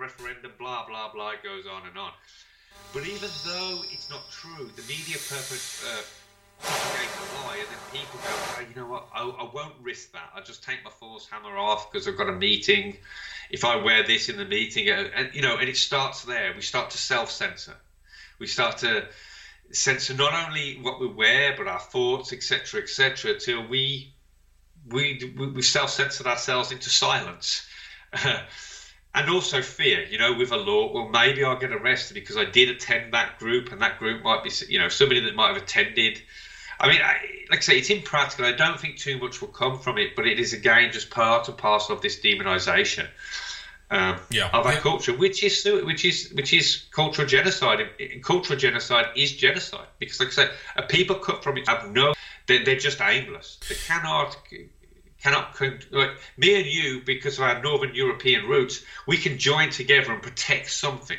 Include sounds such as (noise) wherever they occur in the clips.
referendum, blah, blah, blah, goes on and on. But even though it's not true, the media purpose, uh, propagate a lie, and then people go, oh, you know what, I, I won't risk that. I'll just take my Thor's hammer off because I've got a meeting. If I wear this in the meeting, and you know, and it starts there. We start to self-censor. We start to censor not only what we wear, but our thoughts, etc., etc., till we we we self-censored ourselves into silence. (laughs) and also fear, you know, with a law. Well, maybe I'll get arrested because I did attend that group, and that group might be, you know, somebody that might have attended. I mean, I, like I say, it's impractical. I don't think too much will come from it, but it is again just part and parcel of this demonisation um, yeah. of our yeah. culture, which is which is which is cultural genocide. Cultural genocide is genocide because, like I said, a people cut from it have no. They're, they're just aimless. They cannot cannot like me and you because of our northern european roots we can join together and protect something.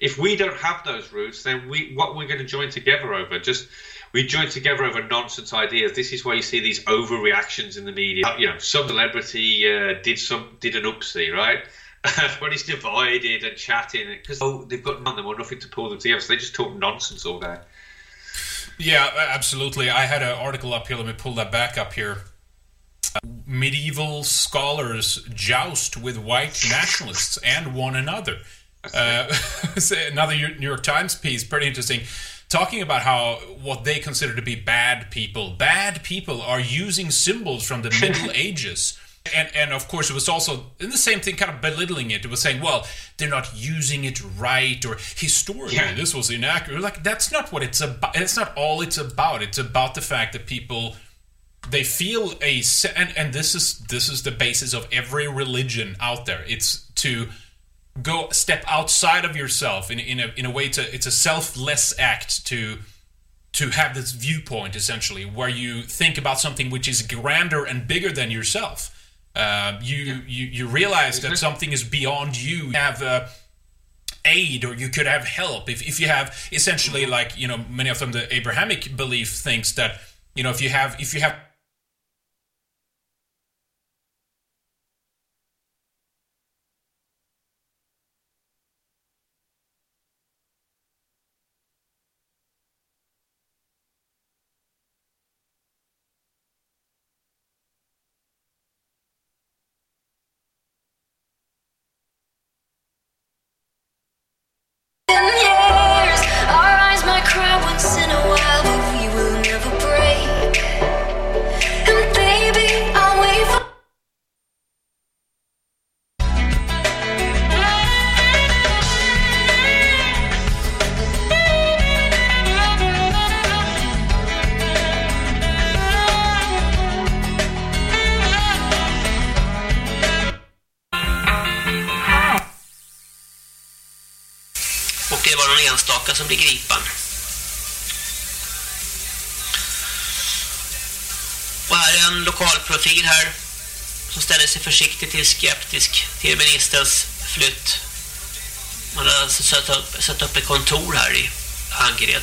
If we don't have those roots then we what we're going to join together over? Just we join together over nonsense ideas. This is why you see these overreactions in the media. You know some celebrity uh, did some did an upsie right? (laughs) Everybody's divided and chatting because oh, they've got them or nothing to pull them together so they just talk nonsense all day. Yeah absolutely. I had an article up here let me pull that back up here medieval scholars joust with white nationalists and one another. Uh, (laughs) another New York Times piece, pretty interesting, talking about how what they consider to be bad people, bad people are using symbols from the Middle (laughs) Ages. And, and of course, it was also in the same thing, kind of belittling it. It was saying, well, they're not using it right, or historically, yeah. this was inaccurate. Like, that's not what it's about. That's not all it's about. It's about the fact that people they feel a and, and this is this is the basis of every religion out there it's to go step outside of yourself in, in a in a way to it's a selfless act to to have this viewpoint essentially where you think about something which is grander and bigger than yourself uh, you, yeah. you you realize that something is beyond you. you have uh, aid or you could have help if, if you have essentially mm-hmm. like you know many of them the abrahamic belief thinks that you know if you have if you have then som ställer sig till skeptisk till ministerns flytt. Man har alltså satt upp, satt upp ett kontor här i Angered.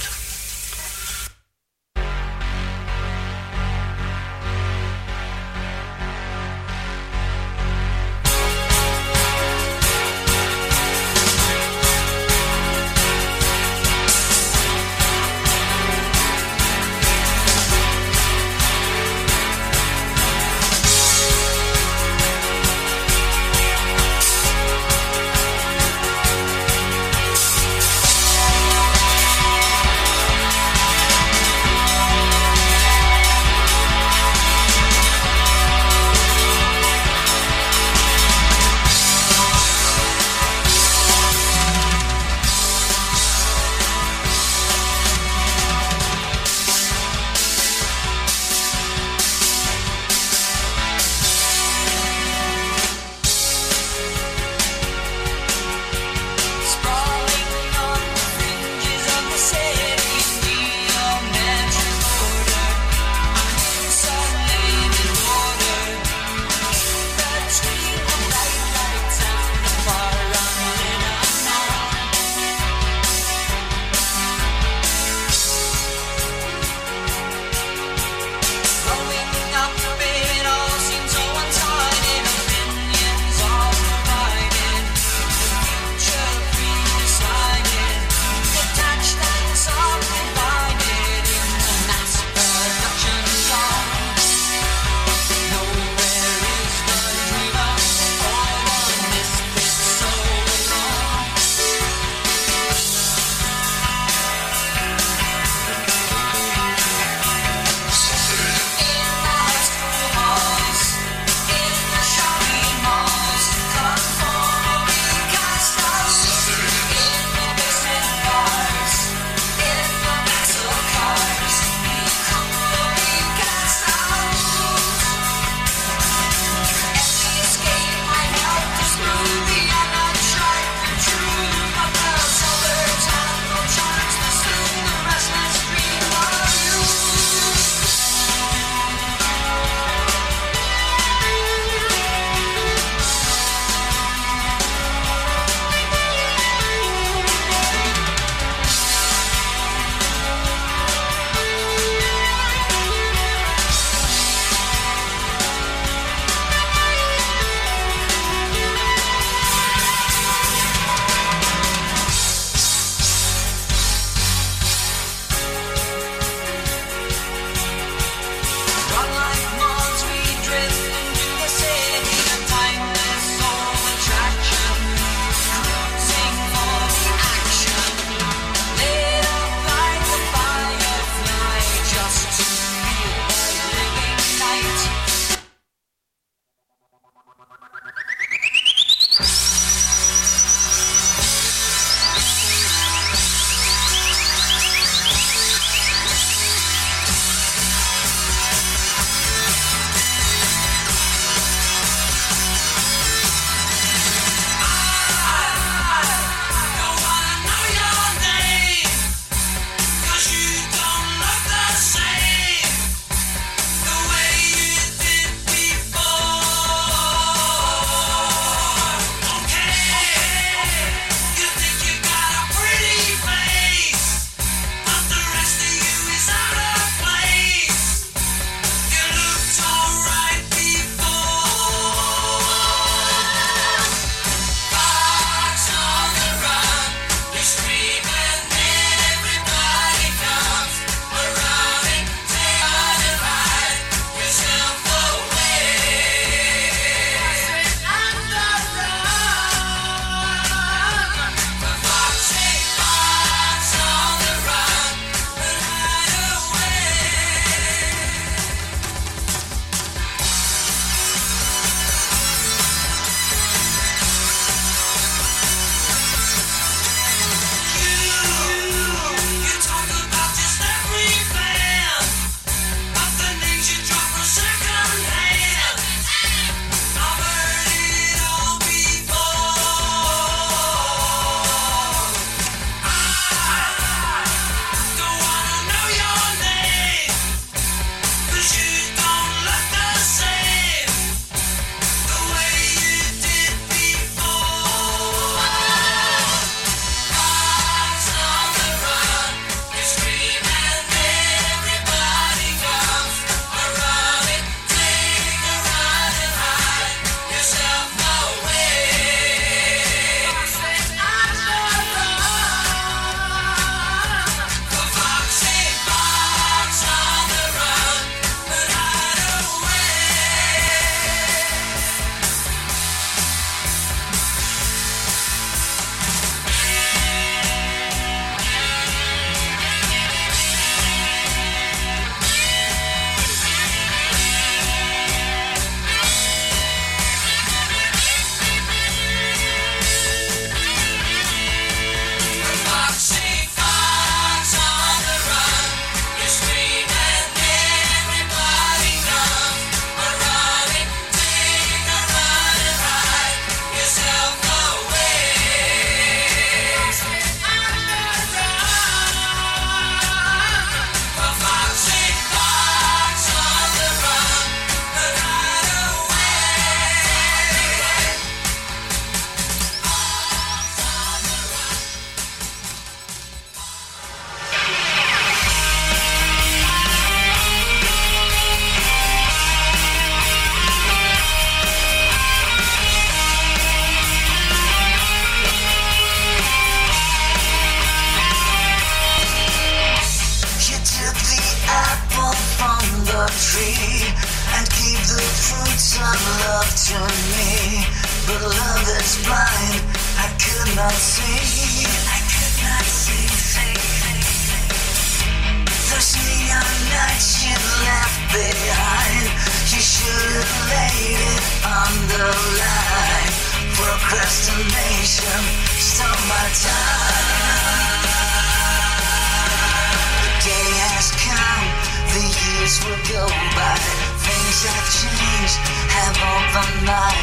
Have changed have overnight.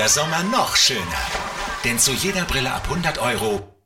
der Sommer noch schöner. Denn zu jeder Brille ab 100 Euro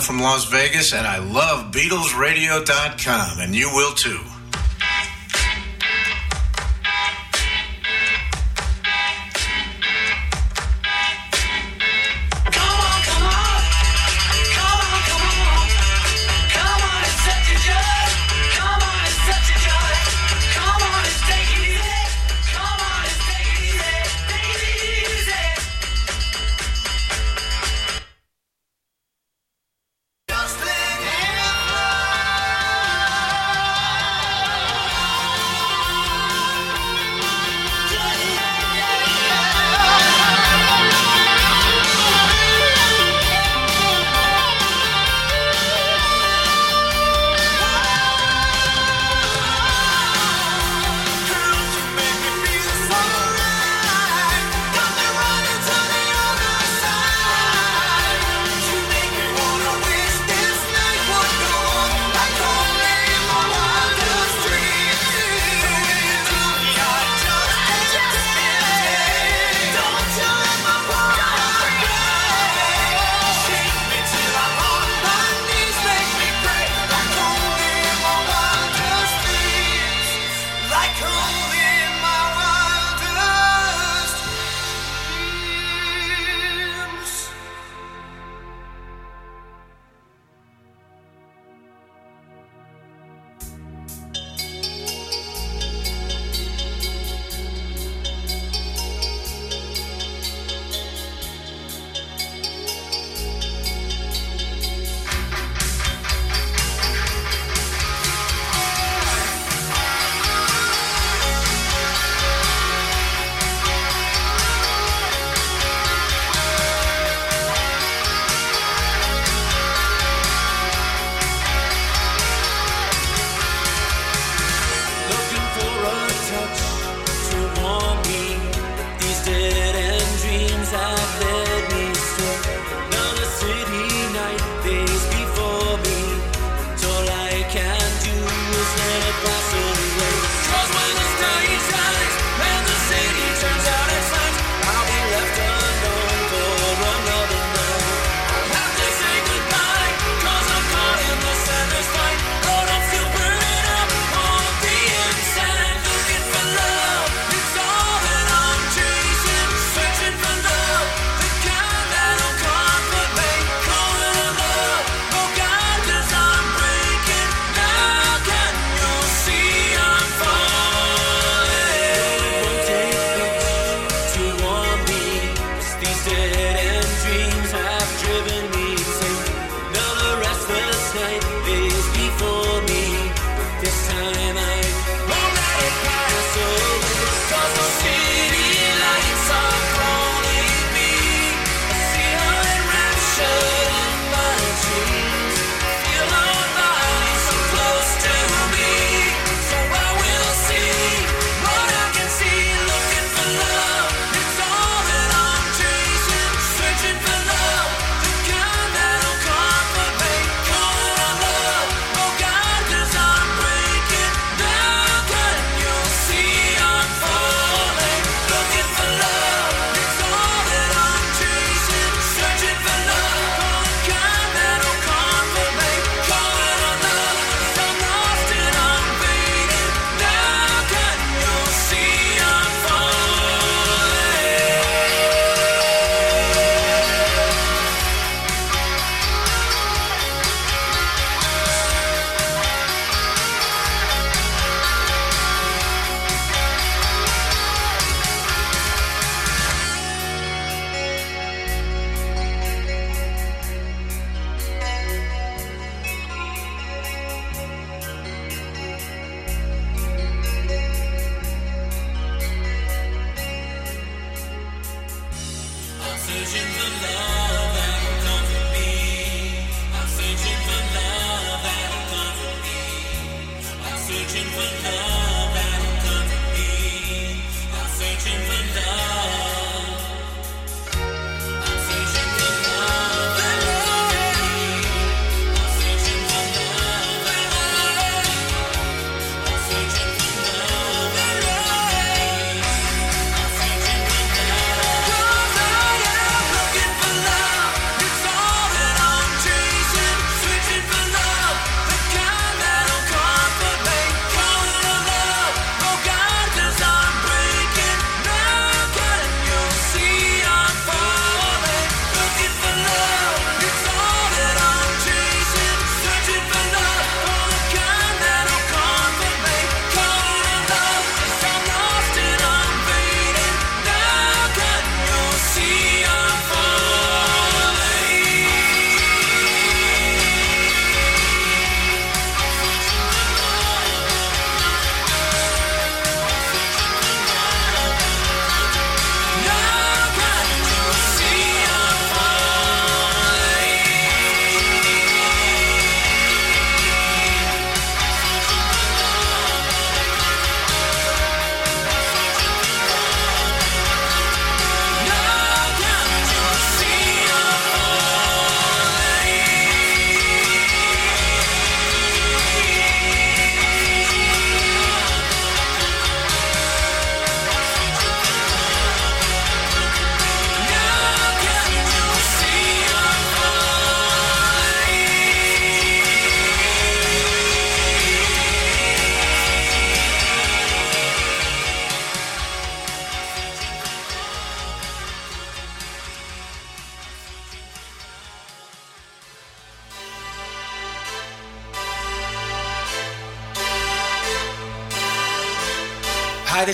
From Las Vegas, and I love BeatlesRadio.com, and you will too.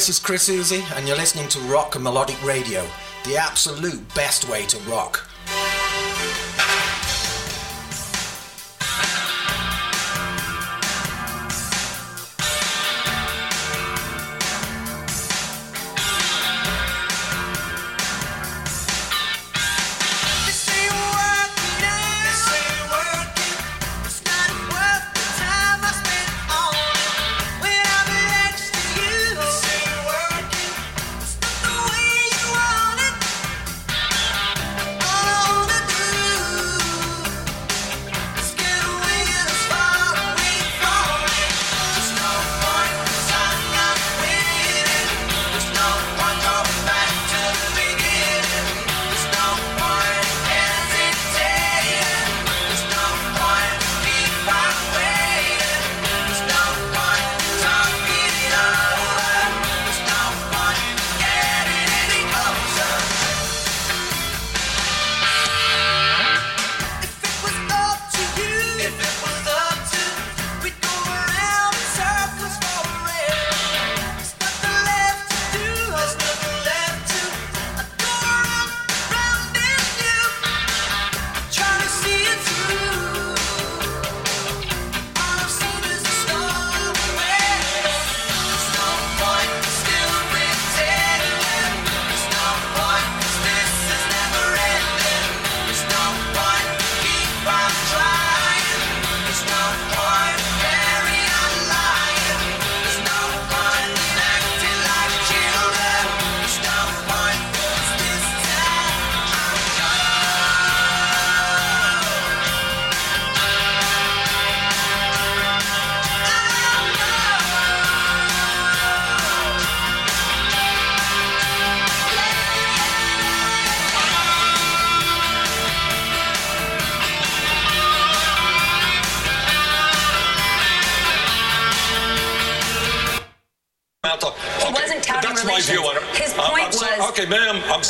this is Chris Uzi, and you're listening to Rock and Melodic Radio, the absolute best way to rock.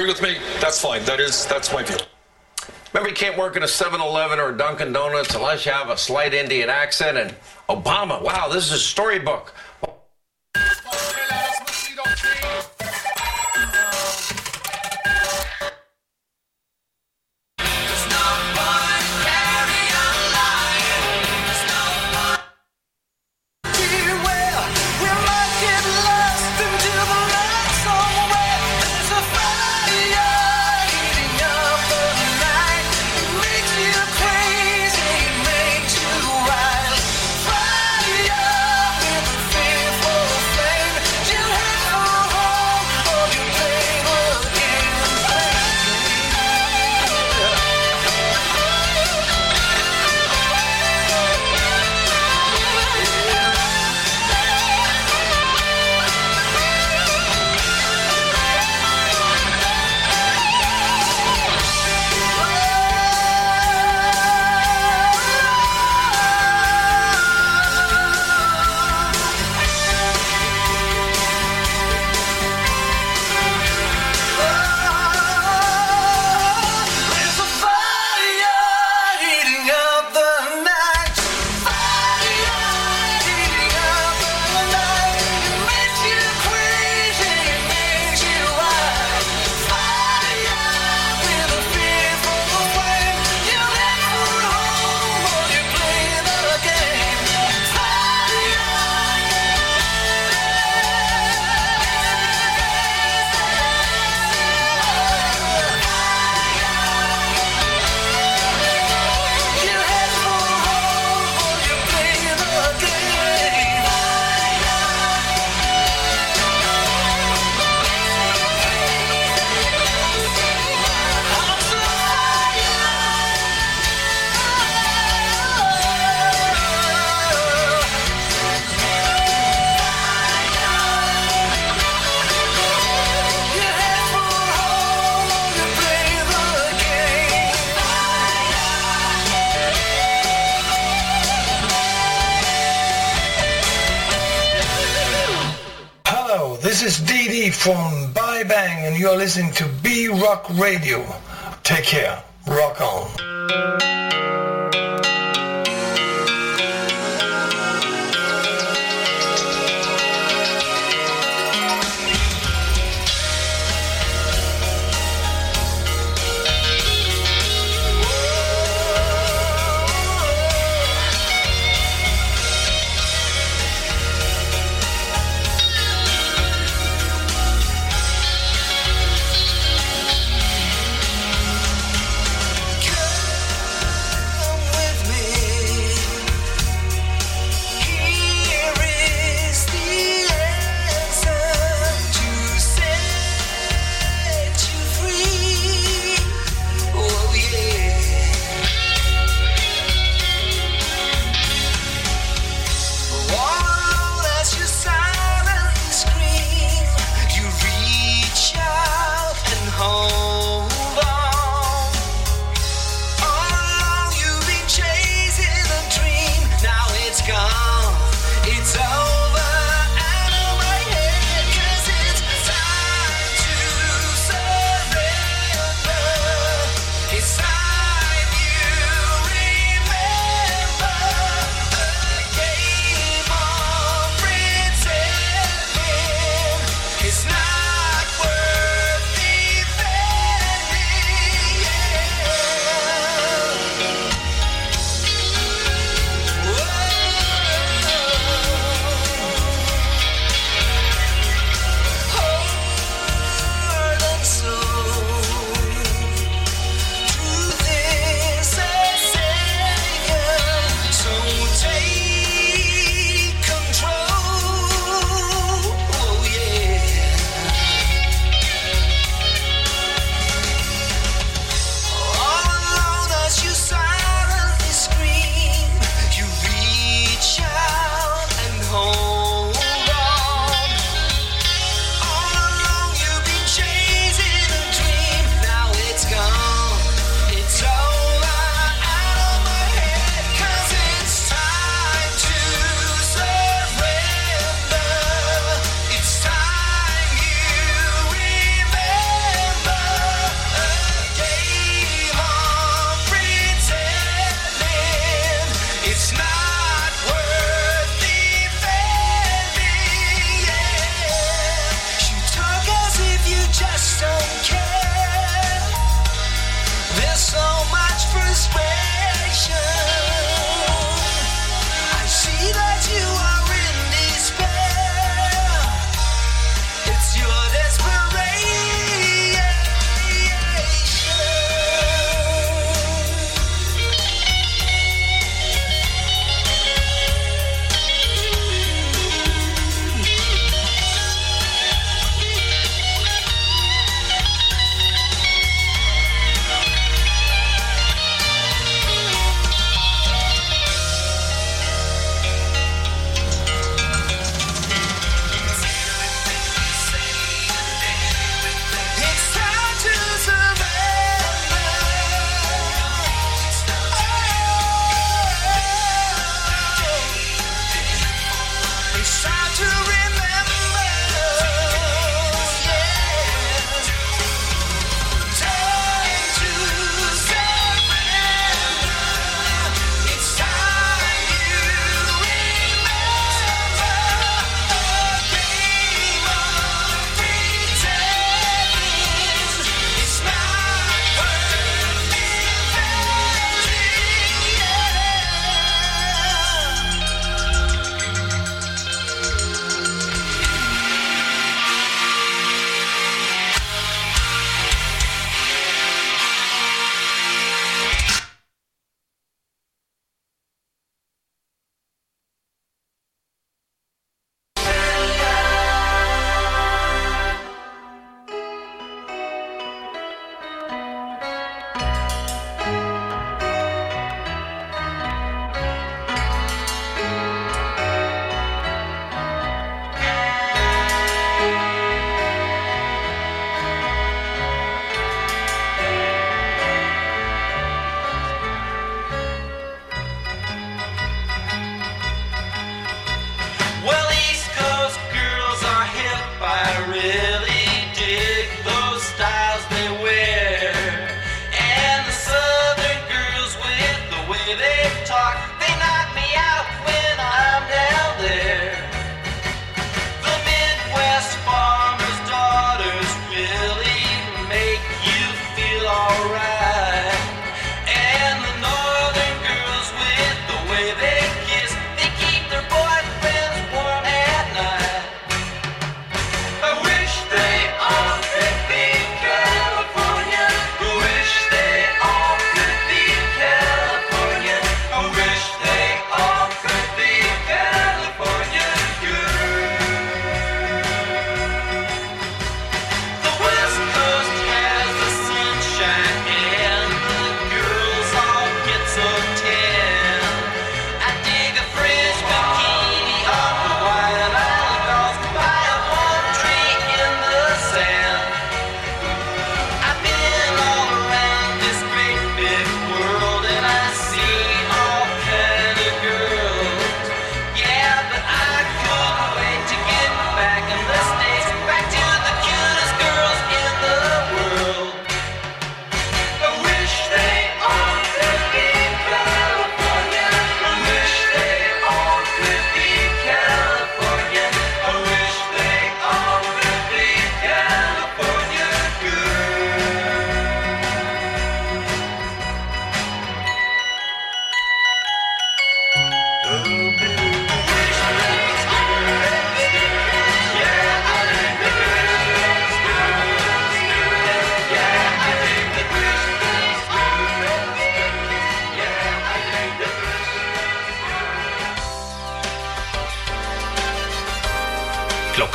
with me, that's fine. That is, that's my view. Remember, you can't work in a 7 Eleven or a Dunkin' Donuts unless you have a slight Indian accent. And Obama, wow, this is a storybook. listening to B Rock Radio.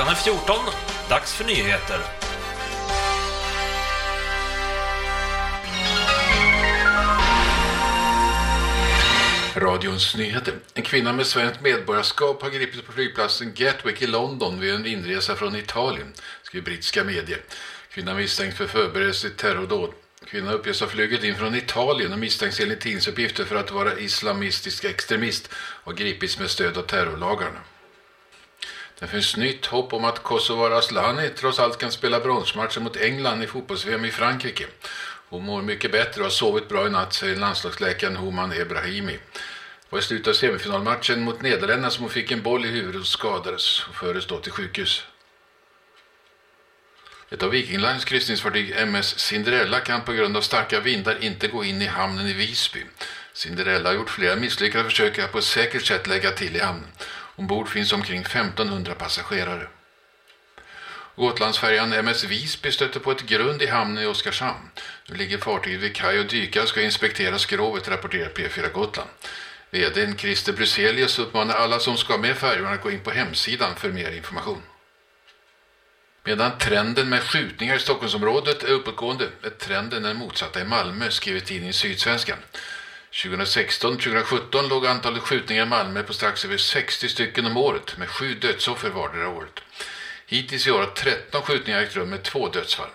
Klockan är 14. Dags för nyheter. Radions nyheter. En kvinna med svenskt medborgarskap har gripits på flygplatsen Gatwick i London vid en inresa från Italien, skriver brittiska medier. Kvinnan misstänks för förberedelse till terrordåd. Kvinnan uppges ha flugit in från Italien och misstänks enligt tidningsuppgifter för att vara islamistisk extremist och gripits med stöd av terrorlagarna. Det finns nytt hopp om att Kosovare Asllani trots allt kan spela bronsmatchen mot England i fotbolls-VM i Frankrike. Hon mår mycket bättre och har sovit bra i natt, säger landslagsläkaren Homan Ebrahimi. Det var i slutet av semifinalmatchen mot Nederländerna som hon fick en boll i huvudet och skadades och fördes då till sjukhus. Ett av Viking Lines kryssningsfartyg MS Cinderella kan på grund av starka vindar inte gå in i hamnen i Visby. Cinderella har gjort flera misslyckade försök att på ett säkert sätt lägga till i hamnen. Ombord finns omkring 1500 passagerare. Gotlandsfärjan MS Visby stötte på ett grund i hamnen i Oskarshamn. Nu ligger fartyget vid kaj och dykare ska inspektera skrovet, rapporterar P4 Gotland. VDn Christer Bruselius uppmanar alla som ska med färjorna att gå in på hemsidan för mer information. Medan trenden med skjutningar i Stockholmsområdet är uppåtgående är trenden den motsatta i Malmö, skriver tidningen Sydsvenskan. 2016-2017 låg antalet skjutningar i Malmö på strax över 60 stycken om året med sju dödsoffer vardera året. Hittills i år har 13 skjutningar ägt rum med två dödsfall.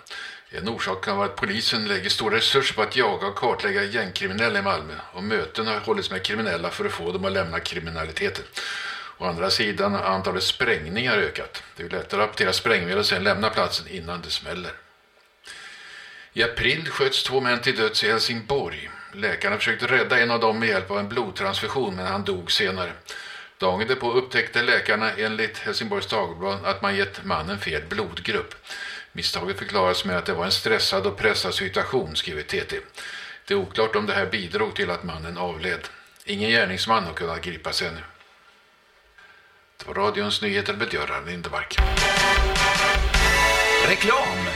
En orsak kan vara att polisen lägger stora resurser på att jaga och kartlägga gängkriminella i Malmö och möten har hållits med kriminella för att få dem att lämna kriminaliteten. Å andra sidan har antalet sprängningar ökat. Det är ju lättare att rapportera sprängmedel och sen lämna platsen innan det smäller. I april sköts två män till döds i Helsingborg. Läkarna försökte rädda en av dem med hjälp av en blodtransfusion men han dog senare. Dagen därpå upptäckte läkarna enligt Helsingborgs Dagblad att man gett mannen fel blodgrupp. Misstaget förklaras med att det var en stressad och pressad situation, skriver TT. Det är oklart om det här bidrog till att mannen avled. Ingen gärningsman har kunnat gripas ännu. Det var radions nyheter med Göran Lindemark. Reklam!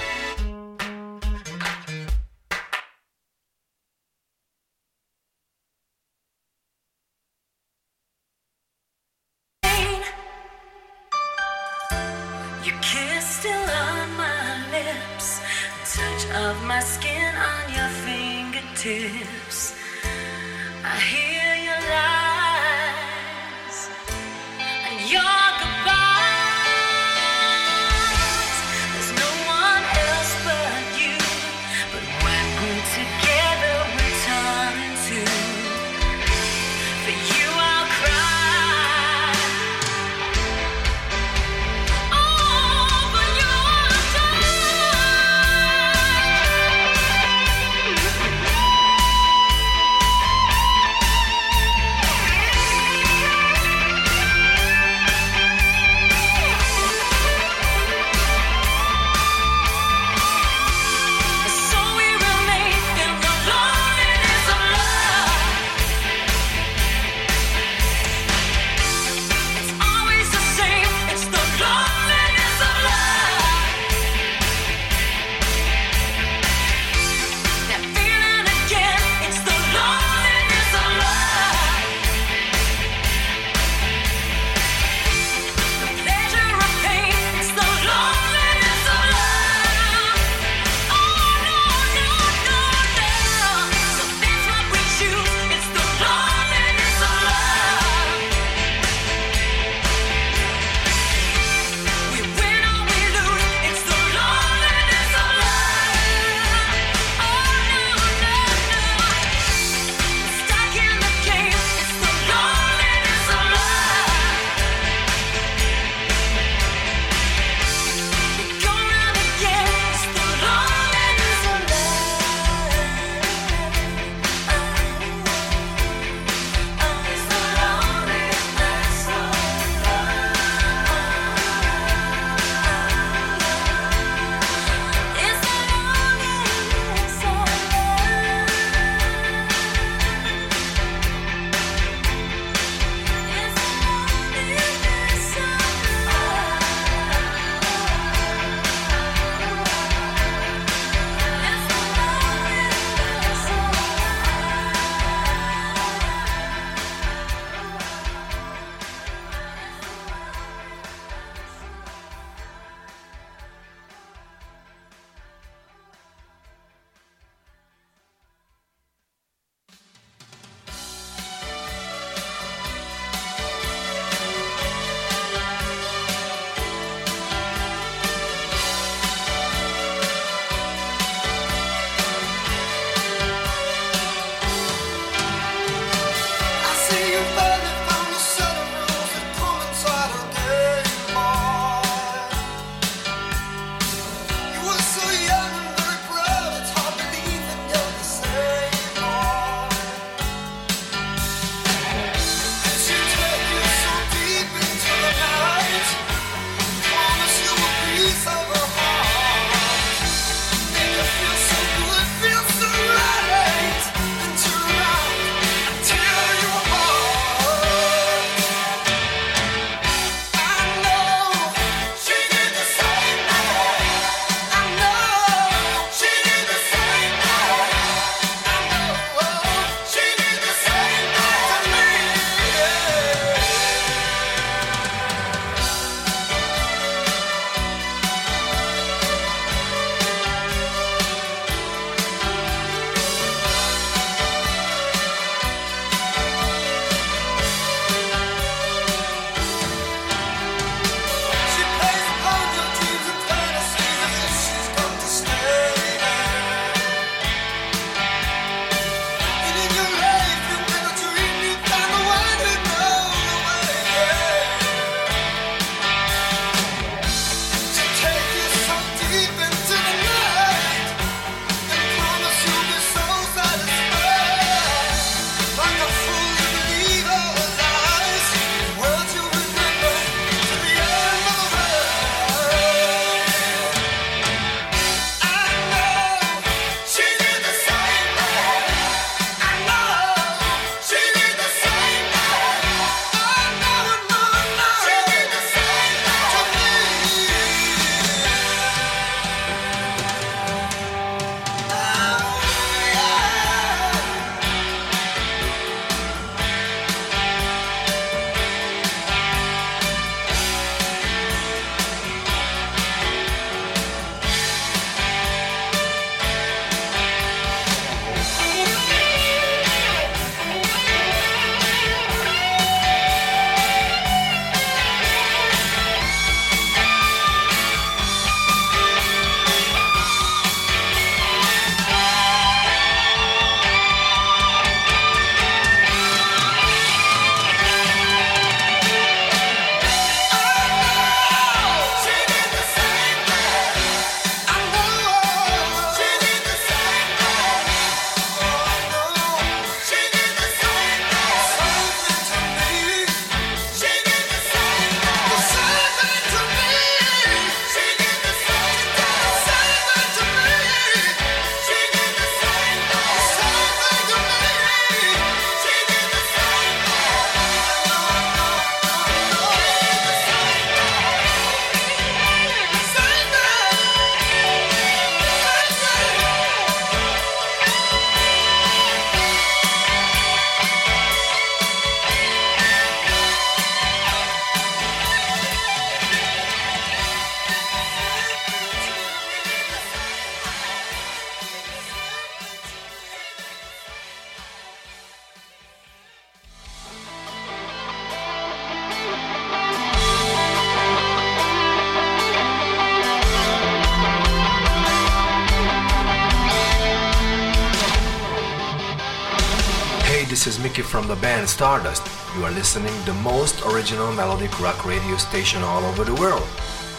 from the band Stardust. You are listening the most original melodic rock radio station all over the world.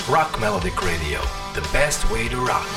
Rock Melodic Radio, the best way to rock.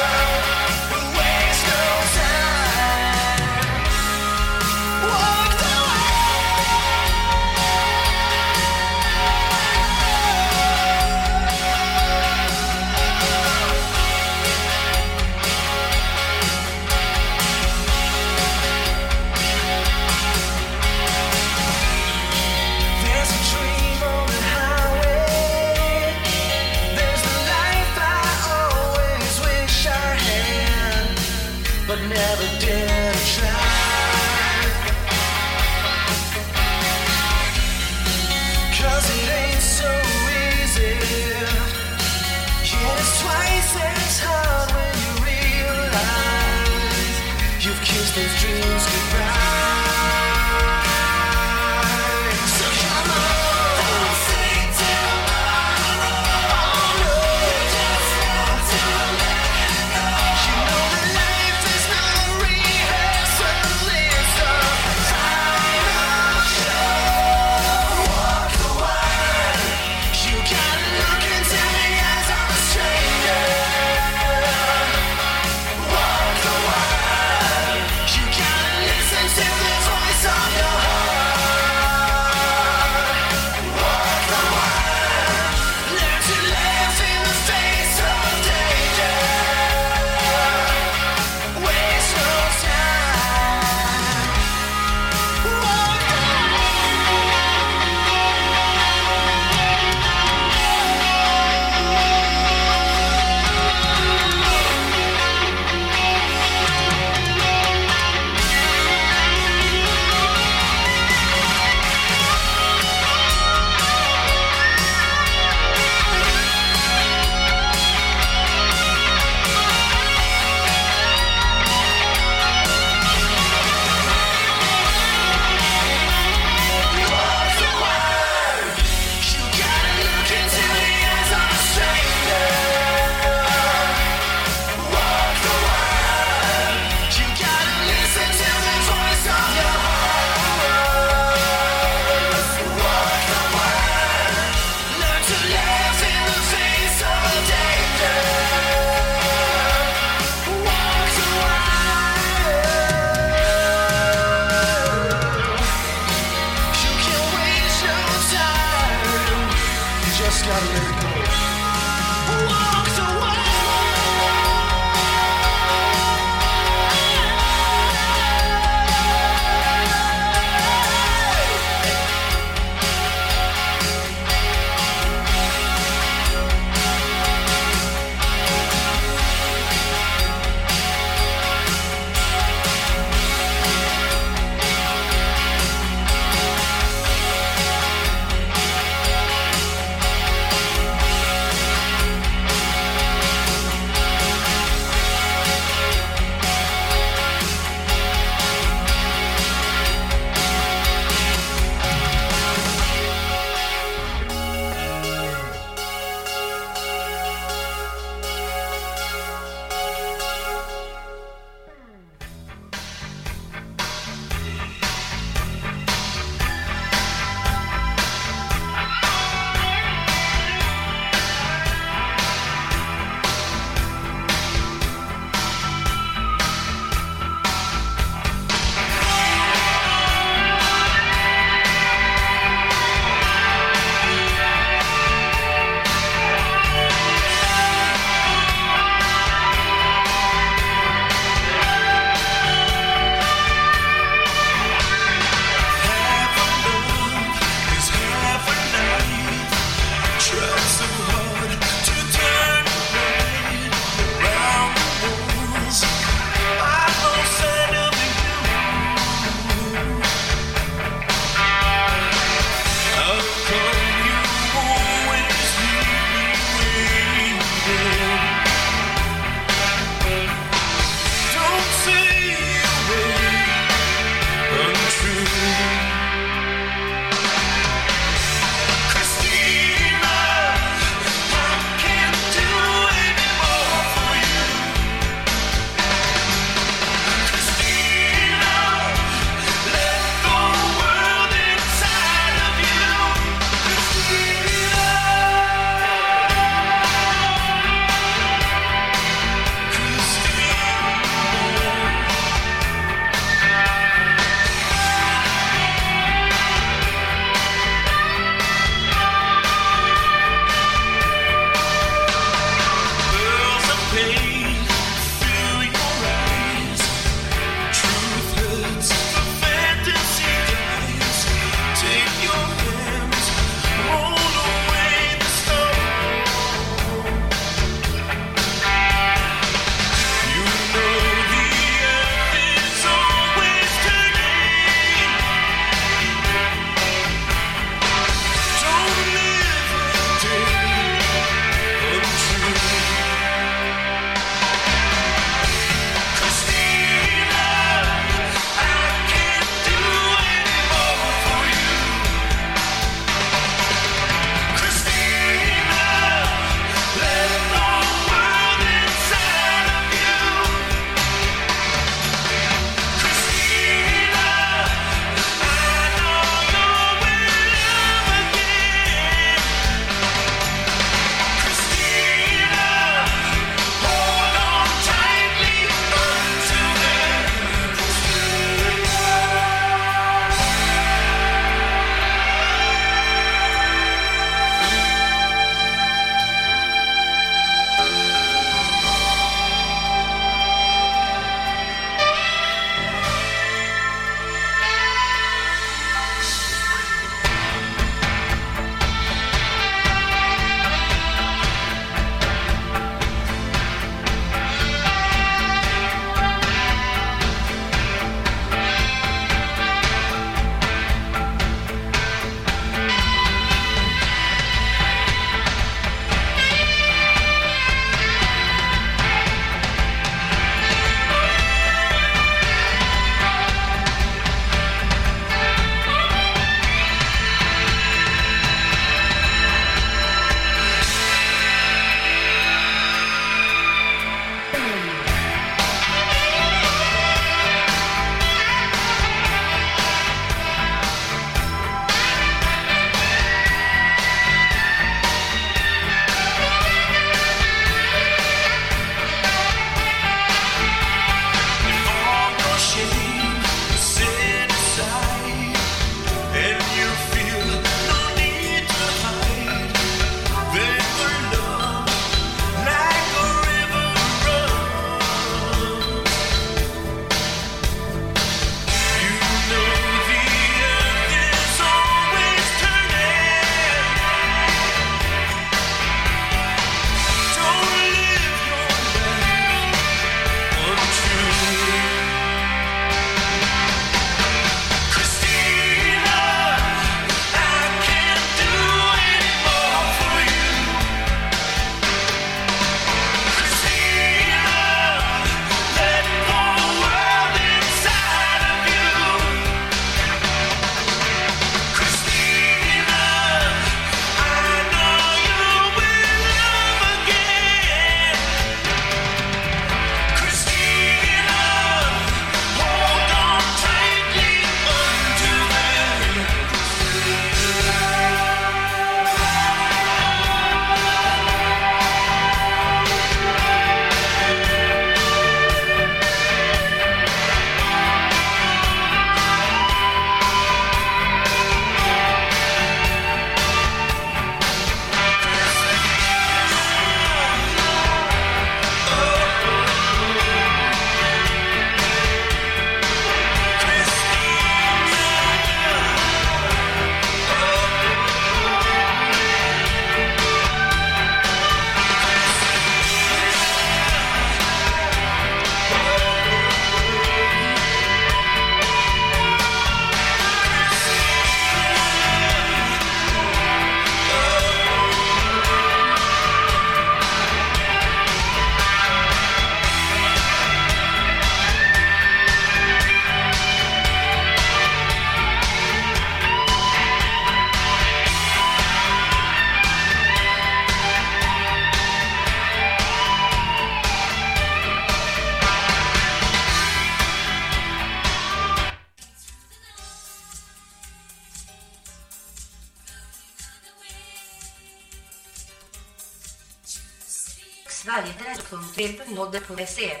Sverigeadress.webnodde.se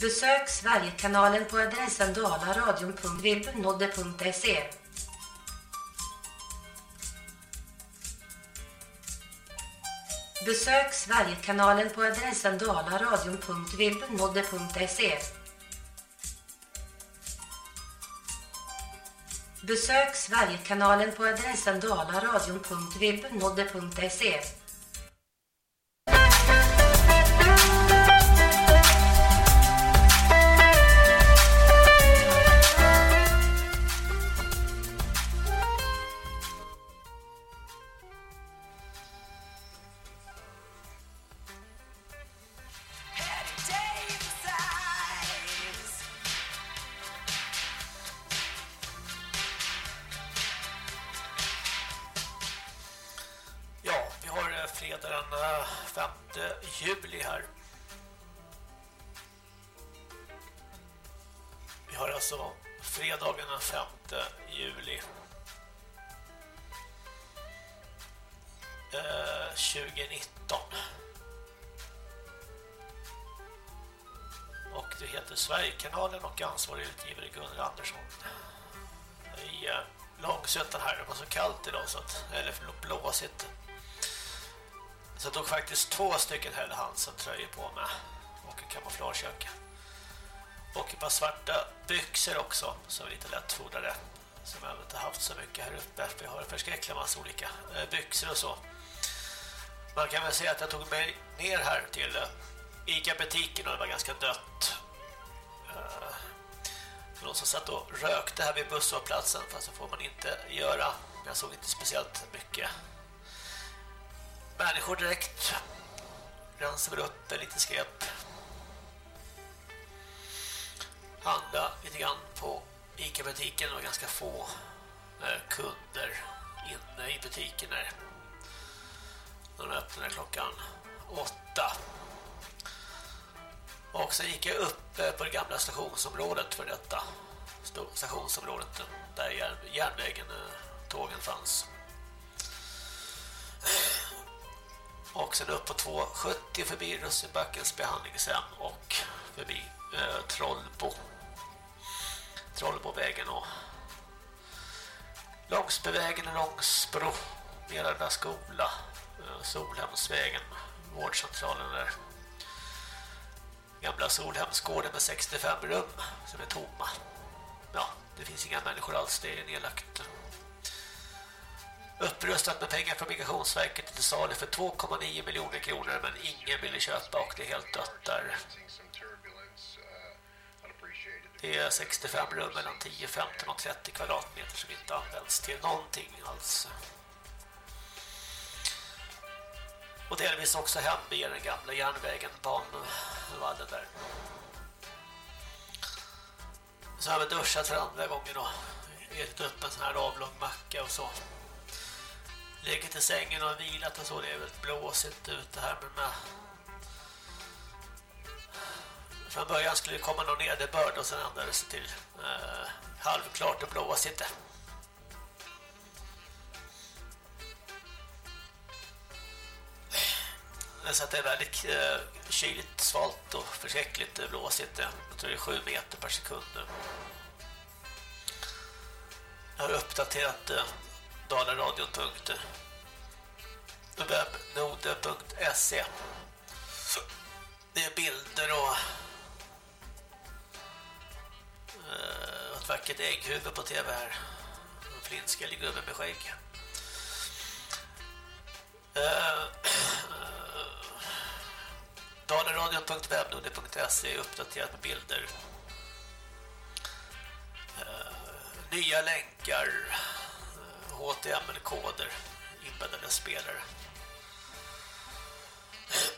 Besök Sverigekanalen på adressen dalaradion.webnodde.se Besök Sverigekanalen på adressen dalaradion.webnodde.se Besök Sverigekanalen på adressen dalaradion.vibnodde.se ansvarig utgivare Gunnar Andersson. I eh, Långsötan här, det var så kallt idag så att, eller blåsigt. Så jag tog faktiskt två stycken Helle Hansen tröjor på mig och en kamouflagejacka. Och ett par svarta byxor också som är lite lättfodrade som jag inte haft så mycket här uppe. för jag har en förskräcklig massa olika eh, byxor och så. Man kan väl säga att jag tog mig ner här till eh, Ica-butiken och det var ganska dött. Eh, Eh, Någon som satt och rökte här vid busshållplatsen fast så får man inte göra. Jag såg inte speciellt mycket människor direkt. Rensade upp lite skräp. Handla lite grann på Ica-butiken. Det var ganska få eh, kunder inne i butiken där. De öppnade klockan åtta. Och så gick jag upp eh, på det gamla stationsområdet för detta stationsområdet där järnvägen, eh, tågen fanns. Och sen upp på 270 förbi Russebackens behandlingshem och förbi eh, Trollbo. Trollbovägen och Långsbevägen och Långsbro. Medarda skola. Eh, Solhemsvägen. Vårdcentralen där. Gamla Solhemsgården med 65 rum som är tomma. Ja, det finns inga människor alls. Det är nedlagt upprustat med pengar från Migrationsverket till salu för 2,9 miljoner kronor men ingen ville köpa och det är helt dött där. Det är 65 rum mellan 10, 15 och 30 kvadratmeter som inte används till någonting alls. Och delvis också hem via den gamla järnvägen, banvallen där. Så har vi duschat för andra gången och ätit upp en sån här avlång macka och så. Legat i sängen och vilat och så. Det är väldigt blåsigt ute här. Men med... Från början skulle det komma någon nederbörd och sen ändrades det till eh, halvklart och blåsigt. Så att det är väldigt eh, kyligt, svalt och förskräckligt blåsigt. Jag tror det är 7 meter per sekund. Jag har uppdaterat eh, dalaradion.webnode.se Det är bilder och eh, ett vackert ägghuvud på tv här. En flintskallig gubbe med skägg. Eh, (clears throat) Dalaradion.webnode.se är uppdaterat med bilder. Eh, nya länkar, eh, HTML-koder, inbäddade spelare.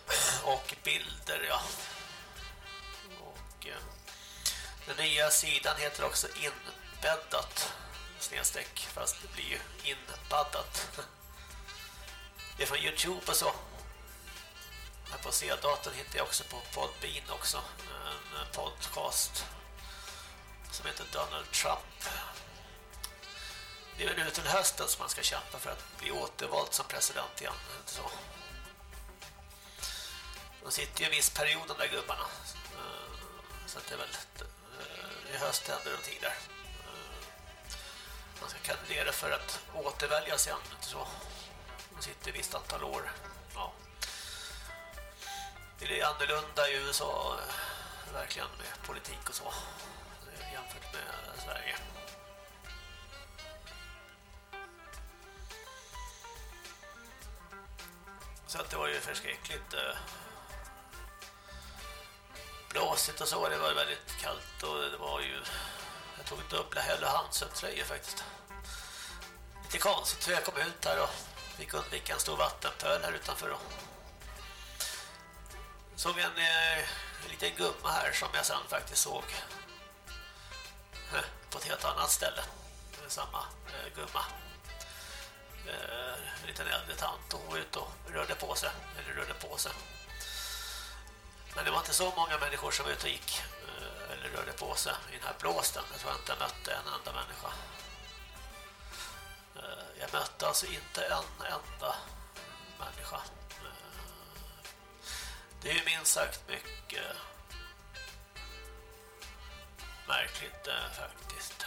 Eh, och bilder, ja. Och den nya sidan heter också inbäddat snedstreck, fast det blir ju inbaddat. (laughs) Det är från Youtube och så. Här på C-datorn hittar jag också på Podbean också. En eh, podcast som heter Donald Trump. Det är väl nu till hösten som man ska kämpa för att bli återvald som president igen. Inte så. De sitter ju en viss period de där gubbarna. Eh, så att det är väl eh, i höst händer någonting där. Man ska kandidera för att återväljas igen. Inte så. De sitter ett visst antal år. Det är annorlunda i USA verkligen med politik och så jämfört med Sverige. Så att det var ju förskräckligt eh, blåsigt och så. Det var väldigt kallt och det var ju... Jag tog dubbla Helle Hansen-tröjor faktiskt. Lite konstigt hur jag kom ut här och fick undvika en stor vattenpöl här utanför. Och såg en, eh, en liten gumma här som jag sen faktiskt såg eh, på ett helt annat ställe. Samma eh, gumma. Eh, en liten äldre tant och hon var ute och rörde på sig. Eller rörde på sig. Men det var inte så många människor som var ute och gick eh, eller rörde på sig i den här blåsten. Jag tror jag inte mötte en enda människa. Eh, Jag mötte alltså inte en enda människa. Det är minst sagt mycket märkligt faktiskt.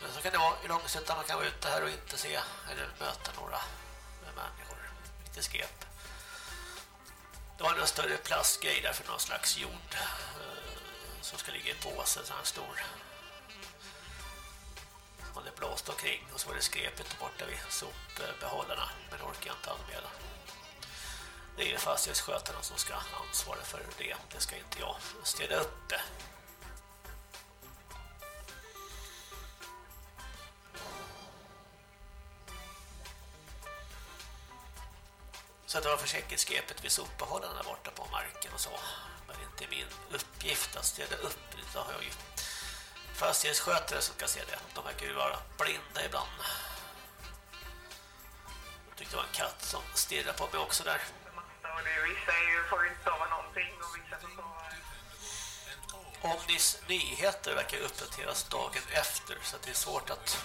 Men så kan det vara i Långsötan man kan vara ute här och inte se eller möta några människor. Lite skep. Det var en större plastgrej där för någon slags jord eh, som ska ligga i påse, så här stor. Som hade blåst omkring och så var det skrepet borta vid sopbehållarna, men det orkar jag inte anmäla. Det är fastighetsskötarna som ska ansvara för det. Det ska inte jag städa upp det. Så att det var försäkringsgrepet vid sopbehållarna där borta på marken och så. Men det är inte min uppgift att städa upp. Det har jag ju fastighetsskötare som ska se det. De verkar ju vara blinda ibland. Jag tyckte det var en katt som stirrade på mig också där. Och det vissa är ju, får inte stava någonting och vissa får stava... Omnis nyheter verkar uppdateras dagen efter så att det är svårt att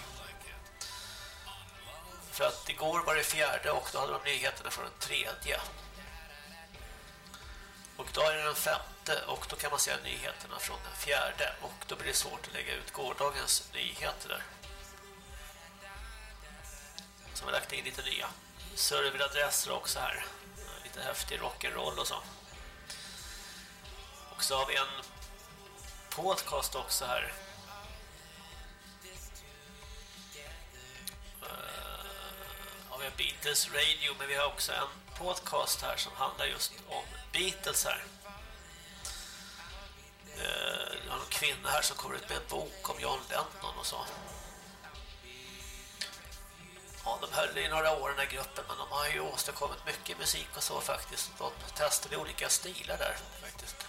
för att igår var det fjärde och då hade de nyheterna från den tredje. Och då är det den femte och då kan man se nyheterna från den fjärde och då blir det svårt att lägga ut gårdagens nyheter där. Så har lagt in lite nya serveradresser också här. Lite häftig rock'n'roll och så. Och så har vi en podcast också här. Uh, Har vi en Beatles Radio men vi har också en podcast här som handlar just om Beatles här. Eh, uh, Det har en kvinna här som kommer ut med en bok om John Lennon och så. Ja, de höll i några år den här gruppen men de har ju åstadkommit mycket musik och så faktiskt. De testade olika stilar där faktiskt.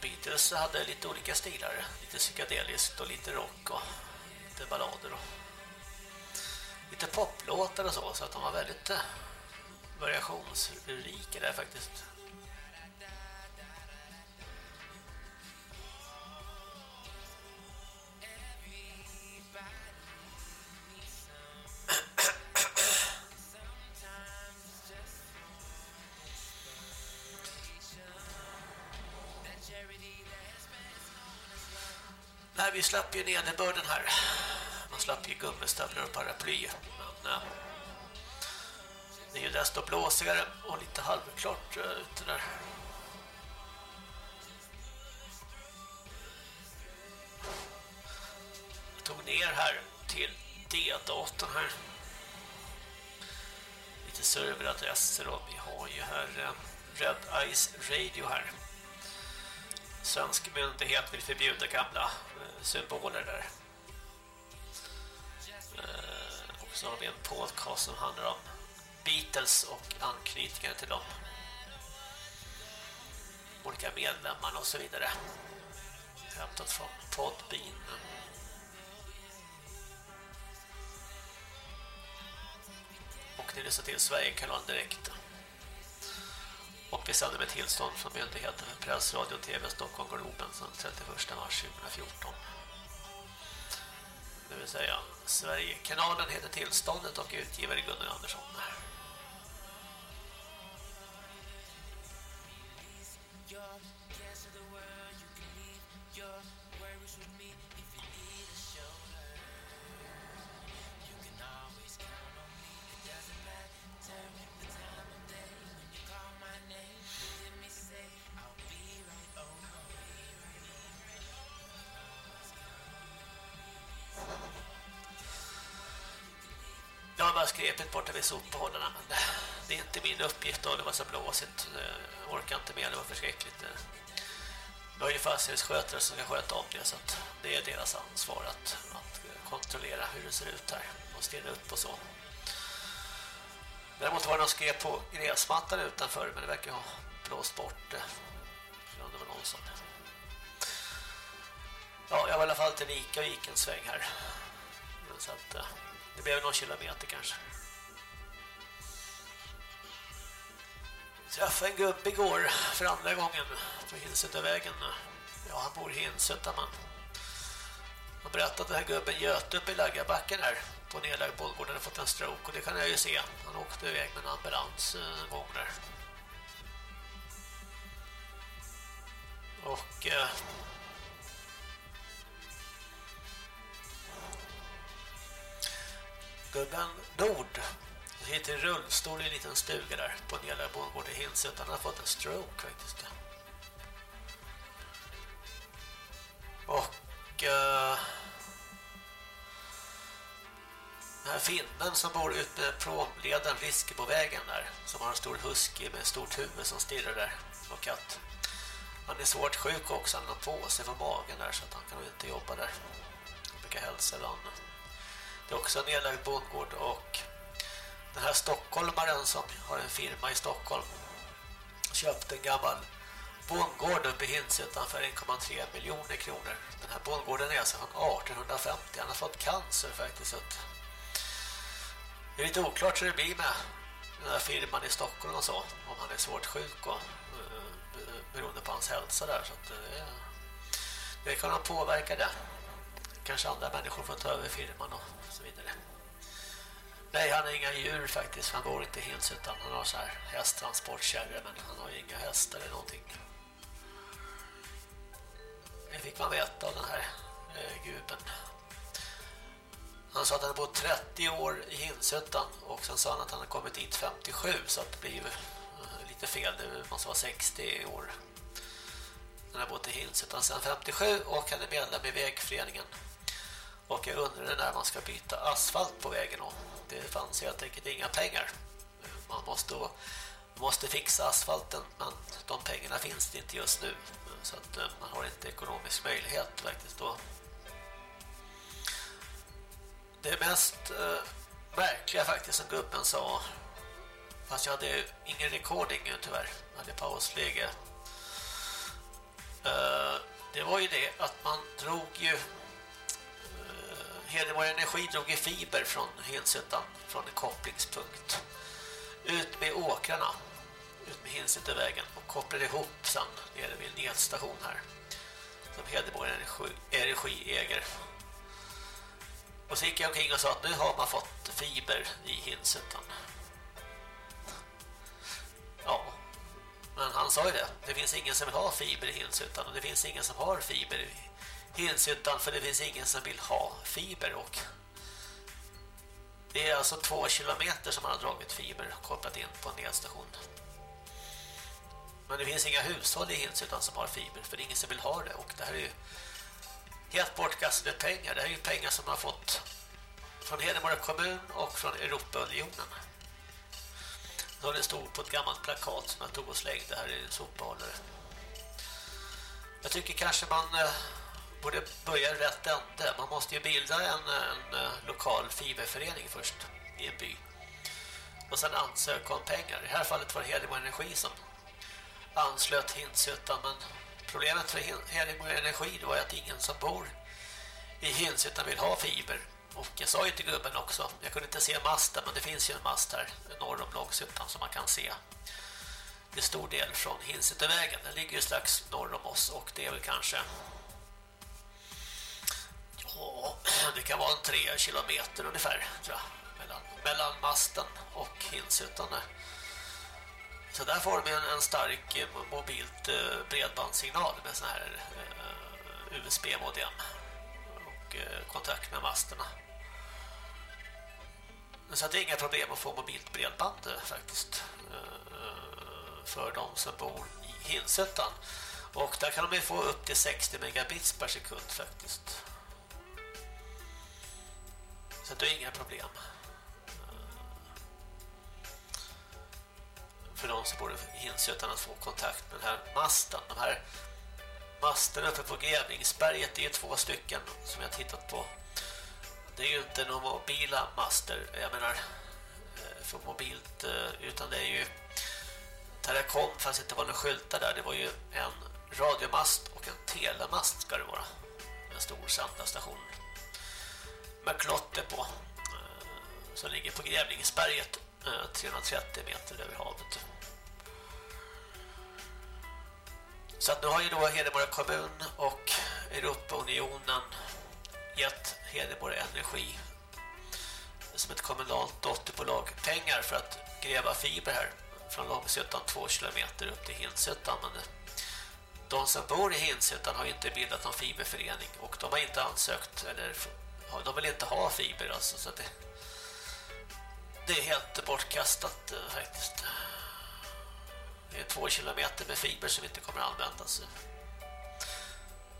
Beatles hade lite olika stilar. Lite psykedeliskt och lite rock och lite ballader och lite poplåtar och så. Så att de var väldigt eh, variationsrika där faktiskt. Vi slapp ju nederbörden här. Man slapp ju gummistövlar och paraply. Men eh, det är ju desto blåsigare och lite halvklart eh, ute där. Jag tog ner här till D-datorn här. Lite serveradresser och vi har ju här eh, Red Ice Radio här. Svensk myndighet vill förbjuda gamla eh, symboler där. Eh, och så har vi en podcast som handlar om Beatles och anknytningar till dem. Olika medlemmarna och så vidare. Hämtat från Podbean. Och ni lyssnar till Sverigekanalen direkt. Och vi sänder med tillstånd från myndigheten för press, radio och tv Stockholm Globen sedan 31 mars 2014. Det vill säga Sverigekanalen heter tillståndet och utgivare Gunnar Andersson. Jag har bara borta vid sopbehållarna men det är inte min uppgift då, det var så blåsigt. Jag orkar inte med, det var förskräckligt. Eh, Vi har ju fastighetsskötare som ska sköta om det så att det är deras ansvar att, att kontrollera hur det ser ut här och städa upp och så. Däremot var det någon skräp på gräsmattan utanför men det verkar ha blåst bort eh, det. Det var någon som... Ja, jag var i alla fall till lika och gick en sväng här. Så att det blev någon kilometer kanske. Träffade en gubbe igår för andra gången på Hinsötavägen. Ja, han bor i Hinsöta men han berättade att den här gubben göt upp i Laggarbacken här på nedlagd Bollgård hade fått en stroke och det kan jag ju se. Han åkte iväg med en ambulans eh, en gång där. Och eh, gubben Nord sitter i rullstol i en liten stuga där på nedlagd Bollgård i Hinsöta. Han har fått en stroke faktiskt. Och Uh, den här finnen som bor ut med promleden Riskebovägen där som har en stor husky med stort huvud som stirrar där och katt. Han är svårt sjuk också, han har på sig från magen där så att han kan nog inte jobba där. Han brukar hälsa eller annat. Det är också en nedlagd bondgård och den här stockholmaren som har en firma i Stockholm köpte en gammal bondgård uppe i Hinsötan för 1,3 miljoner kronor. Den här bondgården är alltså från 1850. Han har fått cancer faktiskt. Det är lite oklart hur det blir med den här firman i Stockholm och så. Om han är svårt sjuk och eh, beroende på hans hälsa där. Så att det, det kan ha påverka det. Kanske andra människor får ta över firman och så vidare. Nej, han har inga djur faktiskt. Han bor inte i utan Han har så här hästtransportkärror men han har inga hästar eller någonting. Det fick man veta av den här eh, gubben. Han sa att han bott 30 år i Hinsötan och sen sa han att han har kommit dit 57 så att det blir eh, lite fel. Det måste vara 60 år. Han har bott i Hinsötan sedan 57 och han är medlem i vägföreningen. Och jag undrar när man ska byta asfalt på vägen och det fanns helt enkelt inga pengar. Man måste, då, måste fixa asfalten men de pengarna finns det inte just nu. Så att eh, man har inte ekonomisk möjlighet faktiskt då. Det mest eh, märkliga faktiskt som gubben sa. Fast jag hade ingen recording nu tyvärr, jag hade pausläge. Eh, det var ju det att man drog ju Hedemora Energi drog i fiber från Hinshyttan, från en kopplingspunkt ut med åkrarna ut med Hinsötavägen och kopplade ihop sen nere vid en elstation här som Hedemora Energi, Energi äger. Och så gick jag omkring och sa att nu har man fått fiber i Hinshyttan. Ja, men han sa ju det. Det finns ingen som vill ha fiber i Hinshyttan och det finns ingen som har fiber i Hinshyttan för det finns ingen som vill ha fiber och det är alltså två kilometer som man har dragit fiber och kopplat in på en nedstation. Men det finns inga hushåll i Hinshyttan som har fiber för det är ingen som vill ha det och det här är ju helt bortkastade pengar. Det här är ju pengar som man har fått från Hedemora kommun och från Europaunionen. Så det stod på ett gammalt plakat som jag tog och slängde här i en sopbehållare. Jag tycker kanske man eh, borde börja rätt ände. Man måste ju bilda en, en, eh, lokal fiberförening först i en by. Och sen ansöka om pengar. I det här fallet var det Hedemo Energi som anslöt Hinshyttan. Men problemet för Hedemo Energi då är att ingen som bor i Hinshyttan vill ha fiber. Och jag sa ju till gubben också, jag kunde inte se masten men det finns ju en mast här norr om Långshyttan som man kan se till stor del från Hinsetevägen. Den ligger ju strax norr om oss och det är väl kanske och det kan vara en tre kilometer ungefär tror jag, mellan, mellan masten och hinshyttan. där. Så där får de en, en stark eh, mobilt eh, bredbandssignal med sån här eh, USB-modem och eh, kontakt med masterna. Så att det är inga problem att få mobilt bredband eh, faktiskt eh, för de som bor i hinshyttan. Och där kan de få upp till 60 megabits per sekund faktiskt. Så det är inga problem. Eh, för de som bor i Hinsötan att få kontakt med den här masten. De här masterna uppe på Grävlingsberget, det är två stycken som jag tittat på. Det är ju inte några mobila master, jag menar eh, för mobilt, eh, utan det är ju Teracom fanns inte var några skyltar där, det var ju en radiomast och en telemast ska det vara. En stor sändarstation med klotter på eh, som ligger på Grävlingsberget eh, 330 meter över havet. Så nu har ju då Hedemora kommun och Europaunionen gett Hedemora Energi som ett kommunalt dotterbolag pengar för att gräva fiber här från Långsötan 2 kilometer upp till Hinsötan men de som bor i Hinsötan har inte bildat någon fiberförening och de har inte ansökt eller de vill inte ha fiber alltså så det, det är helt bortkastat eh, faktiskt. Det är två kilometer med fiber som inte kommer att användas.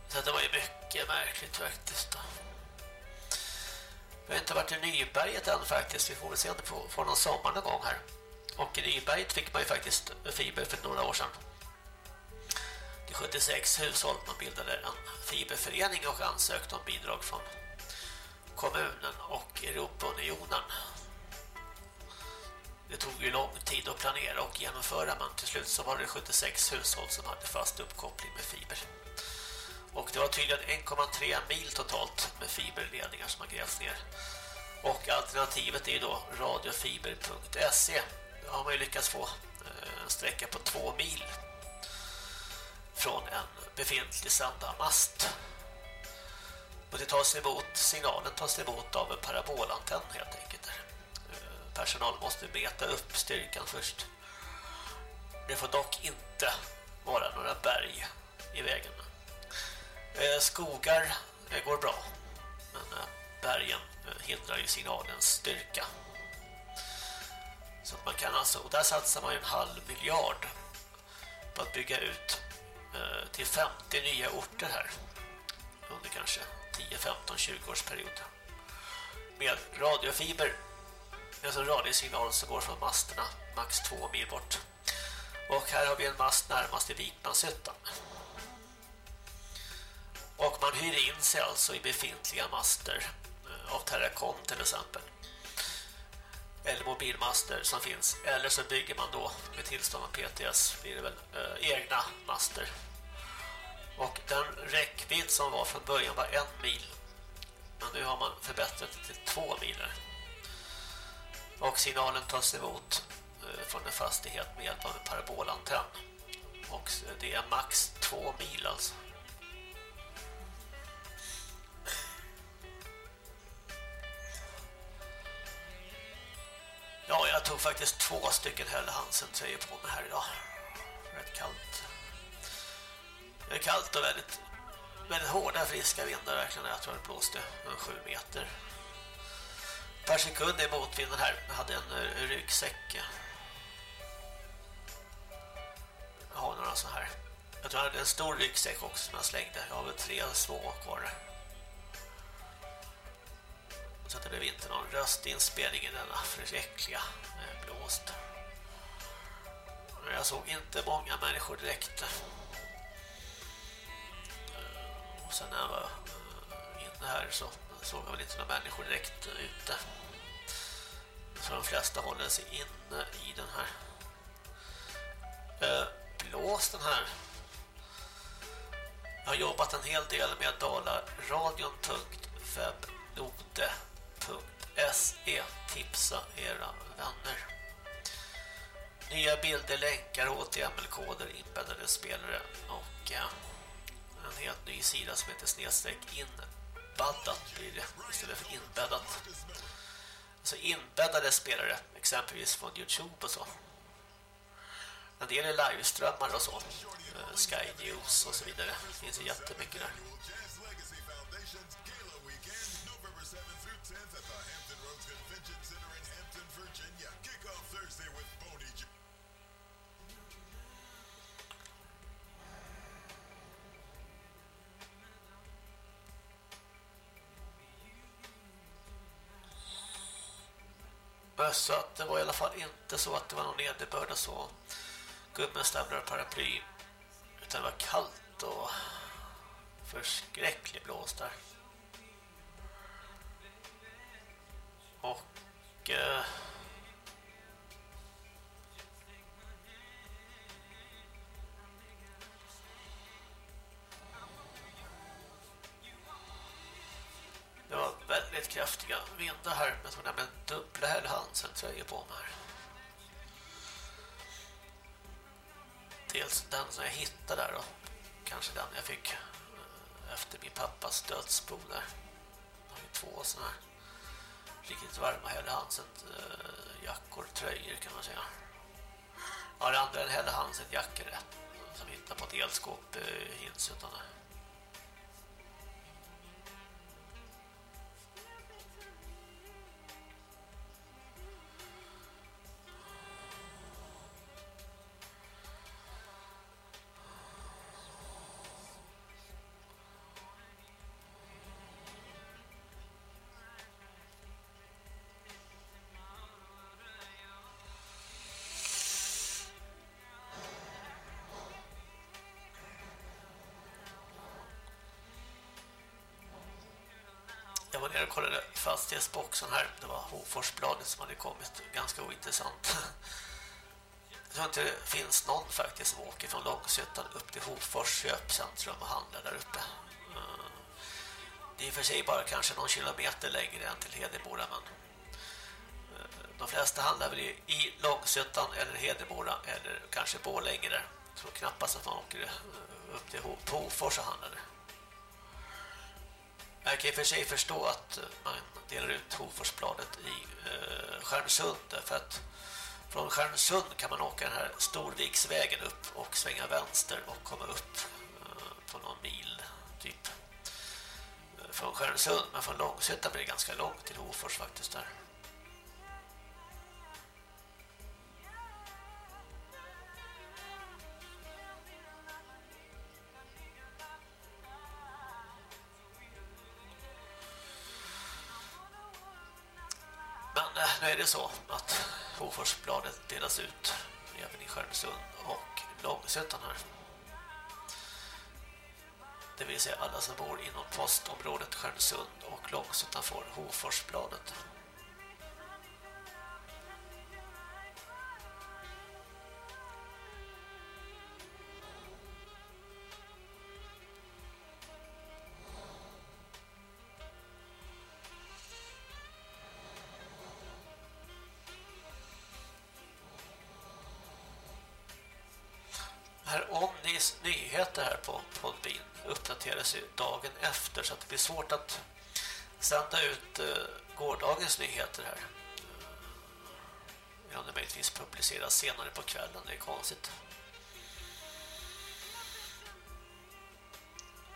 Så det var ju mycket märkligt faktiskt. Vi har inte varit i Nyberget än faktiskt. Vi får väl se om det får någon sommar någon gång här. Och i Nyberget fick man ju faktiskt fiber för några år sedan. Det 76 hushåll man bildade en fiberförening och ansökte om bidrag från kommunen och Europaunionen. Det tog ju lång tid att planera och genomföra men till slut så var det 76 hushåll som hade fast uppkoppling med fiber. Och det var tydligen 1,3 mil totalt med fiberledningar som har grävts ner. Och alternativet är då radiofiber.se. Där har man ju lyckats få en sträcka på 2 mil från en befintlig sändarmast. Och det tas emot, signalen tas emot av en parabolantenn helt enkelt. Eh, personal måste mäta upp styrkan först. Det får dock inte vara några berg i vägen. Eh, skogar går bra, men eh, bergen hindrar ju signalens styrka. Så att man kan alltså, och där satsar man en halv miljard på att bygga ut till 50 nya orter här under kanske 10, 15, 20 års period. Med radiofiber, alltså radiosignal som går från masterna max två mil bort. Och här har vi en mast närmast i Vikmanshyttan. Och man hyr in sig alltså i befintliga master eh, av Terracom till exempel. Eller mobilmaster som finns. Eller så bygger man då med tillstånd av PTS blir det väl eh, egna master och den räckvidd som var från början var en mil. Men nu har man förbättrat det till två miler. Och signalen tas emot eh, från en fastighet med hjälp av en parabolantenn. Och det är max två mil alltså. Ja, jag tog faktiskt två stycken Helle Hansen tröjor på mig här idag. Rätt kallt. Det är kallt och väldigt, väldigt hårda friska vindar verkligen. Jag tror det blåste en sju meter per sekund i motvinden här. Jag hade en eh, ryggsäck. Jag har några så här. Jag tror jag hade en stor ryggsäck också som jag slängde. Jag har väl tre små kvar. Så att det blev inte någon röstinspelning i denna förskräckliga eh, blåst. Jag såg inte många människor direkt. Och sen när jag var eh, inne här så såg jag väl inte några människor direkt eh, ute. Så de flesta håller sig inne i den här eh, blåsten här. Jag har jobbat en hel del med dalaradion.webnode.se Tipsa era vänner. nya bilder, länkar, HTML-koder, inbäddade spelare och en helt ny sida som heter snedstreck inbaddat blir det istället för inbäddat. Så inbäddade spelare, exempelvis från Youtube och så. En del är liveströmmar och så. Eh, Sky News och så vidare. Det finns ju jättemycket där. Men Så att det var i alla fall inte så att det var någon nederbörd och så Gubben stämlade paraply utan det var kallt och förskräcklig blåst där. Och eh, kraftiga vindar här med sådana med dubbla Hellhansen tröjor på mig här. Dels den som jag hittade där då. Kanske den jag fick eh, efter min pappas dödsbo där. Jag har ju två sådana här riktigt varma Helle Hansen-jackor, eh, tröjor kan man säga. Ja, det andra är en Helle Hansen jacka. Eh, som hittar på ett elskåp i Hinsutan fastighetsboxen här. Det var Hoforsbladet som hade kommit. Ganska ointressant. Jag tror inte det finns någon faktiskt som åker från Långsötan upp till Hofors köpcentrum och handlar där uppe. Eh, det är i och för sig bara kanske någon kilometer längre än till Hedemora men eh, de flesta handlar väl i Långsötan eller Hedemora eller kanske Borlänge där. Jag tror knappast att man åker eh, upp till Hofors och handlar där. Jag kan i och för sig förstå att man delar ut Hoforsbladet i eh, Skärmsund för att från Skärmsund kan man åka den här Storviksvägen upp och svänga vänster och komma upp eh, på någon mil typ eh, från Skärmsund, men från Långsötan blir det ganska långt till Hofors faktiskt där. Så att Hoforsbladet delas ut även i Skärmsund och Långsötan här. Det vill säga alla som bor inom postområdet Skärmsund och Långsötan får Hoforsbladet. Här Omnis nyheter här på Podbean uppdateras ju dagen efter så att det blir svårt att sända ut eh, gårdagens nyheter här. Eh, ja, det möjligtvis publiceras senare på kvällen, det är konstigt.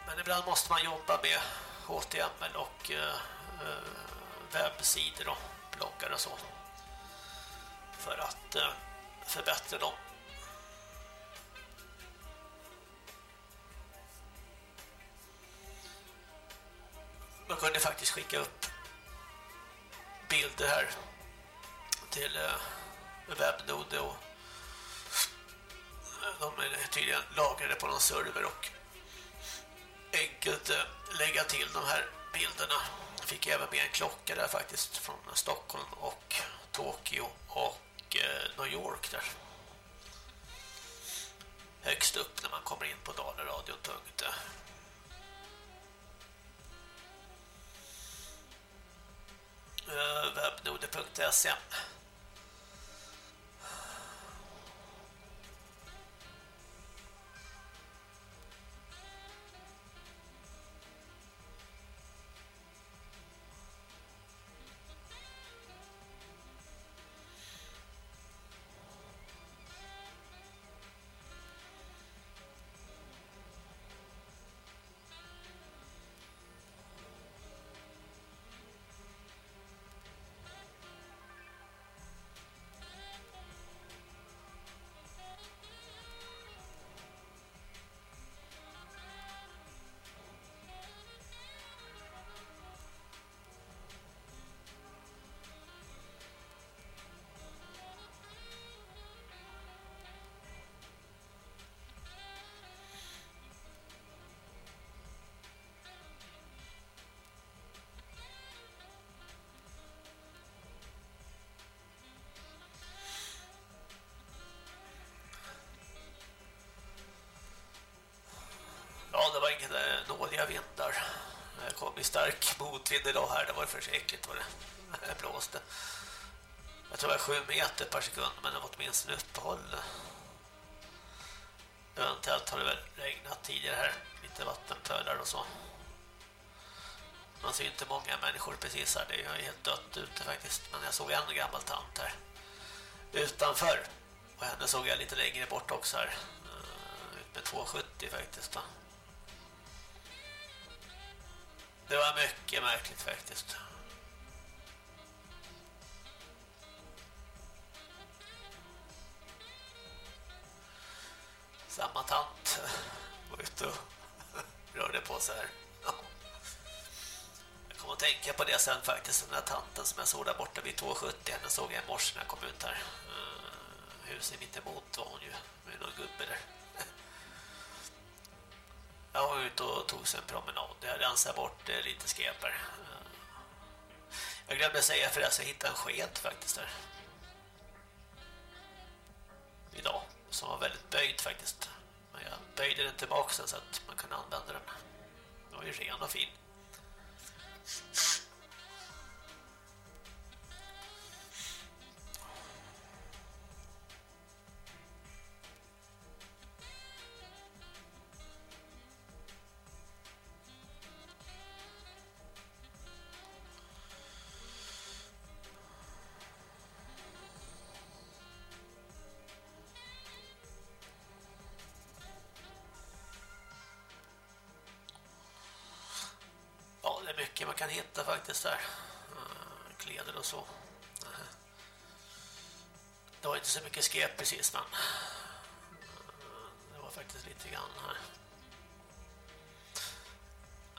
Men ibland måste man jobba med HTML och eh, eh, webbsidor och bloggar och så för att eh, förbättra dem. Skicka upp bilder här till eh, webbnode och eh, de är tydligen lagrade på någon server och enkelt eh, lägga till de här bilderna. Jag fick även med en klocka där faktiskt från Stockholm och Tokyo och New York där. Högst upp när man kommer in på dalaradion.se Eh, webnode.se motvind idag här. Det var för säkert vad det blåste. Jag tror det var sju meter per sekund men det var åtminstone uppehåll. Eventuellt har det väl regnat tidigare här. Lite vattenpölar och så. Man ser inte många människor precis här. Det är ju helt dött ute faktiskt. Men jag såg en gammal tant här. Utanför. Och henne såg jag lite längre bort också här. Eh, ut med 270 faktiskt Det var mycket märkligt faktiskt. Samma tant var ute och (laughs) rörde på sig här. Jag kommer att tänka på det sen faktiskt, den där tanten som jag såg där borta vid 270. Henne såg jag i morse när jag kom ut här. Eh, Huset mitt emot var hon ju med någon gubbe där. Jag var ute och tog sig en promenad. Jag rensade bort eh, lite skräp här. Eh, jag glömde säga för jag hittade en sked faktiskt där. Idag. Som var väldigt böjd faktiskt. Men jag böjde den tillbaka så att man kunde använda den. Den var ju ren och fin. Kan hitta faktiskt där. Eh, kläder och så. Det var inte så mycket skräp precis, men eh, det var faktiskt lite grann här.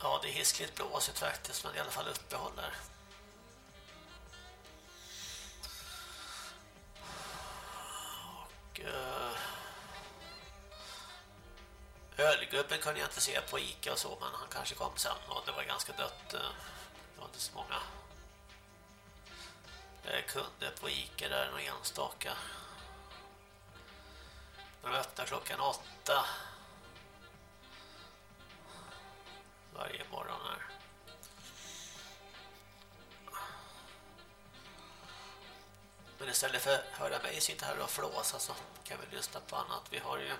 Ja, det är hiskligt blåsigt faktiskt, men i alla fall uppehåll där. Kunde jag inte se på Ica och så, men han kanske kom sen och det var ganska dött. Eh, det var inte så många eh, kunder på Ica där, någon enstaka. De öppnar klockan åtta varje morgon här. Men istället för att höra mig sitta här och flåsa så kan vi lyssna på annat. Vi har ju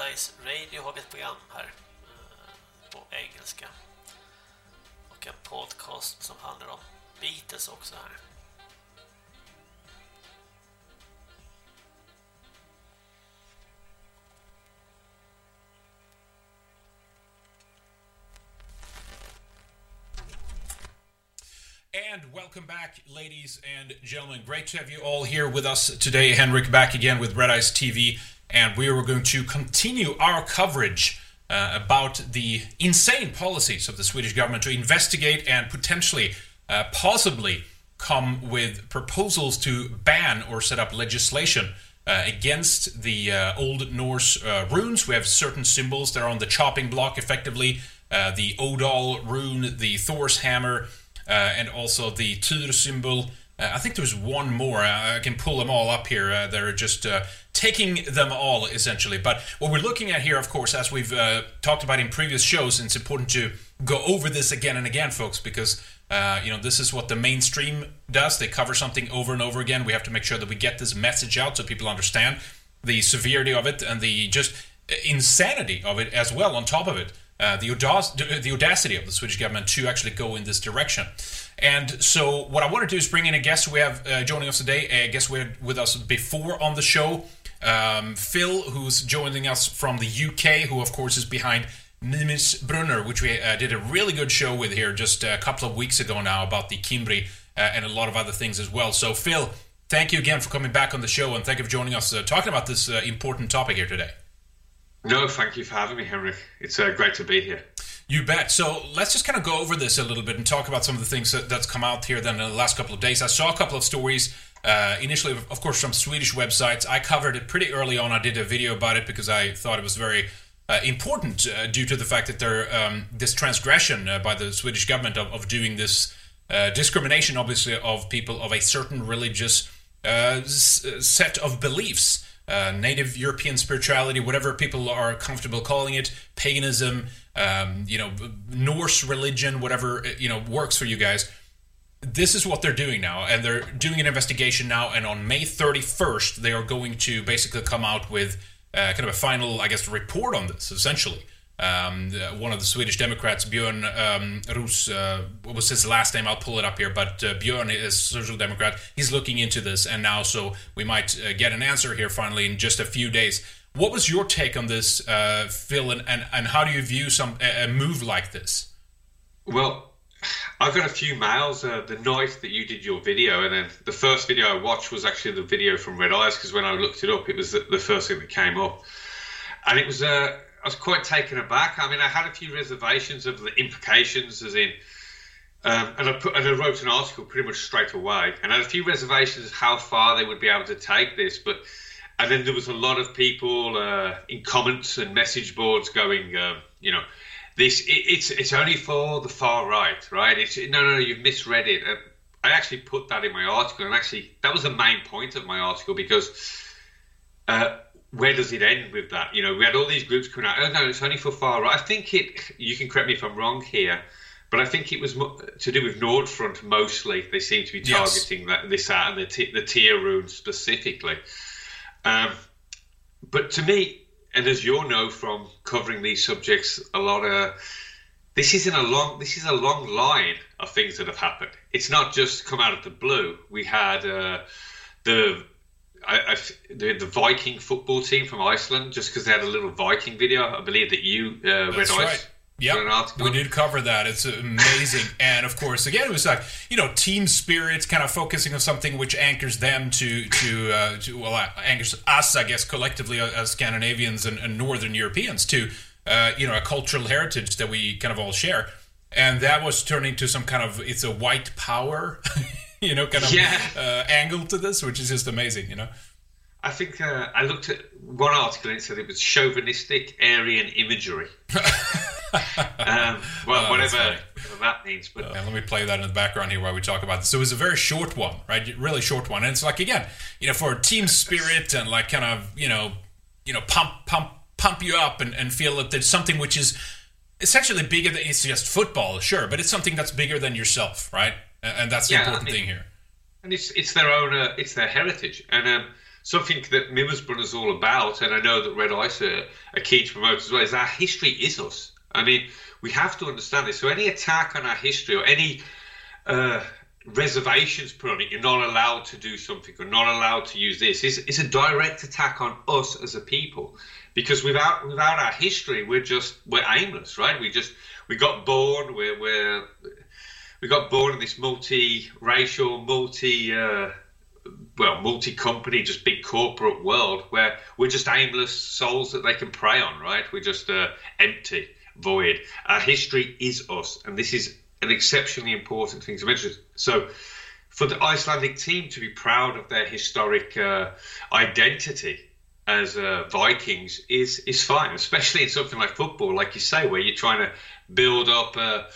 Ice Radio har vi ett program här eh, på engelska. Och en podcast som handlar om Beatles också här. And welcome back, ladies and gentlemen. Great to have you all here with us today. Henrik back again with Red Ice TV, and we are going to continue our coverage uh, about the insane policies of the Swedish government to investigate and potentially, uh, possibly, come with proposals to ban or set up legislation uh, against the uh, Old Norse uh, runes. We have certain symbols that are on the chopping block, effectively. Uh, the Odal rune, the Thor's hammer, and also the Tyr symbol. Uh, I think there's one more. I I can pull them all up here. Uh, they're just uh, taking them all essentially. But what we're looking at here, of course, as we've uh, talked about in previous shows, and it's important to go over this again and again, folks, because uh, you know this is what the mainstream does. They cover something over and over again. We have to make sure that we get this message out so people understand the severity of it and the just insanity of it as well. On top of it, uh, the, audac- the audacity of the Swedish government to actually go in this direction. And so, what I want to do is bring in a guest we have uh, joining us today, a guest we had with us before on the show, um, Phil, who's joining us from the UK, who, of course, is behind Mimisbrunnr, which we uh, did a really good show with here just a couple of weeks ago now about the Cimbri uh, and a lot of other things as well. So, Phil, thank you again for coming back on the show and thank you for joining us uh, talking about this uh, important topic here today. No, thank you for having me, Henrik. It's uh, great to be here. You bet. So let's just kind of go over this a little bit and talk about some of the things that, that's come out here then in the last couple of days. I saw a couple of stories, uh, initially, of course, from Swedish websites. I covered it pretty early on. I did a video about it because I thought it was very uh, important uh, due to the fact that there um, this transgression uh, by the Swedish government of, of doing this uh, discrimination, obviously, of people of a certain religious uh, s- set of beliefs. Uh, native European spirituality, whatever people are comfortable calling it, paganism, um, you know, Norse religion, whatever uh, you know works for you guys. This is what they're doing now, and they're doing an investigation now. And on May 31st, they are going to basically come out with uh, kind of a final, I guess, report on this. Essentially, um, the- one of the Swedish Democrats, Björn um, Roos, uh, what was his last name? I'll pull it up here. But uh, Björn is Social Democrat. He's looking into this, and now so we might uh, get an answer here finally in just a few days. What was your take on this, uh, Phil, and, and, and how do you view some a, a move like this? Well, I got a few mails uh, the night that you did your video, and then the first video I watched was actually the video from Red Ice because when I looked it up, it was the, the first thing that came up, and it was uh, I was quite taken aback. I mean, I had a few reservations of the implications, as in, um, and I put and I wrote an article pretty much straight away, and I had a few reservations how far they would be able to take this, but. And then there was a lot of people uh, in comments and message boards going, um, you know, this it, it's it's only for the far right, right? It's no, no, no, you've misread it. Uh, I actually put that in my article, and actually that was the main point of my article because uh, where does it end with that? You know, we had all these groups coming out. Oh no, it's only for far right. I think it. You can correct me if I'm wrong here, but I think it was to do with Nordfront mostly. They seem to be Yes. targeting that this out and the t- the Tyr rune specifically. Um, but to me, and as you'll know from covering these subjects, a lot of this isn't a long this is a long line of things that have happened. It's not just come out of the blue. We had uh, the I, I, the, the Viking football team from Iceland just because they had a little Viking video. I believe that you uh, Red Ice. right. Yep, we did cover that. It's amazing, (laughs) and of course, again, it was like you know, team spirit, kind of focusing on something which anchors them to to, uh, to well, uh, anchors us, I guess, collectively uh, as Scandinavians and, and Northern Europeans to uh, you know a cultural heritage that we kind of all share, and that was turning to some kind of it's a white power, (laughs) (laughs) you know, kind of Yeah. uh, angle to this, which is just amazing, you know. I think uh, I looked at one article and it said it was chauvinistic Aryan imagery. (laughs) um, well, Oh, whatever, that means, but Yeah, let me play that in the background here while we talk about this. So it was a very short one, right? Really short one, and it's like again, you know, for team spirit and like kind of you know, you know, pump, pump, pump you up and, and feel that there's something which is essentially bigger than it's just football, sure, but it's something that's bigger than yourself, right? And, that's the Yeah, I important mean- thing here. and it's it's their own uh, it's their heritage. And um, something that Mimisbrunnr is all about and I know that Red Ice are, are keen to promote as well is our history is us. I mean we have to understand this. So any attack on our history or any uh, reservations put on it you're not allowed to do something or not allowed to use this is is a direct attack on us as a people. Because without without our history we're just we're aimless right? We just we got born we're we're we got born in this multi-racial, multi, uh, well, multi-company, just big corporate world where we're just aimless souls that they can prey on, right? We're just uh, empty, void. Our history is us, and this is an exceptionally important thing to mention. So, for the Icelandic team to be proud of their historic uh, identity as uh, Vikings is is fine, especially in something like football, like you say, where you're trying to build up a,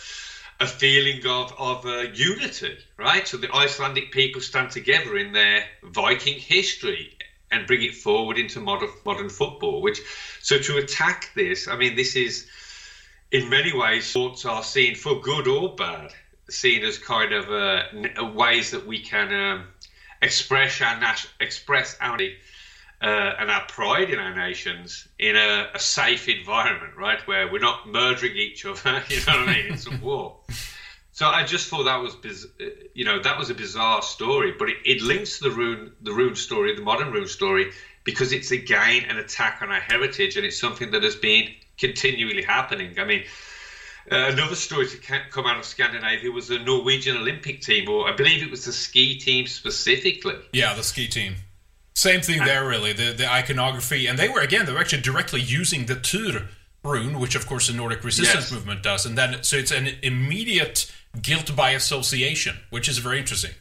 a feeling of of uh, unity, right? So the Icelandic people stand together in their Viking history and bring it forward into modern modern football. Which so to attack this, I mean, this is in many ways sports are seen for good or bad, seen as kind of uh, ways that we can um, express our nas- express our uh, and our pride in our nations in a, a safe environment, right, where we're not murdering each other. (laughs) You know what I mean? It's a war. So I just thought that was, biz- uh, you know, that was a bizarre story, but it, it links to the rune, the rune story, the modern rune story, because it's again an attack on our heritage, and it's something that has been continually happening. I mean, uh, another story to come out of Scandinavia was the Norwegian Olympic team, or I believe it was the ski team specifically. Yeah, the ski team. Same thing there, really. The the iconography, and they were again, they were actually directly using the Tyr rune, which of course the Nordic resistance Yes. movement does, and then so it's an immediate guilt by association, which is very interesting.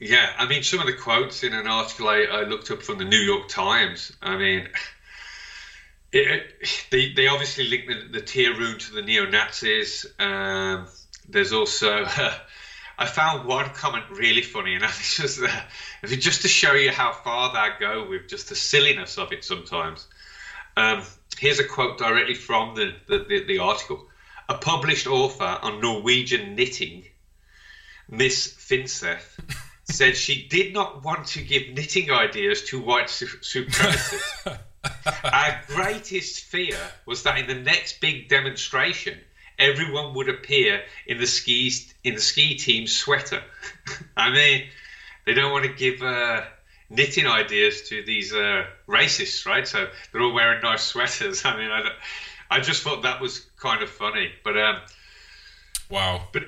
Yeah, I mean, some of the quotes in an article I, I looked up from the New York Times. I mean, it, it- they they obviously link the, the Tyr rune to the neo Nazis. Um, there's also (laughs) I found one comment really funny, and (laughs) it's just uh, just to show you how far they go with just the silliness of it sometimes. Um, here's a quote directly from the, the, the, the article. A published author on Norwegian knitting, Miss Finseth, said she did not want to give knitting ideas to white su- supremacists. (laughs) Our greatest fear was that in the next big demonstration, everyone would appear in the skis in the ski team sweater. (laughs) I mean, they don't want to give uh, knitting ideas to these uh, racists, right? So they're all wearing nice sweaters. (laughs) I mean, I, I just thought that was kind of funny, but um, wow. But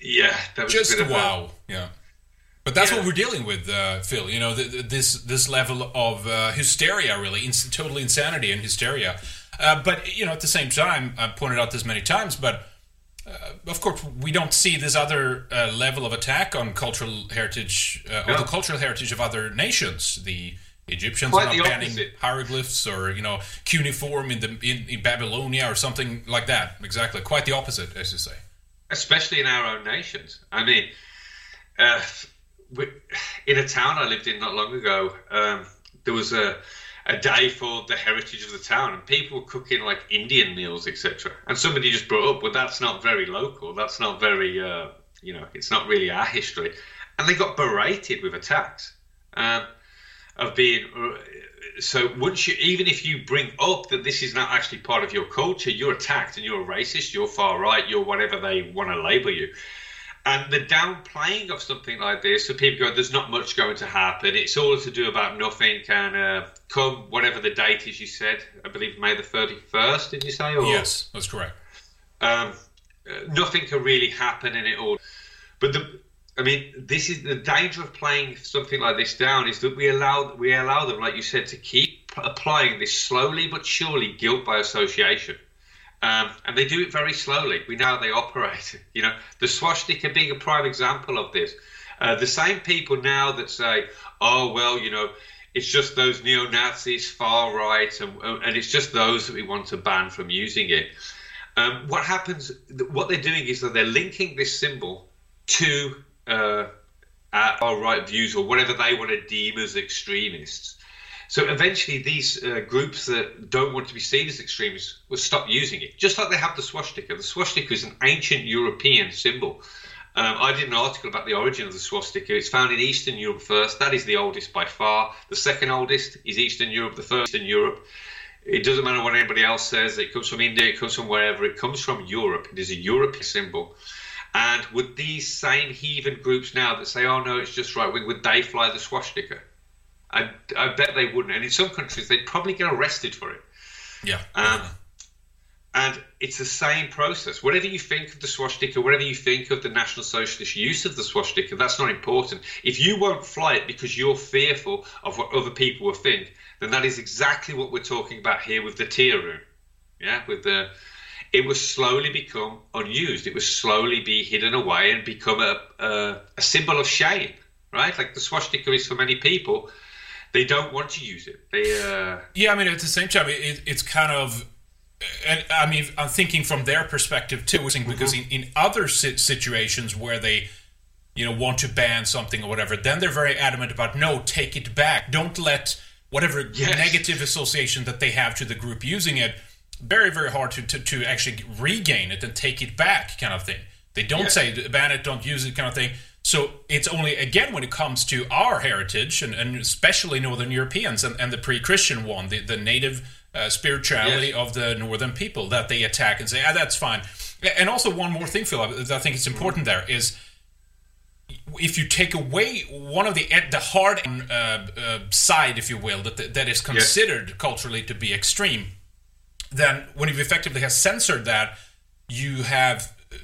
yeah, that was just a bit of a- wow. yeah. But that's what we're dealing with, uh, Phil. You know, th th this this level of uh, hysteria, really, ins- total insanity and hysteria. Uh, but you know, at the same time, I've pointed out this many times. But uh, of course, we don't see this other uh, level of attack on cultural heritage, uh, or the cultural heritage of other nations. The Egyptians Quite are not banning opposite. hieroglyphs, or you know, cuneiform in the in, in Babylonia, or something like that. Exactly, quite the opposite, as you say. especially in our own nations. I mean, uh, we, in a town I lived in not long ago, um, there was a a day for the heritage of the town, and people were cooking like Indian meals, etc. And somebody just brought up, "Well, that's not very local. That's not very, uh, you know, it's not really our history." And they got berated with attacks um, of being. Uh, so once you, even if you bring up that this is not actually part of your culture, you're attacked and you're a racist, you're far right, you're whatever they want to label you. And the downplaying of something like this, so people go, there's not much going to happen. It's all to do about nothing. And uh, come whatever the date is, you said, I believe May the 31st, did you say? Or, Yes, that's correct. um, uh, nothing can really happen in it all. But the, I mean, this is the danger of playing something like this down is that we allow we allow them, like you said, to keep applying this slowly but surely guilt by association. Um, and they do it very slowly. We know how they operate. (laughs) You know, the swastika being a prime example of this. Uh, the same people now that say, "Oh well, you know, it's just those neo Nazis, far right, and, and it's just those that we want to ban from using it." Um, what happens? What they're doing is that they're linking this symbol to uh, our right views or whatever they want to deem as extremists. So eventually, these uh, groups that don't want to be seen as extremists will stop using it, just like they have the swastika. The swastika is an ancient European symbol. Um, I did an article about the origin of the swastika. It's found in Eastern Europe first. That is the oldest by far. The second oldest is Eastern Europe. The first in Europe. It doesn't matter what anybody else says. It comes from India. It comes from wherever. It comes from Europe. It is a European symbol. And would these same heathen groups now that say, "Oh no, it's just right wing," would they fly the swastika? I, I bet they wouldn't. And in some countries, they'd probably get arrested for it. Yeah. Um, and it's the same process. Whatever you think of the swastika, whatever you think of the National Socialist use of the swastika, that's not important. If you won't fly it because you're fearful of what other people will think, then that is exactly what we're talking about here with the Tyr room. Yeah, with the it will slowly become unused. It will slowly be hidden away and become a, a, a symbol of shame, right? Like the swastika is for many people. They don't want to use it. They uh, Yeah, I mean, at the same time, it, it's kind of, and I mean, I'm thinking from their perspective too, because in, in other si- situations where they, you know, want to ban something or whatever, then they're very adamant about no, take it back. Don't let whatever negative association that they have to the group using it. Very, very hard to, to, to actually regain it and take it back, kind of thing. They don't Yeah. say ban it, don't use it, kind of thing. So it's only again when it comes to our heritage and, and especially Northern Europeans and, and the pre-Christian one, the, the native uh, spirituality of the Northern people that they attack and say, ah, that's fine. And also one more thing, Philip, that I think it's important there is if you take away one of the the hard uh, uh, side, if you will, that that is considered culturally to be extreme, then when you've effectively have censored that, you have uh,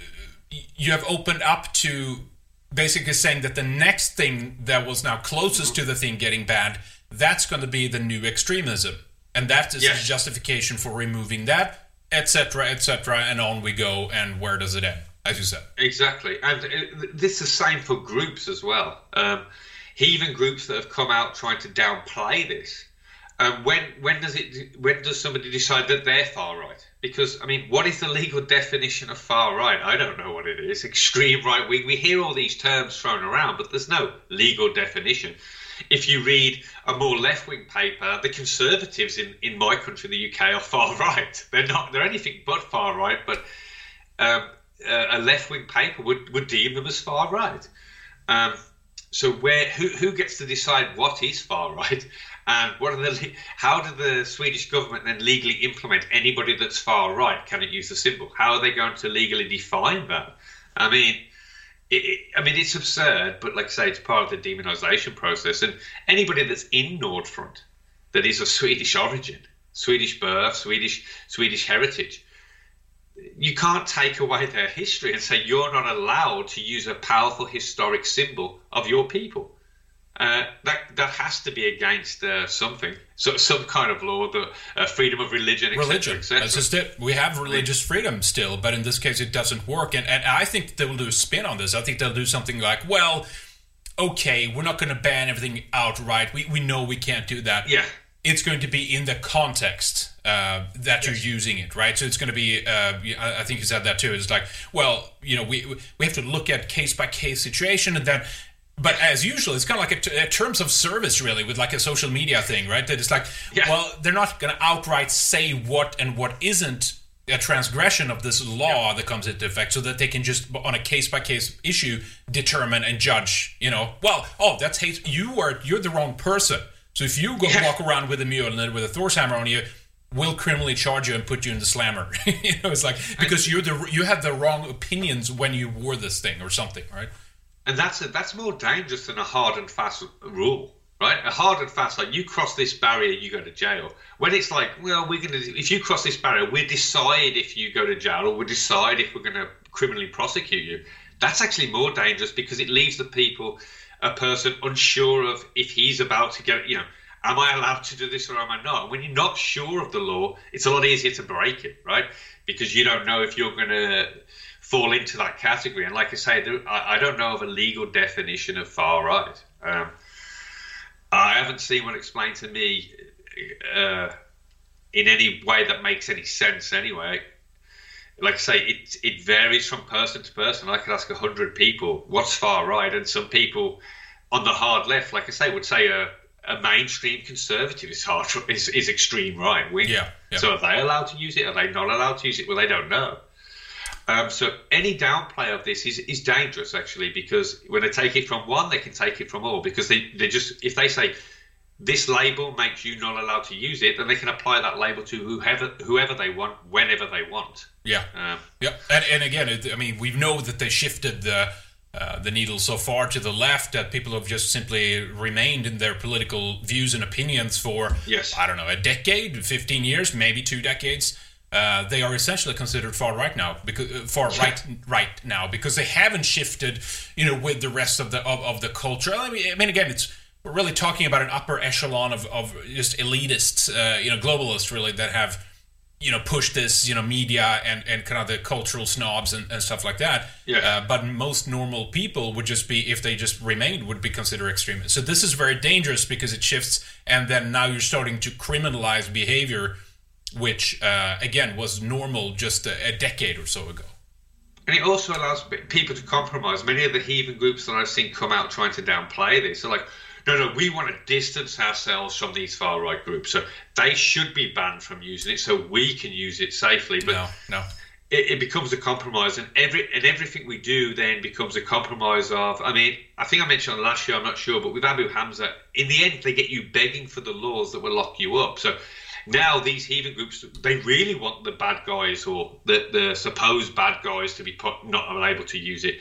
you have opened up to basically saying that the next thing that was now closest to the thing getting banned, that's going to be the new extremism, and that is Yes. a justification for removing that, etc., etc., and on we go. And where does it end? As you said. Exactly, and it, this is the same for groups as well. Um, heathen groups that have come out trying to downplay this. Um, when when does it when does somebody decide that they're far right? Because I mean, what is the legal definition of far right? I don't know what it is. Extreme right wing. We hear all these terms thrown around, but there's no legal definition. If you read a more left wing paper, the Conservatives in, in my country, the UK, are far (laughs) right. They're not. They're anything but far right. But um, a left wing paper would, would deem them as far right. Um, so where who who gets to decide what is far (laughs) right, and what are the how do the Swedish government then legally implement anybody that's far right? Can it use the symbol? How are they going to legally define that? I mean. It, I mean, it's absurd, but like I say, it's part of the demonisation process. And anybody that's in Nordfront that is of Swedish origin, Swedish birth, Swedish Swedish heritage, you can't take away their history and say you're not allowed to use a powerful historic symbol of your people. Uh, that that has to be against uh, something, so some kind of law, the uh, freedom of religion, et religion. et. That's just it. We have religious freedom still, but in this case, it doesn't work. And, and I think they will do a spin on this. I think they'll do something like, well, okay, we're not going to ban everything outright. We, we know we can't do that. Yeah. It's going to be in the context uh, that you're using it, right? So it's going to be. Uh, I I think you said that too. It's like, well, you know, we we have to look at case by case situation, and then but as usual, it's kind of like a, t- a terms of service, really, with like a social media thing, right? That it's like, well, they're not going to outright say what and what isn't a transgression of this law that comes into effect, so that they can just, on a case by case issue, determine and judge. You know, well, oh, that's hate. You are you're the wrong person. So if you go walk around with a mule and with a Thor's hammer on you, we'll criminally charge you and put you in the slammer. (laughs) you know, it's like because you're the you had the wrong opinions when you wore this thing or something, right? And that's a, that's more dangerous than a hard and fast rule, right? A hard and fast, like you cross this barrier, you go to jail. When it's like, well, we're gonna, if you cross this barrier, we decide if you go to jail or we decide if we're gonna criminally prosecute you. That's actually more dangerous because it leaves the people, a person unsure of if he's about to get, you know, am I allowed to do this or am I not? When you're not sure of the law, it's a lot easier to break it, right? Because you don't know if you're gonna fall into that category. And like I say, there, I, I don't know of a legal definition of far right. Um, I haven't seen one explained to me uh, in any way that makes any sense. Anyway, like I say, it it varies from person to person. I could ask a hundred people what's far right, and some people on the hard left, like I say, would say a a mainstream conservative is hard is, is extreme right wing. Yeah, yeah. So are they allowed to use it? Are they not allowed to use it? Well, they don't know. Um, so any downplay of this is, is dangerous actually because when they take it from one, they can take it from all because they, they just if they say this label makes you not allowed to use it, then they can apply that label to whoever whoever they want whenever they want. Yeah, Um, yeah, and, and again, it, I mean, we know that they shifted the uh, the needle so far to the left that people have just simply remained in their political views and opinions for yes. I don't know a decade, fifteen years, maybe two decades. Uh, they are essentially considered far right now because uh, far right right now because they haven't shifted, you know, with the rest of the of, of the culture. I mean, I mean, again, it's we're really talking about an upper echelon of, of just elitists, uh, you know, globalists really that have you know pushed this you know media and and kind of the cultural snobs and, and stuff like that Yeah. uh, but most normal people would just be if they just remained would be considered extremists so this is very dangerous because it shifts and then now you're starting to criminalize behavior which uh, again was normal just a, a decade or so ago And it also allows people to compromise. Many of the heathen groups that I've seen come out trying to downplay this are like, no, no, we want to distance ourselves from these far right groups. So they should be banned from using it so we can use it safely. But no no it, it becomes a compromise, and every and everything we do then becomes a compromise of. I mean, I think I mentioned on last year, I'm not sure, but with Abu Hamza, in the end, they get you begging for the laws that will lock you up. So now these heathen groups, they really want the bad guys or the the supposed bad guys to be put not able to use it.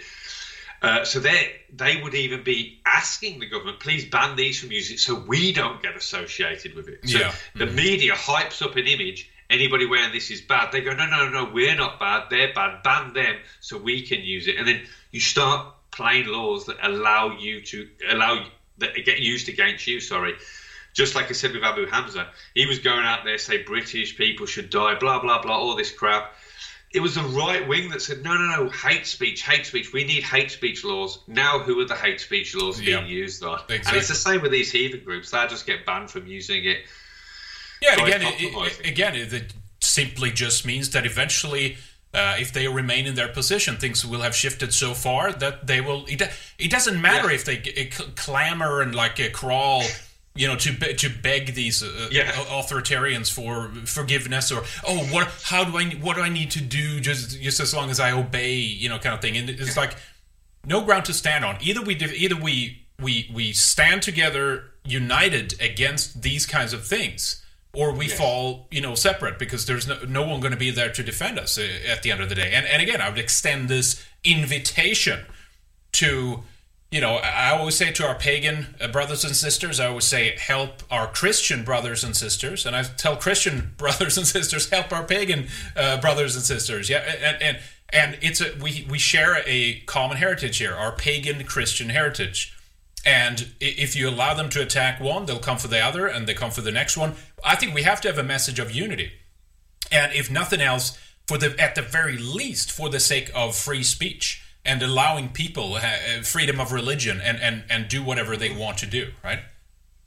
Uh, so they they would even be asking the government, please ban these from using it, so we don't get associated with it. So Yeah. the media hypes up an image. Anybody wearing this is bad. They go, no, no, no, we're not bad. They're bad. Ban them so we can use it. And then you start playing laws that allow you to allow that get used against you. Sorry. Just like I said with Abu Hamza, he was going out there say British people should die, blah blah blah, all this crap it was the right wing that said, no, no, no, hate speech, hate speech. We need hate speech laws. Now, who are the hate speech laws being used on? And it's the same with these heathen groups. They just get banned from using it. Yeah, again, it, it, again, it, simply just means that eventually, uh, if they remain in their position, things will have shifted so far that they will. It, it doesn't matter if they uh, clamor and like uh, crawl. You know, to be, to beg these uh, Yeah. uh, authoritarians for forgiveness, or oh, what? How do I? What do I need to do? Just just as long as I obey, you know, kind of thing. And it's like no ground to stand on. Either we either we we we stand together united against these kinds of things, or we fall you know separate because there's no, no one going to be there to defend us uh, at the end of the day. And and again, I would extend this invitation to you know I always say to our pagan uh, brothers and sisters, I always say help our Christian brothers and sisters, and I tell Christian (laughs) brothers and sisters help our pagan uh, brothers and sisters. Yeah, and and and it's a we we share a common heritage here, our pagan Christian heritage. And if you allow them to attack one, they'll come for the other, and they come for the next one. I think we have to have a message of unity and if nothing else for the at the very least for the sake of free speech and allowing people uh, freedom of religion and, and and do whatever they want to do right?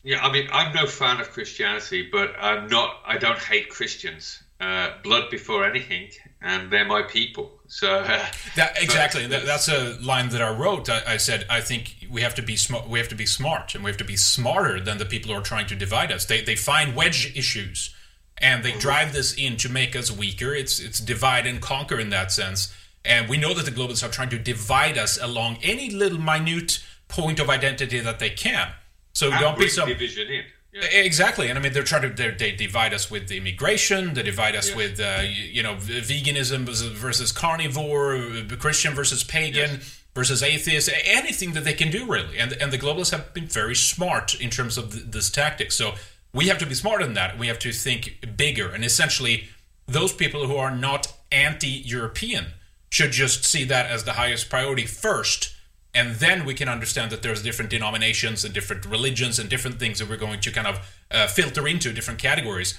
Yeah, I mean, I'm no fan of Christianity, but I'm not. I don't hate Christians. Uh, blood before anything, and they're my people. So uh, that exactly. That, that's a line that i wrote. I, I said i think we have to be smart we have to be smart and we have to be smarter than the people who are trying to divide us. They, they find wedge issues and they drive this in to make us weaker. It's it's divide and conquer in that sense and we know that the globalists are trying to divide us along any little minute point of identity that they can. So and don't be so division in. Exactly, and I mean they're trying to they're, they divide us with immigration, they divide us with uh, you, know veganism versus- carnivore, uh, Christian versus pagan versus atheist, anything that they can do really, and and the globalists have been very smart in terms of th- this tactic. So we have to be smarter than that. We have to think bigger, and essentially those people who are not anti-European should just see that as the highest priority first and then we can understand that there's different denominations and different religions and different things that we're going to kind of uh, filter into different categories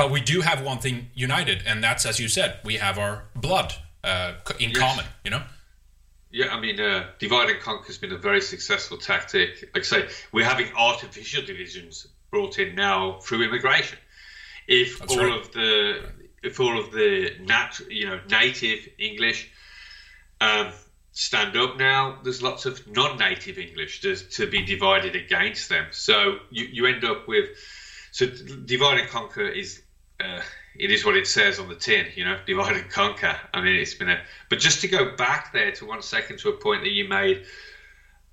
but we do have one thing united and that's as you said we have our blood uh, in Yes. common you know Yeah, I mean, uh, divide and conquer has been a very successful tactic. Like I say, we're having artificial divisions brought in now through immigration. If That's all right. of the if all of the nat you know native English um, stand up now, there's lots of non-native English to, to be divided against them. So you, you end up with so divide and conquer is uh, it is what it says on the tin, you know, (laughs) divide and conquer. I mean, it's been a but just to go back there to one second to a point that you made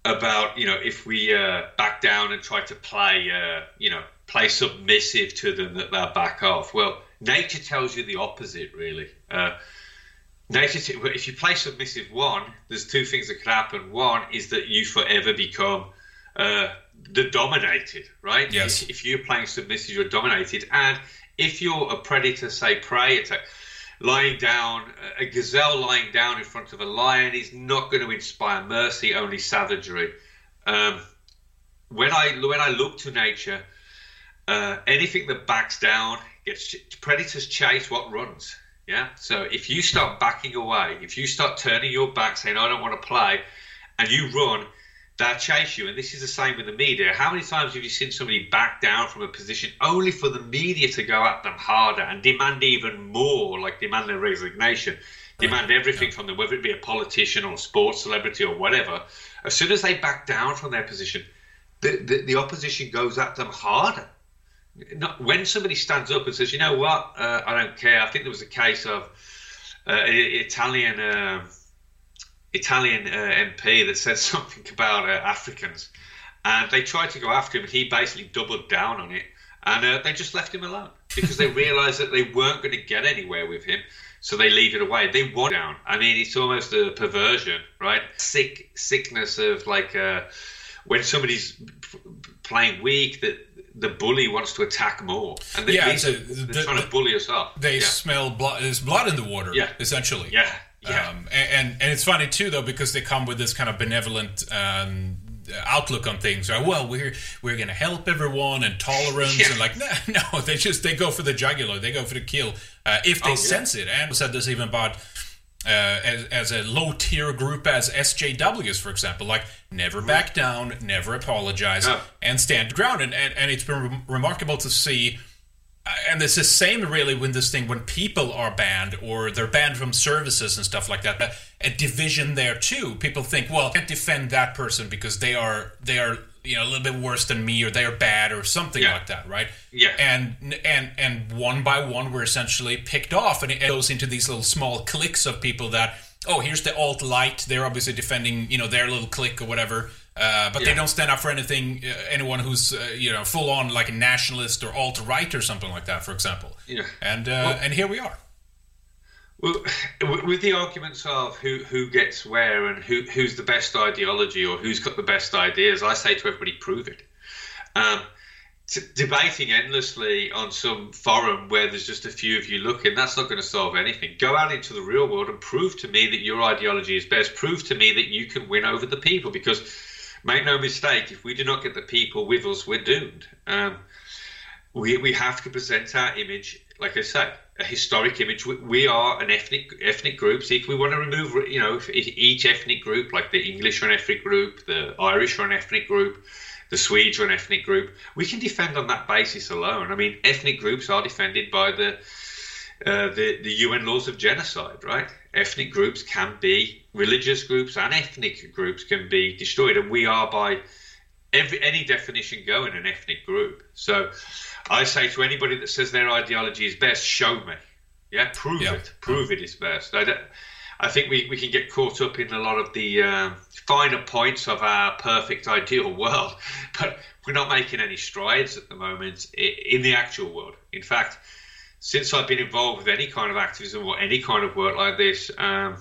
about you know if we uh, back down and try to play uh, you know play submissive to them that they'll back off. Well, nature tells you the opposite, really. Uh, nature, t- if you play submissive one, there's two things that could happen. One is that you forever become uh, the dominated, right? Yes. If, if you're playing submissive, you're dominated, and if you're a predator, say prey attack, lying down, a gazelle lying down in front of a lion is not going to inspire mercy, only savagery. Um, when I when I look to nature, uh, anything that backs down gets predators chase what runs. Yeah. So if you start backing away, if you start turning your back, saying I don't want to play, and you run, they'll chase you. And this is the same with the media. How many times have you seen somebody back down from a position only for the media to go at them harder and demand even more, like demand their resignation, demand everything from them, whether it be a politician or a sports celebrity or whatever. As soon as they back down from their position, the, the, the opposition goes at them harder. Not, when somebody stands up and says, you know what, uh, I don't care. I think there was a case of uh, an Italian um Italian uh, MP that said (laughs) something about uh, Africans, and they tried to go after him, and he basically doubled down on it, and uh, they just left him alone because they realised that they weren't going to get anywhere with him, so they leave it away. They want down. I mean, it's almost a perversion, right? Sick sickness of like uh, when somebody's playing weak that. The bully wants to attack more, and they, Yeah, these- so they're the- trying to bully us up. they yeah. smell blood there's blood in the water Yeah. essentially Yeah, yeah. um, and, and it's funny too though because they come with this kind of benevolent um, outlook on things right well we're we're gonna help everyone and tolerance and like (laughs) no, no they just they go for the jugular they go for the kill uh, if they Oh, yeah. sense it and said this even about Uh, as, as a low tier group as SJWs, for example, like never back down, never apologize, No. and stand ground. And, and, and it's been re- remarkable to see uh, and it's the same really when this thing when people are banned or they're banned from services and stuff like that. A, a division there too. People think, well, I can't defend that person because they are they are you know a little bit worse than me or they are bad or something like that, right? Yeah. And and and one by one we're essentially picked off, and it goes into these little small cliques of people that oh here's the alt light. They're obviously defending you know their little clique or whatever. Uh, but they don't stand up for anything. Uh, anyone who's uh, you know full on like a nationalist or alt right or something like that, for example. Yeah. And uh, Well- and here we are. Well, with the arguments of who who gets where and who who's the best ideology or who's got the best ideas, I say to everybody, prove it. Um, t- debating endlessly on some forum where there's just a few of you looking, that's not going to solve anything. Go out into the real world and prove to me that your ideology is best. Prove to me that you can win over the people. Because make no mistake, if we do not get the people with us, we're doomed. Um, we, we have to present our image, like I say, a historic image. We, we are an ethnic ethnic group. So if we want to remove, you know, each ethnic group, like the English are an ethnic group, the Irish are an ethnic group, the Swedes are an ethnic group, we can defend on that basis alone. I mean, ethnic groups are defended by the uh, the the UN laws of genocide, right? Ethnic groups can be religious groups and ethnic groups can be destroyed, and we are by every any definition going an ethnic group. So I say to anybody that says their ideology is best, show me. Yeah, prove it. Prove it is best. I, I think we, we can get caught up in a lot of the um finer points of our perfect ideal world, (laughs) but we're not making any strides at the moment in the actual world. In fact, since I've been involved with any kind of activism or any kind of work like this, um,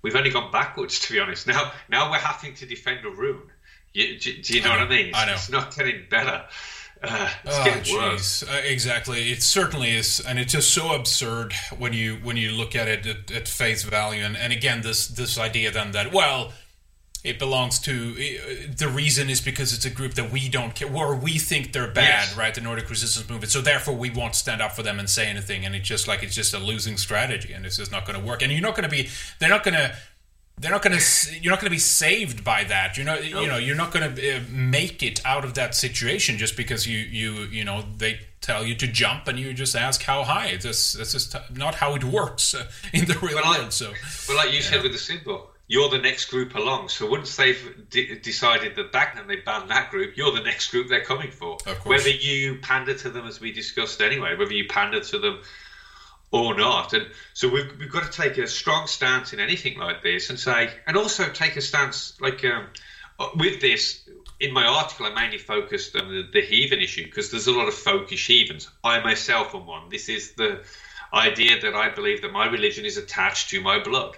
we've only gone backwards. (laughs) To be honest, now now we're having to defend a rune. You, do, do you know, what I mean? It's, I know. It's not getting better. Uh, (sighs) it's Oh, getting worse. jeez. Uh, exactly. It certainly is, and it's just so absurd when you when you look at it at, at face value. And, and again, this this idea then that well, it belongs to uh, the reason is because it's a group that we don't care or we think they're bad, Yes. right? The Nordic Resistance Movement. So therefore, we won't stand up for them and say anything. And it's just like it's just a losing strategy, and it's just not going to work. And you're not going to be. They're not going to. They're not going to. You're not going to be saved by that. You know. You know. You're not going to uh, make it out of that situation just because you you you know they tell you to jump and you just ask how high. That's that's just not how it works uh, (laughs) in the real world. So. Well, like you said with the symbol, you're the next group along. So once they've de- decided that that and they ban that group, you're the next group they're coming for. Of course. Whether you pander to them, as we discussed anyway, whether you pander to them or not. And so we've, we've got to take a strong stance in anything like this and say, and also take a stance like um, with this. In my article, I mainly focused on the, the heathen issue because there's a lot of folkish heathens. I myself am one. This is the idea that I believe that my religion is attached to my blood.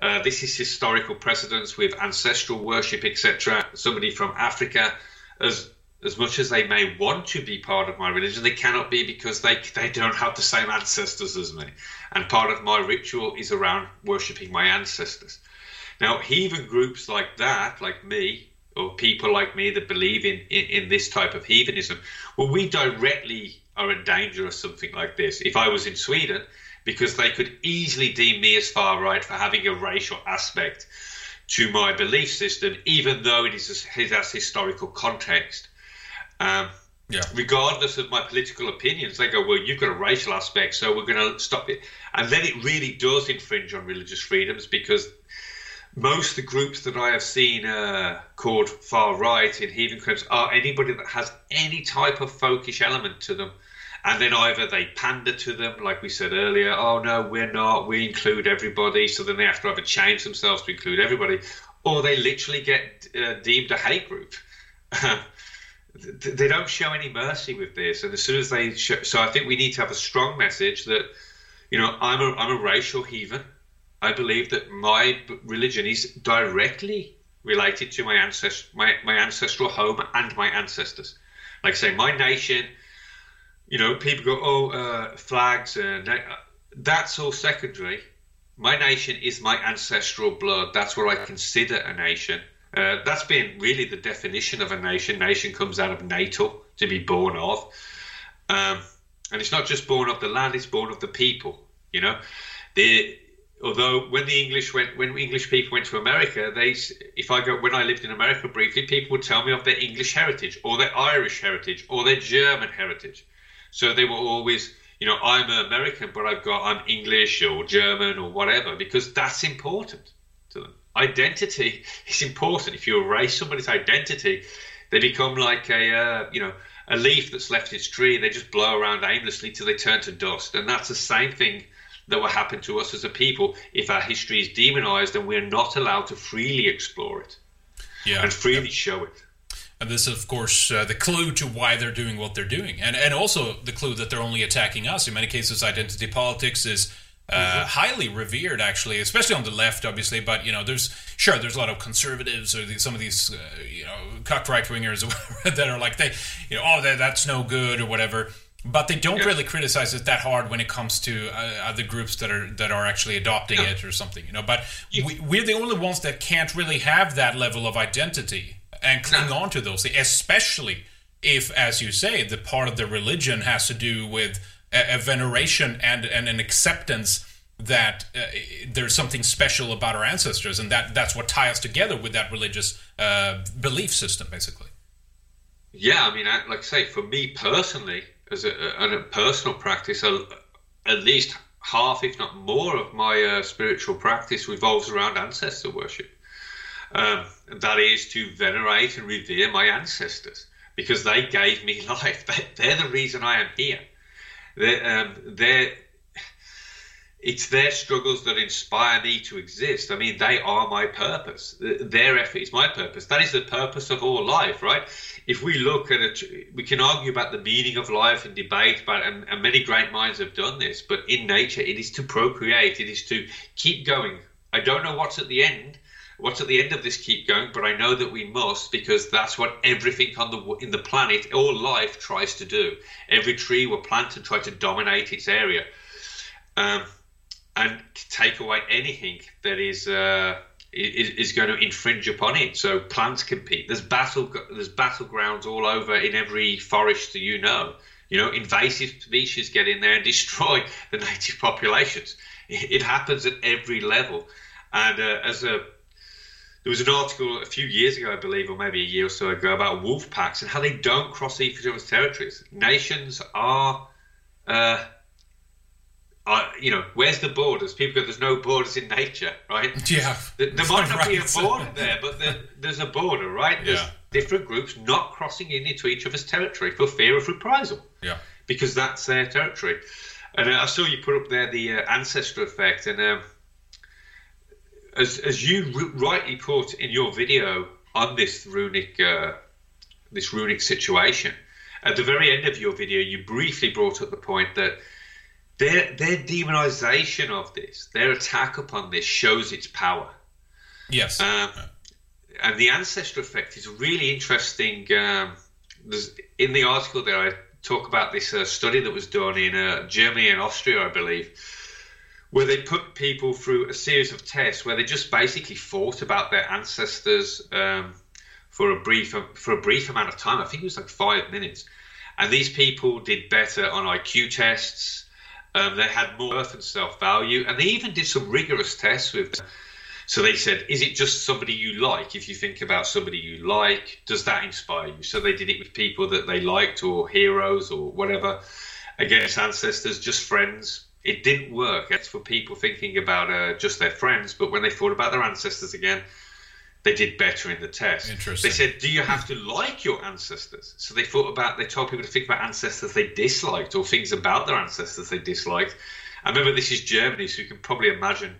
Uh, this is historical precedence with ancestral worship, etc. Somebody from Africa, as as much as they may want to be part of my religion, they cannot be because they they don't have the same ancestors as me. And part of my ritual is around worshipping my ancestors. Now, heathen groups like that, like me, or people like me that believe in, in, in this type of heathenism, well, we directly are in danger of something like this. If I was in Sweden, because they could easily deem me as far right for having a racial aspect to my belief system, even though it is has historical context. Um, yeah. Regardless of my political opinions, they go, "Well, you've got a racial aspect, so we're going to stop it." And then it really does infringe on religious freedoms because most of the groups that I have seen uh, called far right in heathen groups are anybody that has any type of folkish element to them. And then either they pander to them, like we said earlier, oh no, we're not, we include everybody. So then they have to either change themselves to include everybody, or they literally get uh, deemed a hate group. (laughs) they don't show any mercy with this. And as soon as they show, so I think we need to have a strong message that, you know, I'm a, I'm a racial heathen. I believe that my religion is directly related to my ancest- my, my ancestral home and my ancestors. Like I say, my nation, you know, people go, oh, uh, flags, and uh, that's all secondary. My nation is my ancestral blood. That's what I consider a nation. Uh, that's been really the definition of a nation. Nation comes out of natal, to be born of. Um, and it's not just born of the land, it's born of the people, you know. The although when the English went, when English people went to America, they, if I go, when I lived in America briefly, people would tell me of their English heritage, or their Irish heritage, or their German heritage. So they were always, you know, I'm American, but I've got I'm English or German or whatever because that's important. Identity (laughs) is important. If you erase somebody's identity, they become like a uh, you know a leaf that's left its tree. They just blow around aimlessly till they turn to dust, and that's the same thing that will happen to us as a people if our history is demonized and we're not allowed to freely explore it Yeah. and freely show it. And this, is, of course, uh, the clue to why they're doing what they're doing, and and also the clue that they're only attacking us. In many cases, identity politics is uh, highly revered, actually, especially on the left, obviously. But you know, there's sure there's a lot of conservatives or the, some of these uh, you know cuck right wingers (laughs) that are like they, you know, oh that, that's no good or whatever. But they don't really criticize it that hard when it comes to uh, other groups that are that are actually adopting it or something, you know. But we, we're the only ones that can't really have that level of identity and cling on to those, especially if, as you say, the part of the religion has to do with a, a veneration and, and an acceptance that uh, there's something special about our ancestors, and that that's what ties us together with that religious uh, belief system, basically. Yeah, I mean, I, like I say, for me personally, as a, a, a personal practice, at least half, if not more, of my uh, spiritual practice revolves around ancestor worship. Um, that is to venerate and revere my ancestors because they gave me (laughs) life. They, they're the reason I am here. Um, they're, it's their struggles that inspire me to exist. I mean, they are my purpose. Their effort is my purpose. That is the purpose of all life, right? If we look at it, we can argue about the meaning of life and debate about, and, and many great minds have done this. But in nature, it is to procreate. It is to keep going. I don't know what's at the end, what's at the end of this keep going, but I know that we must because that's what everything on the in the planet, all life, tries to do. Every tree will plant and try to dominate its area. Um, and take away anything that is uh, is, is going to infringe upon it. So plants compete. There's battle. There's battlegrounds all over in every forest that you know. You know, invasive species get in there and (laughs) destroy the native populations. It, it happens at every level. And uh, as a there was an article a few years ago, I believe, or maybe a year or so ago, about wolf packs and how they don't cross each other's territories. Nations are. Uh, uh, you know, where's the borders? People go, there's no borders in nature, right? (laughs) Yeah. There, there might not be a border there, but there, there's a border, right? There's Yeah. different groups not crossing into each other's territory for fear of reprisal, Yeah. because that's their territory. And uh, I saw you put up there the uh, ancestor effect, and um, as as you r- rightly put in your video on this runic uh, this runic situation, at the very end of your video, you briefly brought up the point that their their demonization of this, their attack upon this, shows its power. Yes. Um, and the ancestor effect is really interesting. Um, in the article there, I talk about this uh, study that was done in uh, Germany and Austria, I believe, where they put people through a series of tests where they just basically thought about their ancestors um, for a brief for a brief amount of time. I think it was like five minutes, and these people did better on IQ tests. Um, they had more worth and self value, and they even did some rigorous tests with. So they said, is it just somebody you like? If you think about somebody you like, does that inspire you? So they did it with people that they liked or heroes or whatever against ancestors, just friends. It didn't work. It's for people thinking about uh, just their friends, but when they thought about their ancestors again, they did better in the test. Interesting. They said, do you have to like your ancestors? So they thought about, they told people to think about ancestors they disliked or things about their ancestors they disliked. I remember this is Germany, so you can probably imagine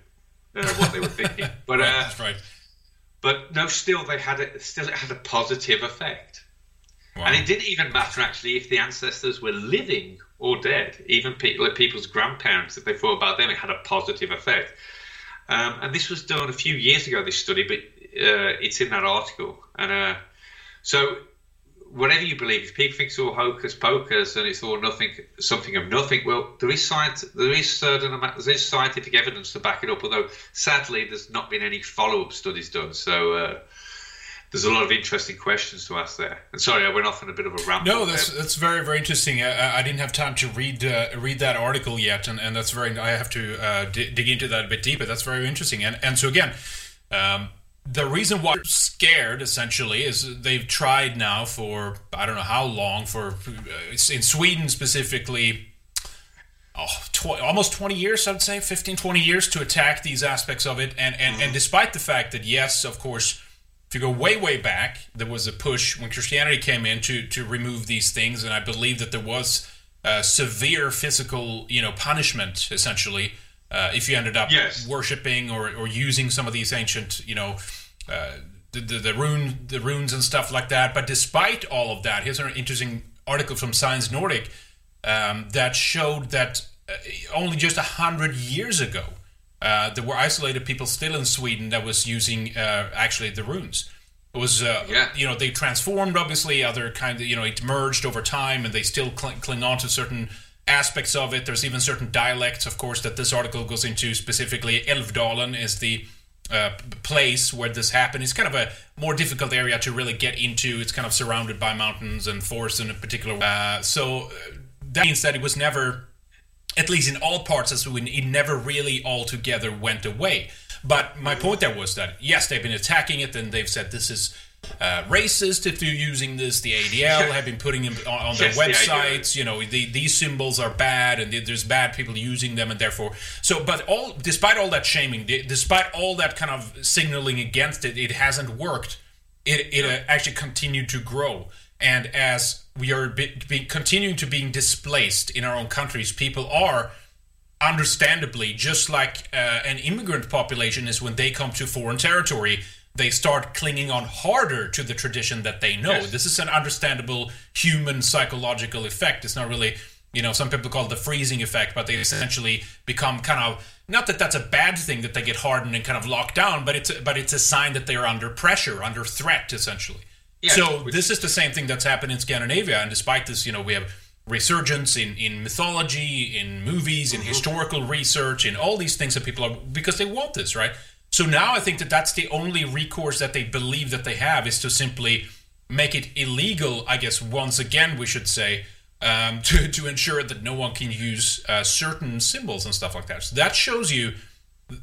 uh, what they were thinking. (laughs) But Right, uh, that's right. but no, still they had still it had a positive effect. And it didn't even matter actually if the ancestors were living or dead. Even people, people's grandparents, if they thought about them, it had a positive effect. Um, and this was done a few years ago. This study, but uh, it's in that article. And uh, so, whatever you believe, if people think it's all hocus pocus and it's all nothing, something of nothing, well, there is science, there is certain amount, there is scientific evidence to back it up. Although sadly, there's not been any follow-up studies done. So. Uh, there's a lot of interesting questions to ask there. And sorry, I went off on a bit of a ramble. No, that's there. that's very very interesting. I, I didn't have time to read uh, read that article yet, and, and that's very. I have to uh, d- dig into that a bit deeper. That's very interesting. And and so again, um, the reason why they're scared essentially is they've tried now for I don't know how long for uh, in Sweden specifically oh, tw- almost 20 years I'd say 15 20 years to attack these aspects of it and and, and despite the fact that yes of course you go way way back there was a push when Christianity came in to to remove these things and I believe that there was uh, severe physical you know punishment essentially uh, if you ended up Yes. worshiping or, or using some of these ancient, you know, uh, the, the the rune the runes and stuff like that. But despite all of that, here's an interesting article from Science Nordic um, that showed that uh, only just a hundred years ago, uh, there were isolated people still in Sweden that was using uh, actually the runes. It was, uh, you know, they transformed. Obviously, other kind of, you know, it merged over time, and they still cling, cling on to certain aspects of it. There's even certain dialects, of course, that this article goes into. Specifically, Älvdalen is the uh, place where this happened. It's kind of a more difficult area to really get into. It's kind of surrounded by mountains and forests in a particular. Uh, so uh, that means that it was never at least in all parts of Sweden, it never really altogether went away. But my point there was that yes, they've been attacking it, and they've said this is uh, racist if you're using this. The ADL (laughs) have been putting them on, on their Yes, the websites. You know, the, these symbols are bad, and there's bad people using them, and therefore, so. But all, despite all that shaming, de- despite all that kind of signaling against it, it hasn't worked. It it uh, actually continued to grow, and as we are be, be continuing to being displaced in our own countries, people are understandably just like uh, an immigrant population is when they come to foreign territory they start clinging on harder to the tradition that they know. Yes. this is an understandable human psychological effect. It's not really you know some people call it the freezing effect but they essentially become kind of not that that's a bad thing that they get hardened and kind of locked down but it's but it's a sign that they're under pressure under threat essentially Yeah, so this is the same thing that's happened in Scandinavia, and despite this, you know, we have resurgence in, in mythology, in movies, in historical research, in all these things that people are because they want this, right? So now I think that that's the only recourse that they believe that they have is to simply make it illegal. I guess once again we should say um, (laughs) to to ensure that no one can use uh, certain symbols and stuff like that. So that shows you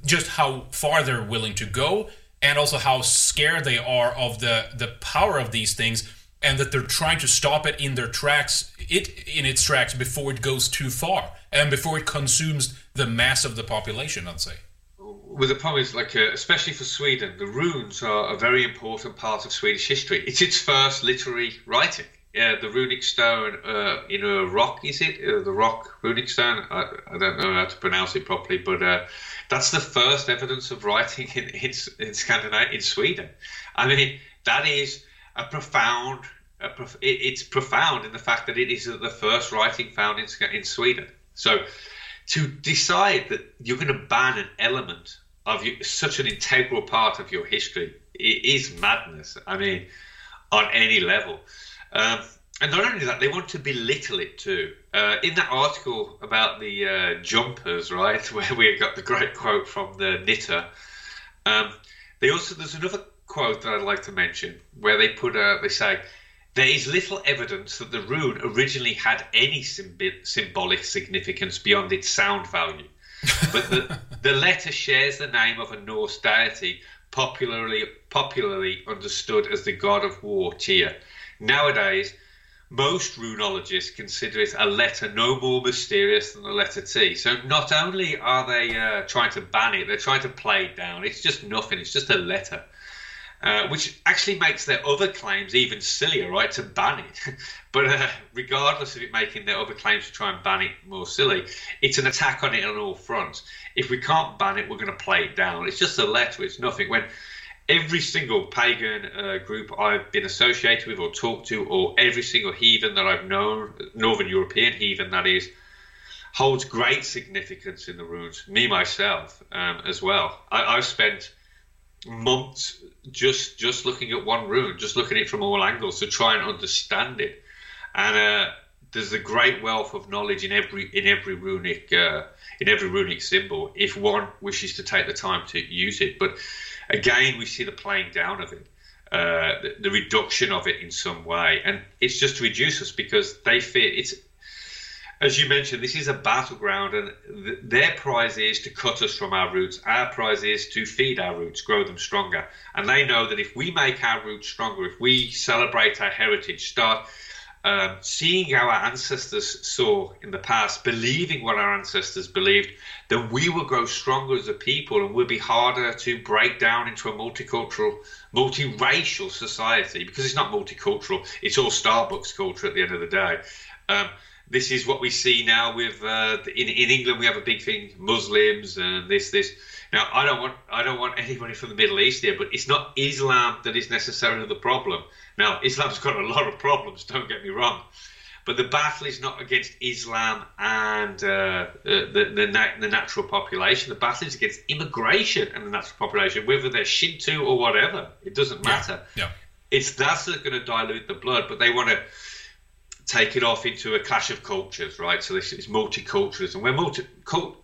just how far they're willing to go and also how scared they are of the the power of these things and that they're trying to stop it in their tracks it in its tracks before it goes too far and before it consumes the mass of the population i'd say Well, the problem is, like, uh, especially for Sweden, the runes are a very important part of Swedish history. It's its first literary writing. Yeah, the runic stone uh, in a rock, is it? Uh, the rock runic stone? I, I don't know how to pronounce it properly, but uh, that's the first evidence of writing in, in, in Scandinavia, in Sweden. I mean, that is a profound. A prof- it, it's profound in the fact that it is the first writing found in, in Sweden. So, to decide that you're going to ban an element of you, such an integral part of your history is madness. I mean, on any level. Um, and not only that, they want to belittle it too. Uh, in that article about the uh, jumpers, right, (laughs) where we got the great quote from the knitter, um, they also there's another quote that I'd like to mention where they put uh, they say there is little evidence that the rune originally had any symbolic significance beyond its sound value. but the, the letter shares the name of a Norse deity popularly popularly understood as the god of war, Tyr. Nowadays, most runologists consider it a letter no more mysterious than the letter T. So not only are they uh, trying to ban it, they're trying to play it down. It's just nothing. It's just a letter. Uh, which actually makes their other claims even sillier, right? To ban it, (laughs) but uh, regardless of it making their other claims to try and ban it more silly, it's an attack on it on all fronts. If we can't ban it, we're going to play it down. It's just a letter. It's nothing. When every single pagan uh, group I've been associated with or talked to, or every single heathen that I've known, Northern European heathen that is, holds great significance in the runes. Me myself um, as well. I, I've spent months just just looking at one rune, just looking at it from all angles to try and understand it. And uh, there's a great wealth of knowledge in every in every runic uh, in every runic symbol if one wishes to take the time to use it. But again, we see the playing down of it. Uh, the, the reduction of it in some way, and it's just to reduce us because they fear it's as you mentioned, this is a battleground, and th- their prize is to cut us from our roots. Our prize is to feed our roots, grow them stronger. And they know that if we make our roots stronger, if we celebrate our heritage, start um, seeing our ancestors saw in the past, believing what our ancestors believed, then we will grow stronger as a people and we'll be harder to break down into a multicultural, multiracial society because it's not multicultural, it's all Starbucks culture at the end of the day. Um, this is what we see now with uh, in, in England we have a big thing Muslims and this this now I don't want I don't want anybody from the Middle East here but it's not Islam that is necessarily the problem now Islam's got a lot of problems don't get me wrong but the battle is not against Islam and uh, the, the, na- the natural population. The battle is against immigration and the natural population, whether they're Shinto or whatever. It doesn't matter. Yeah. It's that's going to dilute the blood, but they want to take it off into a clash of cultures, right? So this is multiculturalism. Where multi cult,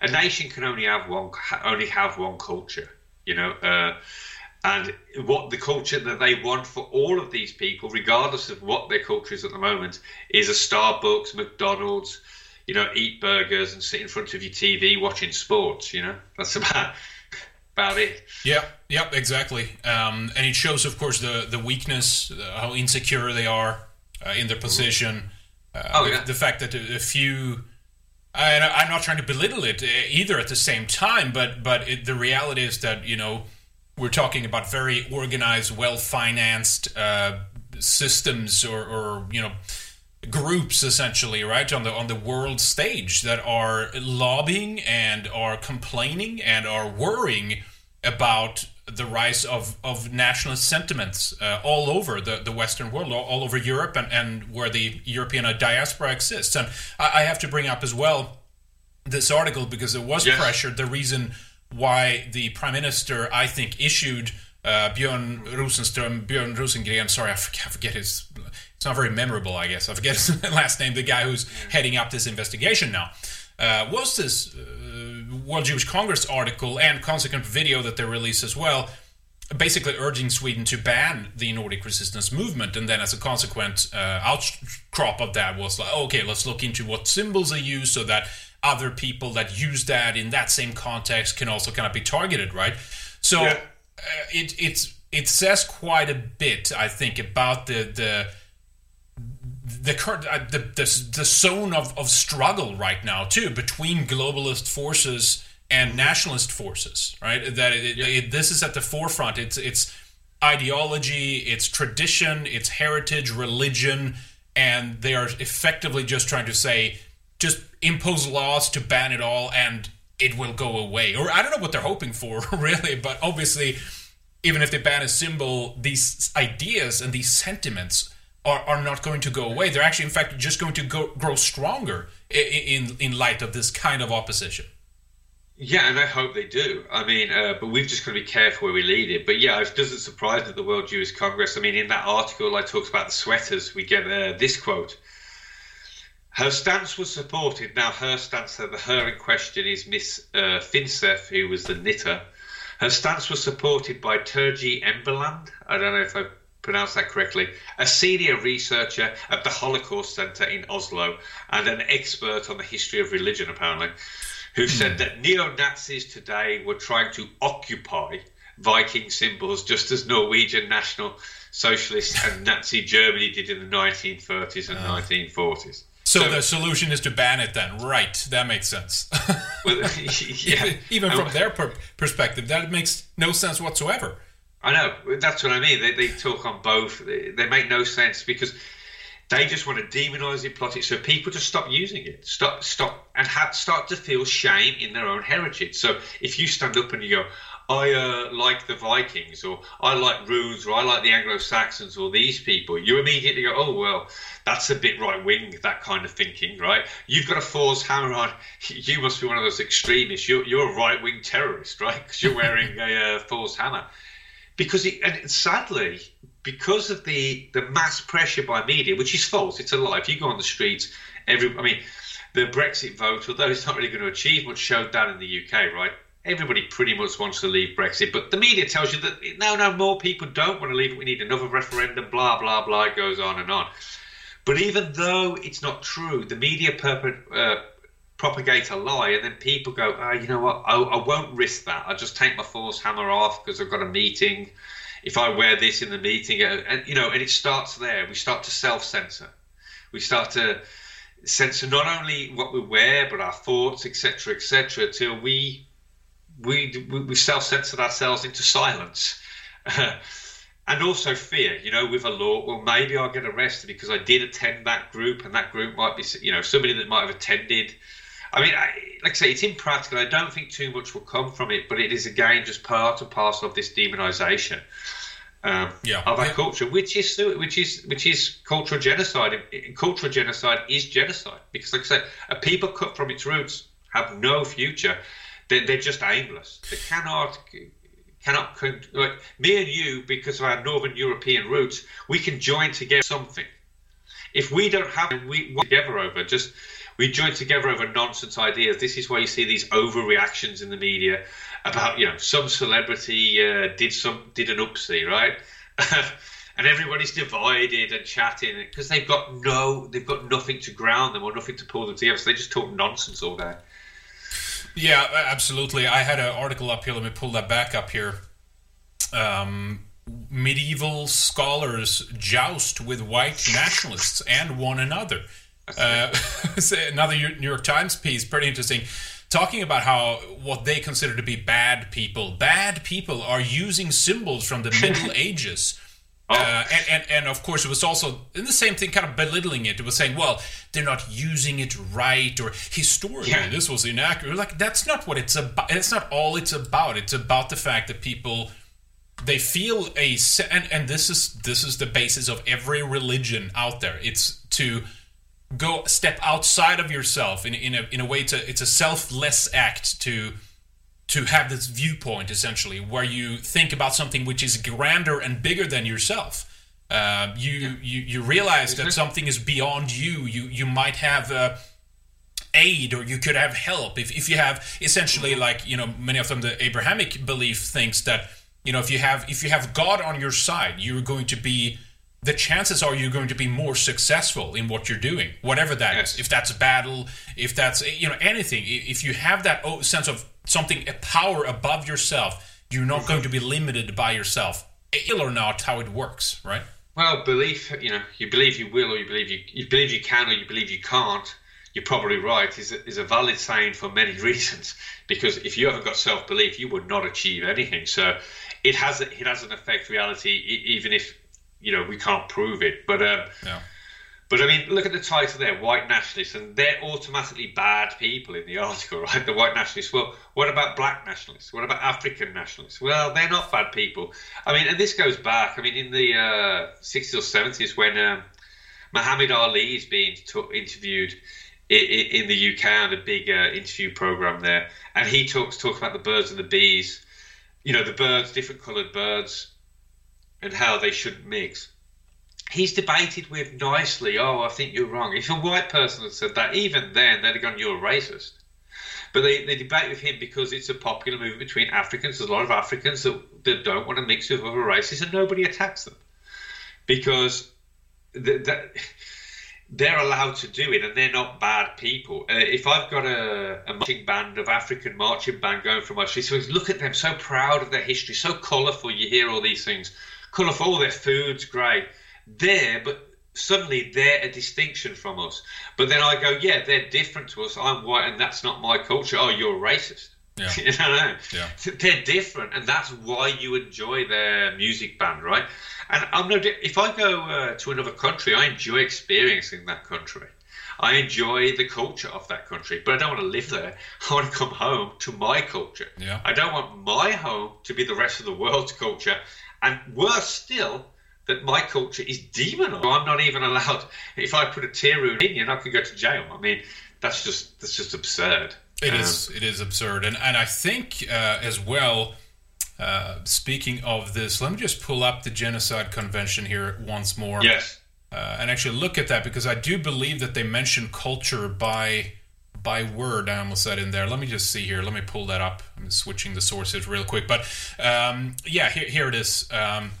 a nation can only have one only have one culture, you know. Uh, and what the culture that they want for all of these people, regardless of what their culture is at the moment, is a Starbucks, McDonald's, you know, eat burgers and sit in front of your TV watching sports. You know, that's (laughs) about about it. Yeah, yep, exactly. Um, and it shows, of course, the the weakness, uh, how insecure they are uh, in their position. Uh, Oh, the, yeah. the fact that a, a few. I, I'm not trying to belittle it uh, either at the same time, but but it, the reality is that you know we're talking about very organized, well financed uh, systems or, or you know groups essentially right on the on the world stage that are lobbying and are complaining and are worrying about the rise of, of nationalist sentiments uh, all over the, the Western world, all, all over Europe, and, and where the European diaspora exists. And I, I have to bring up as well this article because it was Yes. pressure. The reason why the prime minister, I think, issued uh, Björn Rosenström, Björn Rosengren, sorry, I forget, I forget his, it's not very memorable, I guess. I forget (laughs) his last name, the guy who's heading up this investigation now, uh, was this uh, World Jewish Congress article and consequent video that they released as well, basically urging Sweden to ban the Nordic resistance movement. And then, as a consequent uh, outcrop of that, was like, okay, let's look into what symbols they use so that other people that use that in that same context can also kind of be targeted, right? So Yeah. uh, it it's it says quite a bit, I think, about the the the current uh, the, the the zone of, of struggle right now too between globalist forces and nationalist forces right that it, it, this is at the forefront it's it's ideology it's tradition it's heritage religion and they are effectively just trying to say just impose laws to ban it all and it will go away or i don't know what they're hoping for (laughs) really but obviously even if they ban a symbol, these ideas and these sentiments are, are not going to go away. They're actually, in fact, just going to go, grow stronger in in light of this kind of opposition. Yeah, and I hope they do. I mean, uh, but we've just got to be careful where we lead it. But yeah, it doesn't surprise that the World Jewish Congress. I mean, in that article, I talked about the sweaters. We get uh, this quote. Her stance was supported. Now, her stance, the her in question is Miss uh, Finseth, who was the knitter. Her stance was supported by Terje Emberland. I don't know if I pronounced that correctly. A senior researcher at the Holocaust Center in Oslo and an expert on the history of religion, apparently, who said that neo Nazis today were trying to occupy Viking symbols just as Norwegian National Socialists and Nazi Germany did in the 1930s and 1940s. So, the solution is to ban it then, right? That makes sense. (laughs) Well, (laughs) yeah. Even from And- their per- perspective, that makes no sense whatsoever. I know. That's what I mean. They, they talk on both. They, they make no sense because they just want to demonize it, plot it, so people just stop using it, stop, stop, and have, start to feel shame in their own heritage. So if you stand up and you go, I uh, like the Vikings, or I like runes, or I like the Anglo Saxons, or these people, you immediately go, oh well, that's a bit right wing, that kind of thinking, right? You've got a Thor's hammer on. You must be one of those extremists. You're, you're a right wing terrorist, right? Because you're wearing a uh, Thor's hammer because it, and sadly because of the the mass pressure by media which is false it's a lie if you go on the streets every i mean the brexit vote although it's not really going to achieve much showed down in the uk right everybody pretty much wants to leave brexit but the media tells you that no no more people don't want to leave we need another referendum blah blah blah it goes on and on But even though it's not true, the media perp- uh, propagate a lie, and then people go, "Ah, you know what? I, I won't risk that. I'll just take my Thor's hammer off because I've got a meeting. If I wear this in the meeting, uh, and you know, and it starts there. We start to self-censor. We start to censor not only what we wear, but our thoughts, etc., etc., till we we we, self-censored ourselves into silence. (laughs) and also fear, you know, with a law. Well, maybe I'll get arrested because I did attend that group, and that group might be, you know, somebody that might have attended. I mean, I, like I say, it's impractical. I don't think too much will come from it, but it is again just part and parcel of this demonisation um, Yeah. of our culture, which is which is which is cultural genocide. And Cultural genocide is genocide because, like I said, a people cut from its roots have no future. They're, they're just aimless. They cannot cannot like me and you because of our northern European roots, we can join together something. If we don't have it, we together over just we join together over nonsense ideas. This is why you see these overreactions in the media about you know some celebrity uh, did some did an upsie right, (laughs) and everybody's divided and chatting because they've got no they've got nothing to ground them or nothing to pull them together. So they just talk nonsense all day. Yeah, absolutely. I had an article up here. Let me pull that back up here. Um, medieval scholars joust with white nationalists and one another. Uh, (laughs) another New York Times piece, pretty interesting, talking about how what they consider to be bad people. Bad people are using symbols from the Middle (laughs) Ages. Uh, and, and and of course it was also in the same thing, kind of belittling it. It was saying, well, they're not using it right, or historically Yeah. this was inaccurate. Like that's not what it's about. That's not all it's about. It's about the fact that people they feel a and and this is this is the basis of every religion out there. It's to go step outside of yourself in in a in a way to it's a selfless act to to have this viewpoint essentially where you think about something which is grander and bigger than yourself. Uh, you, you you realize that something is beyond you. You you might have uh, aid or you could have help if, if you have essentially like you know many of them the Abrahamic belief thinks that you know if you have if you have God on your side you're going to be the chances are you're going to be more successful in what you're doing whatever that is. if that's a battle if that's you know anything if you have that sense of something a power above yourself you're not going to be limited by yourself ill or not how it works right Well, belief, you know, you believe you will or you believe you, you believe you can or you believe you can't, you're probably right, is a, is a valid saying for many (laughs) reasons. Because if you haven't got self belief, you would not achieve anything. So it has it has an effect reality, even if, you know, we can't prove it. But um, yeah. But I mean, look at the title there, white nationalists, and they're automatically bad people in the (laughs) article, right? The white nationalists. Well, what about black nationalists? What about African nationalists? Well, they're not bad people. I mean, and this goes back. I mean, in the uh, 60s or 70s, when um, Muhammad Ali is being t- interviewed in, in the UK on a big uh, interview program there, and he talks talks about the birds and the bees. You know, the birds, different coloured birds, and how they shouldn't mix he's debated with nicely, oh, I think you're wrong. If a white person had said that, even then, they'd have gone, you're a racist. But they, they debate with him because it's a popular movement between Africans. There's a lot of Africans that, that don't want to mix with other races, and nobody attacks them because they're allowed to do it, and they're not bad people. Uh, if I've got a, a marching band of African marching band going through my streets, so look at them, so proud of their history, so colourful. You hear all these things, colourful. All their food's great there, but suddenly they're a distinction from us. But then I go, yeah, they're different to us. I'm white, and that's not my culture. Oh, you're racist. Yeah. (laughs) you know, Yeah. they're different, and that's why you enjoy their music band, right? And I'm no. If I go uh, to another country, I enjoy experiencing that country. I enjoy the culture of that country, but I don't want to live there. I want to come home to my culture. Yeah. I don't want my home to be the rest of the world's culture, and worse still, that my culture is demonized. I'm not even allowed. If I put a Tiru opinion, I could go to jail. I mean, that's just that's just absurd. It Um, is. It is absurd, and and I think uh, as well. Uh, speaking of this, let me just pull up the Genocide Convention here once more. Yes. Uh, and actually look at that because I do believe that they mention culture by by word. I almost said in there. Let me just see here. Let me pull that up. I'm switching the sources real quick. But um, yeah, here, here it is. Um,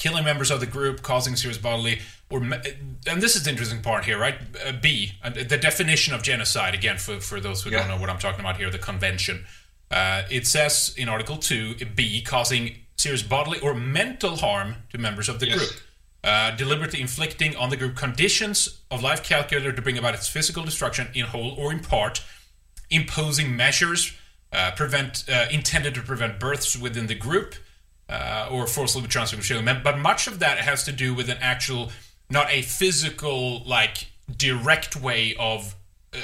killing members of the group, causing serious bodily or and this is the interesting part here, right? Uh, B, uh, the definition of genocide again for for those who don't know what I'm talking about here, the convention. Uh, it says in Article Two, B, causing serious bodily or mental harm to members of the Yes. group. Uh, deliberately inflicting on the group conditions of life calculated to bring about its physical destruction in whole or in part, imposing measures uh, prevent uh, intended to prevent births within the group uh, or forcibly transferring children. But much of that has to do with an actual, not a physical, like direct way of uh,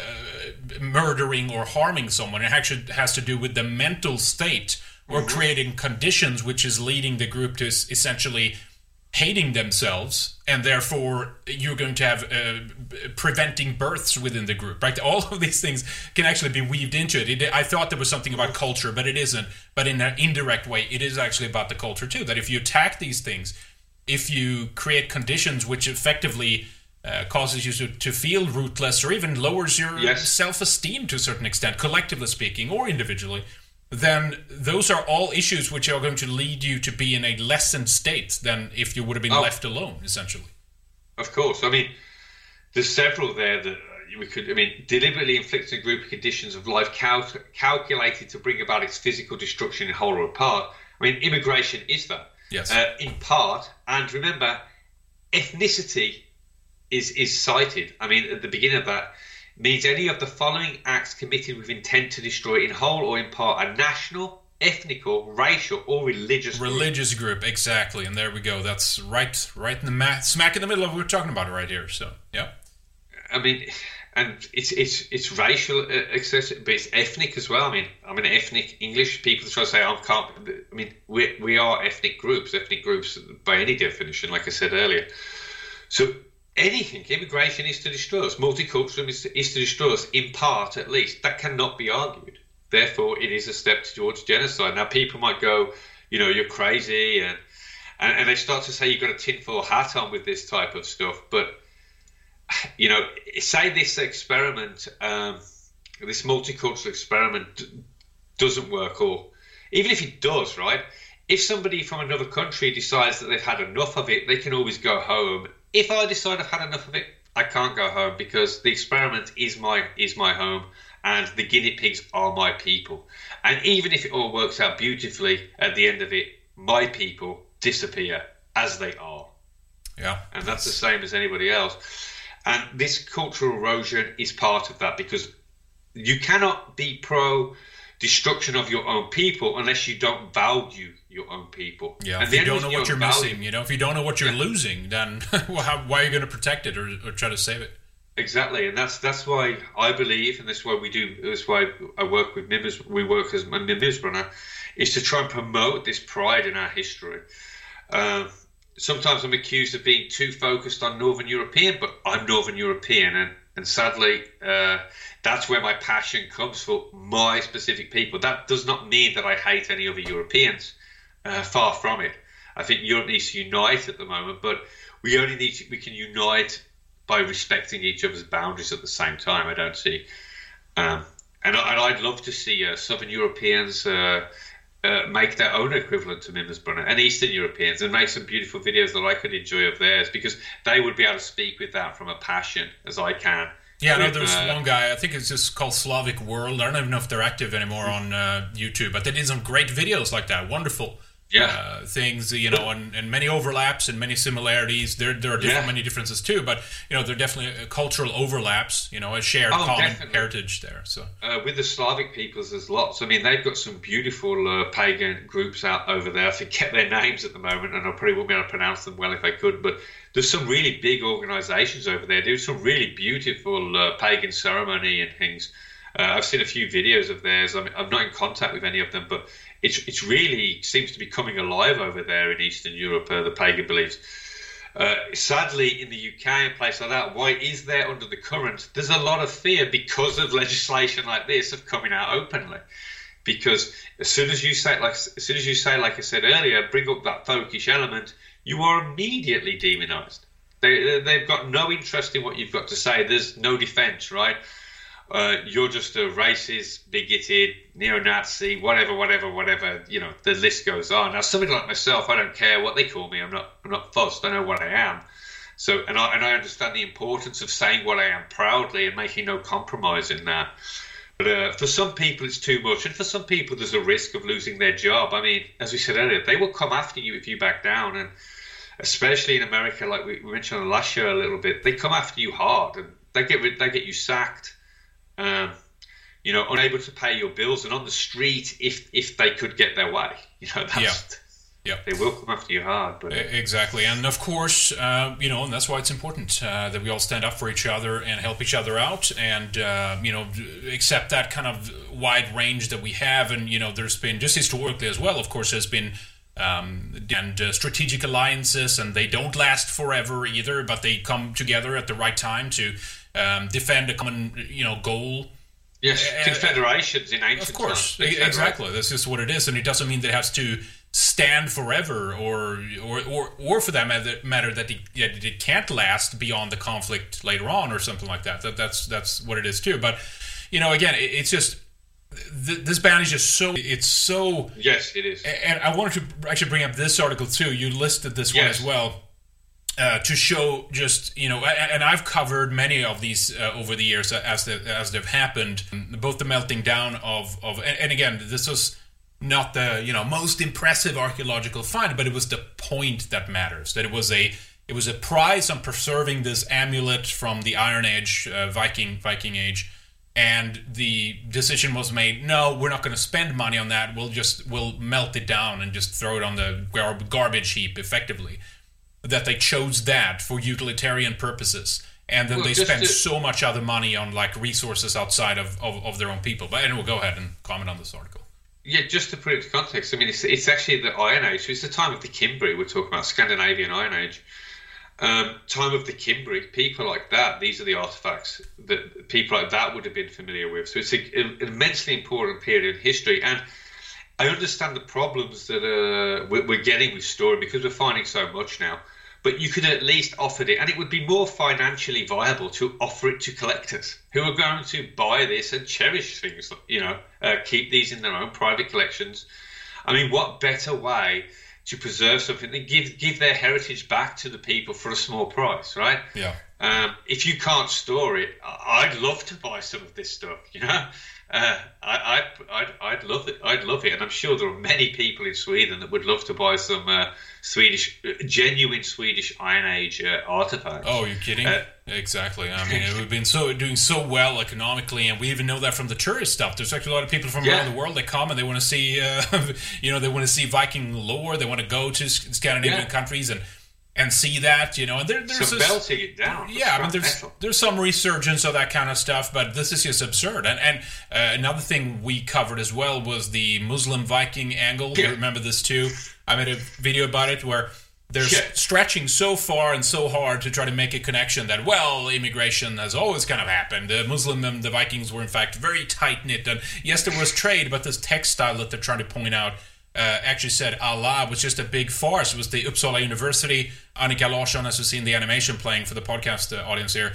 murdering or harming someone. It actually has to do with the mental state or creating conditions which is leading the group to es- essentially hating themselves and therefore you're going to have uh, preventing births within the group right all of these things can actually be weaved into it. it i thought there was something about culture but it isn't but in an indirect way it is actually about the culture too that if you attack these things if you create conditions which effectively uh, causes you to, to feel rootless or even lowers your Yes. self-esteem to a certain extent collectively speaking or individually then those are all issues which are going to lead you to be in a lessened state than if you would have been Oh. left alone essentially Of course. I mean, there's several there that we could. I mean, deliberately inflicting a group of conditions of life cal- calculated to bring about its physical destruction in whole or part. I mean, immigration is that. Yes. Uh, in part, and remember, ethnicity is is cited. I mean, at the beginning of that means any of the following acts committed with intent to destroy in whole or in part a national, ethnical, racial, or religious group. religious group exactly and there we go that's right right in the ma- smack in the middle of what we're talking about right here so yeah I mean, and it's it's it's racial uh, but it's ethnic as well. I mean, I'm an ethnic English. People try to say I can't. I mean, we we are ethnic groups. Ethnic groups by any definition, like I said earlier. So anything, immigration is to destroy us. Multiculturalism is to, is to destroy us in part, at least. That cannot be argued. Therefore, it is a step towards genocide. Now, people might go, you know, you're crazy, and and, and they start to say you've got a tinfoil hat on with this type of stuff, but you know, say this experiment, um, this multicultural experiment d- doesn't work, or even if it does, right? If somebody from another country decides that they've had enough of it, they can always go home. If I decide I've had enough of it, I can't go home because the experiment is my is my home, and the guinea pigs are my people. And even if it all works out beautifully at the end of it, my people disappear as they are yeah and that's the same as anybody else. And this cultural erosion is part of that because you cannot be pro destruction of your own people unless you don't value your own people. yeah And if you don't know what you're value- missing you know if you don't know what you're losing then (laughs) well, how, why are you going to protect it or, or try to save it Exactly, and that's that's why I believe, and that's why we do. That's why I work with members. We work as a Mimisbrunnr, is to try and promote this pride in our history. Um, sometimes I'm accused of being too focused on Northern European, but I'm Northern European, and and sadly, uh, that's where my passion comes for my specific people. That does not mean that I hate any other Europeans. Uh, far from it. I think Europe needs to unite at the moment, but we only need to, we can unite by respecting each other's boundaries at the same time. I don't see, um, and, I, and I'd love to see uh, Southern Europeans uh, uh, make their own equivalent to Mimisbrunnr and Eastern Europeans and make some beautiful videos that I could enjoy of theirs because they would be able to speak with that from a passion as I can. Yeah, no, there's uh, one guy. I think it's just called Slavic World. I don't even know if they're active anymore on uh, YouTube, but they did some great videos like that. Wonderful. Yeah. Uh, things you know, and, and many overlaps and many similarities. There, there are Yeah. many differences too, but you know, there are definitely uh, cultural overlaps. You know, a shared Oh, common definitely. heritage there. So uh, with the Slavic peoples, there's lots. I mean, they've got some beautiful uh, pagan groups out over there. I forget their names at the moment, and I probably wouldn't be able to pronounce them well if I could. But there's some really big organisations over there. Do some really beautiful uh, pagan ceremony and things. Uh, I've seen a few videos of theirs. I'm, I'm not in contact with any of them, but it's it's really seems to be coming alive over there in Eastern Europe. Uh, the pagan beliefs. Uh, sadly, in the UK and places like that, why is there under the current? There's a lot of fear because of (laughs) legislation like this of coming out openly. Because as soon as you say, like, as soon as you say, like I said earlier, bring up that folkish element, you are immediately demonised. They, they've got no interest in what you've got to say. There's no defence, right? Uh, you're just a racist, bigoted, neo-Nazi, whatever, whatever, whatever. You know, the list goes on. Now, somebody like myself, I don't care what they call me. I'm not, I'm not fussed. I know what I am. So, and I and I understand the importance of saying what I am proudly and making no compromise in that. But uh, for some people, it's too much, and for some people, there's a risk of losing their job. I mean, as we said earlier, they will come after you if you back down, and especially in America, like we, we mentioned last show a little bit, they come after you hard, and they get they get you sacked. Um, you know, unable to pay your bills, and on the street if if they could get their way. (laughs) You know, that's, Yeah. (laughs) Yeah. they will come after you hard. But Exactly, and of course, uh, you know, and that's why it's important uh, that we all stand up for each other and help each other out, and uh, you know, accept that kind of wide range that we have. And you know, there's been just historically as well, of course, there's been um, and uh, strategic alliances, and they don't last forever either, but they come together at the right time to um, defend a common, you know, goal. yes, confederations in ancient Of course, times. exactly. That's just what it is, and it doesn't mean that it has to stand forever, or or or, or for that matter, matter that it, that it can't last beyond the conflict later on, or something like that. That that's that's what it is too. But you know, again, it, it's just th- this band is just so it's so. Yes, it is. And I wanted to actually bring up this article too. You listed this one as well. Uh, to show just you know, and I've covered many of these uh, over the years as they, as they've happened. Both the melting down of of, and, again, this was not the you know most impressive archaeological find, but it was the point that matters. That it was a it was a prize on preserving this amulet from the Iron Age, uh, Viking Viking Age, and the decision was made. No, we're not going to spend money on that. We'll just we'll melt it down and just throw it on the gar- garbage heap, effectively. That they chose that for utilitarian purposes. And then Well, they spend to- so much other money on like resources outside of, of, of their own people. But anyway, go ahead and comment on this article. Yeah, just to put it into context, I mean, it's, it's actually the Iron Age. So it's the time of the Cimbri. We're talking about Scandinavian Iron Age. Um, time of the Cimbri, people like that, these are the artifacts that people like that would have been familiar with. So it's a, an immensely important period in history. And I understand the problems that uh, we're, we're getting with story because we're finding so much now. But you could at least offer it, and it would be more financially viable to offer it to collectors who are going to buy this and cherish things. You know, uh, keep these in their own private collections. I mean, what better way to preserve something than give give their heritage back to the people for a small price, right? Yeah. Um, if you can't store it, I'd love to buy some of this stuff. You know, uh, I, I'd, I'd I'd love it. I'd love it, and I'm sure there are many people in Sweden that would love to buy some uh, Swedish, uh, genuine Swedish Iron Age uh, artifacts. Oh, you're kidding? Uh, exactly. I (laughs) mean, we've been so doing so well economically, and we even know that from the tourist stuff. There's actually a lot of people from Yeah. around the world that come and they want to see, uh, (laughs) you know, they want to see Viking lore. They want to go to Scandinavian Yeah. countries and and see that, you know. And there, there's so this- belting it down. yeah, I mean, there's there's some resurgence of that kind of stuff, but this is just absurd. And and uh, another thing we covered as well was the Muslim Viking angle. You remember this too? I made a video about it where they're Yeah. stretching so far and so hard to try to make a connection that well, immigration has always kind of happened. The Muslim and the Vikings were in fact very tight knit, and yes, there was trade, but this textile that they're trying to point out uh, actually said Allah was just a big farce. It was the Uppsala University. Annika Larsson, as you see in the animation playing for the podcast uh, audience here,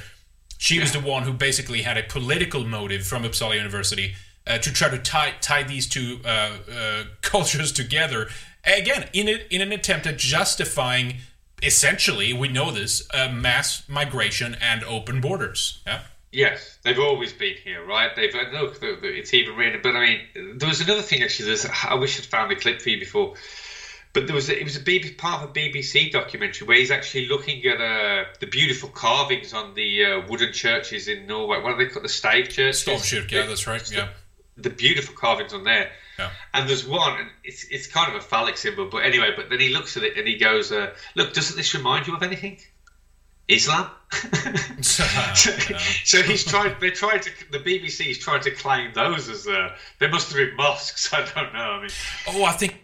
she was the one who basically had a political motive from Uppsala University uh, to try to tie, tie these two uh, uh, (laughs) cultures together. Again, in, a, in an attempt at justifying, essentially, we know this, uh, mass migration and open borders. Yeah. Yes, they've always been here, right? They've uh, look, it's even written. But I mean, there was another thing actually. There's, I wish I'd found the clip for you before. But there was a, it was a BBC, part of a BBC documentary where he's actually looking at uh, the beautiful carvings on the uh, wooden churches in Norway. What are they called? The stave churches. Stormkirk, yeah, that's right. Yeah. The beautiful carvings on there. Yeah. And there's one, and it's it's kind of a phallic symbol, but anyway. But then he looks at it and he goes, uh, "Look, doesn't this remind you of anything? Islam." (laughs) (laughs) so, so he's tried. They tried to. The BBC is trying to claim those as uh, they must have been mosques. (laughs) I don't know. I mean, Oh, I think.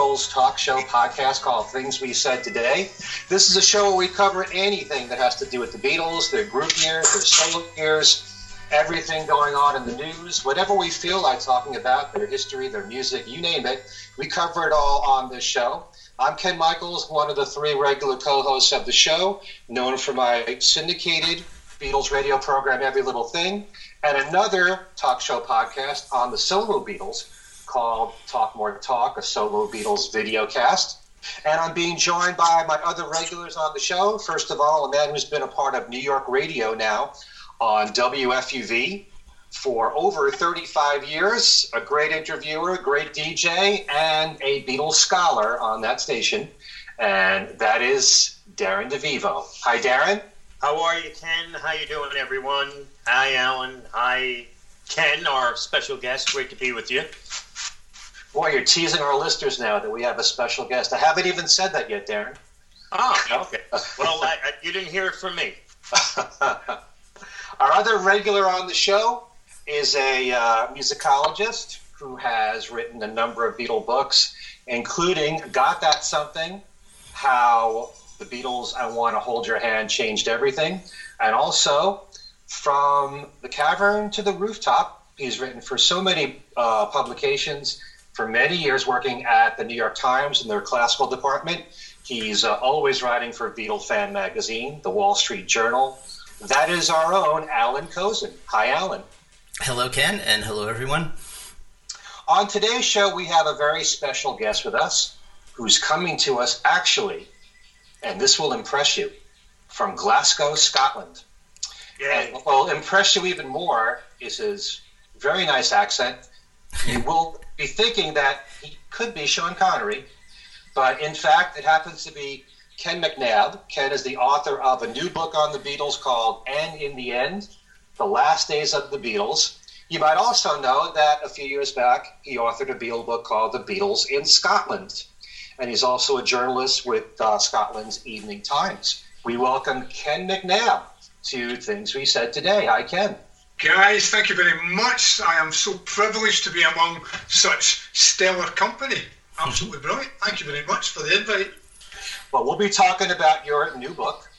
Talk show podcast called Things We Said Today. This is a show where we cover anything that has to do with the Beatles, their group years, their solo years, everything going on in the news, whatever we feel like talking about, their history, their music, you name it. We cover it all on this show. I'm Ken Michaels, one of the three regular co hosts of the show, known for my syndicated Beatles radio program, Every Little Thing, and another talk show podcast on the solo Beatles called Talk More Talk, a solo Beatles video cast. And I'm being joined by my other regulars on the show. First of all, a man who's been a part of New York radio now on WFUV for over 35 years, a great interviewer, a great DJ, and a Beatles scholar on that station. And that is Darren DeVivo. Hi, Darren. How are you, Ken? How you doing, everyone? Hi, Alan. Hi, Ken, our special guest. Great to be with you. Boy, you're teasing our listeners now that we have a special guest. I haven't even said that yet, Darren. Oh, okay. Well, I, I, you didn't hear it from me. (laughs) Our other regular on the show is a uh, musicologist who has written a number of Beatle books, including Got That Something, How the Beatles, I Want to Hold Your Hand Changed Everything, and also From the Cavern to the Rooftop. He's written for so many uh, publications for many years, working at the New York Times in their classical department. He's uh, always writing for Beatle Fan Magazine, the Wall Street Journal. That is our own Alan Kozinn. Hi, Alan. Hello, Ken, and hello, everyone. On today's show, we have a very special guest with us who's coming to us actually, and this will impress you, from Glasgow, Scotland. And what will impress you even more is his very nice accent. You will be thinking that he could be Sean Connery, but in fact, it happens to be Ken McNab. Ken is the author of a new book on the Beatles called And in the End The Last Days of the Beatles. You might also know that a few years back, he authored a Beatle book called The Beatles in Scotland. And he's also a journalist with uh, Scotland's Evening Times. We welcome Ken McNab to Things We Said Today. Hi, Ken. Guys, thank you very much. I am so privileged to be among such stellar company. Absolutely brilliant. Thank you very much for the invite. Well, we'll be talking about your new book,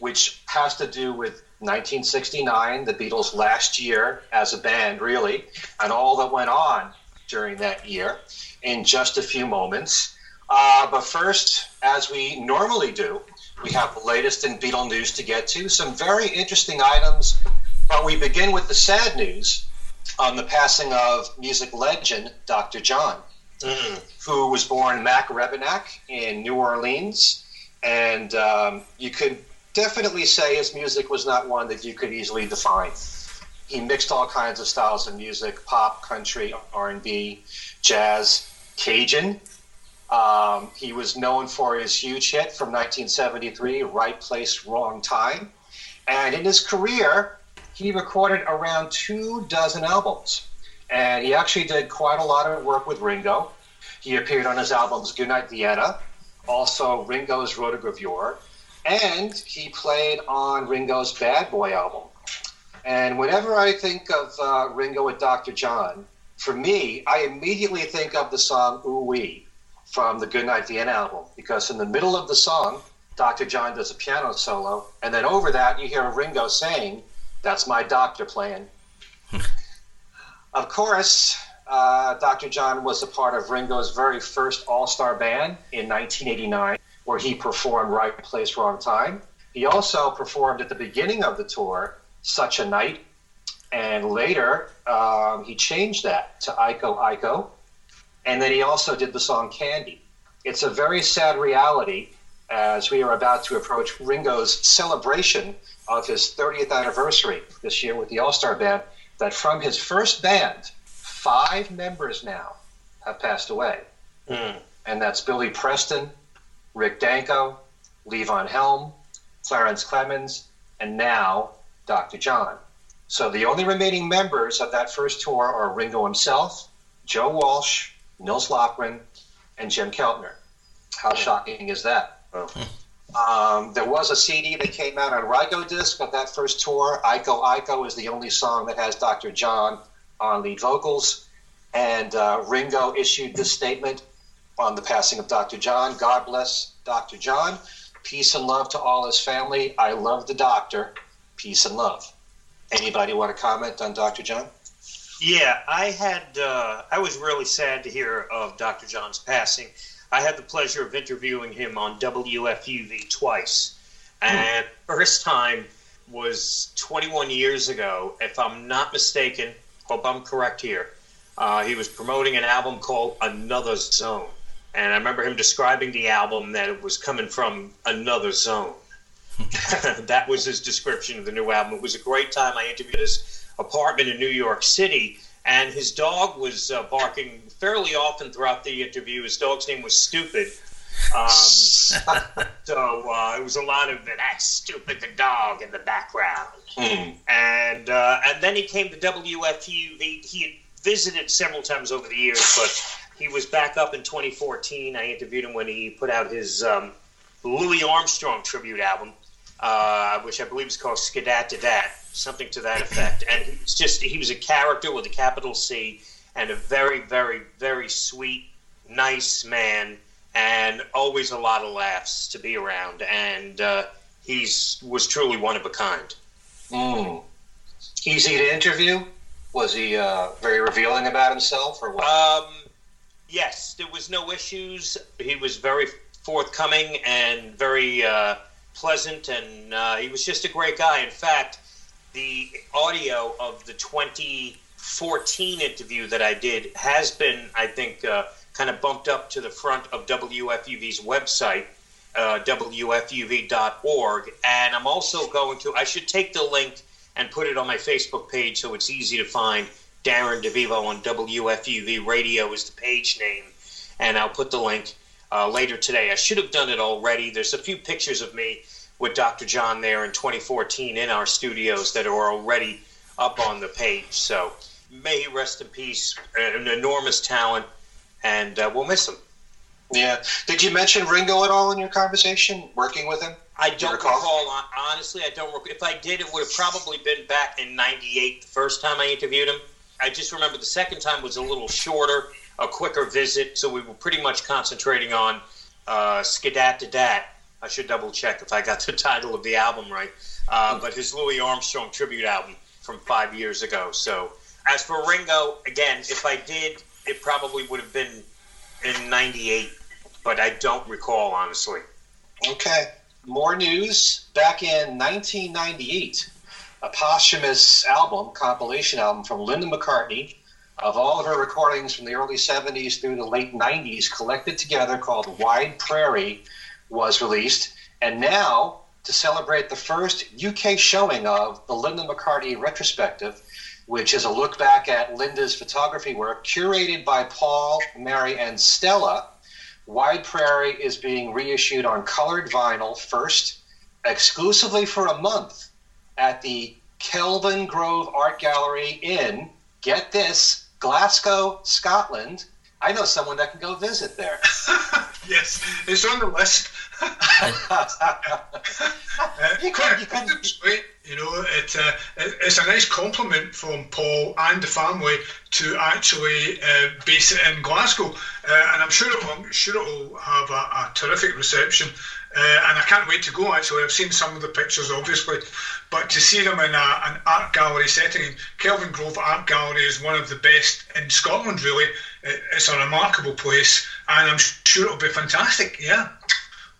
which has to do with 1969, the Beatles' last year as a band, really, and all that went on during that year in just a few moments. Uh, but first, as we normally do, we have the latest in Beatle news to get to, some very interesting items. But we begin with the sad news on the passing of music legend Dr. John who was born Mac Rebennack in New Orleans, and um, you could definitely say his music was not one that you could easily define. He mixed all kinds of styles of music: pop, country, R and B, jazz, Cajun. Um, he was known for his huge hit from 1973, "Right Place, Wrong Time," and in his career, he recorded around two dozen albums and he actually did quite a lot of work with Ringo. He appeared on his albums Goodnight Vienna, also Ringo's Rotogravure, and he played on Ringo's Bad Boy album. And whenever I think of uh, Ringo with Dr. John, for me, I immediately think of the song Ooh Wee from the Goodnight Vienna album, because in the middle of the song, Dr. John does a piano solo, and then over that, you hear Ringo saying, That's my doctor playing. Of course, uh, Dr. John was a part of Ringo's very first All Star band in 1989, where he performed Right Place, Wrong Time. He also performed at the beginning of the tour Such a Night, and later um, he changed that to Iko Iko, and then he also did the song Candy. It's a very sad reality as we are about to approach Ringo's celebration of his 30th anniversary this year with the All Star Band that from his first band, five members now have passed away. Hmm. And that's Billy Preston, Rick Danko, Levon Helm, Clarence Clemons, and now Dr. John. So the only remaining members of that first tour are Ringo himself, Joe Walsh, Nils Lofgren, and Jim Keltner. How hmm. shocking is that? Um, there was a CD that came out on Rykodisc of that first tour. Iko Iko is the only song that has Dr. John on lead vocals. And uh, Ringo issued this statement on the passing of Dr. John. God bless Dr. John. Peace and love to all his family. I love the doctor. Peace and love. Anybody want to comment on Dr. John? Yeah, I had. Uh, I was really sad to hear of Dr. John's passing. I had the pleasure of interviewing him on WFUV twice, and first time was 21 years ago, if I'm not mistaken. Hope I'm correct here. Uh, he was promoting an album called Another Zone, and I remember him describing the album that it was coming from another zone. (laughs) that was his description of the new album. It was a great time. I interviewed his apartment in New York City, and his dog was uh, barking fairly often throughout the interview. His dog's name was Stupid. (laughs) Um, so uh, it was a lot of that stupid the dog in the background. And uh, and then he came to WFU. He, he had visited several times over the years, but he was back up in 2014. I interviewed him when he put out his um, Louis Armstrong tribute album, uh, which I believe is called Ske-Dat-De-Dat, something to that effect. And he was just he was a character with a capital C and a very, very, very sweet, nice man, and always a lot of laughs to be around. And uh, he's was truly one of a kind. Mm. Easy to interview? Was he uh, very revealing about himself, or what? Um, yes, there was no issues. He was very forthcoming and very uh, pleasant, and uh, he was just a great guy. In fact, audio of the 2014 interview that I did has been, I think, uh, kind of bumped up to the front of WFUV's website, uh, WFUV.org. And I'm also going to, I should take the link and put it on my Facebook page so it's easy to find. Darren DeVivo on WFUV Radio is the page name. And I'll put the link uh, later today. I should have done it already. There's a few pictures of me with Dr. John there in 2014 in our studios that are already up on the page. So may he rest in peace. An enormous talent, and uh, we'll miss him. Yeah. Did you mention Ringo at all in your conversation, working with him? I Do don't recall? recall. Honestly, I don't. Rec- if I did, it would have probably been back in '98, the first time I interviewed him. I just remember the second time was a little shorter, a quicker visit, so we were pretty much concentrating on uh, Ske-Dat-De-Dat. I should double check if I got the (laughs) title of the album right. Uh, but his Louis Armstrong tribute album from five years ago. So, as for Ringo, again, if I did, it probably would have been in '98, but I don't recall honestly. Okay. More news. Back in 1998, a posthumous album, compilation album from Linda McCartney, of all of her recordings from the early 70s through the late 90s, collected together called Wide Prairie, was released. And now, to celebrate the first UK showing of the Linda McCartney retrospective, which is a look back at Linda's photography work, curated by Paul, Mary, and Stella. Wide Prairie is being reissued on colored vinyl first, exclusively for a month at the Kelvingrove Art Gallery in, get this, Glasgow, Scotland. I know someone that can go visit there. (laughs) Yes, it's on the list. (laughs) you could, you you know, it, uh, it, it's a nice compliment from Paul and the family to actually uh, base it in Glasgow, uh, and I'm sure it will, I'm sure have a, a terrific reception. Uh, and I can't wait to go. Actually, I've seen some of the pictures, obviously, but to see them in a, an art gallery setting, Kelvingrove Art Gallery is one of the best in Scotland. Really, it, it's a remarkable place, and I'm sure it'll be fantastic. Yeah,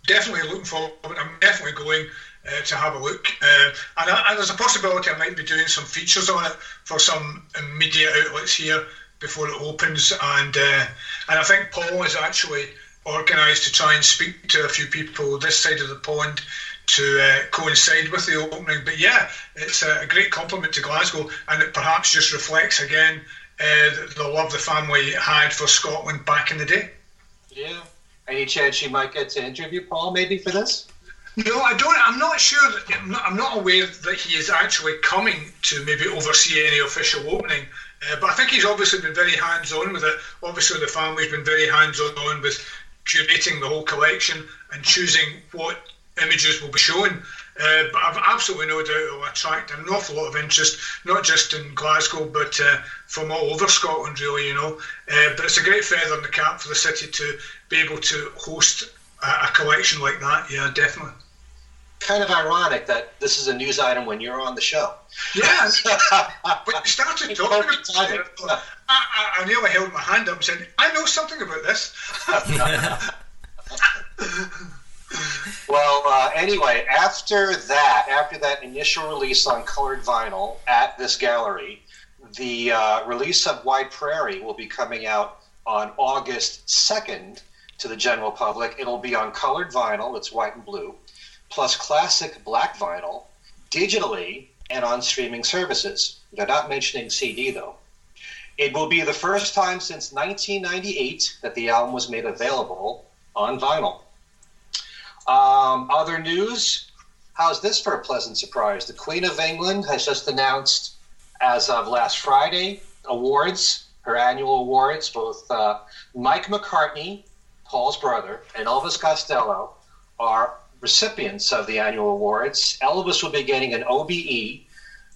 definitely looking forward. I'm definitely going uh, to have a look, uh, and, I, and there's a possibility I might be doing some features on it for some media outlets here before it opens, and uh, and I think Paul is actually organised to try and speak to a few people this side of the pond to uh, coincide with the opening. But yeah, it's a great compliment to Glasgow, and it perhaps just reflects again uh, the, the love the family had for Scotland back in the day. Yeah. Any chance you might get to interview Paul maybe for this? No, I don't. I'm not sure. That, I'm, not, I'm not aware that he is actually coming to maybe oversee any official opening. Uh, but I think he's obviously been very hands-on with it. Obviously, the family's been very hands-on with curating the whole collection and choosing what images will be shown. Uh, but I've absolutely no doubt it'll attract an awful lot of interest, not just in Glasgow, but uh, from all over Scotland, really, you know. Uh, but it's a great feather in the cap for the city to be able to host a, a collection like that. Yeah, definitely. Kind of ironic that this is a news item when you're on the show. Yeah, (laughs) but you started talking about it. I, I, I nearly held my hand up and said, I know something about this. (laughs) Well, uh, anyway, after that, after that initial release on colored vinyl at this gallery, the uh, release of Wide Prairie will be coming out on August 2nd to the general public. It'll be on colored vinyl, it's white and blue, plus classic black vinyl, digitally, and on streaming services. They're not mentioning CD, though. It will be the first time since 1998 that the album was made available on vinyl. Um, other news how's this for a pleasant surprise? The Queen of England has just announced, as of last Friday, awards, her annual awards. Both uh, Mike McCartney, Paul's brother, and Elvis Costello are recipients of the annual awards. Elvis will be getting an OBE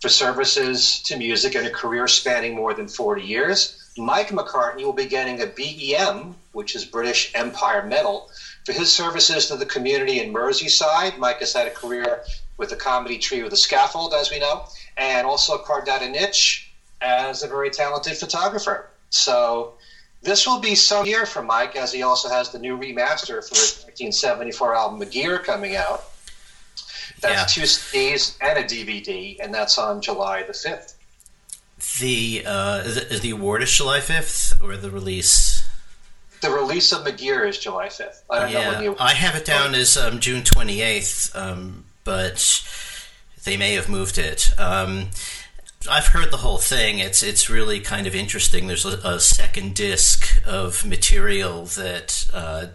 for services to music in a career spanning more than 40 years. Mike McCartney will be getting a BEM, which is British Empire Medal, for his services to the community in Merseyside. Mike has had a career with the comedy trio The Scaffold, as we know, and also carved out a niche as a very talented photographer. So this will be some year for Mike, as he also has the new remaster for his 1974 album McGear coming out. That's two CDs and a DVD, and that's on July the 5th. The uh, is, it, is the award is July fifth or the release? The release of McGear is July 5th. I don't know when you. I have it down as um, June twenty eighth, um, but they may have moved it. Um, I've heard the whole thing. It's it's really kind of interesting. There's a, a second disc of material that uh,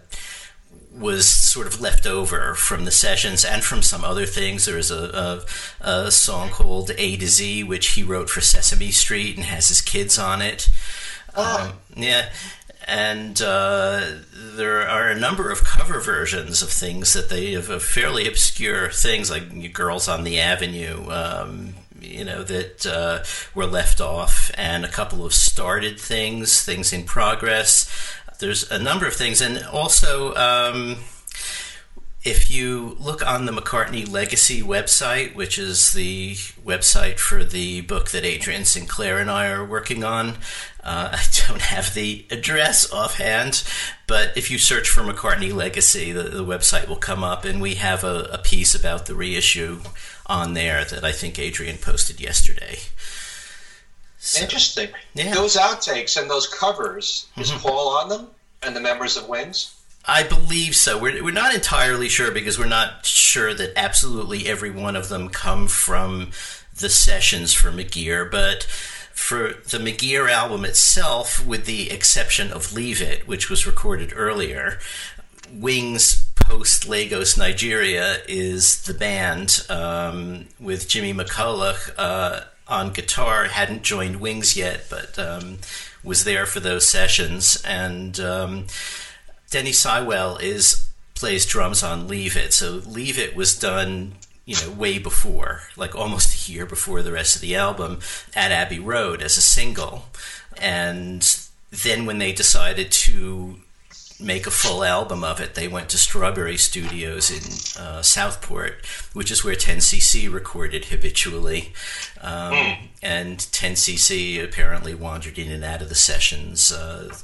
was sort of left over from the sessions and from some other things. There's a, a, a song called A to Z, which he wrote for Sesame Street and has his kids on it. Um, yeah. And uh, there are a number of cover versions of things that they have of fairly obscure things like Girls on the Avenue, um, you know, that uh, were left off, and a couple of started things, things in progress. There's a number of things, and also. Um, if you look on the McCartney Legacy website, which is the website for the book that Adrian Sinclair and I are working on, uh, (laughs) I don't have the address offhand, but if you search for McCartney Legacy, the, the website will come up, and we have a, a piece about the reissue on there that I think Adrian posted yesterday. Interesting. Yeah. Those outtakes and those covers, is Mhm. Paul on them and the members of Wings? I believe so. We're, we're not entirely sure because we're not sure that absolutely every one of them come from the sessions for McGear, but for the McGear album itself, with the exception of Leave It, which was recorded earlier, Wings post Lagos Nigeria is the band um, with Jimmy McCulloch uh, on guitar. Hadn't joined Wings yet, but um, was there for those sessions. And um, Denny Seiwell is plays drums on Leave It. So Leave It was done, you know, way before, like almost a year before the rest of the album at Abbey Road as a single. And then when they decided to make a full album of it, they went to Strawberry Studios in uh, Southport, which is where 10cc recorded habitually. Um, And 10cc apparently wandered in and out of the sessions, uh,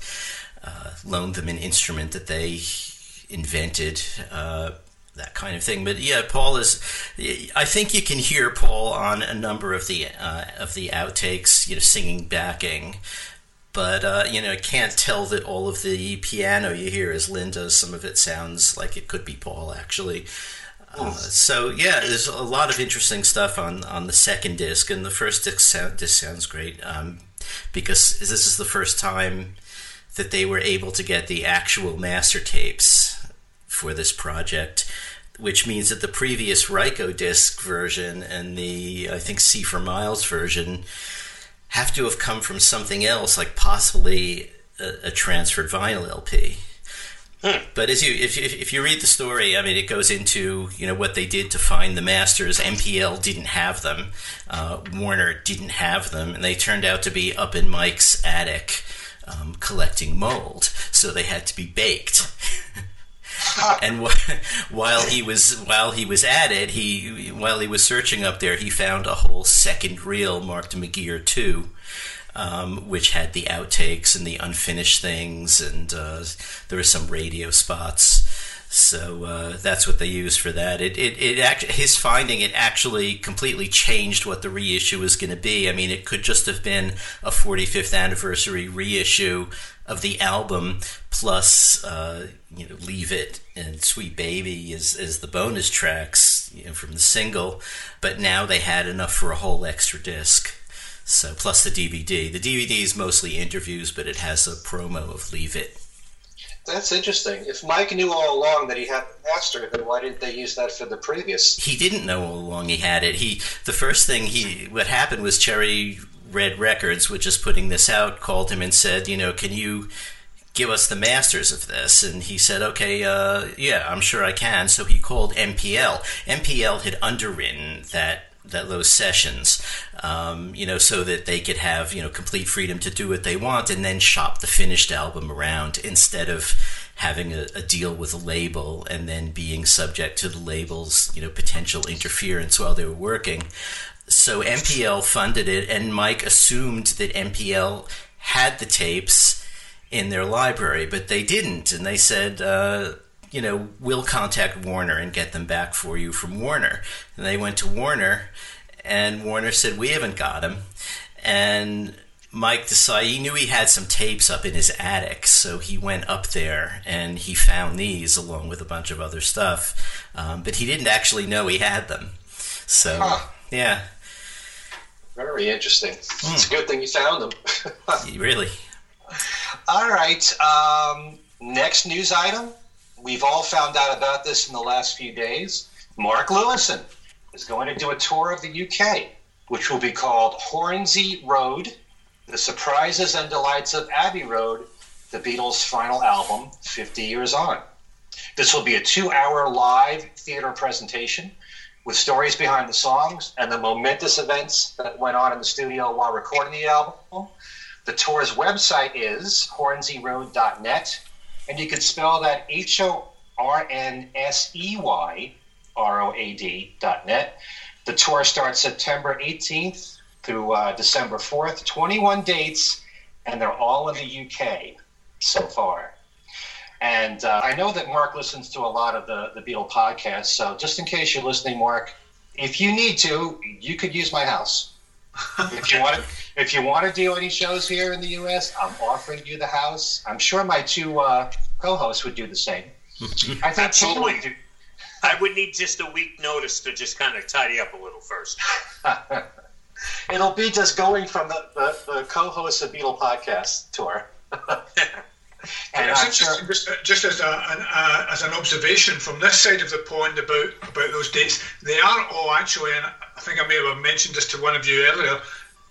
uh, loaned them an instrument that they invented. Uh, that kind of thing, but yeah, Paul is. I think you can hear Paul on a number of the uh, of the outtakes, you know, singing backing but uh, you know, I can't tell that all of the piano you hear is Linda. Some of it sounds like it could be Paul, actually. Uh, so yeah, there's a lot of interesting stuff on on the second disc, and the first disc, sound, disc sounds great um, because this is the first time that they were able to get the actual master tapes for this project. Which means that the previous Rykodisc version and the I think See for Miles version have to have come from something else, like possibly a, a transferred vinyl LP. But as you, if, you- if you read the story, I mean, it goes into you know what they did to find the masters. MPL didn't have them, uh, Warner didn't have them, and they turned out to be up in Mike's attic um, collecting mold. So they had to be baked. (laughs) and wh- while he was while he was at it, he while he was searching up there, he found a whole second reel marked McGear two, um, which had the outtakes and the unfinished things, and uh, there were some radio spots. So uh, that's what they used for that. It it, it act- his finding it actually completely changed what the reissue was going to be. I mean, it could just have been a 45th anniversary reissue of the album plus uh, you know Leave It and Sweet Baby as as the bonus tracks you know, from the single, but now they had enough for a whole extra disc. So plus the DVD. The DVD is mostly interviews, but it has a promo of Leave It. That's interesting. If Mike knew all along that he had the master, then why didn't they use that for the previous? He didn't know all along he had it. He the first thing he what happened was Cherry Red Records, which is putting this out, called him and said, you know, can you give us the masters of this? And he said, okay, uh, yeah, I'm sure I can. So he called MPL. MPL had underwritten that that those sessions, um, you know, so that they could have you know complete freedom to do what they want, and then shop the finished album around instead of having a, a deal with a label and then being subject to the label's you know potential interference while they were working. So MPL funded it, and Mike assumed that MPL had the tapes in their library, but they didn't, and they said. Uh, you know, we'll contact Warner and get them back for you from Warner. And they went to Warner, and Warner said, We haven't got them. And Mike decided he knew he had some tapes up in his attic, so he went up there and he found these along with a bunch of other stuff. Um, but he didn't actually know he had them. So, Huh. yeah, Very interesting. It's a good thing you found them. (laughs) really. All right. Um, next news item. We've all found out about this in the last few days. Mark Lewisohn is going to do a tour of the UK, which will be called Hornsey Road The Surprises and Delights of Abbey Road, the Beatles' final album, 50 years on. This will be a two hour live theater presentation with stories behind the songs and the momentous events that went on in the studio while recording the album. The tour's website is hornseyroad.net, and you can spell that H O R N S E Y R O A D dot net. The tour starts September 18th through uh, December 4th, 21 dates, and they're all in the UK so far. And uh, I know that Mark listens to a lot of the, the Beatle podcasts, so just in case you're listening, Mark, if you need to, you could use my house. If you want to, if you want to do any shows here in the U.S., I'm offering you the house. I'm sure my two uh, co-hosts would do the same. (laughs) I think Absolutely. Tim would I would need just a week notice to just kind of tidy up a little first. (laughs) It'll be just going from the, the, the co-host of Beatle podcast tour. (laughs) And I'm sure- just, just, just as, a, an, uh, as an observation from this side of the pond about, about those dates, they are all actually, and I think I may have mentioned this to one of you earlier,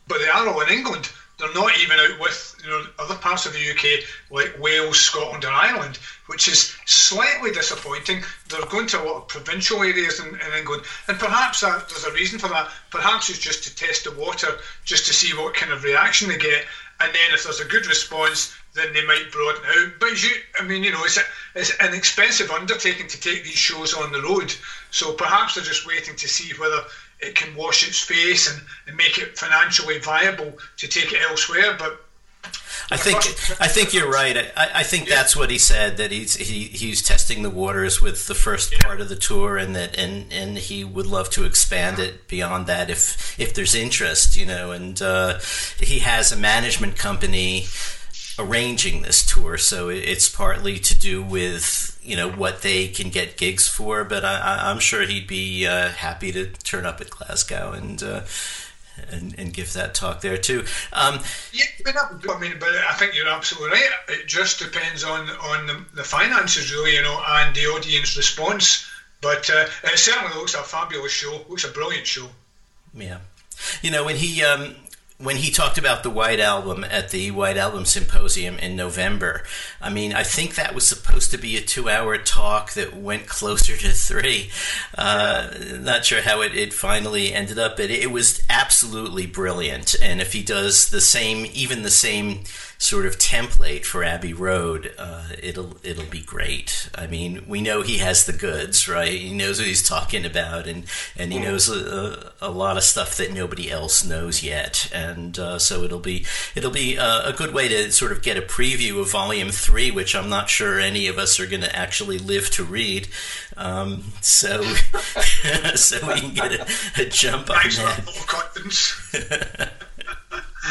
but they are all in England. They're not even out with you know other parts of the UK like Wales, Scotland, and Ireland, which is slightly disappointing. They're going to a lot of provincial areas in, in England, and perhaps that, there's a reason for that. Perhaps it's just to test the water, just to see what kind of reaction they get, and then if there's a good response, then they might broaden out. But you, I mean, you know, it's a, it's an expensive undertaking to take these shows on the road. So perhaps they're just waiting to see whether it can wash its face and, and make it financially viable to take it elsewhere. But I think I think you're right. I, I think that's what he said that he's he, he's testing the waters with the first part of the tour, and that and, and he would love to expand it beyond that if if there's interest, you know. And uh, he has a management company arranging this tour, so it's partly to do with you know what they can get gigs for. But I, I, I'm sure he'd be uh, happy to turn up at Glasgow and. Uh, and, and give that talk there too. Um, yeah, but that- I mean, but I think you're absolutely right. It just depends on on the, the finances, really, you know, and the audience response. But uh, it certainly looks a fabulous show. Looks a brilliant show. Yeah, you know when he um, when he talked about the White Album at the White Album Symposium in November, I mean, I think that was supposed to be a two-hour talk that went closer to three. Uh, Not sure how it, it finally ended up, but it was absolutely brilliant. And if he does the same, even the same sort of template for Abbey Road, uh, it'll it'll be great. I mean, we know he has the goods, right? He knows what he's talking about, and and he knows a, a lot of stuff that nobody else knows yet. And uh, so it'll be it'll be uh, a good way to sort of get a preview of Volume Three, which I'm not sure any of us are going to actually live to read. Um, so (laughs) so we can get a, a jump on that. (laughs)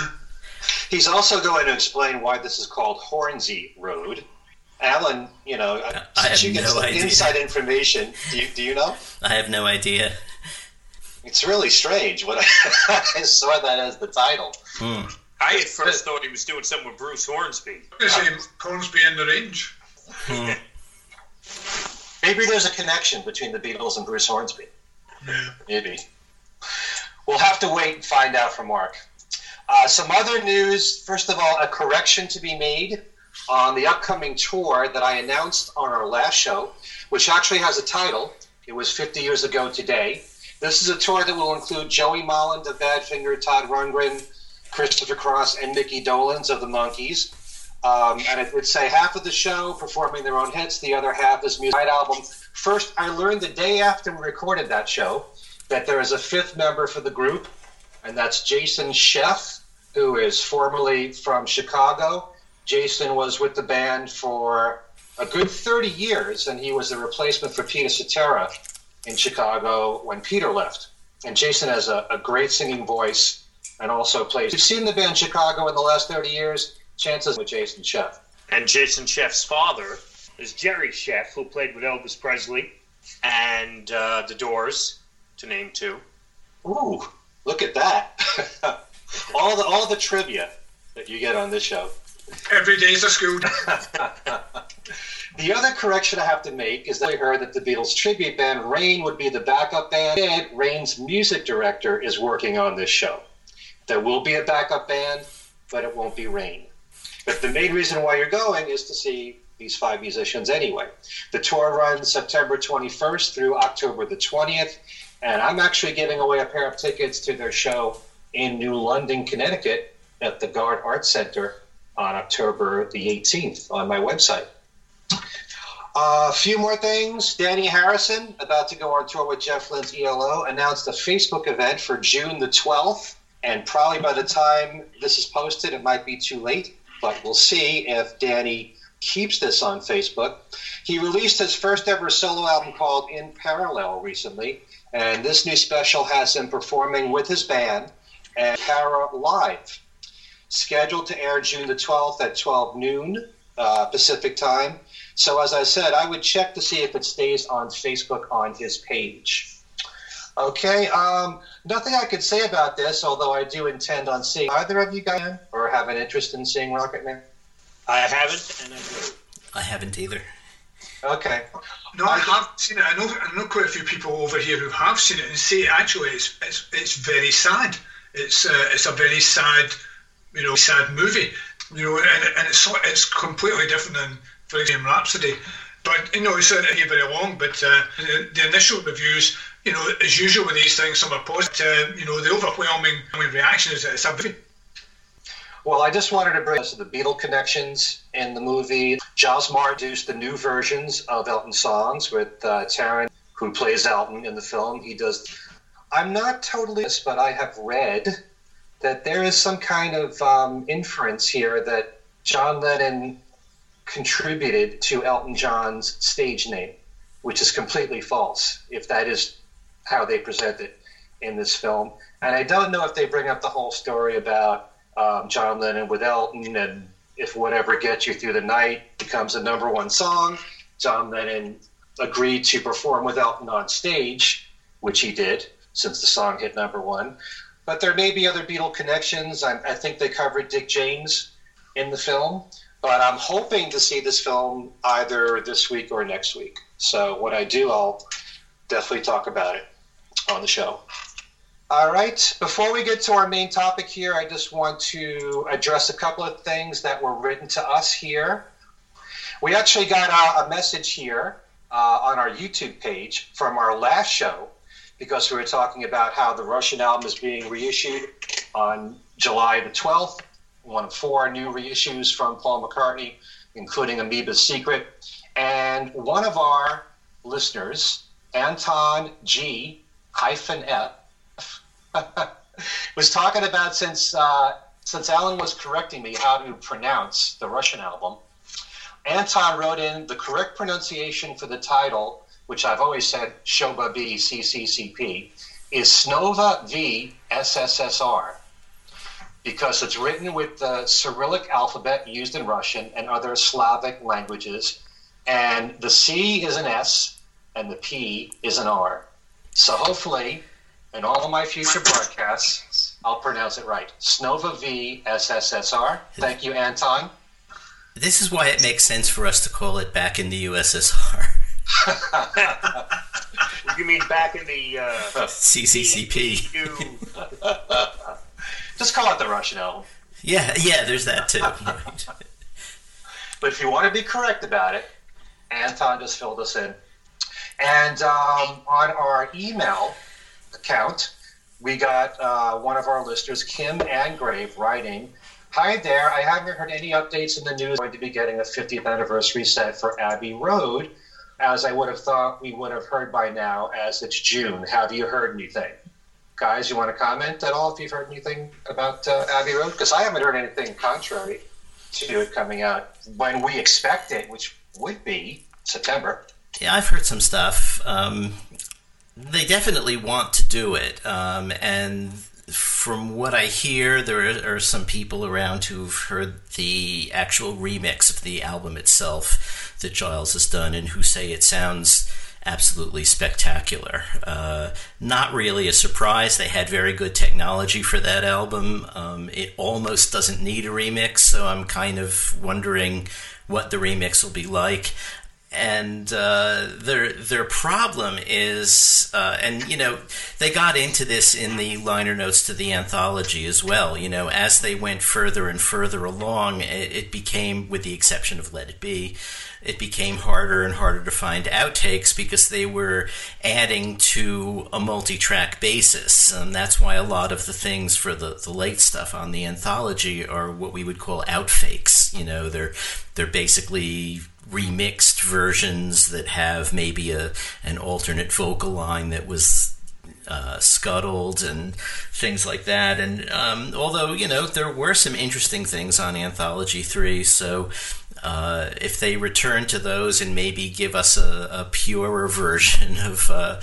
(laughs) He's also going to explain why this is called Hornsey Road. Alan, you know, I have you get no some idea. inside information. Do you, do you know? I have no idea. It's really strange when I, (laughs) I saw that as the title. Hmm. I at first thought he was doing something with Bruce Hornsby. The same Hornsby in the range. Maybe there's a connection between the Beatles and Bruce Hornsby. Yeah. Maybe. We'll have to wait and find out from Mark. Uh, some other news. First of all, a correction to be made on the upcoming tour that I announced on our last show, which actually has a title. It was 50 years ago today. This is a tour that will include Joey Molland of Badfinger, Todd Rundgren, Christopher Cross, and Micky Dolenz of the Monkees. Um, and it would say half of the show performing their own hits, the other half is music album. First, I learned the day after we recorded that show that there is a fifth member for the group, and that's Jason Scheff, who is formerly from Chicago. Jason was with the band for a good 30 years, and he was the replacement for Peter Cetera in Chicago when Peter left. And Jason has a, a great singing voice and also plays. You've seen the band Chicago in the last 30 years, chances with Jason Scheff. And Jason Scheff's father is Jerry Scheff, who played with Elvis Presley and uh, The Doors, to name two. Ooh, look at that. (laughs) all the all the trivia that you get on this show. Every day's a school. (laughs) The other correction I have to make is that I heard that the Beatles tribute band Rain would be the backup band. Rain's music director is working on this show. There will be a backup band, but it won't be Rain. But the main reason why you're going is to see these five musicians anyway. The tour runs September 21st through October the 20th, and I'm actually giving away a pair of tickets to their show in New London, Connecticut at the Garde Art Center on October the 18th on my website. A few more things. Dhani Harrison, about to go on tour with Jeff Lynne's ELO, announced a Facebook event for June the 12th. And probably by the time this is posted, it might be too late, but we'll see if Dhani keeps this on Facebook. He released his first ever solo album called In Parallel recently, and this new special has him performing with his band at Para Live. Scheduled to air June the 12th at 12 noon uh, Pacific time. So, as I said, I would check to see if it stays on Facebook on his page. Okay, um, nothing I could say about this, although I do intend on seeing either of you guys or have an interest in seeing Rocket Man. I haven't, and I will. I haven't either. Okay. No, I have seen it. I know, I know quite a few people over here who have seen it and say actually it's it's, it's very sad. It's uh, it's a very sad, you know, sad movie. You know, and, and it's it's completely different than, for example, Rhapsody. But you know, it's not very long. But uh, the, the initial reviews, you know, as usual with these things, some are positive. Uh, you know, the overwhelming reaction is it's a movie. Well, I just wanted to bring us the Beatle connections in the movie. Giles Martin produced the new versions of Elton songs with uh, Taron, who plays Elton in the film. He does. I'm not totally but I have read that there is some kind of um, inference here that John Lennon contributed to Elton John's stage name, which is completely false, if that is how they present it in this film. And I don't know if they bring up the whole story about um, John Lennon with Elton and if whatever gets you through the night becomes a number one song. John Lennon agreed to perform with Elton on stage, which he did since the song hit number one. But there may be other Beatle connections. I, I think they covered Dick James in the film. But I'm hoping to see this film either this week or next week. So when I do, I'll definitely talk about it on the show. All right. Before we get to our main topic here, I just want to address a couple of things that were written to us here. We actually got a, a message here uh, on our YouTube page from our last show because we were talking about how the Russian album is being reissued on July the 12th, one of four new reissues from Paul McCartney, including Amoeba's Secret. And one of our listeners, Anton G hyphen F, (laughs) was talking about since uh, since Alan was correcting me how to pronounce the Russian album. Anton wrote in the correct pronunciation for the title, which I've always said Shoba V CCCP, is Snova V SSSR because it's written with the Cyrillic alphabet used in Russian and other Slavic languages, and the C is an S and the P is an R. So hopefully, in all of my future broadcasts, I'll pronounce it right. Snova V SSSR. Thank you, Anton. This is why it makes sense for us to call it back in the USSR. (laughs) You mean back in the uh, CCCP. (laughs) Just call it the Russian album. Yeah, yeah, there's that too. (laughs) But if you want to be correct about it, Anton just filled us in. And um, on our email account, we got uh, one of our listeners, Kim Angrave, writing Hi there, I haven't heard any updates in the news. I'm going to be getting a 50th anniversary set for Abbey Road, as I would have thought we would have heard by now, as it's June. Have you heard anything? Guys, you want to comment at all if you've heard anything about uh, Abbey Road? Because I haven't heard anything contrary to it coming out when we expect it, which would be September. Yeah, I've heard some stuff. Um, they definitely want to do it, um, and from what I hear, there are some people around who've heard the actual remix of the album itself that Giles has done, and who say it sounds absolutely spectacular. Uh, not really a surprise. They had very good technology for that album. Um, it almost doesn't need a remix, so I'm kind of wondering what the remix will be like and uh, their their problem is, uh, and you know, they got into this in the liner notes to the anthology as well. You know, as they went further and further along, it, it became, with the exception of Let It Be, it became harder and harder to find outtakes because they were adding to a multi-track basis, and that's why a lot of the things for the, the late stuff on the anthology are what we would call outfakes. You know, they're they're basically remixed versions that have maybe a an alternate vocal line that was uh, scuttled and things like that. And um, although you know there were some interesting things on Anthology Three, so. Uh, if they return to those and maybe give us a, a purer (laughs) version of, uh,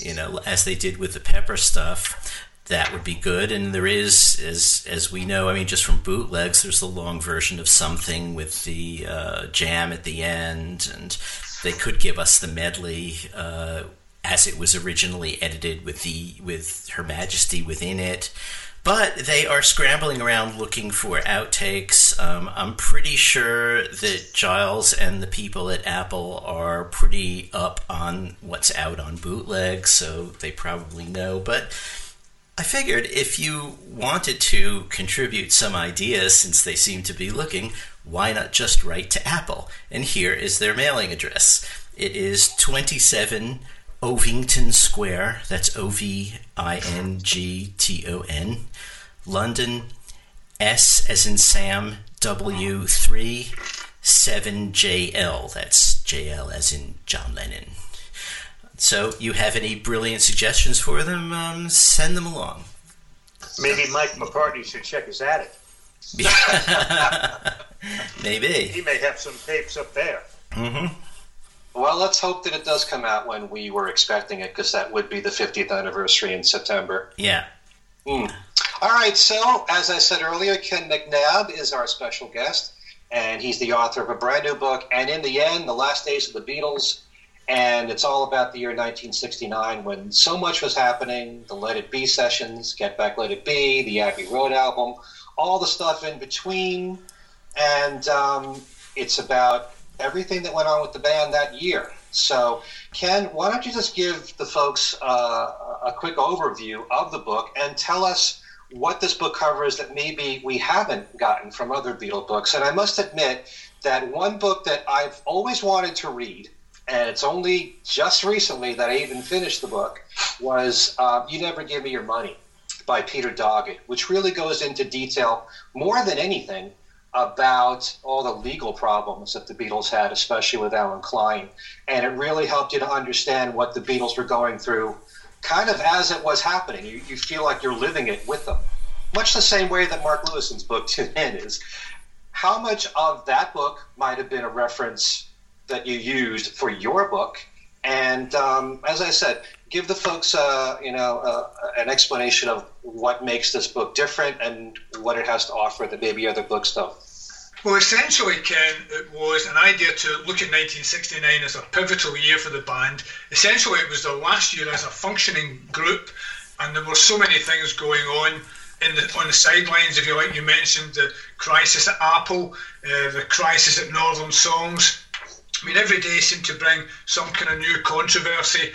you know, as they did with the Pepper stuff, that would be good. And there is, as as we know, I mean, just from bootlegs, there's the long version of something with the uh, jam at the end, and they could give us the medley uh, as it was originally edited with the with Her Majesty within it. But they are scrambling around looking for outtakes. Um, I'm pretty sure that Giles and the people at Apple are pretty up on what's out on bootleg, so they probably know. But I figured if you wanted to contribute some ideas, since they seem to be looking, why not just write to Apple? And here is their mailing address. It is 27 Ovington Square, that's O V I N G T O N, London, S as in Sam, W 3 7JL, that's JL as in John Lennon. So, you have any brilliant suggestions for them? Um, send them along. Maybe Mike McCartney should check his attic. (laughs) (laughs) Maybe. He may have some tapes up there. Mm-hmm. Well, let's hope that it does come out when we were expecting it, because that would be the 50th anniversary in September. Yeah. Hmm. All right, so as I said earlier, Ken McNab is our special guest, and he's the author of a brand new book, And in the End, The Last Days of the Beatles. And it's all about the year 1969 when so much was happening the Let It Be sessions, Get Back, Let It Be, the Abbey Road album, all the stuff in between. And um, it's about everything that went on with the band that year. So, Ken, why don't you just give the folks uh, a quick overview of the book and tell us what this book covers that maybe we haven't gotten from other Beatle books? And I must admit that one book that I've always wanted to read, and it's only just recently that I even finished the book, was uh, You Never Give Me Your Money by Peter Doggett, which really goes into detail more than anything about all the legal problems that the Beatles had, especially with Allen Klein. And it really helped you to understand what the Beatles were going through kind of as it was happening. You, you feel like you're living it with them. Much the same way that Mark Lewisohn's book, (laughs) Tune In, is. How much of that book might have been a reference that you used for your book? And um, as I said, give the folks, uh, you know, uh, an explanation of what makes this book different and what it has to offer that maybe other books don't. Well, essentially, Ken, it was an idea to look at 1969 as a pivotal year for the band. Essentially, it was the last year as a functioning group, and there were so many things going on in the, on the sidelines. If you like, you mentioned the crisis at Apple, uh, the crisis at Northern Songs. I mean, every day seemed to bring some kind of new controversy.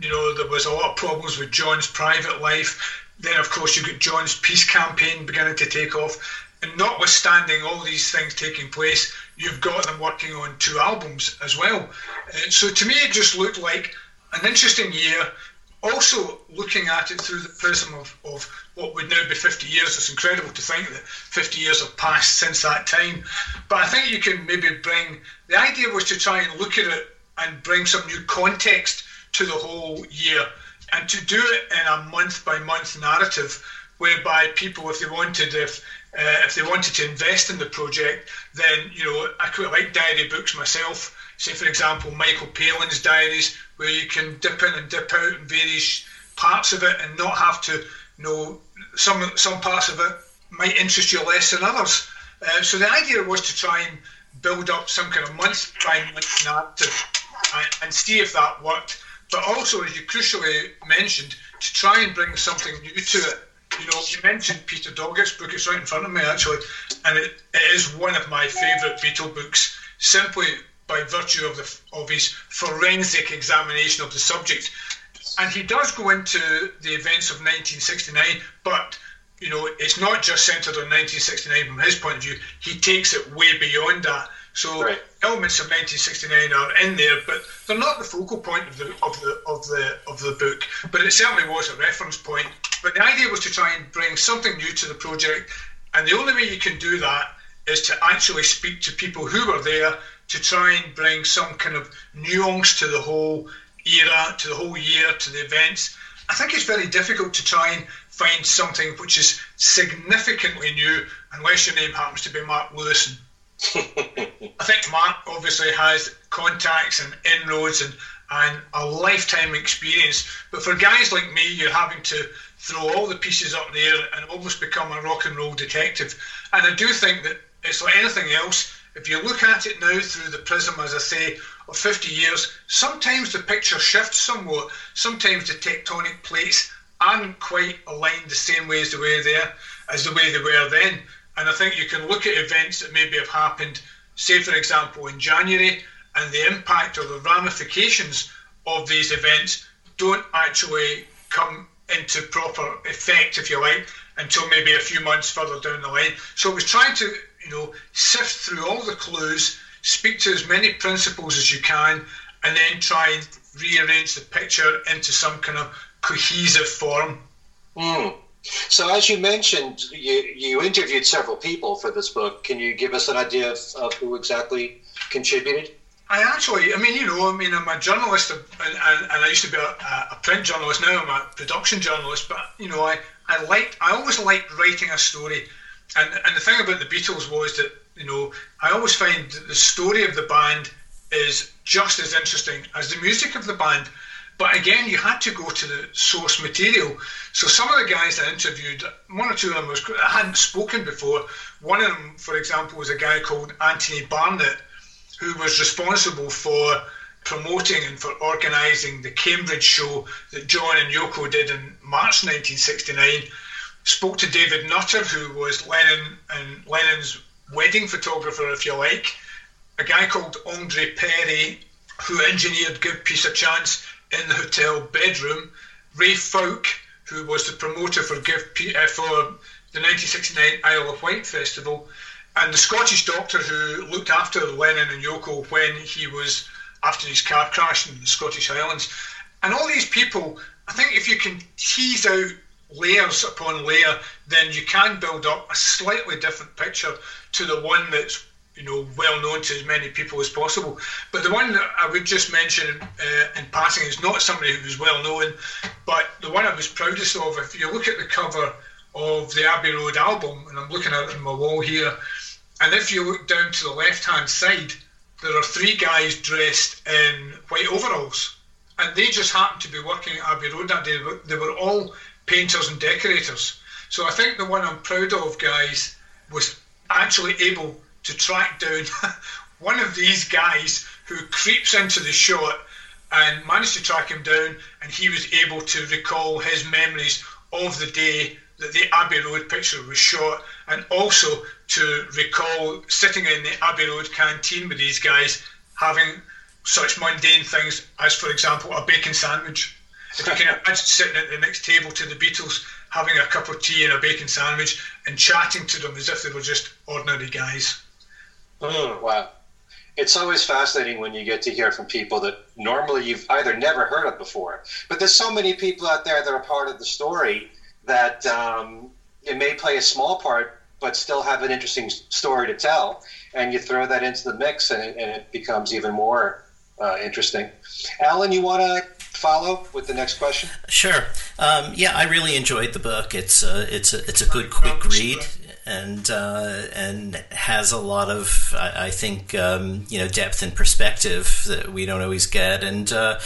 You know, there was a lot of problems with John's private life. Then, of course, you get John's peace campaign beginning to take off. And notwithstanding all these things taking place, you've got them working on two albums as well. Uh, so to me, it just looked like an interesting year. Also, looking at it through the prism of, of what would now be 50 years, it's incredible to think that 50 years have passed since that time. But I think you can maybe bring the idea was to try and look at it and bring some new context to the whole year and to do it in a month by month narrative whereby people, if they wanted, if uh, if they wanted to invest in the project, then you know I quite like diary books myself. Say, for example, Michael Palin's diaries, where you can dip in and dip out in various parts of it, and not have to you know some some parts of it might interest you less than others. Uh, so the idea was to try and build up some kind of month by month narrative and, and see if that worked. But also, as you crucially mentioned, to try and bring something new to it you know, you mentioned Peter Doggett's book. It's right in front of me actually, and it, it is one of my favourite Beatle books, simply by virtue of the of his forensic examination of the subject. And he does go into the events of 1969, but you know, it's not just centred on 1969 from his point of view. He takes it way beyond that. So Right. elements of 1969 are in there, but they're not the focal point of the of the of the of the book. But it certainly was a reference point. But the idea was to try and bring something new to the project, and the only way you can do that is to actually speak to people who were there to try and bring some kind of nuance to the whole era, to the whole year, to the events. I think it's very difficult to try and find something which is significantly new unless your name happens to be Mark Lewisohn. (laughs) I think Mark obviously has contacts and inroads and, and a lifetime experience. But for guys like me, you're having to throw all the pieces up there and almost become a rock and roll detective. And I do think that it's like anything else. If you look at it now through the prism, as I say, of 50 years, sometimes the picture shifts somewhat. Sometimes the tectonic plates aren't quite aligned the same way as the way there as the way they were then. And I think you can look at events that maybe have happened, say for example in January, and the impact or the ramifications of these events don't actually come into proper effect, if you like, until maybe a few months further down the line. So it was trying to, you know, sift through all the clues, speak to as many principles as you can, and then try and rearrange the picture into some kind of cohesive form. Hmm. So, as you mentioned, you, you interviewed several people for this book. Can you give us an idea of, of who exactly contributed? I actually, I mean, you know, I mean, I'm a journalist, and, and, and I used to be a, a print journalist. Now I'm a production journalist. But you know, I, I liked, I always liked writing a story. And and the thing about the Beatles was that you know, I always find the story of the band is just as interesting as the music of the band. But again, you had to go to the source material. So some of the guys I interviewed, one or two of them was I hadn't spoken before. One of them, for example, was a guy called Anthony Barnett, who was responsible for promoting and for organising the Cambridge show that John and Yoko did in March 1969. Spoke to David Nutter, who was Lennon and Lennon's wedding photographer, if you like. a guy called Andre Perry, who engineered Give Peace a Chance in the hotel bedroom, Ray Foulk, who was the promoter for Give Pe- uh, for the 1969 Isle of Wight festival, and the Scottish doctor who looked after Lennon and Yoko when he was after his car crash in the Scottish Highlands. And all these people, I think if you can tease out layers upon layer, then you can build up a slightly different picture to the one that's you know well known to as many people as possible. But the one that I would just mention uh, in passing is not somebody who was well known, but the one I was proudest of. If you look at the cover of the Abbey Road album, and I'm looking at it on my wall here, and if you look down to the left hand side, there are three guys dressed in white overalls, and they just happened to be working at Abbey Road that day. They were- They were all painters and decorators. So I think the one I'm proud of, guys, was actually able to track down (laughs) one of these guys who creeps into the shot and managed to track him down, and he was able to recall his memories of the day that the Abbey Road picture was shot, and also to recall sitting in the Abbey Road canteen with these guys having such mundane things as, for example, a bacon sandwich. If you can (laughs) imagine sitting at the next table to the Beatles, having a cup of tea and a bacon sandwich, and chatting to them as if they were just ordinary guys. Mm, wow. It's always fascinating when you get to hear from people that normally you've either never heard of before, but there's so many people out there that are part of the story that um, it may play a small part, but still have an interesting story to tell. And you throw that into the mix, and it, and it becomes even more uh, interesting. Alan, you want to follow with the next question? Sure. Um, yeah, I really enjoyed the book. It's a, it's a, it's a good quick read, and uh, and has a lot of I, I think um, you know depth and perspective that we don't always get. And uh,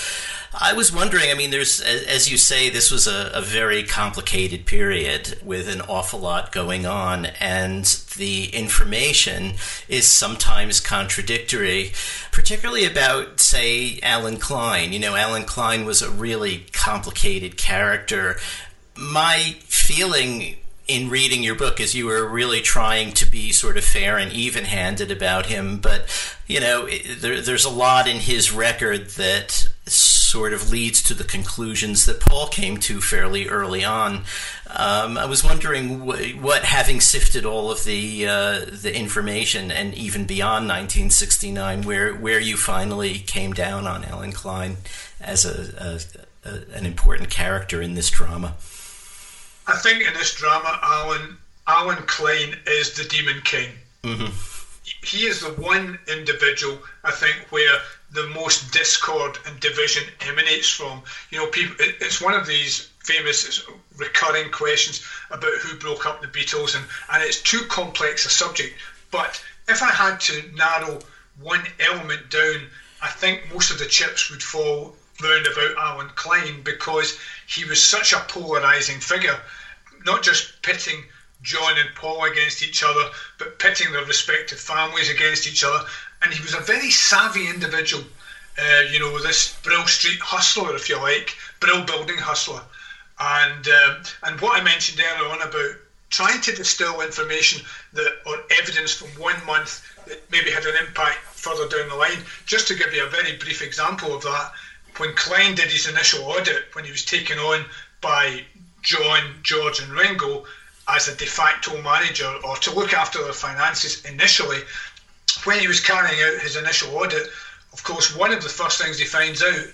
I was wondering. I mean, there's as you say, this was a, a very complicated period with an awful lot going on, and the information is sometimes contradictory, particularly about, say, Allen Klein. You know, Allen Klein was a really complicated character. My feeling in reading your book is you were really trying to be sort of fair and even handed about him, but, you know, there, there's a lot in his record that sort of leads to the conclusions that Paul came to fairly early on. Um, I was wondering wh- what, having sifted all of the uh, the information and even beyond 1969, where where you finally came down on Allen Klein as a, a, a an important character in this drama. I think in this drama, Alan Allen Klein is the Demon King. hmm He is the one individual I think where the most discord and division emanates from. You know, people. It, it's one of these famous recurring questions about who broke up the Beatles, and and it's too complex a subject. But if I had to narrow one element down, I think most of the chips would fall round about Allen Klein because he was such a polarizing figure, not just pitting John and Paul against each other, but pitting their respective families against each other. And he was a very savvy individual. Uh, you know, this Brill Street hustler, if you like, Brill building hustler. And um, and what I mentioned earlier on about trying to distill information that or evidence from one month that maybe had an impact further down the line. Just to give you a very brief example of that, when Klein did his initial audit, when he was taken on by John, George, and Ringo as a de facto manager or to look after their finances initially, when he was carrying out his initial audit, of course, one of the first things he finds out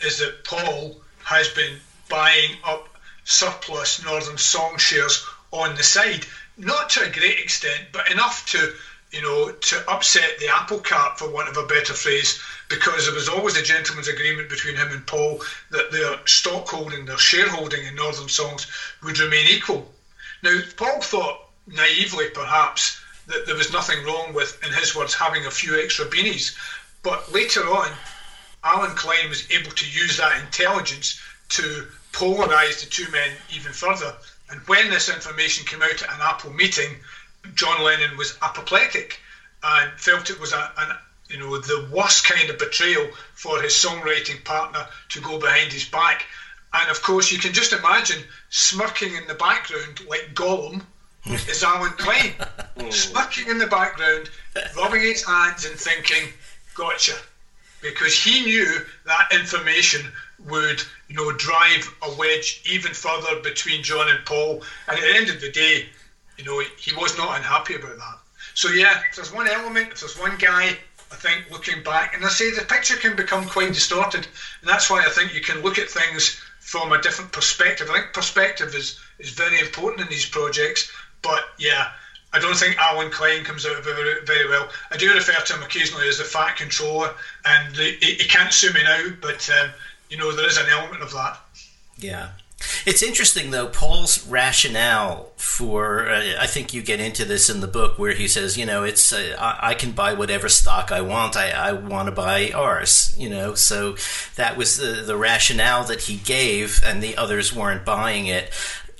is that Paul has been buying up surplus Northern Song shares on the side. Not to a great extent, but enough to, you know, to upset the apple cart, for want of a better phrase, because there was always a gentleman's agreement between him and Paul that their stockholding, their shareholding in Northern Songs would remain equal. Now, Paul thought naively, perhaps, that there was nothing wrong with, in his words, having a few extra beanies. But later on, Allen Klein was able to use that intelligence to polarize the two men even further. And when this information came out at an Apple meeting, John Lennon was apoplectic and felt it was a, an, you know, the worst kind of betrayal for his songwriting partner to go behind his back. And of course, you can just imagine smirking in the background like Gollum (laughs) is Allen Klein, smirking in the background, rubbing his hands and thinking, "Gotcha," because he knew that information would, you know, drive a wedge even further between John and Paul. And at the end of the day, you know, he was not unhappy about that. So yeah, if there's one element, if there's one guy, I think looking back, and I say the picture can become quite distorted, and that's why I think you can look at things from a different perspective. I think perspective is is very important in these projects. But yeah, I don't think Allen Klein comes out very, very well. I do refer to him occasionally as the fat controller, and he, he can't sue me now, but um, you know there is an element of that. Yeah. It's interesting though, Paul's rationale for, uh, I think you get into this in the book where he says, you know, it's, uh, I, I can buy whatever stock I want. I, I want to buy ours, you know, so that was the, the rationale that he gave and the others weren't buying it.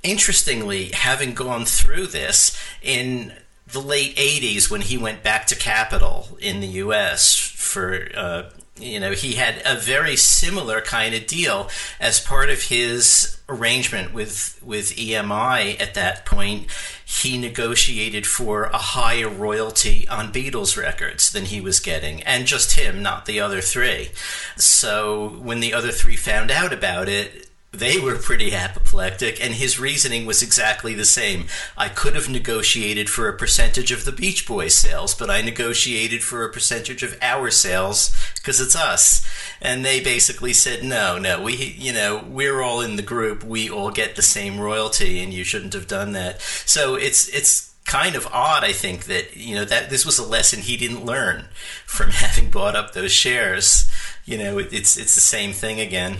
Interestingly, having gone through this in the late 80s when he went back to Capitol in the US for, uh, you know, he had a very similar kind of deal as part of his arrangement with with EMI at that point. He negotiated for a higher royalty on Beatles records than he was getting, and just him, not the other three. So when the other three found out about it, they were pretty apoplectic, and his reasoning was exactly the same. I could have negotiated for a percentage of the Beach Boys sales, but I negotiated for a percentage of our sales because it's us. And they basically said, no, no, we, you know, we're all in the group. We all get the same royalty, and you shouldn't have done that. So it's it's kind of odd, I think, that you know that this was a lesson he didn't learn from (laughs) having bought up those shares. You know, it, it's it's the same thing again.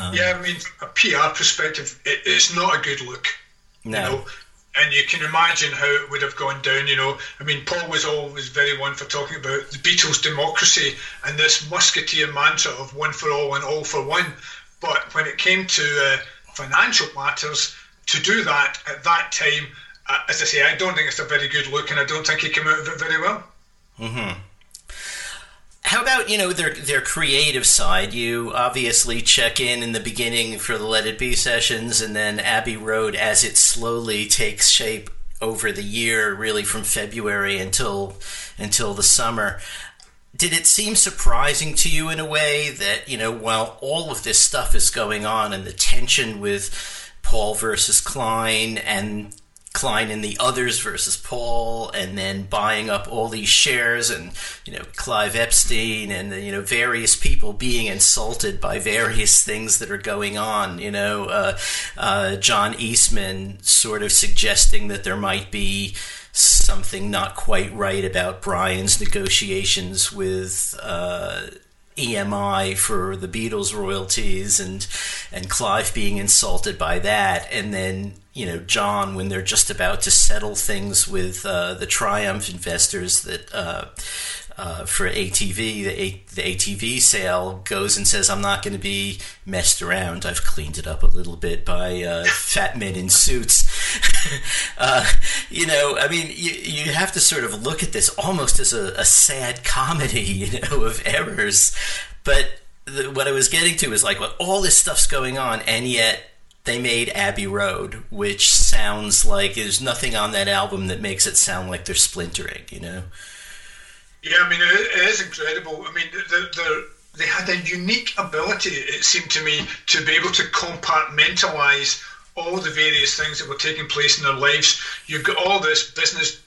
Um, yeah, I mean, a PR perspective, it, it's not a good look. No. You know, and you can imagine how it would have gone down. You know, I mean, Paul was always very one for talking about the Beatles' democracy and this musketeer mantra of one for all and all for one. But when it came to uh, financial matters, to do that at that time, uh, as I say, I don't think it's a very good look, and I don't think he came out of it very well. hmm How about you know their their creative side? You obviously check in in the beginning for the Let It Be sessions, and then Abbey Road as it slowly takes shape over the year, really from February until until the summer. Did it seem surprising to you in a way that you know while all of this stuff is going on and the tension with Paul versus Klein and Klein and the others versus Paul, and then buying up all these shares, and you know Clive Epstein, and you know various people being insulted by various things that are going on. You know, uh, uh, John Eastman sort of suggesting that there might be something not quite right about Brian's negotiations with. Uh, EMI for the Beatles royalties and and Clive being insulted by that. And then you know John when they're just about to settle things with uh, the Triumph investors that uh, uh, for ATV the, A- the ATV sale goes and says I'm not going to be messed around. I've cleaned it up a little bit by uh, fat men in suits. (laughs) Uh, you know I mean you, you have to sort of look at this almost as a, a sad comedy (laughs) you know of errors. But the, what I was getting to is like well, all this stuff's going on and yet they made Abbey Road, which sounds like there's nothing on that album that makes it sound like they're splintering, you know? Yeah, I mean, it, is incredible. I mean, the, the, they had a unique ability, it seemed to me, to be able to compartmentalize all the various things that were taking place in their lives. You've got all this business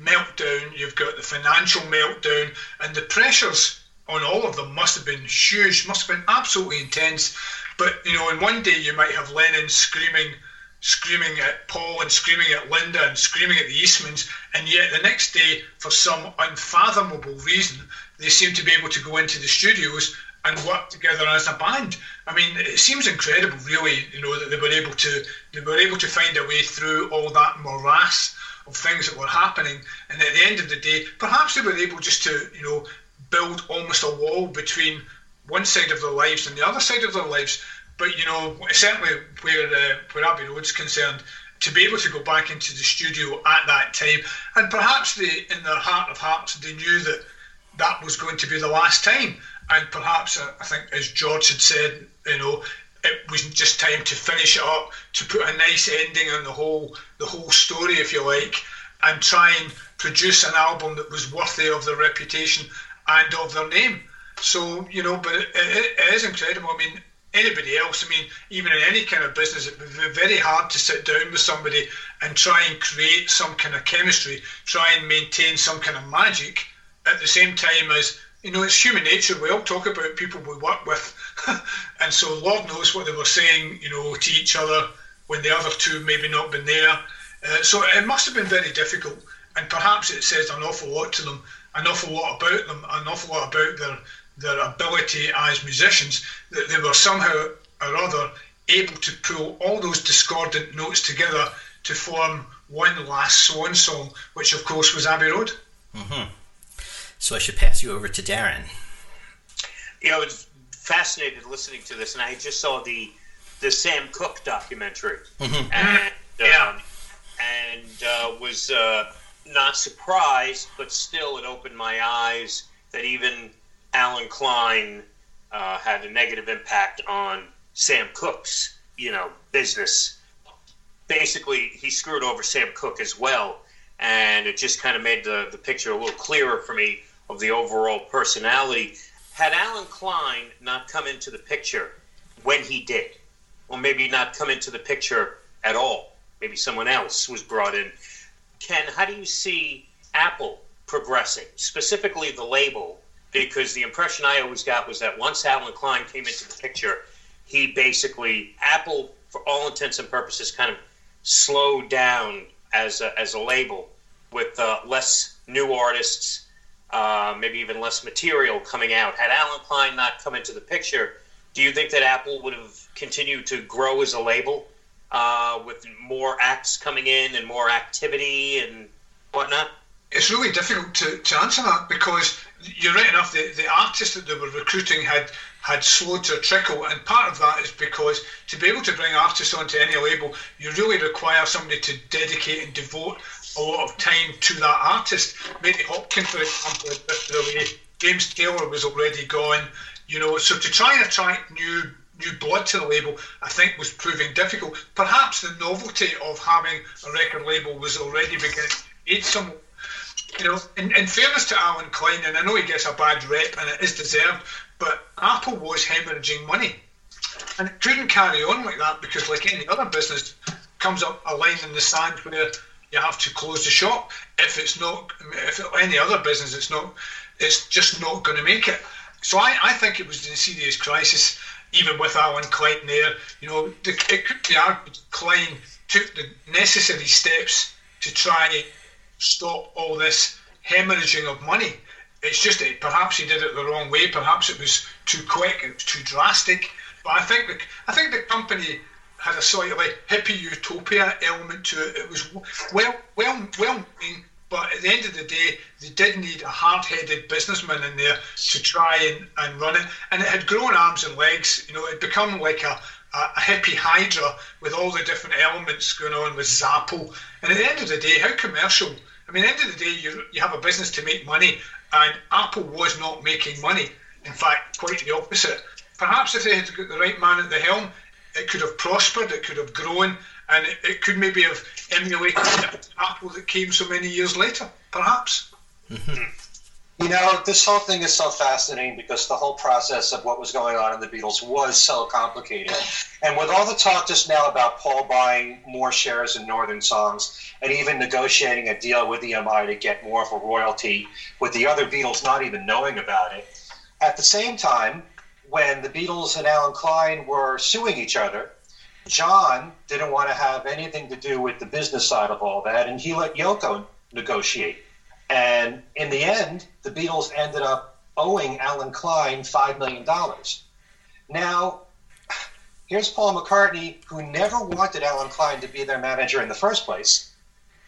meltdown, you've got the financial meltdown, and the pressures on all of them must have been huge, must have been absolutely intense. But you know, in one day you might have Lennon screaming, screaming at Paul and screaming at Linda and screaming at the Eastmans, and yet the next day, for some unfathomable reason, they seem to be able to go into the studios and work together as a band. I mean, it seems incredible, really, you know, that they were able to they were able to find a way through all that morass of things that were happening, and at the end of the day, perhaps they were able just to, you know, build almost a wall between one side of their lives and the other side of their lives. But you know, certainly where uh, where Abbey Road's concerned, to be able to go back into the studio at that time, and perhaps they, in their heart of hearts, they knew that that was going to be the last time. And perhaps, uh, I think, as George had said, you know, it was just time to finish it up, to put a nice ending on the whole the whole story, if you like, and try and produce an album that was worthy of their reputation and of their name. So you know, but it, it, it is incredible. I mean, anybody else, I mean, even in any kind of business, it would be very hard to sit down with somebody and try and create some kind of chemistry, try and maintain some kind of magic at the same time as you know, it's human nature. We all talk about people we work with, (laughs) and so Lord knows what they were saying, you know, to each other when the other two maybe not been there. Uh, so it must have been very difficult, and perhaps it says an awful lot to them, an awful lot about them, an awful lot about their their ability as musicians that they were somehow or other able to pull all those discordant notes together to form one last swan song, which of course was Abbey Road. hmm So I should pass you over to Darren. You know, I was fascinated listening to this, and I just saw the the Sam Cooke documentary, Mhm. and um, and uh, was uh, not surprised, but still it opened my eyes that even Allen Klein uh, had a negative impact on Sam Cooke's, you know business. Basically, he screwed over Sam Cooke as well, and it just kind of made the, the picture a little clearer for me of the overall personality. Had Allen Klein not come into the picture when he did, or maybe not come into the picture at all, maybe someone else was brought in. Ken, how do you see Apple progressing, specifically the label? Because the impression I always got was that once Allen Klein came into the picture, he basically, Apple, for all intents and purposes, kind of slowed down as a, as a label with uh, less new artists, uh, maybe even less material coming out. Had Allen Klein not come into the picture, do you think that Apple would have continued to grow as a label uh, with more acts coming in and more activity and whatnot? It's really difficult to, to answer that because you're right enough. The, the artists that they were recruiting had had slowed to a trickle, and part of that is because to be able to bring artists onto any label, you really require somebody to dedicate and devote a lot of time to that artist. Mary Hopkins, for example, drifted away. James Taylor was already gone. You know, so to try and attract new new blood to the label, I think was proving difficult. Perhaps the novelty of having a record label was already beginning to some. You know, in, in fairness to Allen Klein, and I know he gets a bad rep, and it is deserved, but Apple was hemorrhaging money, and it couldn't carry on like that because, like any other business, comes up a line in the sand where you have to close the shop. If it's not, if any other business, it's not, it's just not going to make it. So I, I think it was a serious crisis, even with Allen Klein there. You know, the, it could be argued Klein took the necessary steps to try stop all this hemorrhaging of money. It's just that perhaps he did it the wrong way. Perhaps it was too quick. It was too drastic. But I think the, I think the company had a slightly hippie utopia element to it. It was well, well, well meaning, but at the end of the day, they did need a hard-headed businessman in there to try and, and run it. And it had grown arms and legs. You know, it had become like a, a, a hippie hydra with all the different elements going on with Zapple. And at the end of the day, how commercial? I mean, at the end of the day, you, you have a business to make money, and Apple was not making money. In fact, quite the opposite. Perhaps if they had got the right man at the helm, it could have prospered, it could have grown, and it, it could maybe have emulated the Apple that came so many years later. Perhaps. Mm-hmm. You know, this whole thing is so fascinating because the whole process of what was going on in the Beatles was so complicated. And with all the talk just now about Paul buying more shares in Northern Songs and even negotiating a deal with EMI to get more of a royalty, with the other Beatles not even knowing about it, at the same time, when the Beatles and Allen Klein were suing each other, John didn't want to have anything to do with the business side of all that, and he let Yoko negotiate. And in the end, the Beatles ended up owing Allen Klein $5 million. Now, here's Paul McCartney, who never wanted Allen Klein to be their manager in the first place,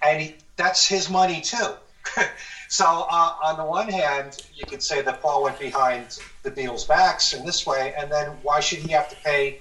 and he, that's his money too. (laughs) so, uh, on the one hand, you could say that Paul went behind the Beatles' backs in this way, and then why should he have to pay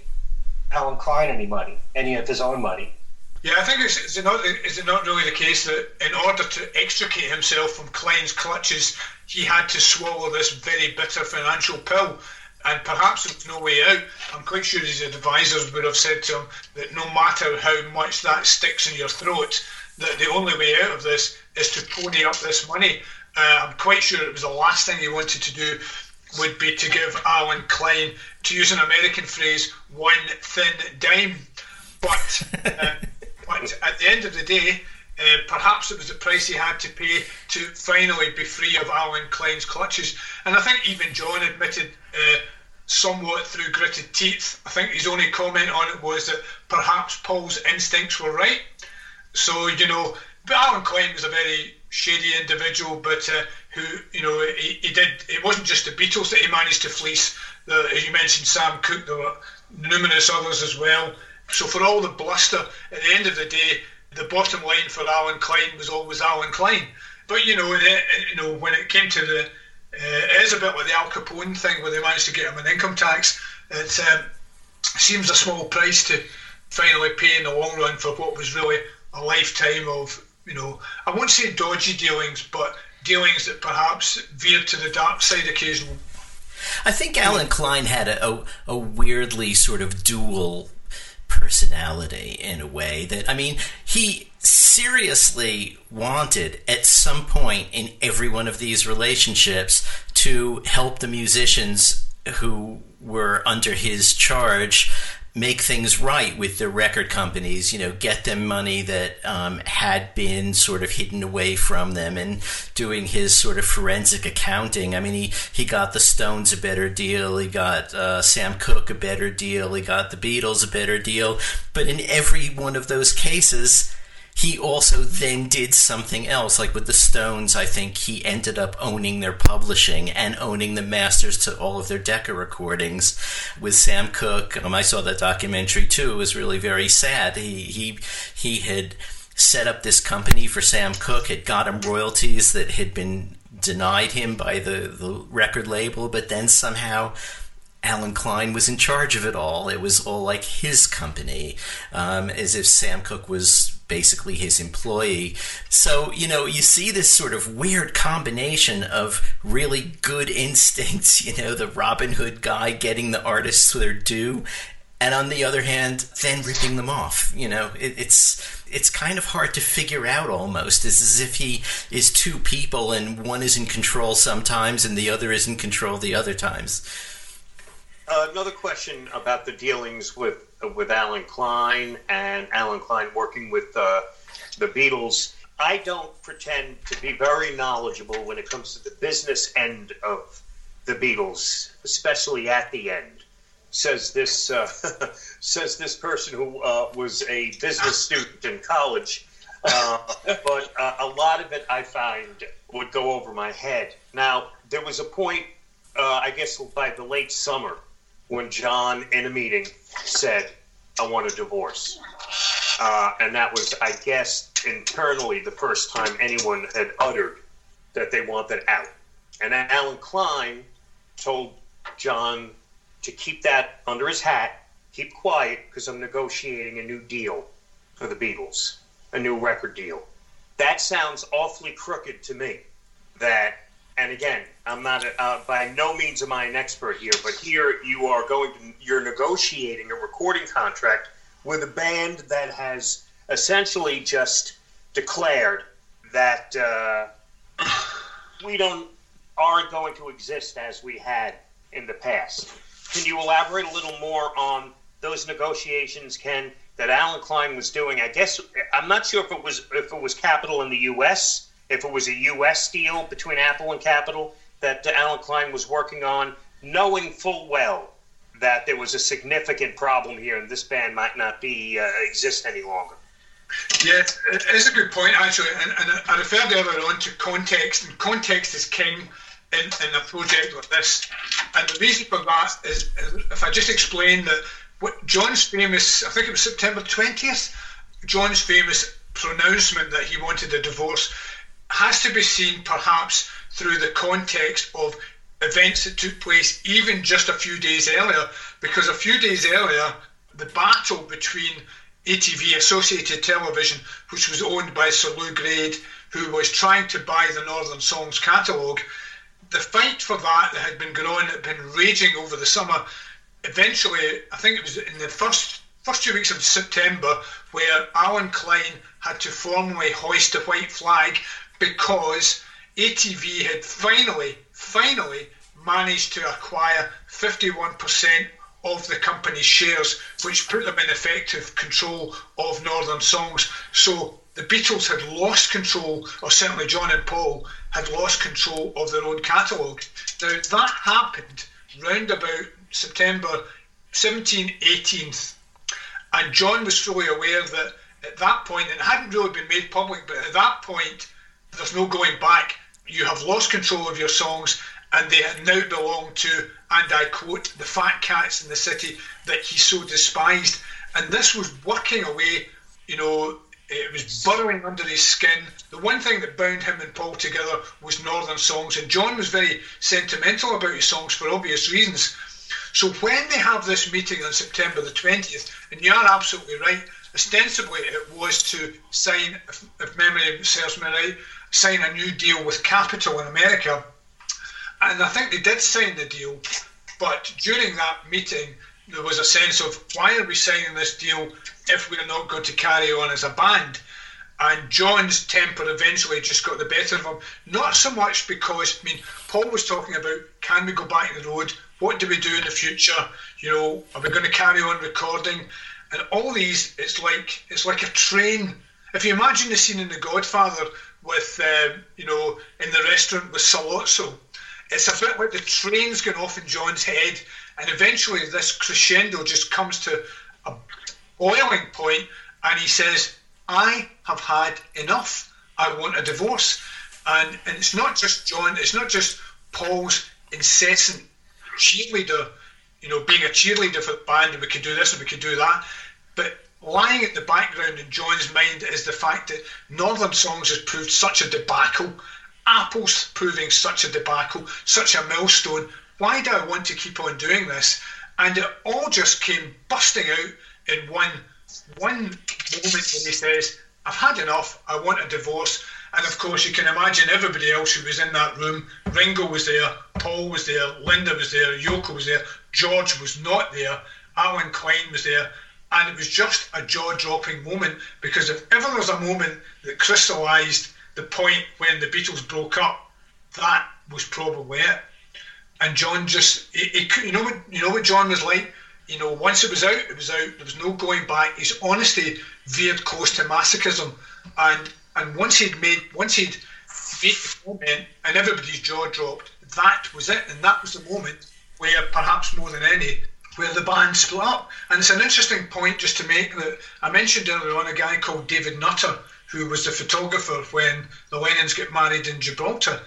Allen Klein any money, any of his own money? Yeah, I think it's, is not is it not really the case that in order to extricate himself from Klein's clutches, he had to swallow this very bitter financial pill, and perhaps there was no way out. I'm quite sure his advisors would have said to him that no matter how much that sticks in your throat, that the only way out of this is to pony up this money. Uh, I'm quite sure it was the last thing he wanted to do would be to give Allen Klein, to use an American phrase, one thin dime. But, uh, (laughs) but at the end of the day, uh, perhaps it was the price he had to pay to finally be free of Allen Klein's clutches. And I think even John admitted, uh, somewhat through gritted teeth, I think his only comment on it was that perhaps Paul's instincts were right. So, you know, but Allen Klein was a very shady individual, but uh, who, you know, he, he did, it wasn't just the Beatles that he managed to fleece. The, as you mentioned, Sam Cooke, there were numerous others as well. So for all the bluster, at the end of the day, the bottom line for Allen Klein was always Allen Klein. But you know, you know, when it came to the, uh, it is a bit like the Al Capone thing where they managed to get him an income tax. It um, seems a small price to finally pay in the long run for what was really a lifetime of, you know, I won't say dodgy dealings, but dealings that perhaps veered to the dark side occasionally. I think Allen Klein had a, a, a weirdly sort of dual personality in a way that I mean he seriously wanted at some point in every one of these relationships to help the musicians who were under his charge make things right with the record companies, you know, get them money that um, had been sort of hidden away from them and doing his sort of forensic accounting. I mean, he, he got the Stones a better deal, he got uh, Sam Cooke a better deal, he got the Beatles a better deal. But in every one of those cases, he also then did something else. Like with the Stones, I think he ended up owning their publishing and owning the masters to all of their Decca recordings. With Sam Cooke, um, I saw that documentary too. It was really very sad. He he he had set up this company for Sam Cooke. Had got him royalties that had been denied him by the the record label, but then somehow. Allen Klein was in charge of it all. It was all like his company, um, as if Sam Cooke was basically his employee. So, you know, you see this sort of weird combination of really good (laughs) instincts, you know, the Robin Hood guy getting the artists their due, and on the other hand, then ripping them off. You know, it, it's it's kind of hard to figure out almost. It's as if he is two people and one is in control sometimes and the other is in control the other times. Uh, another question about the dealings with with Allen Klein and Allen Klein working with uh, the Beatles. I don't pretend to be very knowledgeable when it comes to the business end of the Beatles, especially at the end. Says this uh, (laughs) says this person who uh, was a business student in college. Uh, (laughs) but uh, a lot of it I find would go over my head. Now there was a point, uh, I guess, by the late summer when John, in a meeting, said, I want a divorce. Uh, and that was, I guess, internally the first time anyone had uttered that they wanted out. And Allen Klein told John to keep that under his hat, keep quiet, because I'm negotiating a new deal for the Beatles, a new record deal. That sounds awfully crooked to me. That and again, I'm not uh, by no means am I an expert here, but here you are going to you're negotiating a recording contract with a band that has essentially just declared that uh, (sighs) we don't aren't going to exist as we had in the past. Can you elaborate a little more on those negotiations, Ken, that Allen Klein was doing? I guess I'm not sure if it was if it was Capitol in the U.S if it was a U.S. deal between Apple and Capitol that Allen Klein was working on, knowing full well that there was a significant problem here and this band might not be uh, exist any longer. Yeah, it is a good point actually, and, and I referred earlier on to context, and context is king in, in a project like this. And the reason for that is, if I just explain that what John's famous, I think it was September twentieth, John's famous pronouncement that he wanted a divorce has to be seen perhaps through the context of events that took place even just a few days earlier, because a few days earlier, the battle between ATV Associated Television, which was owned by Sir Lou Grade, who was trying to buy the Northern Songs catalogue, the fight for that that had been going had been raging over the summer. Eventually, I think it was in the first first two weeks of September, where Allen Klein had to formally hoist the white flag because ATV had finally, finally managed to acquire 51% of the company's shares, which put them in effective control of Northern Songs. So the Beatles had lost control, or certainly John and Paul had lost control of their own catalogue. Now, that happened round about September 17th, 18th, and John was fully aware that at that point, and it hadn't really been made public, but at that point, there's no going back. You have lost control of your songs, and they now belong to, and I quote, the fat cats in the city that he so despised. And this was working away, you know, it was burrowing under his skin. The one thing that bound him and Paul together was Northern songs, and John was very sentimental about his songs for obvious reasons. So when they have this meeting on September the 20th, and you are absolutely right, ostensibly it was to sign, if, if memory serves me right, sign a new deal with Capitol in America. And I think they did sign the deal, but during that meeting, there was a sense of why are we signing this deal if we're not going to carry on as a band? And John's temper eventually just got the better of him. Not so much because, I mean, Paul was talking about can we go back to the road? What do we do in the future? You know, are we going to carry on recording? And all these, it's like it's like a train. If you imagine the scene in The Godfather with, um, you know, in the restaurant with Sollozzo, it's a bit like the train's going off in John's head, and eventually this crescendo just comes to a boiling point, and he says, "I have had enough. I want a divorce." And and it's not just John. It's not just Paul's incessant cheerleader, you know, being a cheerleader for the band, and we can do this and we can do that, but lying at the background in John's mind is the fact that Northern Songs has proved such a debacle. Apple's proving such a debacle, such a millstone. Why do I want to keep on doing this? And it all just came busting out in one one moment when he says, I've had enough, I want a divorce. And of course, you can imagine everybody else who was in that room. Ringo was there, Paul was there, Linda was there, Yoko was there, George was not there, Allen Klein was there. And it was just a jaw dropping moment because if ever there was a moment that crystallised the point when the Beatles broke up, that was probably it. And John just, he, he, you know what, you know what John was like. You know, once it was out, it was out. There was no going back. His honesty veered close to masochism, and and once he'd made, once he'd made the comment, and everybody's jaw dropped. That was it, and that was the moment where, perhaps more than any, where the band split up. And it's an interesting point just to make that I mentioned earlier on a guy called David Nutter, who was the photographer when the Lennons get married in Gibraltar.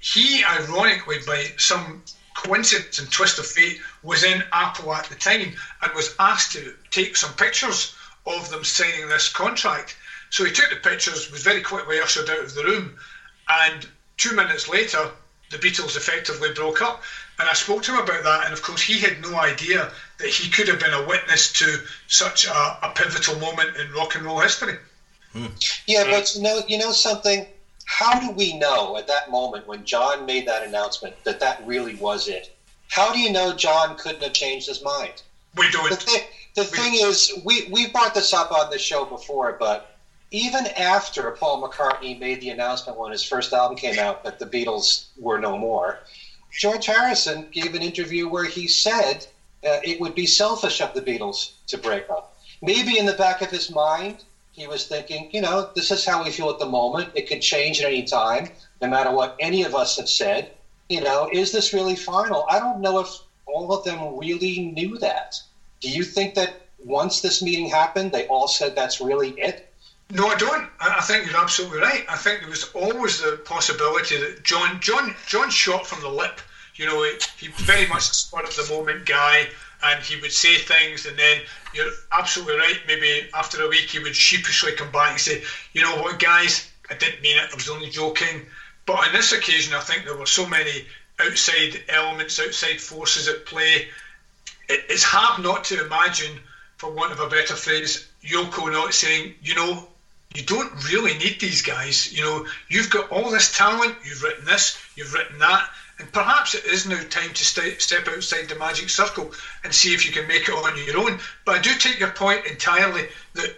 He, ironically, by some coincidence and twist of fate, was in Apple at the time and was asked to take some pictures of them signing this contract. So he took the pictures, was very quickly ushered out of the room, and two minutes later, the Beatles effectively broke up. And I spoke to him about that, and of course, he had no idea that he could have been a witness to such a, a pivotal moment in rock and roll history. Hmm. Yeah, but you know, you know something. How do we know at that moment when John made that announcement that that really was it? How do you know John couldn't have changed his mind? We don't. The thing, the thing is, we we brought this up on the show before, but even after Paul McCartney made the announcement when his first album came out that the Beatles were no more, George Harrison gave an interview where he said uh, it would be selfish of the Beatles to break up. Maybe in the back of his mind, he was thinking, you know, this is how we feel at the moment. It could change at any time, no matter what any of us have said. You know, is this really final? I don't know if all of them really knew that. Do you think that once this meeting happened, they all said that's really it? No, I don't. I think you're absolutely right. I think there was always the possibility that John, John, John shot from the lip. You know, he, he very much a of the moment guy, and he would say things, and then you're absolutely right. Maybe after a week, he would sheepishly come back and say, "You know what, guys, I didn't mean it. I was only joking." But on this occasion, I think there were so many outside elements, outside forces at play. It, it's hard not to imagine, for want of a better phrase, Yoko not saying, "You know, you don't really need these guys. You know, you've got all this talent, you've written this, you've written that, And perhaps it is now time to st- step outside the magic circle and see if you can make it on your own. But I do take your point entirely that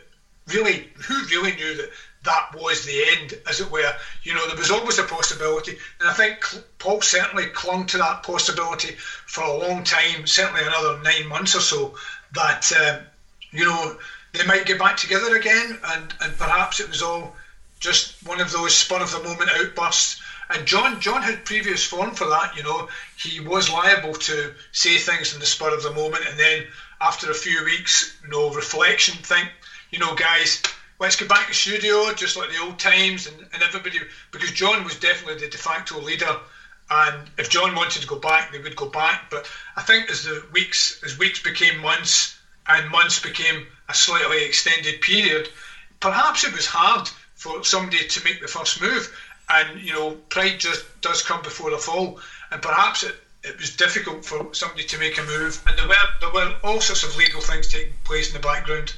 really, who really knew that that was the end, as it were? You know, there was always a possibility. And I think Paul certainly clung to that possibility for a long time, certainly another nine months or so, that, um, you know, they might get back together again. And, and perhaps it was all just one of those spur of the moment outbursts. And John, John had previous form for that. You know, he was liable to say things in the spur of the moment, and then after a few weeks, you know, reflection, think, you know, guys, let's get back to the studio, just like the old times, and, and everybody, because John was definitely the de facto leader. And if John wanted to go back, they would go back. But I think as the weeks, as weeks became months, and months became a slightly extended period, perhaps it was hard for somebody to make the first move. And you know, pride just does come before the fall, and perhaps it, it was difficult for somebody to make a move. And there were there were all sorts of legal things taking place in the background.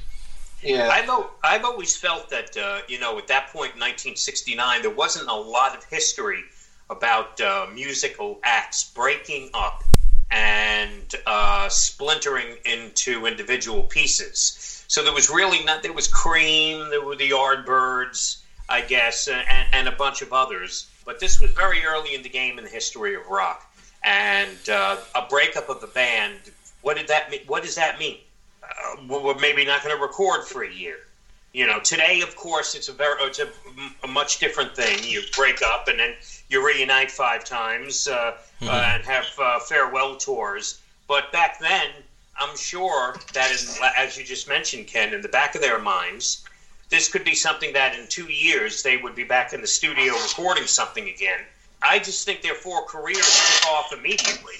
Yeah, I've I've always felt that uh, you know at that point in 1969 there wasn't a lot of history about uh, musical acts breaking up and uh, splintering into individual pieces. So there was really not. There was Cream, there were the Yardbirds, I guess, and, and a bunch of others. But this was very early in the game in the history of rock, and uh, a breakup of the band. What did that mean? What does that mean? Uh, we're maybe not going to record for a year. You know, today, of course, it's a very it's a, much different thing. You break up and then reunite five times uh, Mhm. uh, and have uh, farewell tours. But back then, I'm sure that, in, as you just mentioned, Ken, in the back of their minds, this could be something that in two years they would be back in the studio recording something again. I just think their four careers took off immediately,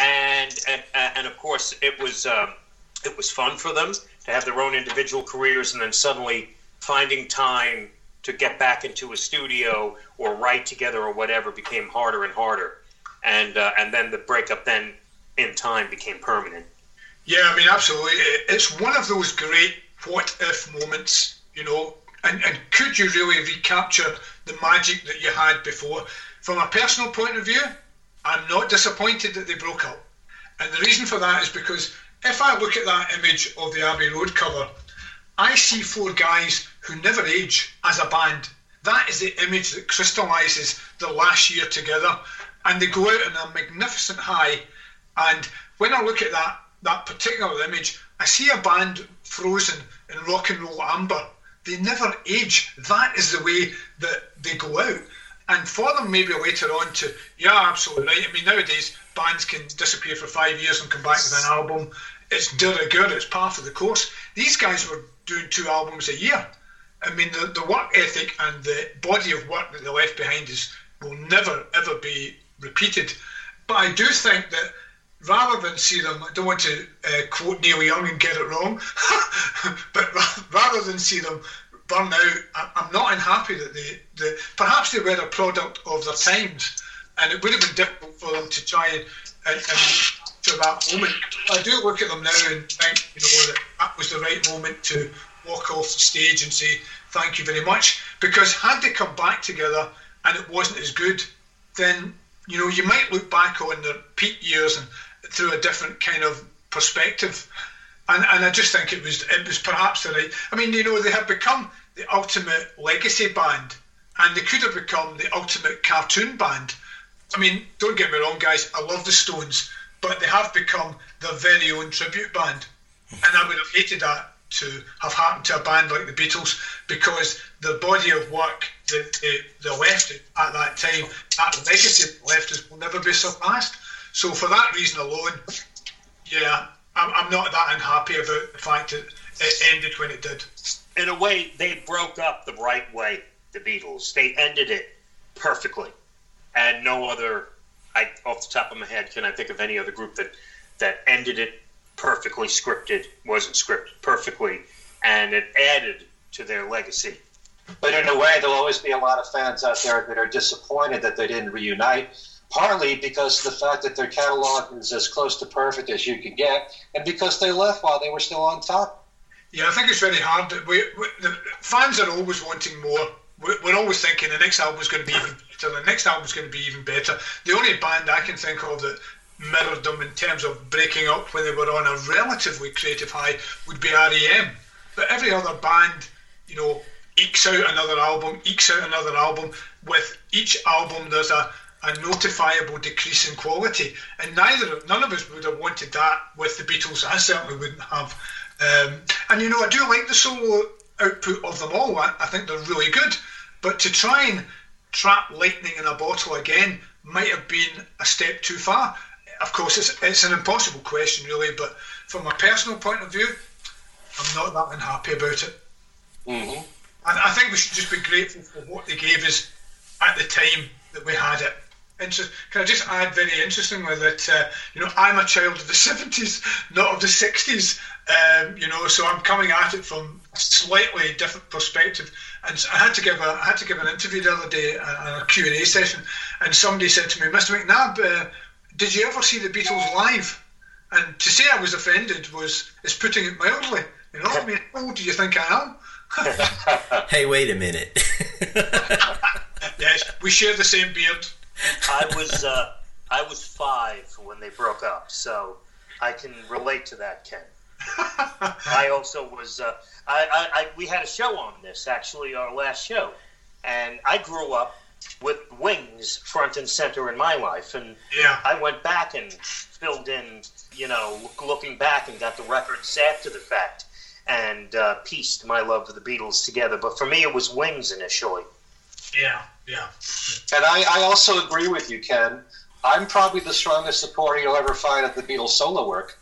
and and, and of course it was um, it was fun for them to have their own individual careers, and then suddenly finding time to get back into a studio or write together or whatever became harder and harder, and uh, and then the breakup then in time became permanent. Yeah, I mean, absolutely. It's one of those great what if moments, you know. And, and could you really recapture the magic that you had before? From a personal point of view, I'm not disappointed that they broke up. And the reason for that is because if I look at that image of the Abbey Road cover, I see four guys who never age as a band. That is the image that crystallizes the last year together. And they go out on a magnificent high. And when I look at that that particular image, I see a band frozen in rock and roll amber. They never age. That is the way that they go out. And for them, maybe later on to, yeah, absolutely right. I mean, nowadays, bands can disappear for five years and come back with an album. It's de rigueur, it's part of the course. These guys were doing two albums a year. I mean, the, the work ethic and the body of work that they left behind is will never, ever be repeated. But I do think that rather than see them, I don't want to uh, quote Neil Young and get it wrong, (laughs) but ra- rather than see them burn out, I- I'm not unhappy that they, they, perhaps they were a product of their times, and it would have been difficult for them to try and, and, and to that moment. I do look at them now and think, you know, that that was the right moment to walk off the stage and say thank you very much, because had they come back together and it wasn't as good, then you know you might look back on their peak years and through a different kind of perspective. And, and I just think it was it was perhaps the right. I mean, you know, they have become the ultimate legacy band, and they could have become the ultimate cartoon band. I mean, don't get me wrong, guys. I love the Stones, but they have become their very own tribute band, and I would have hated that to have happened to a band like the Beatles because the body of work that they, they left at that time, that legacy they left us will never be surpassed. So for that reason alone, yeah, I'm, I'm not that unhappy about the fact that it ended when it did. in a way, they broke up the right way. The Beatles. They ended it perfectly, and no other. I, off the top of my head, can I think of any other group that that ended it perfectly scripted? Wasn't scripted perfectly, and it added to their legacy. But in a way, there'll always be a lot of fans out there that are disappointed that they didn't reunite, partly because of the fact that their catalog is as close to perfect as you can get, and because they left while they were still on top. Yeah, I think it's very hard. We, we, the fans are always wanting more we're, we're always thinking the next album is going to be even better. The next album is going to be even better. The only band I can think of that mirrored them in terms of breaking up when they were on a relatively creative high would be REM. But every other band, you know, ekes out another album, ekes out another album. With each album, there's a, a notifiable decrease in quality, and neither of none of us would have wanted that with the Beatles. I certainly wouldn't have. Um, and you know, I do like the solo output of them all. I, I think they're really good. But to try and trap lightning in a bottle again might have been a step too far. Of course, it's, it's an impossible question, really. But from a personal point of view, I'm not that unhappy about it. Mm-hmm. And I think we should just be grateful for what they gave us at the time that we had it. Inter- can I just add very interestingly that uh, you know I'm a child of the (laughs) 70s, not of the 60s. Um, you know, so I'm coming at it from a slightly different perspective. And so I had to give a I had to give an interview the other day, a, a Q and A session, and somebody said to me, "Mr. McNab, uh, did you ever see the Beatles live?" And to say I was offended was is putting it mildly. You know, I mean, how (laughs) old do you think I am? (laughs) hey, wait a minute. (laughs) yes, we share the same beard. I was uh, I was five when they broke up, so I can relate to that, Ken. I also was. Uh, I, I, I we had a show on this actually, our last show, and I grew up with Wings front and center in my life, and Yeah. I went back and filled in, you know, looking back and got the records after the fact, and uh, pieced my love for the Beatles together. But for me, it was Wings initially. Yeah, yeah. And I, I also agree with you, Ken. I'm probably the strongest supporter you'll ever find of the Beatles solo work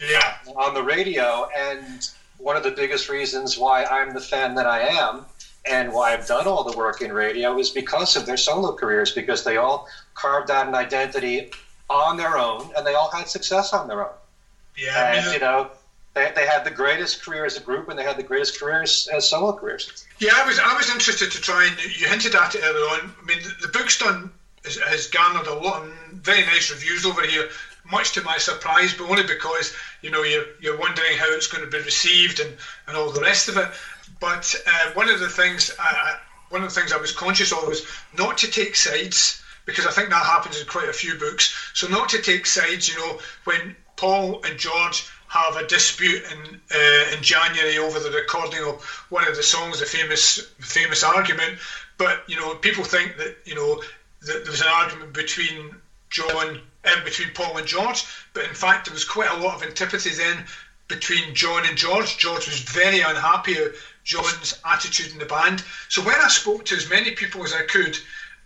Yeah. on the radio. And one of the biggest reasons why I'm the fan that I am and why I've done all the work in radio is because of their solo careers, because they all carved out an identity on their own and they all had success on their own. Yeah, And, you know, they, they had the greatest career as a group and they had the greatest careers as solo careers. Yeah, I was I was interested to try and you hinted at it earlier on. I mean, the, the book's done has, has garnered a lot of very nice reviews over here, much to my surprise, but only because you know you're you're wondering how it's going to be received and, and all the rest of it. But uh, one of the things I, one of the things I was conscious of was not to take sides because I think that happens in quite a few books. So not to take sides. You know, when Paul and George have a dispute in uh, in January over the recording of one of the songs, the famous famous argument. But you know, people think that you know that there was an argument between John and between Paul and George, but in fact there was quite a lot of antipathy then between John and George. George was very unhappy at John's attitude in the band. So when I spoke to as many people as I could,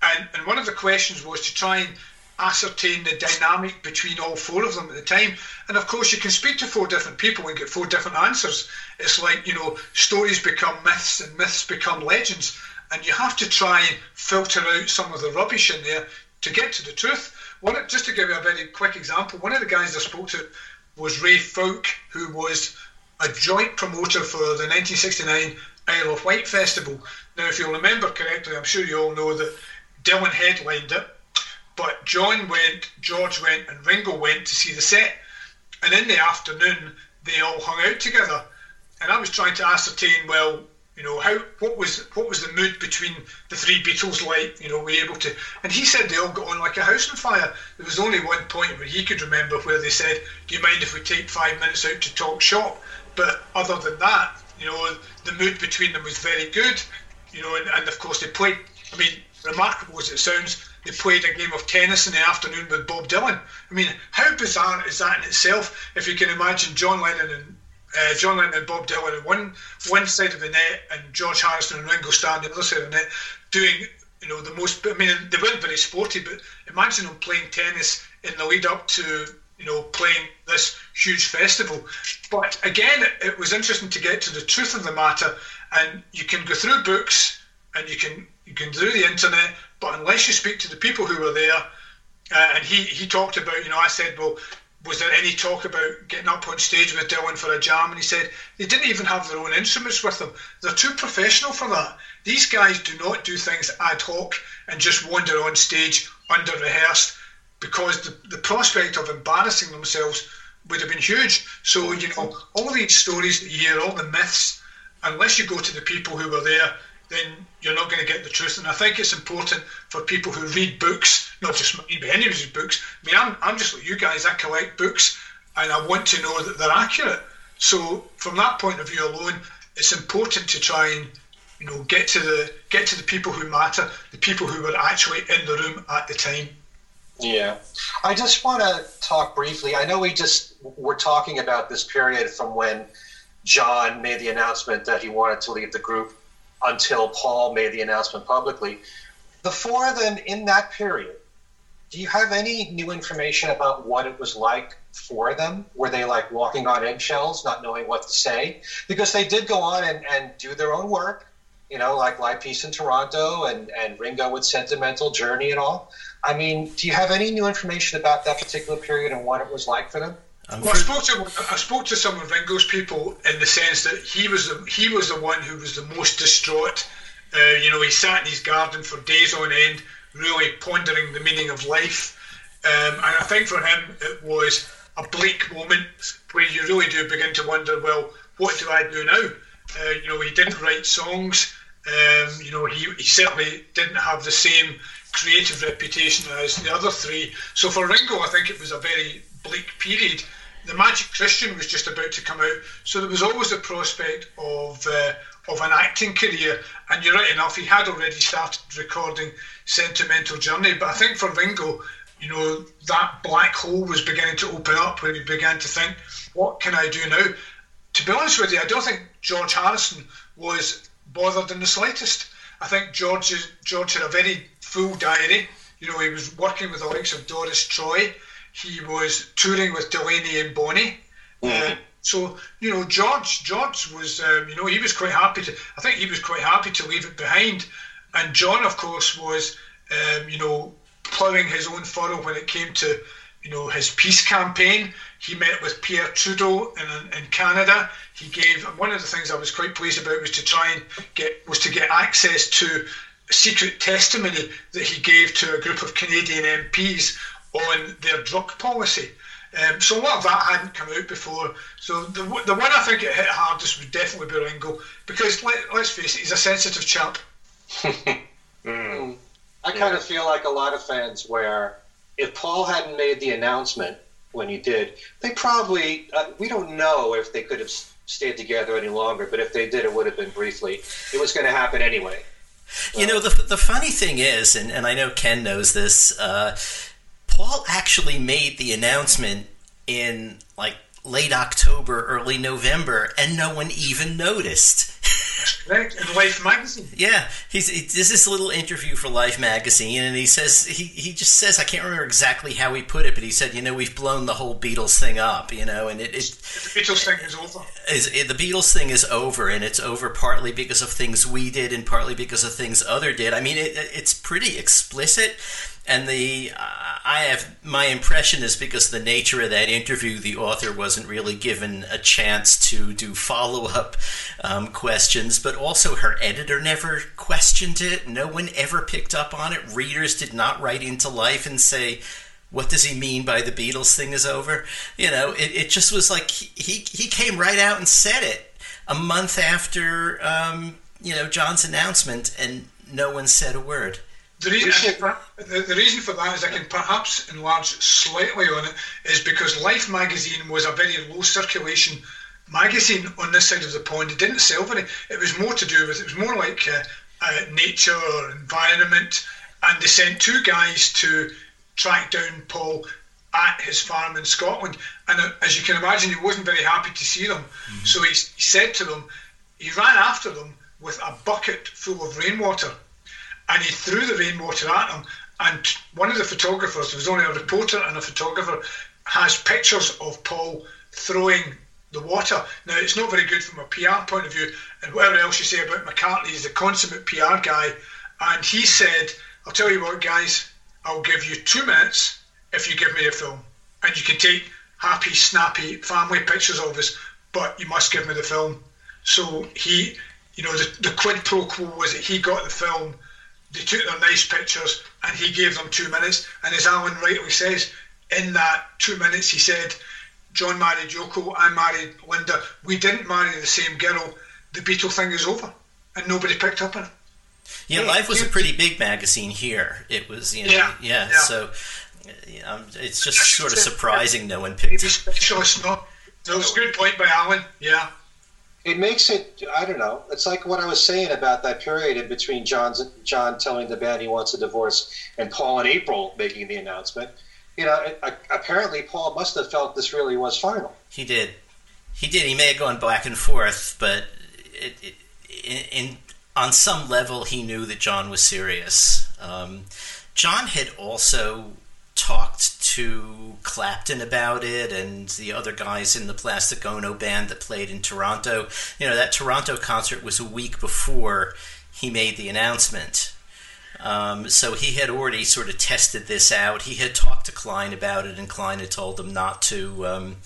and, and one of the questions was to try and ascertain the dynamic between all four of them at the time. And of course, you can speak to four different people and get four different answers. It's like, you know, stories become myths and myths become legends. And you have to try and filter out some of the rubbish in there to get to the truth. One, just to give you a very quick example, one of the guys I spoke to was Ray Foulk, who was a joint promoter for the 1969 Isle of Wight Festival. Now, if you'll remember correctly, I'm sure you all know that Dylan headlined it, but John went, George went, and Ringo went to see the set. And in the afternoon, they all hung out together. And I was trying to ascertain, well, you know, how what was what was the mood between the three Beatles like? You know, were you able to? And he said they all got on like a house on fire. There was only one point where he could remember where they said, "Do you mind if we take five minutes out to talk shop?" But other than that, you know, the mood between them was very good. You know, and, and of course they played. I mean, remarkable as it sounds, they played a game of tennis in the afternoon with Bob Dylan. I mean, how bizarre is that in itself? If you can imagine John Lennon and uh, John Lennon and Bob Dylan on one one side of the net, and George Harrison and Ringo Starr on the other side of the net, doing you know the most. I mean, they weren't very sporty, but imagine them playing tennis in the lead up to you know playing this huge festival. But again, it, was interesting to get to the truth of the matter, and you can go through books and you can you can do the internet, but unless you speak to the people who were there, uh, and he he talked about you know I said well was there any talk about getting up on stage with Dylan for a jam? And he said they didn't even have their own instruments with them. They're too professional for that. These guys do not do things ad hoc and just wander on stage under rehearsed because the, the prospect of embarrassing themselves would have been huge. So, you know, all these stories that you hear, all the myths, unless you go to the people who were there, then you're not going to get the truth. And I think it's important for people who read books, not just mine, but anybody's books. I mean, I'm, I'm just like you guys. I collect books, and I want to know that they're accurate. So from that point of view alone, it's important to try and you know get to the get to the people who matter, the people who were actually in the room at the time. Yeah. I just want to talk briefly. I know we just were talking about this period from when John made the announcement that he wanted to leave the group until Paul made the announcement publicly. The four of them in that period, do you have any new information about what it was like for them? Were they like walking on eggshells, not knowing what to say? Because they did go on and, and do their own work, you know, like Live Peace in Toronto and, and Ringo with Sentimental Journey and all. I mean, do you have any new information about that particular period and what it was like for them? Well, I spoke to I spoke to some of Ringo's people in the sense that he was the, he was the one who was the most distraught. Uh, you know, he sat in his garden for days on end, really pondering the meaning of life. Um, and I think for him, it was a bleak moment where you really do begin to wonder, well, what do I do now? Uh, you know, he didn't write songs. Um, you know, he, he certainly didn't have the same creative reputation as the other three. So for Ringo, I think it was a very bleak period. The Magic Christian was just about to come out, so there was always the prospect of uh, of an acting career. And you're right enough, he had already started recording Sentimental Journey. But I think for Ringo, you know, that black hole was beginning to open up where he began to think, what can I do now? To be honest with you, I don't think George Harrison was bothered in the slightest. I think George George had a very full diary. You know, he was working with the likes of Doris Troy. He was touring with Delaney and Bonnie. Uh, so you know, George George was um, you know he was quite happy to. I think he was quite happy to leave it behind. And John, of course, was um, you know ploughing his own furrow when it came to you know his peace campaign. He met with Pierre Trudeau in, in Canada. He gave one of the things I was quite pleased about was to try and get was to get access to secret testimony that he gave to a group of Canadian MPs on their drug policy. Um, so a lot of that hadn't come out before. So the, the one I think it hit hardest would definitely be Ringo because let, let's face it, he's a sensitive chap. (laughs) Mm. I kind of feel like a lot of fans where if Paul hadn't made the announcement when he did, they probably, uh, we don't know if they could have stayed together any longer, but if they did, it would have been briefly. It was going to happen anyway. You know, the, the funny thing is, and, and I know Ken knows this, uh, Paul actually made the announcement in like late October, early November, and no one even noticed. (laughs) Correct. In Life magazine. Yeah, he's he this is a little interview for Life magazine, and he says he he just says I can't remember exactly how he put it, but he said you know we've blown the whole Beatles thing up, you know, and it, it The Beatles thing is over. is it, the Beatles thing is over, and it's over partly because of things we did, and partly because of things other did. I mean, it, it's pretty explicit, and the uh, I have my impression is because the nature of that interview, the author wasn't really given a chance to do follow up um, questions, but also her editor never questioned it. No one ever picked up on it. Readers did not write into life and say. What does he mean by the Beatles thing is over? You know, it, it just was like he, he came right out and said it a month after um, you know John's announcement, and no one said a word. The reason, the, the reason for that is I can perhaps enlarge slightly on it is because Life magazine was a very low circulation magazine on this side of the pond. It didn't sell very. It was more to do with. It was more like uh, uh, nature or environment, and they sent two guys to track down Paul at his farm in Scotland. And uh, as you can imagine, he wasn't very happy to see them. So he, he said to them, he ran after them with a bucket full of rainwater and he threw the rainwater at them. And one of the photographers, there was only a reporter and a photographer, has pictures of Paul throwing the water. Now, it's not very good from a PR point of view, and whatever else you say about McCartney, he's a consummate PR guy. And he said, I'll tell you what, guys, I'll give you two minutes if you give me the film. And you can take happy, snappy family pictures of us, but you must give me the film. So he, you know, the, the quid pro quo was that he got the film they took their nice pictures and he gave them two minutes. And as Alan rightly says, in that two minutes, he said, John married Yoko, I married Linda. We didn't marry the same girl. The Beatle thing is over. And nobody picked up on it. Yeah, Yeah, Life was a pretty big magazine here. It was, you know, Yeah, yeah. yeah. So uh, um, it's just sort of surprising no one picked it. Specialist, no. No, it's a good point by Alan. Yeah. It makes it. I don't know. It's like what I was saying about that period in between John's John telling the band he wants a divorce and Paul and April making the announcement. You know, it, uh, apparently Paul must have felt this really was final. He did. He did. He may have gone back and forth, but it, it, in, in on some level, he knew that John was serious. Um, John had also talked to Clapton about it and the other guys in the Plastic Ono band that played in Toronto. You know, that Toronto concert was a week before he made the announcement. Um, so he had already sort of tested this out. He had talked to Klein about it, and Klein had told him not to um,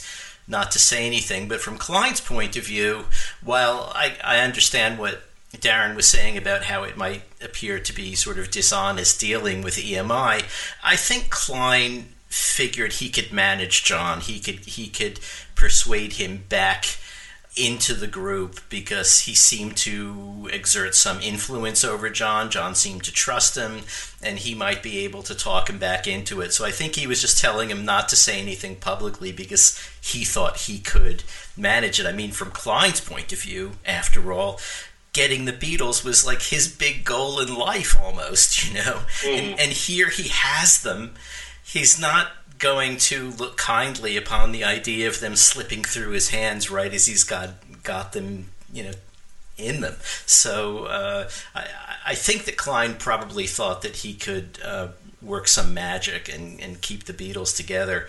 not to say anything. But from Klein's point of view, while I, I understand what Darren was saying about how it might appear to be sort of dishonest dealing with EMI, I think Klein figured he could manage John. He could he could persuade him back into the group because he seemed to exert some influence over John. John seemed to trust him, and he might be able to talk him back into it. So I think he was just telling him not to say anything publicly because he thought he could manage it. I mean, from Klein's point of view, after all, getting the Beatles was like his big goal in life almost, (laughs) you know? And, mm. and here he has them. He's not going to look kindly upon the idea of them slipping through his hands right as he's got got them, you know, in them. So uh, I, I think that Klein probably thought that he could uh, work some magic and, and keep the Beatles together.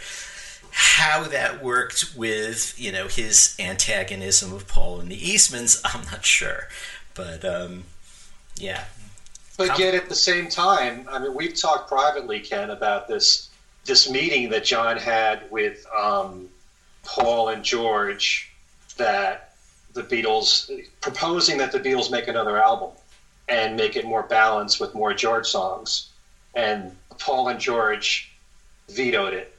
How that worked with you know his antagonism of Paul and the Eastmans, (laughs) I'm not sure, but um, yeah, But yet, at the same time, I mean, we've talked privately, Ken, about this this meeting that John had with um, Paul and George that the Beatles proposing that the Beatles make another album and make it more balanced with more George songs, and Paul and George vetoed it.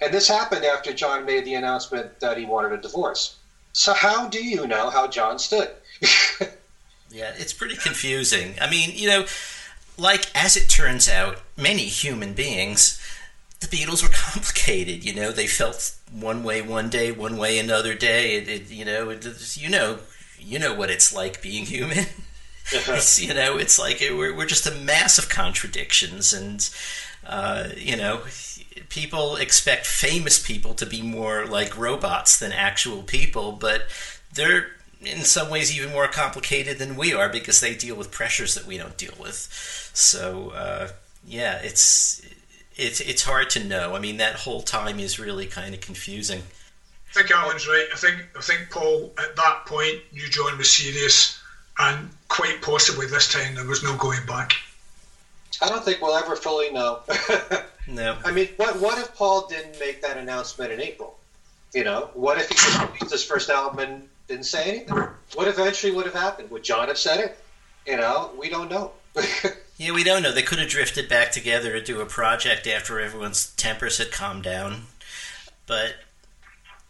And this happened after John made the announcement that he wanted a divorce. So, how do you know how John stood? (laughs) Yeah, it's pretty confusing. I mean, you know, like as it turns out, many human beings, the Beatles were (laughs) complicated. You know, they felt one way one day, one way another day. It, it you know, it, you know, you know what it's like being human. (laughs) it's, (laughs) you know, it's like it, we're we're just a mass of contradictions, and uh, you know, people expect famous people to be more like robots than actual people, but they're in some ways even more complicated than we are because they deal with pressures that we don't deal with. So uh, yeah, it's it's it's hard to know. I mean, that whole time is really kind of confusing. I think Alan's right. I think I think Paul at that point knew John was serious, and quite possibly this time there was no going back. I don't think we'll ever fully know. (laughs) No. I mean, what what if Paul didn't make that announcement in April? You know, what if he just released his first album and didn't say anything? What eventually would have happened? Would John have said it? You know, we don't know. (laughs) Yeah, we don't know. They could have drifted back together to do a project after everyone's tempers had calmed down, but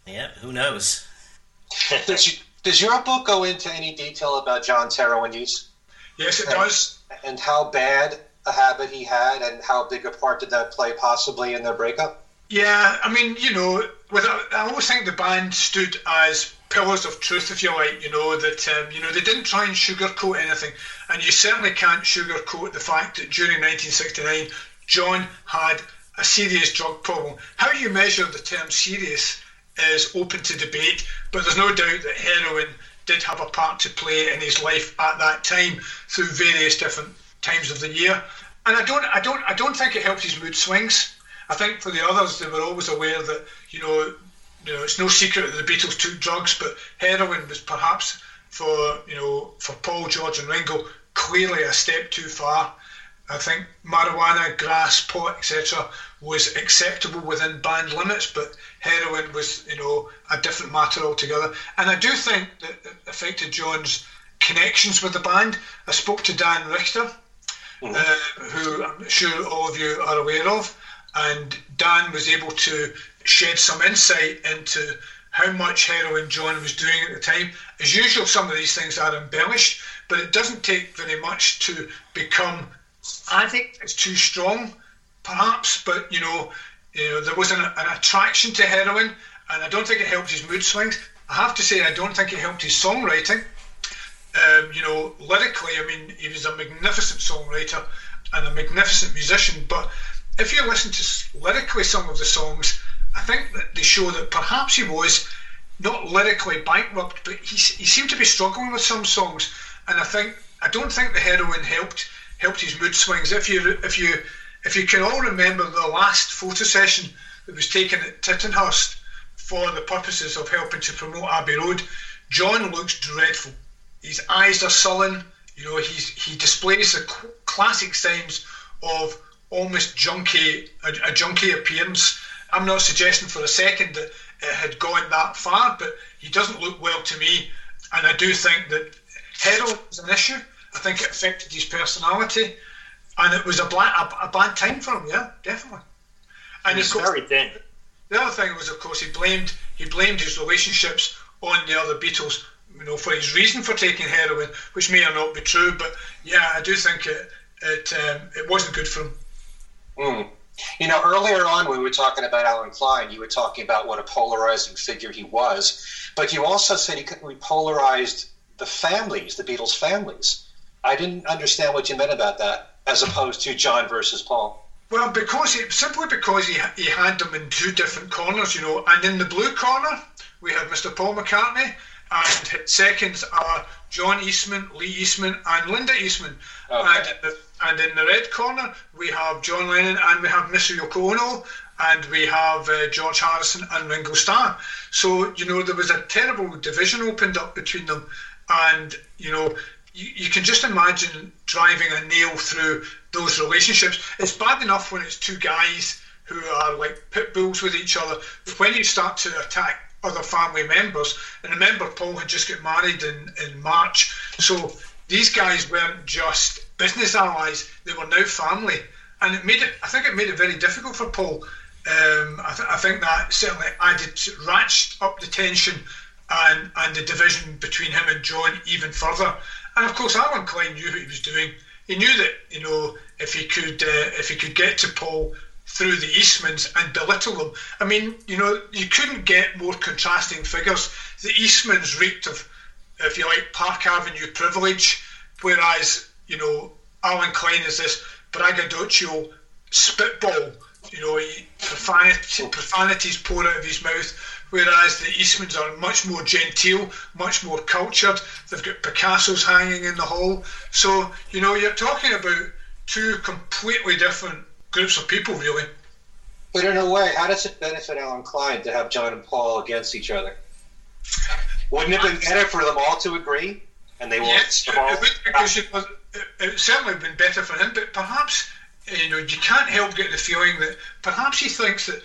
yeah, who knows? (laughs) does, you, does your book go into any detail about John's heroin use? Yes, it and, does. And how bad a habit he had, and how big a part did that play possibly in their breakup? Yeah, I mean, you know, without, I always think the band stood as pillars of truth, if you like. You know that um, you know they didn't try and sugarcoat anything, and you certainly can't sugarcoat the fact that during 1969, John had a serious drug problem. How you measure the term serious is open to debate, but there's no doubt that heroin did have a part to play in his life at that time through various different times of the year. And I don't, I don't, I don't think it helped his mood swings. I think for the others, they were always aware that you know, you know, it's no secret that the Beatles took drugs, but heroin was perhaps for you know, for Paul, George, and Ringo clearly a step too far. I think marijuana, grass, pot, etc., was acceptable within band limits, but heroin was, you know, a different matter altogether. And I do think that it affected John's connections with the band. I spoke to Dan Richter, uh, who I'm sure all of you are aware of, and Dan was able to shed some insight into how much heroin John was doing at the time. As usual, some of these things are embellished, but it doesn't take very much to become. I think it's too strong, perhaps, but you know, you know there was an, an attraction to heroin, and I don't think it helped his mood swings. I have to say, I don't think it helped his songwriting. Um, you know, lyrically, I mean, he was a magnificent songwriter and a magnificent musician. But if you listen to lyrically some of the songs, I think that they show that perhaps he was not lyrically bankrupt, but he, he seemed to be struggling with some songs. And I think I don't think the heroin helped helped his mood swings. If you if you if you can all remember the last photo session that was taken at Tittenhurst for the purposes of helping to promote Abbey Road, John looks dreadful. His eyes are sullen. You know, he's he displays the classic signs of almost junky a, a junky appearance. I'm not suggesting for a second that it had gone that far, but he doesn't look well to me. And I do think that heroin was an issue. I think it affected his personality, and it was a, bla- a, a bad time for him. Yeah, definitely. And He's very thin. the other thing was, of course, he blamed he blamed his relationships on the other Beatles, you know, for his reason for taking heroin, which may or not be true. But yeah, I do think it it um, it wasn't good for him. Mm. You know, earlier on when we were talking about Allen Klein, you were talking about what a polarizing figure he was, but you also said he could we polarized the families, the Beatles families. I didn't understand what you meant about that, as opposed to John versus Paul. Well, because he, simply because he he had them in two different corners, you know, and in the blue corner we have Mr. Paul McCartney, and his seconds are John Eastman, Lee Eastman, and Linda Eastman. And, in the, and in the red corner we have John Lennon, and we have Mr. Yoko Ono, and we have uh, George Harrison and Ringo Starr. So you know there was a terrible division opened up between them, and you know you, you can just imagine driving a nail through those relationships. It's bad enough when it's two guys who are like pit bulls with each other, but when you start to attack other family members, and remember Paul had just got married in, in March, so these guys weren't just business allies, they were now family. And it made it, I think it made it very difficult for Paul. Um, I, th- I think that certainly added, ratcheted up the tension and, and the division between him and John even further. And of course, Allen Klein knew what he was doing. He knew that you know if he could uh, if he could get to Paul through the Eastmans and belittle them. I mean, you know, you couldn't get more contrasting figures. The Eastmans reeked of, if you like, Park Avenue privilege, whereas you know Allen Klein is this braggadocio spitball. You know, he, profanity, profanities pour out of his mouth, whereas the Eastmans are much more genteel, much more cultured. They've got Picasso's hanging in the hall. So, you know, you're talking about two completely different groups of people, really. But in a way, how does it benefit Allen Klein to have John and Paul against each other? Wouldn't it have been better for them all to agree? And they Yes, won't. it would, because it, was, it, it certainly would have been better for him, but perhaps, you know, you can't help get the feeling that perhaps he thinks that,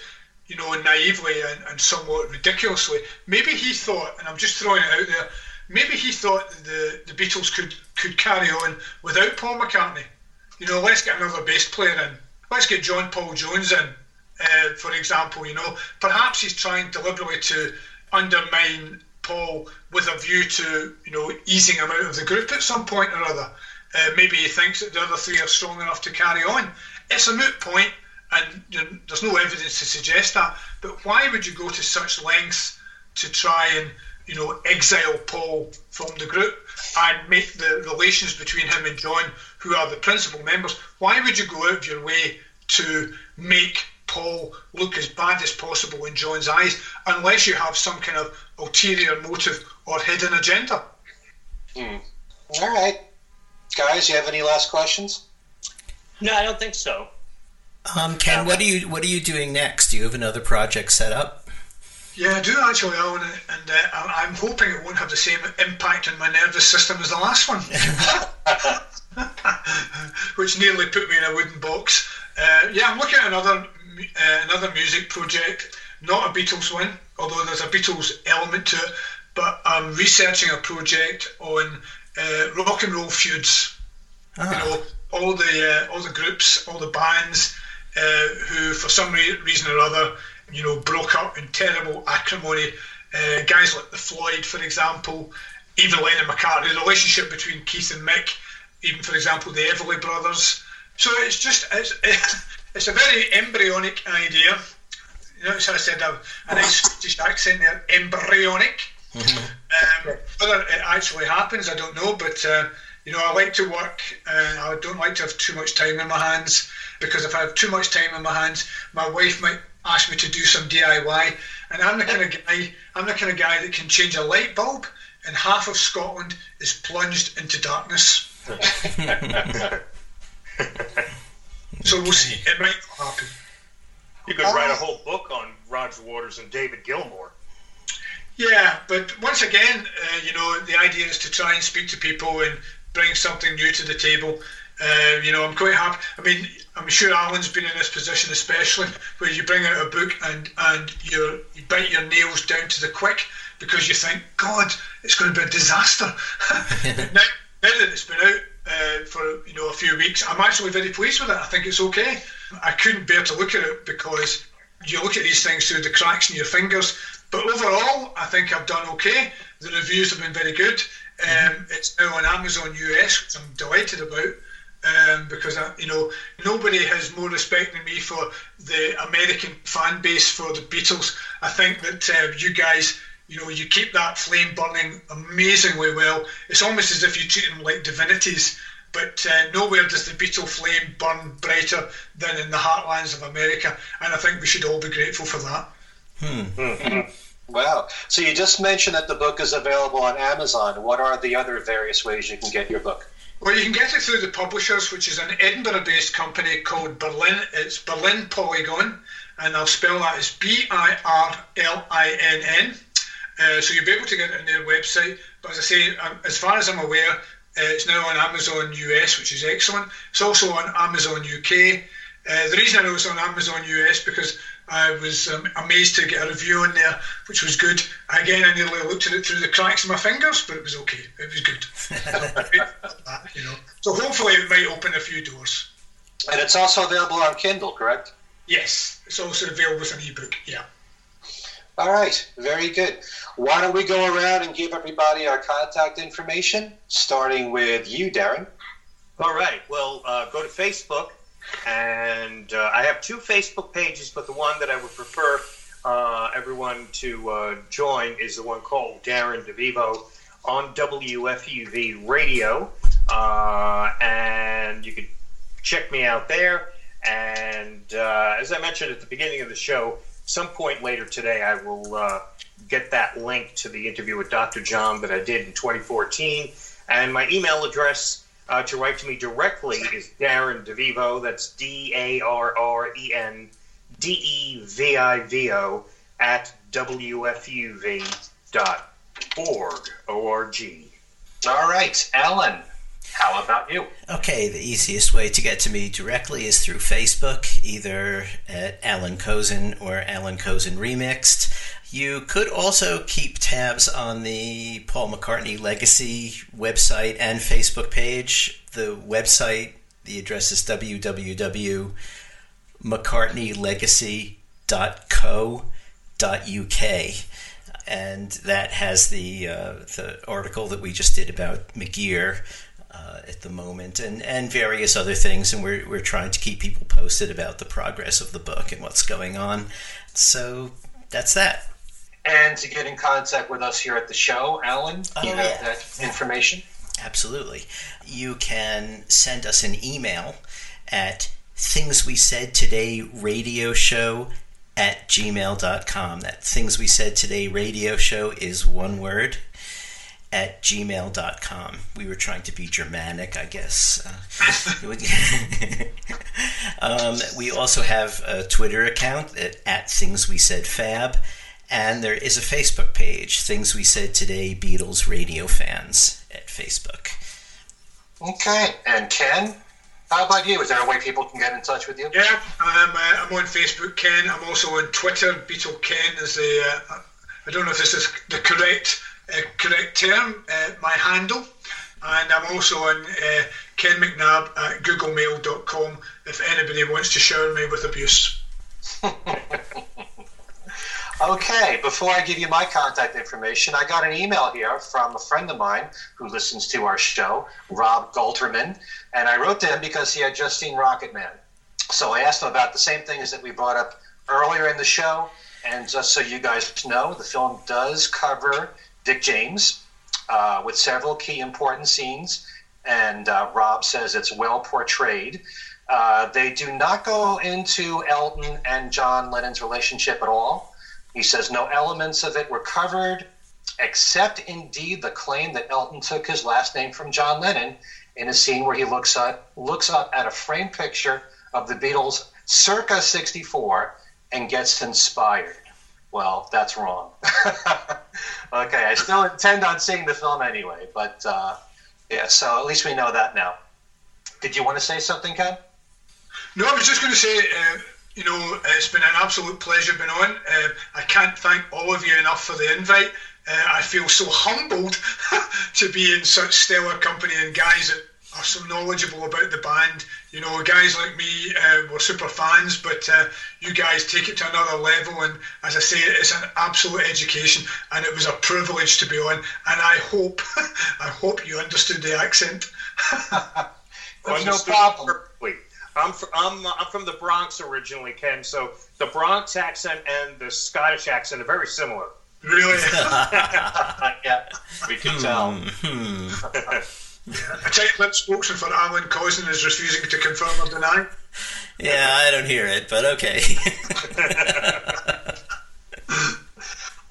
you know, naively and, and somewhat ridiculously, maybe he thought, and I'm just throwing it out there, maybe he thought the, the Beatles could, could carry on without Paul McCartney. You know, let's get another bass player in. Let's get John Paul Jones in, uh, for example. You know, perhaps he's trying deliberately to undermine Paul with a view to, you know, easing him out of the group at some point or other. Uh, maybe he thinks that the other three are strong enough to carry on. It's a moot point, and you know, there's no evidence to suggest that. But why would you go to such lengths to try and, you know, exile Paul from the group and make the relations between him and John, who are the principal members, why would you go out of your way to make Paul look as bad as possible in John's eyes, unless you have some kind of ulterior motive or hidden agenda? Hmm. All right. Guys, you have any last questions? No, I don't think so. Um, Ken, what are you what are you doing next? Do you have another project set up? Yeah, I do actually, Alan, and uh, I'm hoping it won't have the same impact on my nervous system as the last one, (laughs) which nearly put me in a wooden box. Uh, yeah, I'm looking at another uh, another music project, not a Beatles one, although there's a Beatles element to it. But I'm researching a project on uh, rock and roll feuds. You know, all the uh, all the groups, all the bands uh, who, for some re- reason or other, you know, broke up in terrible acrimony Uh, guys like the Floyd, for example, even Lennon McCartney, the relationship between Keith and Mick, even for example the Everly brothers. So it's just it's (laughs) it's a very embryonic idea. You notice how I said a, a nice Scottish accent there, embryonic. Um, whether it actually happens, I don't know. But uh, you know, I like to work. and I don't like to have too much time in my hands because if I have too much time in my hands, my wife might ask me to do some DIY, and I'm the kind of guy. I'm the kind of guy that can change a light bulb, and half of Scotland is plunged into darkness. (laughs) so we'll see. It might not happen. You could write a whole book on Roger Waters and David Gilmour. Yeah, but once again, uh, you know, the idea is to try and speak to people and bring something new to the table. Uh, you know, I'm quite happy. I mean, I'm sure Alan's been in this position, especially where you bring out a book and and you you bite your nails down to the quick because you think, God, it's going to be a disaster. (laughs) now, now that it's been out uh, for you know a few weeks, I'm actually very pleased with it. I think it's okay. I couldn't bear to look at it because you look at these things through the cracks in your fingers. But overall, I think I've done okay. The reviews have been very good. Um, it's now on Amazon US, which I'm delighted about. Um, because I, you know nobody has more respect than me for the American fan base for the Beatles. I think that uh, you guys, you know, you keep that flame burning amazingly well. It's almost as if you treat them like divinities. But uh, nowhere does the Beatle flame burn brighter than in the heartlands of America, and I think we should all be grateful for that. Wow. So you just mentioned that the book is available on Amazon. What are the other various ways you can get your book? Well, you can get it through the publishers, which is an Edinburgh-based company called Birlinn. It's Birlinn Polygon, and I'll spell that as B-I-R-L-I-N-N. Uh, so you'll be able to get it on their website. But as I say, um, as far as I'm aware, uh, it's now on Amazon US, which is excellent. It's also on Amazon UK. Uh, the reason I know it's on Amazon US because I was um, amazed to get a review on there, which was good. Again, I nearly looked at it through the cracks of my fingers, but it was okay. It was good. (laughs) (laughs) you know. So hopefully it might open a few doors. And it's also available on Kindle, correct? Yes, it's also available as an ebook. Yeah. All right, very good. Why don't we go around and give everybody our contact information, starting with you, Darren. All right. Well, uh, go to Facebook, and uh, I have two Facebook pages, but the one that I would prefer uh, everyone to uh, join is the one called Darren DeVivo on WFUV Radio, uh, and you can check me out there. And uh, as I mentioned at the beginning of the show, some point later today, I will uh, get that link to the interview with Dr. John that I did in 2014. And my email address uh, to write to me directly is Darren DeVivo. That's D A R R E N D E V I V O at WFUV.org. O-R-G. All right, Alan, how about you? Okay, the easiest way to get to me directly is through Facebook, either at Alan Kozinn or Alan Kozinn Remixed. You could also keep tabs on the Paul McCartney Legacy website and Facebook page. The website, the address is www.mccartneylegacy.co.uk and that has the uh, the article that we just did about McGear uh, at the moment, and and various other things. And we're we're trying to keep people posted about the progress of the book and what's going on. So that's that. And to get in contact with us here at the show, Alan, Oh, you have yeah. that information. Absolutely. You can send us an email at things we said today radio show at gmail.com. That things we said today radio show is one word at gmail.com. We were trying to be Germanic, I guess. (laughs) Uh, (laughs) um, we also have a Twitter account at, at Things We Said Fab, and there is a Facebook page, Things We Said Today Beatles Radio Fans at Facebook. Okay, and Ken, how about you? Is there a way people can get in touch with you? Yeah, I'm, uh, I'm on Facebook, Ken. I'm also on Twitter. Beatle Ken is the, uh, I don't know if this is the correct uh, correct term, uh, my handle. And I'm also on uh, Ken McNab at googlemail.com if anybody wants to shower me with abuse. (laughs) Okay, before I give you my contact information, I got an email here from a friend of mine who listens to our show, Rob Galterman, and I wrote to him because he had just seen Rocketman. So I asked him about the same things that we brought up earlier in the show, and just so you guys know, the film does cover Dick James uh, with several key important scenes, and uh, Rob says it's well portrayed. Uh, they do not go into Elton and John Lennon's relationship at all. He says no elements of it were covered, except indeed the claim that Elton took his last name from John Lennon in a scene where he looks up, looks up at a framed picture of the Beatles circa 64 and gets inspired. Well, that's wrong. (laughs) okay, I still intend on seeing the film anyway, but uh, yeah, so at least we know that now. Did you want to say something, Ken? No, I was just going to say, uh, you know, it's been an absolute pleasure being on. Uh, I can't thank all of you enough for the invite. Uh, I feel so humbled (laughs) to be in such stellar company and guys that are so knowledgeable about the band. You know, guys like me, uh, we're super fans, but uh, you guys take it to another level. And as I say, it's an absolute education, and it was a privilege to be on. And I hope, (laughs) I hope you understood the accent. (laughs) There's no problem. Perfectly. I'm fr- I'm uh, I'm from the Bronx originally, Ken. So the Bronx accent and the Scottish accent are very similar. Really? (laughs) (laughs) yeah, we can tell. (laughs) A tight-lipped spokesman for Alan Kozinn is refusing to confirm or deny. Yeah, I don't hear it, but okay.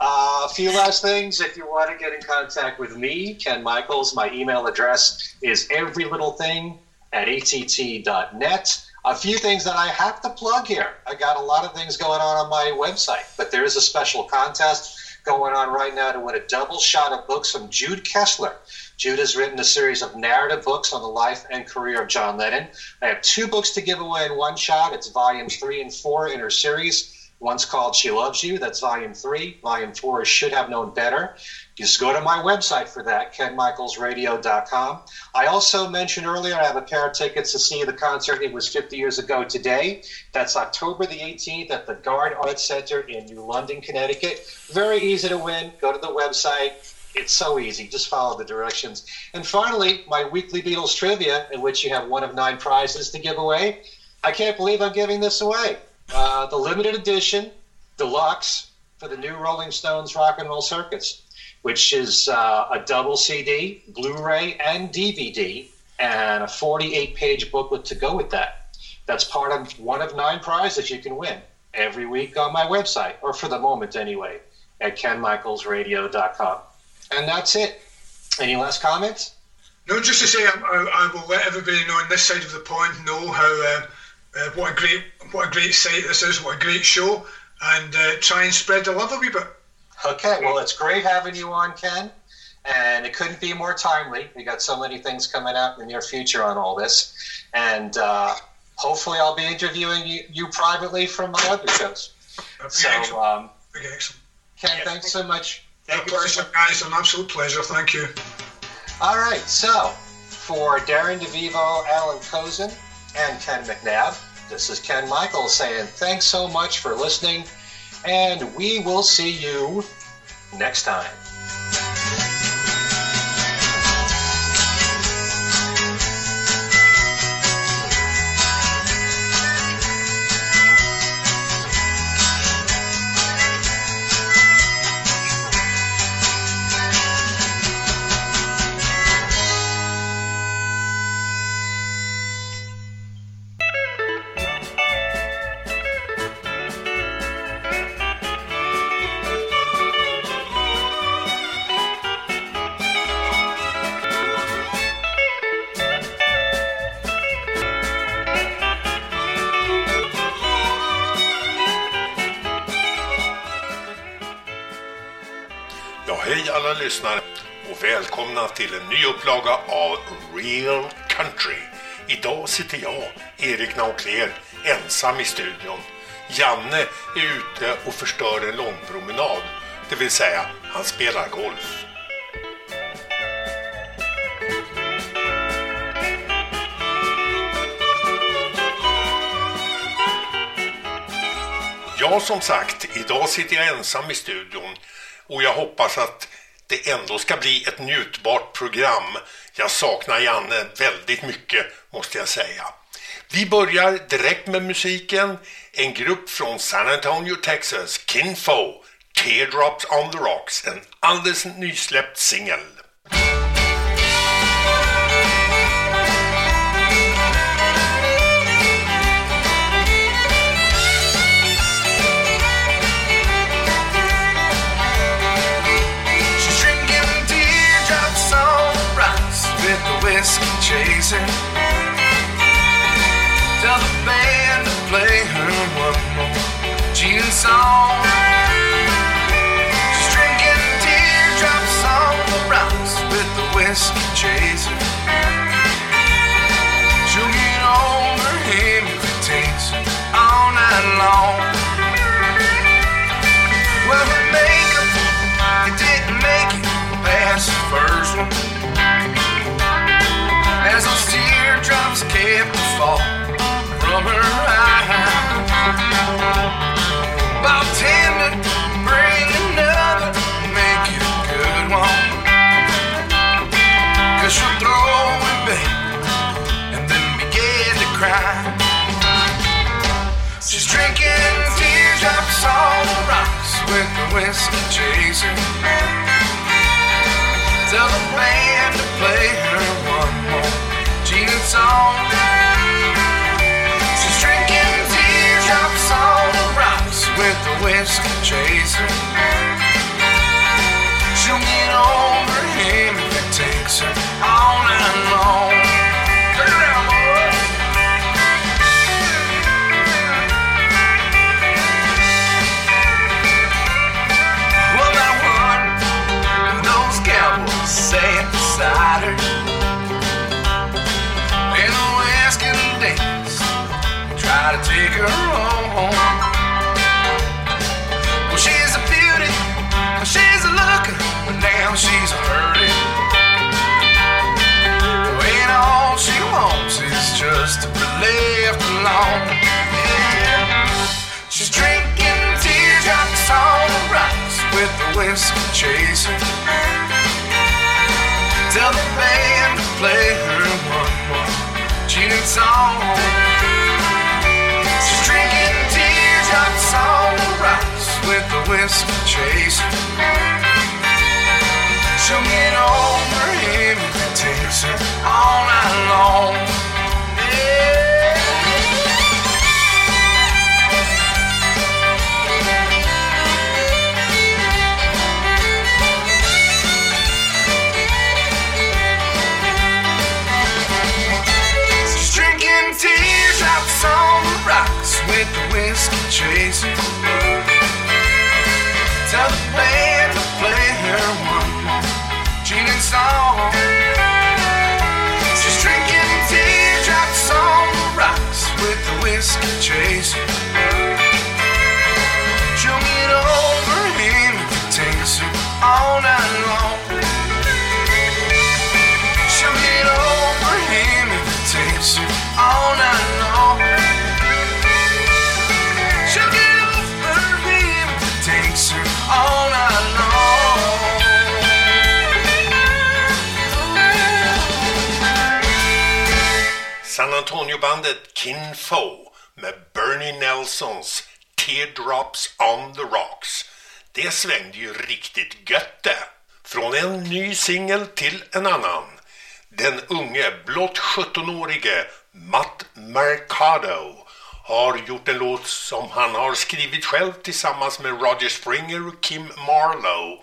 Uh, a few last things. If you want to get in contact with me, Ken Michaels, my email address is everylittlething at att.net. A few things that I have to plug here. I got a lot of things going on on my website, but there is a special contest going on right now to win a double shot of books from Jude Kessler. Jude has written a series of narrative books on the life and career of John Lennon. I have two books to give away in one shot. It's volumes three and four in her series. One's called She Loves You. That's volume three. Volume four is Should Have Known Better. Just go to my website for that, kenmichaelsradio.com. I also mentioned earlier I have a pair of tickets to see the concert. It was 50 years ago today. That's October the 18th at the Garde Arts Center in New London, Connecticut. Very easy to win. Go to the website. It's so easy. Just follow the directions. And finally, my weekly Beatles trivia, in which you have one of nine prizes to give away. I can't believe I'm giving this away. Uh, the limited edition, deluxe, for the new Rolling Stones Rock and Roll Circus, which is uh, a double CD, Blu ray, and DVD, and a 48 page booklet to go with that. That's part of one of nine prizes you can win every week on my website, or for the moment anyway, at kenmichaelsradio.com. And that's it. Any last comments? No, just to say, I, I, I will let everybody know on this side of the pond know how uh, uh, what a great what a great site this is, what a great show, and uh, try and spread the love a wee bit. Okay, well, it's great having you on, Ken, and it couldn't be more timely. We got so many things coming out in the near future on all this, and uh, hopefully, I'll be interviewing you, you privately from my other shows. So, um, Okay, excellent. Ken, thanks so much. A pleasure, guys. An absolute pleasure. Thank you. All right, so for Darren DeVivo, Alan Kozinn, and Ken McNab, this is Ken Michaels saying thanks so much for listening, and we will see you next time. Till en ny upplaga av Real Country. Idag sitter jag, Erik Naukler, ensam i studion. Janne är ute och förstör en långpromenad, det vill säga han spelar golf. Ja, som sagt, idag sitter jag ensam i studion och jag hoppas att det ändå ska bli ett njutbart program. Jag saknar Janne väldigt mycket, måste jag säga. Vi börjar direkt med musiken. En grupp från San Antonio, Texas, Kinfo, Teardrops on the Rocks, en alldeles nysläppt singel. Whiskey chaser. Tell the band to play her one more Gene song. She's drinking teardrops on the rocks with the whiskey chaser. She'll get over him if it takes all night long. Well, her makeup, it didn't make it past the first one. Falling from her eye. Bartender, bring another, make it a good one. Cause she'll throw it back and then begin to cry. She's drinking teardrops on the rocks with the whiskey chaser. Tell the band to play her one more Gene song. Chaser. She'll get over left She's drinking teardrops on the rocks with the whiskey chaser. Tell the band to play her one more cheating song. She's drinking teardrops on the rocks with the whiskey chaser. She'll get over him it takes her all night long. Band to play her one song. She's drinking teardrops on the rocks with whiskey chaser. She'll get over him if it takes her all night San Kin Fo med Bernie Nelsons Teardrops on the Rocks. Det svängde ju riktigt gött det. Från en ny singel till en annan. Den unge, blott 17-årige Matt Mercado har gjort en låt som han har skrivit själv tillsammans med Roger Springer och Kim Marlowe.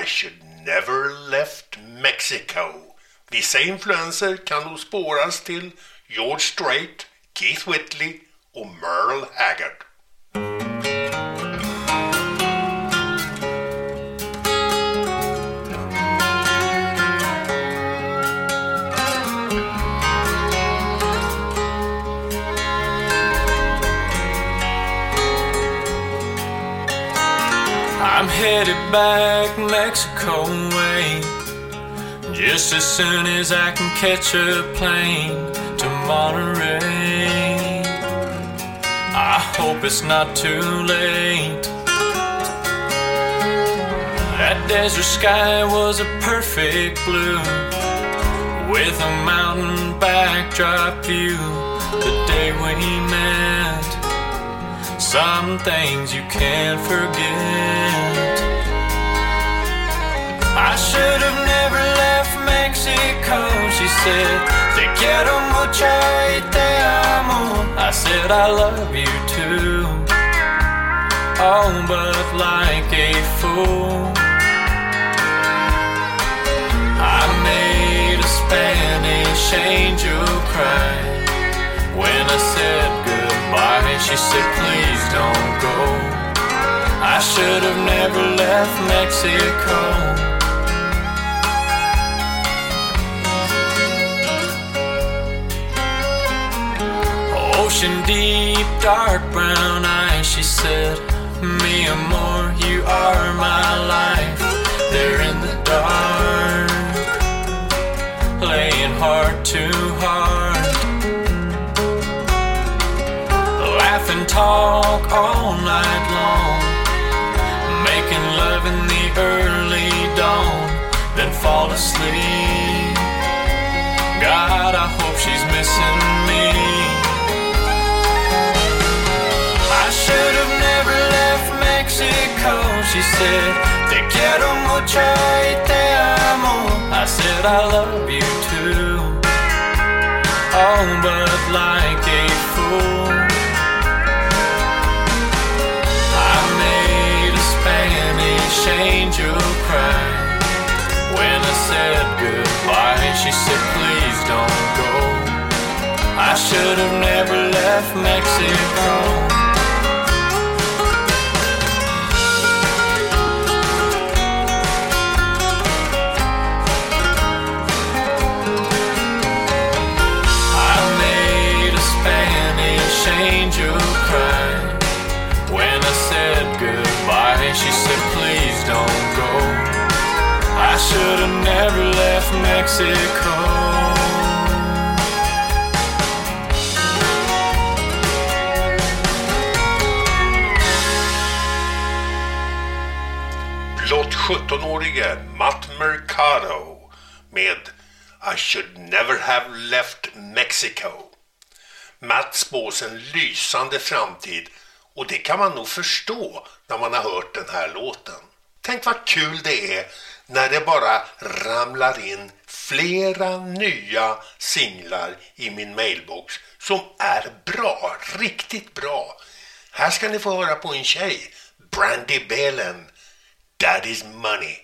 I should never left Mexico. Vissa influenser kan nog spåras till George Strait, Keith Whitley och Merle Haggard. I'm headed back Mexico way. Just as soon as I can catch a plane to Monterey. I hope it's not too late. That desert sky was a perfect blue with a mountain backdrop view. The day we met, some things you can't forget. I should have never left Mexico, she said. Quiero mucho y te amo. I said, I love you too. Oh, but like a fool, I made a Spanish angel cry. When I said goodbye, she said, please don't go. I should have never left Mexico. Ocean deep, dark brown eyes, she said, Me and more, you are my life. There in the dark, laying heart to heart. Laugh and talk all night long, making love in the early dawn, then fall asleep. God, I hope she's missing me. She said. Te quiero mucho y te amo. I said, I love you too. Oh, but like a fool, I made a Spanish angel cry. When I said goodbye, she said, please don't go. I should have never left Mexico. I should have never left Mexico. Blott 17-årige Matt Mercado med I should never have left Mexico. Matt spås en lysande framtid och det kan man nog förstå när man har hört den här låten. Tänk vad kul det är när det bara ramlar in flera nya singlar i min mailbox som är bra, riktigt bra. Här ska ni få höra på en tjej, Brandy Belen, Daddy's Money.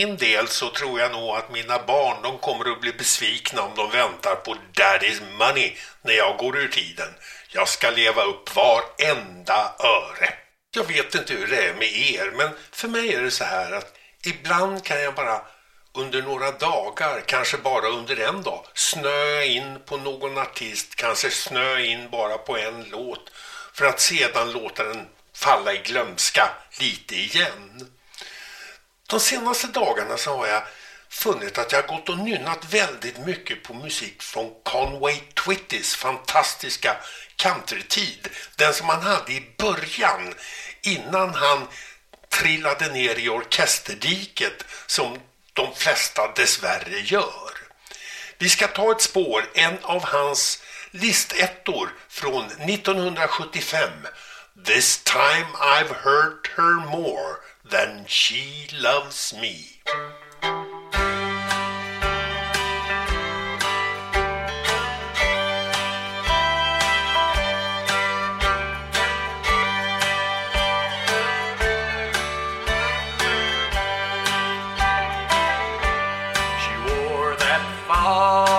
Min del så tror jag nog att mina barn de kommer att bli besvikna om de väntar på daddy's money när jag går ur tiden. Jag ska leva upp varenda öre. Jag vet inte hur det är med er, men för mig är det så här att ibland kan jag bara under några dagar, kanske bara under en dag, snöa in på någon artist, kanske snöa in bara på en låt för att sedan låta den falla i glömska lite igen. De senaste dagarna så har jag funnit att jag har gått och nynnat väldigt mycket på musik från Conway Twitties fantastiska countrytid. Den som han hade i början innan han trillade ner i orkesterdiket som de flesta dessvärre gör. Vi ska ta ett spår, en av hans listettor från 1975. This time I've hurt her more than she loves me. She wore that fallen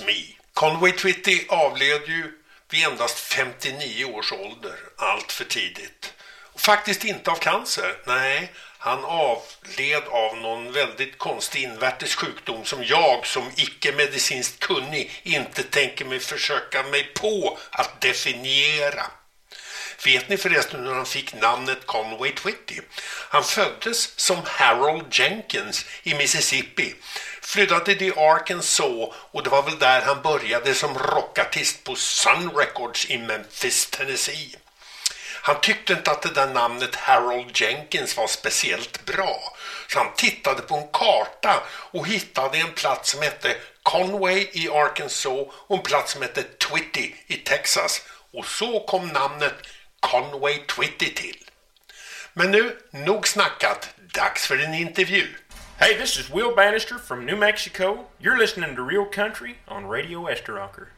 me. Conway Twitty avled ju vid endast 59 års ålder, allt för tidigt. Och faktiskt inte av cancer, nej. Han avled av någon väldigt konstig invärtes sjukdom som jag som icke-medicinskt kunnig inte tänker mig försöka mig på att definiera. Vet ni förresten hur han fick namnet Conway Twitty? Han föddes som Harold Jenkins i Mississippi, flyttade till Arkansas och det var väl där han började som rockartist på Sun Records i Memphis, Tennessee. Han tyckte inte att det där namnet Harold Jenkins var speciellt bra. Så han tittade på en karta och hittade en plats som hette Conway i Arkansas och en plats som hette Twitty i Texas. Och så kom namnet Conway Twitty till. Men nu, nog snackat. Dags för en intervju. Hey, this is Will Banister from New Mexico. You're listening to Real Country on Radio Österåker.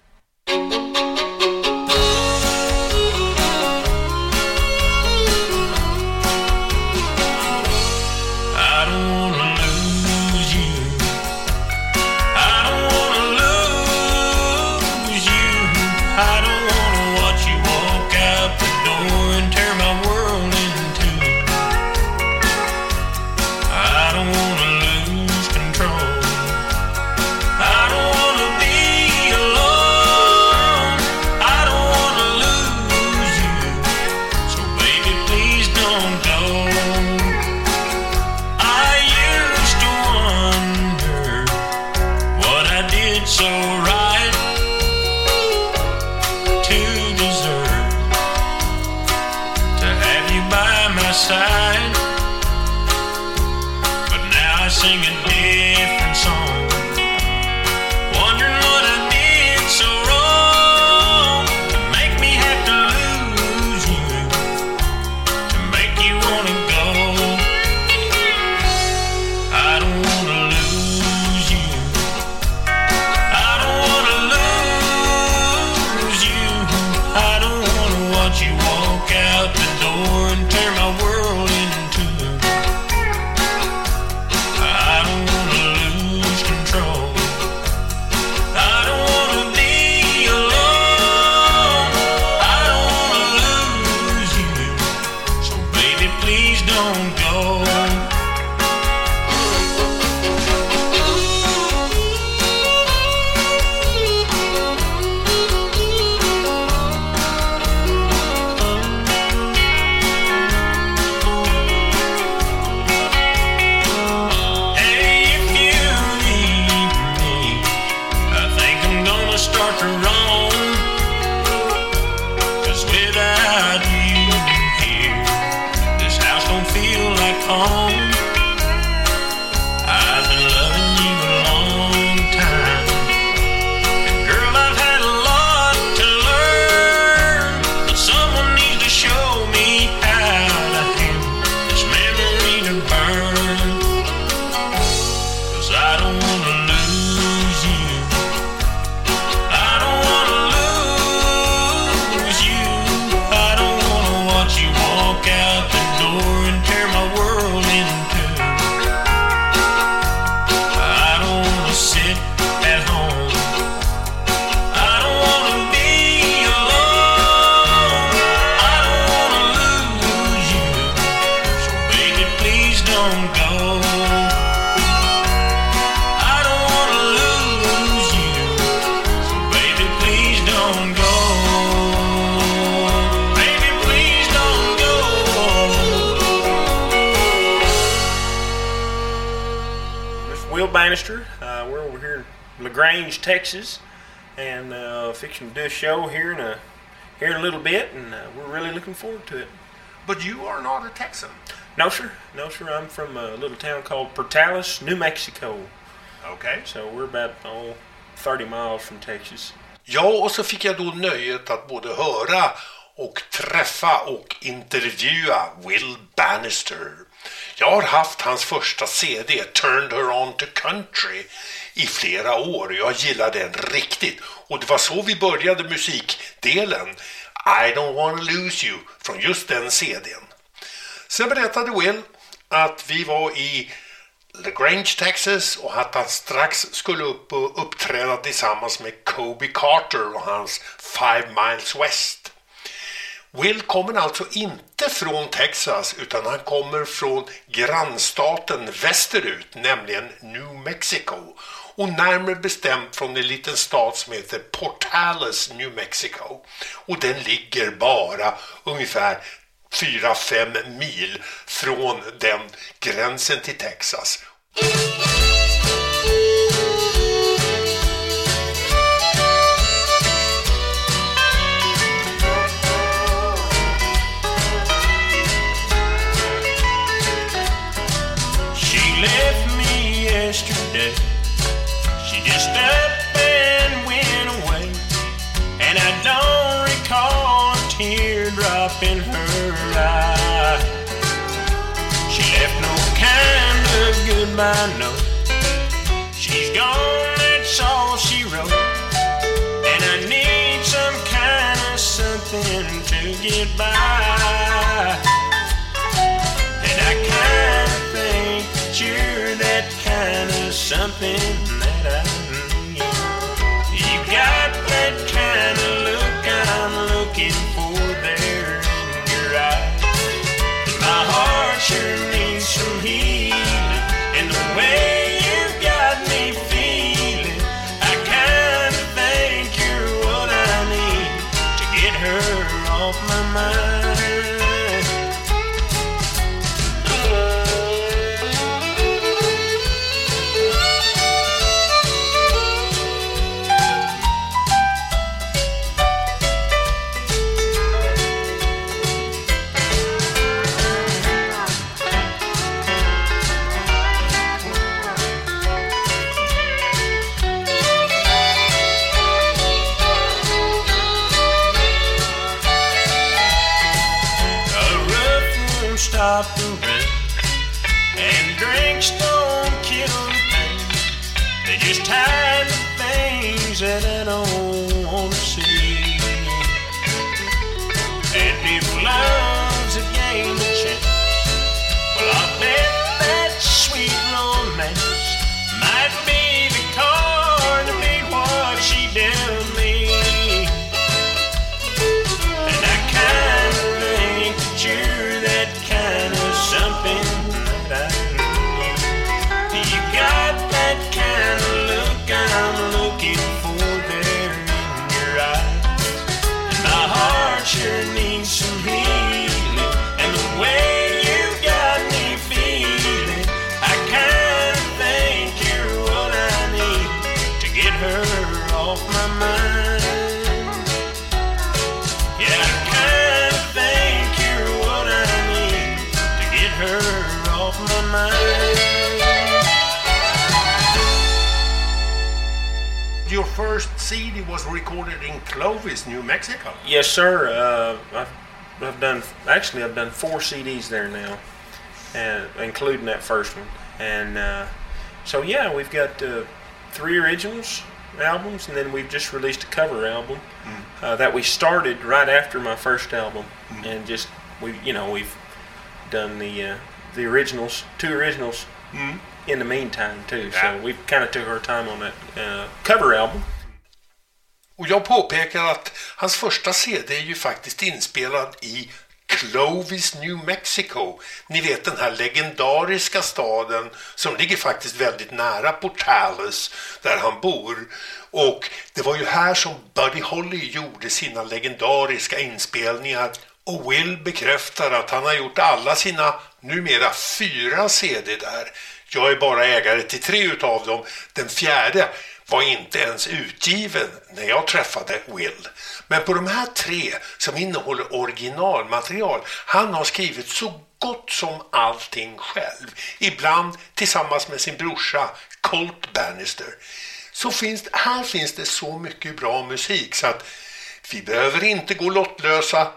Texas, and uh, fixing to do a show here in a here in a little bit, and uh, we're really looking forward to it. But you are not a Texan. No, sir. No, sir. I'm from a little town called Portales, New Mexico. Okay. So we're about oh, 30 miles from Texas. Ja, och så fick jag då nöjet att både höra och träffa och intervjua Will Bannister. Jag har haft hans första CD, Turned Her On To Country, i flera år och jag gillar den riktigt. Och det var så vi började musikdelen, I Don't Wanna Lose You, från just den CDn. Sen berättade Will att vi var i LaGrange, Texas och att han strax skulle upp och uppträda tillsammans med Kobe Carter och hans Five Miles West. Will kommer alltså inte från Texas utan han kommer från grannstaten västerut, nämligen New Mexico. Och närmare bestämt från en liten stad som heter Portales, New Mexico. Och den ligger bara ungefär 4-5 mil från den gränsen till Texas. Goodbye note. She's gone, that's all she wrote. And I need some kind of something to get by. CD was recorded in Clovis, New Mexico. Yes, sir. Uh, I've, I've done actually I've done four CDs there now, and including that first one. And uh, so yeah, we've got uh, three originals albums, and then we've just released a cover album uh, that we started right after my first album, and just we you know we've done the uh, the originals, two originals. In the meantime, too, so we kind of took our time on that uh, cover album. Och jag påpekar att hans första CD är ju faktiskt inspelad i Clovis, New Mexico. Ni vet den här legendariska staden som ligger faktiskt väldigt nära Portales där han bor. Och det var ju här som Buddy Holly gjorde sina legendariska inspelningar. Och Will bekräftar att han har gjort alla sina numera fyra CD där. Jag är bara ägare till tre utav dem. Den fjärde var inte ens utgiven när jag träffade Will. Men på de här tre som innehåller originalmaterial, han har skrivit så gott som allting själv. Ibland tillsammans med sin brorsa Colt Bannister. Så finns, här finns det så mycket bra musik så att vi behöver inte gå lottlösa.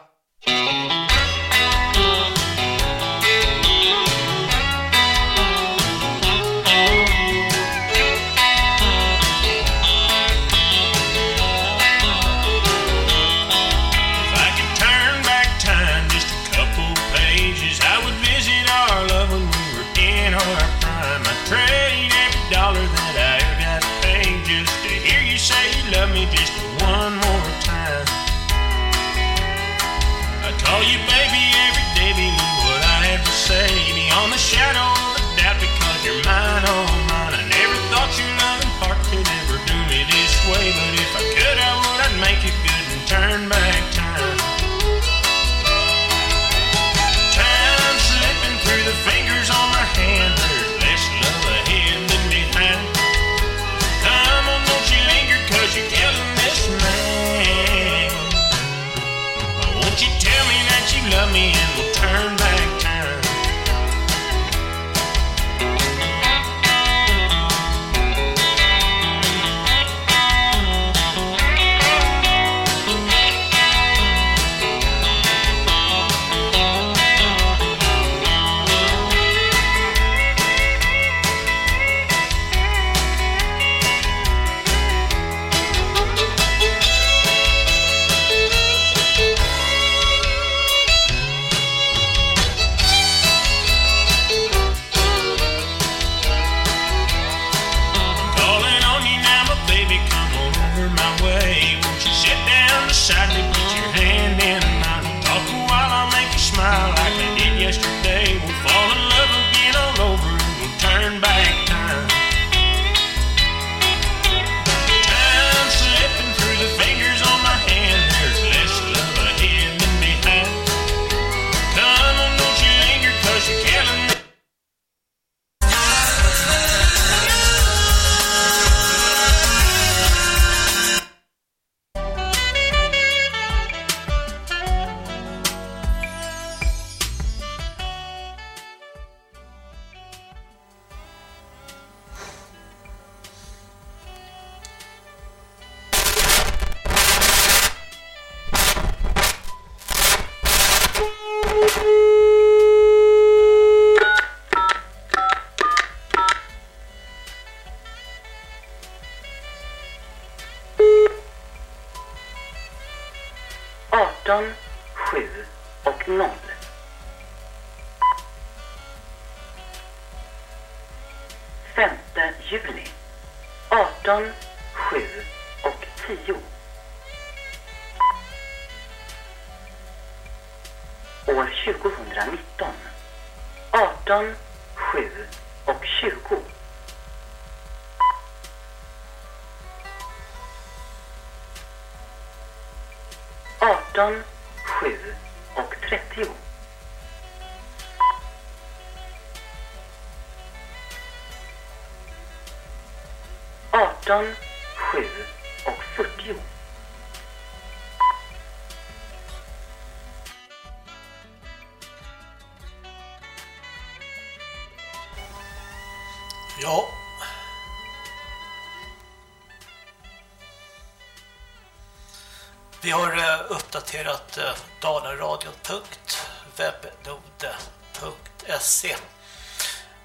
Har eh, uppdaterat eh, dalaradion.webnode.se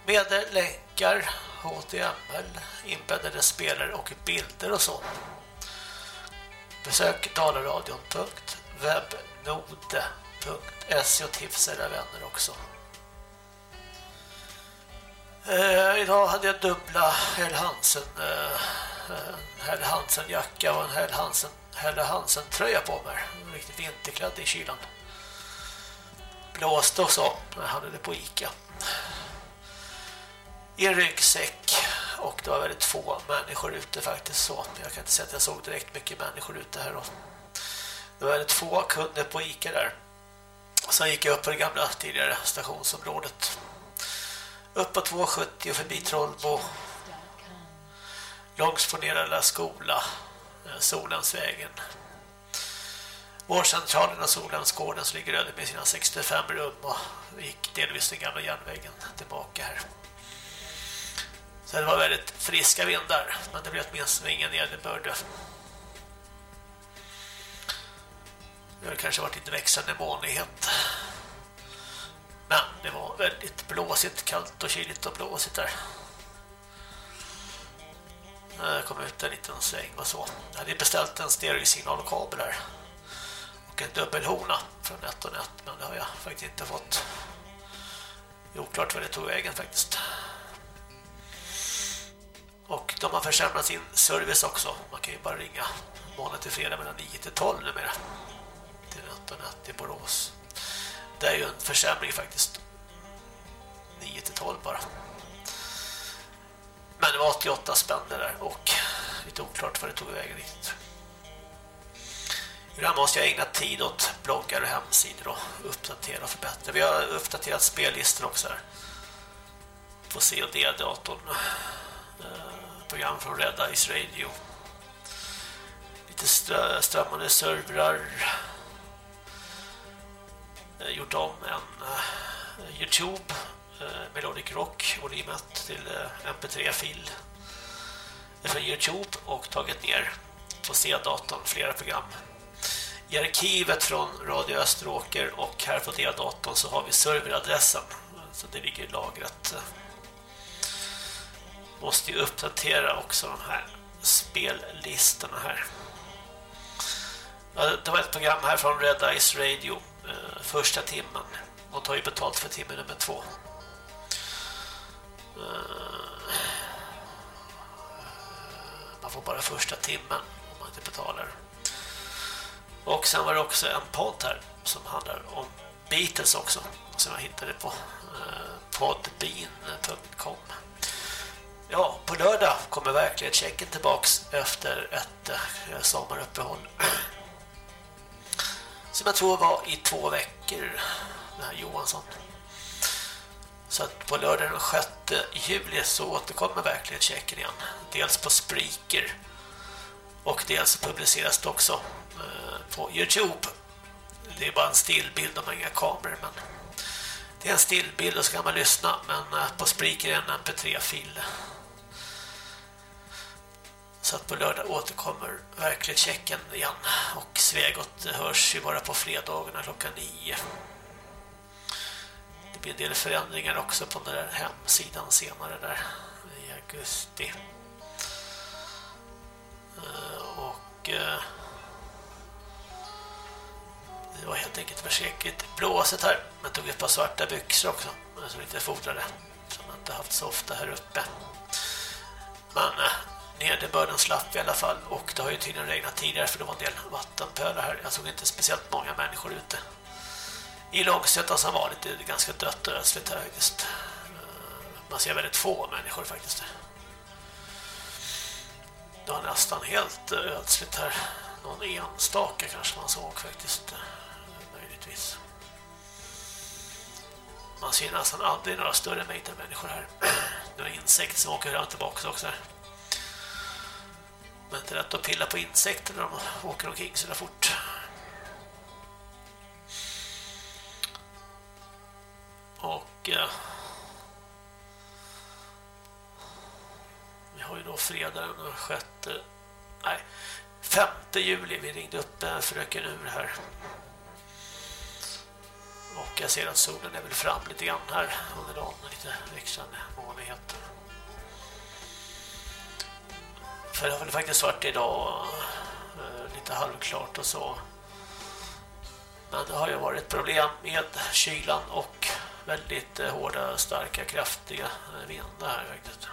med länkar, HTML, inbäddade spelare och bilder och så. Besök dalaradion.webnode.se och tipsa era vänner också. Eh, idag hade jag dubbla Hell Hansen eh, en Hell Hansen jacka och en Hell Hansen Helle Hansen tröja på mig. Riktigt vinterklädd i kylan. Blåste och så. när Jag hade det på Ica. I en ryggsäck. Och det var väldigt få människor ute faktiskt så. Jag kan inte säga att jag såg direkt mycket människor ute här. Då. Det var väldigt få kunder på Ica där. Sen gick jag upp på det gamla tidigare stationsområdet. Upp på 270 och förbi Trollbo. Långs på Nerala skola. Solensvägen. Vårdcentralen och Solensgården så ligger öde med sina 65 rum och gick delvis den gamla järnvägen tillbaka här. Så det var väldigt friska vindar, men det blev åtminstone ingen nederbörd. Det har kanske varit lite växande molnighet. Men det var väldigt blåsigt, kallt och kyligt och blåsigt där. Jag kom ut en liten sväng och så. Jag hade beställt en stereosignalkabel här. Och en dubbelhona från NetOnNet. Men det har jag faktiskt inte fått. Det är oklart vad det tog vägen faktiskt. Och de har försämrat sin service också. Man kan ju bara ringa måndag till fredag mellan 9 till 12 numera. Till NetOnNet i Borås. Det är ju en försämring faktiskt. 9 till 12 bara. Men det var 88 spänn det där och lite oklart vad det tog vägen riktigt. Ibland måste jag ägna tid åt bloggar och hemsidor och uppdatera och förbättra. Vi har uppdaterat spellistor också här. På COD-datorn. Eh, program från Red Ice Radio. Lite strömmande servrar. Eh, gjort om en eh, Youtube Eh, Melodic Rock-volymet till eh, mp3-fil från Youtube och tagit ner på C-datorn flera program. I arkivet från Radio Österåker och här på D-datorn så har vi serveradressen så det ligger i lagret. Måste ju uppdatera också de här spellistorna här. Det var ett program här från Red Ice Radio eh, första timmen. De tar ju betalt för timme nummer två. Eh, man får bara första timmen om man inte betalar. Och sen var det också en podd här som handlar om Beatles också. Som jag hittade på eh, podbean.com Ja, på lördag kommer verklighetschecken tillbaks efter ett eh, sommaruppehåll. Som jag tror var i två veckor, den här Johansson. Så att på lördag den 6 juli så återkommer verklighetschecken igen. Dels på Spreaker och dels publiceras det också eh, på Youtube. Det är bara en stillbild, och inga kameror men det är en stillbild och så kan man lyssna men eh, på Spreaker är en mp3-fil. Så att på lördag återkommer verklighetschecken igen och Svegot hörs ju bara på fredagarna klockan nio. Det blir en del förändringar också på den där hemsidan senare där i augusti. Eh, och eh, var helt enkelt försäkert blåsigt här. Men tog ett par svarta byxor också. Som inte fodrade. Som jag inte haft så ofta här uppe. Men eh, nederbörden slapp i alla fall. Och det har ju tydligen regnat tidigare för det var en del vattenpölar här. Jag såg inte speciellt många människor ute. I Långsötan som vanligt är det ganska dött och ödsligt här faktiskt. Man ser väldigt få människor faktiskt. Det var nästan helt ödsligt här. Någon enstaka kanske man såg faktiskt. Möjligtvis. Man ser nästan aldrig några större mängder människor här. Några insekter som åker fram och tillbaka också här. Men det är lätt att pilla på insekter när de åker omkring så där fort. Och eh, vi har ju då fredag den 6, nej, 5 juli. Vi ringde upp eh, fröken ur här. Och jag ser att solen är väl fram lite grann här under dagen. Lite växande molnighet. För det har väl faktiskt varit idag eh, lite halvklart och så. Men det har ju varit problem med kylan och väldigt eh, hårda, starka, kraftiga eh, vindar här faktiskt.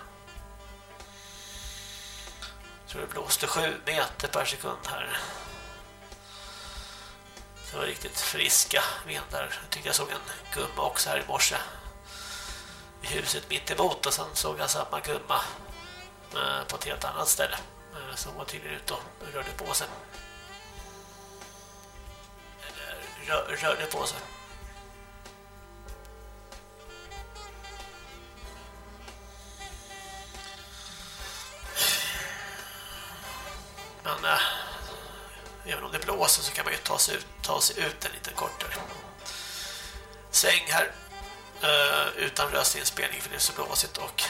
Så det blåste 7 meter per sekund här. Det var riktigt friska vindar. Jag tyckte jag såg en gumma också här i morse. I huset mitt emot och sen såg jag samma gumma eh, på ett helt annat ställe. Som var tydligen ute och rörde på sig. Eller rörde på sig. Men äh, även om det blåser så kan man ju ta sig ut, ta sig ut en liten kortare säng här äh, utan röstinspelning för det är så blåsigt och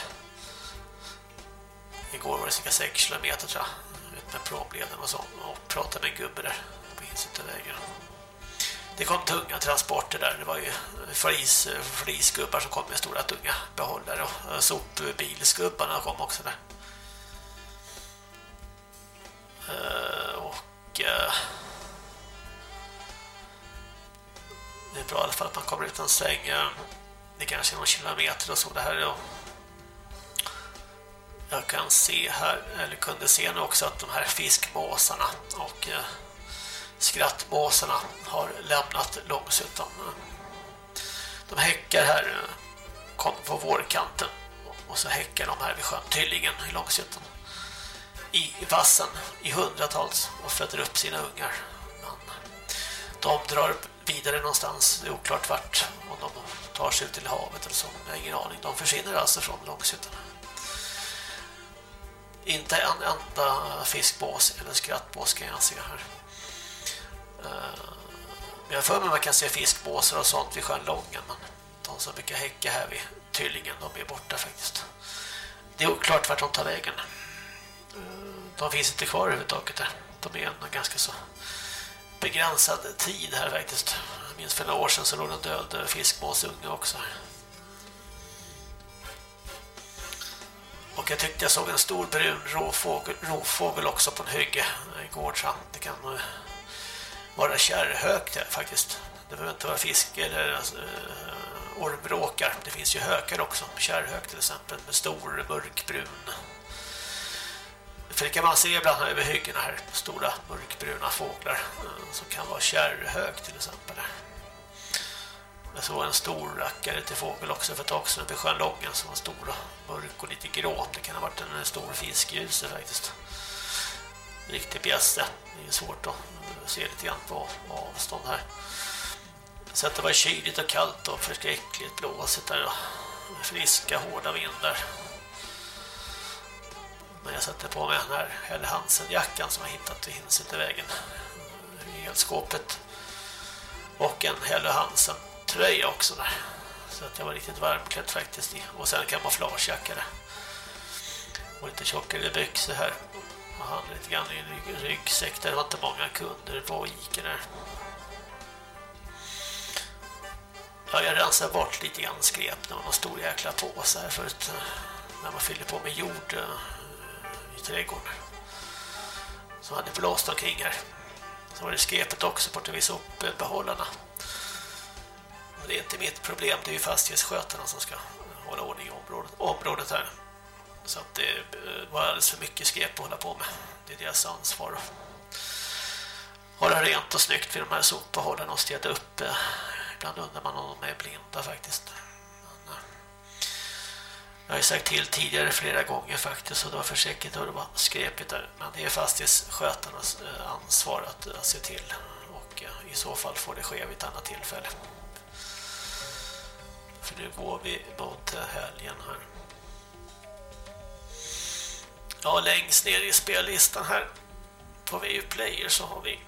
igår var det cirka 6 kilometer tror jag ut med promleden och så och pratade med en gubbe där på Insutervägen. Det kom tunga transporter där. Det var ju flis, flisgubbar som kom med stora tunga behållare och eh, sopbilsgubbarna kom också där. Eh, och eh, det är bra i alla fall att man kommer ut en säng. Det kanske är någon kilometer och så det här då. Jag kan se här, eller kunde se nu också att de här fiskmåsarna och eh, skrattmåsarna har lämnat Långsuttan. De häckar här, kom på vårkanten och så häckar de här vid sjön tydligen, i Långsuttan i vassen i hundratals och föder upp sina ungar. Men de drar vidare någonstans, det är oklart vart, om de tar sig ut till havet eller så, jag har ingen aning. De försvinner alltså från Långshyttan. Inte en enda fiskbås eller skrattbås kan jag se här. Men jag för mig man kan se fiskbåsar och sånt vid sjön Lången, men de som brukar häcka här vid Tyllingen, de är borta faktiskt. Det är oklart vart de tar vägen de finns inte kvar överhuvudtaget där. De är en ganska så begränsad tid här faktiskt. Jag minns för några år sedan så låg en död eh, fiskmåsunge också här. Och jag tyckte jag såg en stor brun rovfågel, råfågel också på en hygge eh, igår så det kan eh, vara kärrhök där faktiskt. Det behöver inte vara fisk eller alltså, eh. Det finns ju hökar också. Kärrhök till exempel med stor mörkbrun för det kan man se ibland över hyggena här, stora mörkbruna fåglar eh, som kan vara kärrhög till exempel. Jag såg en stor rackare till fågel också för ett tag sedan vid sjön Lången som var stor och mörk och lite grå. Det kan ha varit en stor fiskljuse faktiskt. Riktig bjässe. Det är svårt att eh, se lite grann på avstånd här. Så att det var kyligt och kallt och förskräckligt blåsigt där friska hårda vindar. Men jag sätter på mig den här Helle Hansen-jackan som jag hittat i hinset i vägen. I elskåpet. Och en Helle Hansen-tröja också där. Så att jag var riktigt varmklädd faktiskt. i. Och sen kamouflagejacka där. Och lite tjockare byxor här. Och han lite grann i en ryggsäck. Där Det var inte många kunder på Ica där. Ja, jag rensade bort lite grann skräp. när var har stor jäkla påse här förut. När man fyller på med jord i trädgården som hade blåst omkring här Så var det skräpet också bort vid sopbehållarna. Men det är inte mitt problem, det är ju fastighetsskötarna som ska hålla ordning i området, området här. Så att det eh, var alldeles för mycket skräp att hålla på med. Det är deras ansvar att hålla rent och snyggt vid de här sopbehållarna och städa upp. Eh, ibland undrar man om de är blinda faktiskt. Jag har ju sagt till tidigare flera gånger faktiskt och det var försäkert och det var skräpigt där. Men det är fastighetsskötarnas eh, ansvar att, eh, se till och eh, i så fall får det ske vid ett annat tillfälle. För nu går vi mot helgen här. Ja, längst ner i spellistan här på VU Player så har vi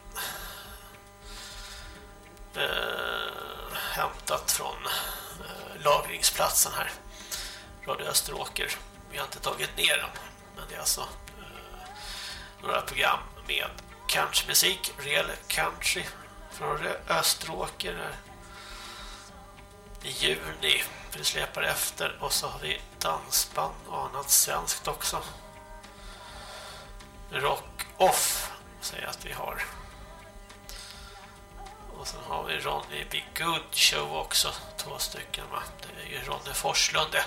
eh, hämtat från eh, lagringsplatsen här. Radio Österåker. Vi har inte tagit ner den, men det är alltså eh, några program med countrymusik, real country från Radio Österåker eh, i juni. Vi släpar efter och så har vi dansband och annat svenskt också. Rock Off säger jag att vi har. Och sen har vi Ronny Be Good Show också. Två stycken va? Det är ju Ronny Forslund det.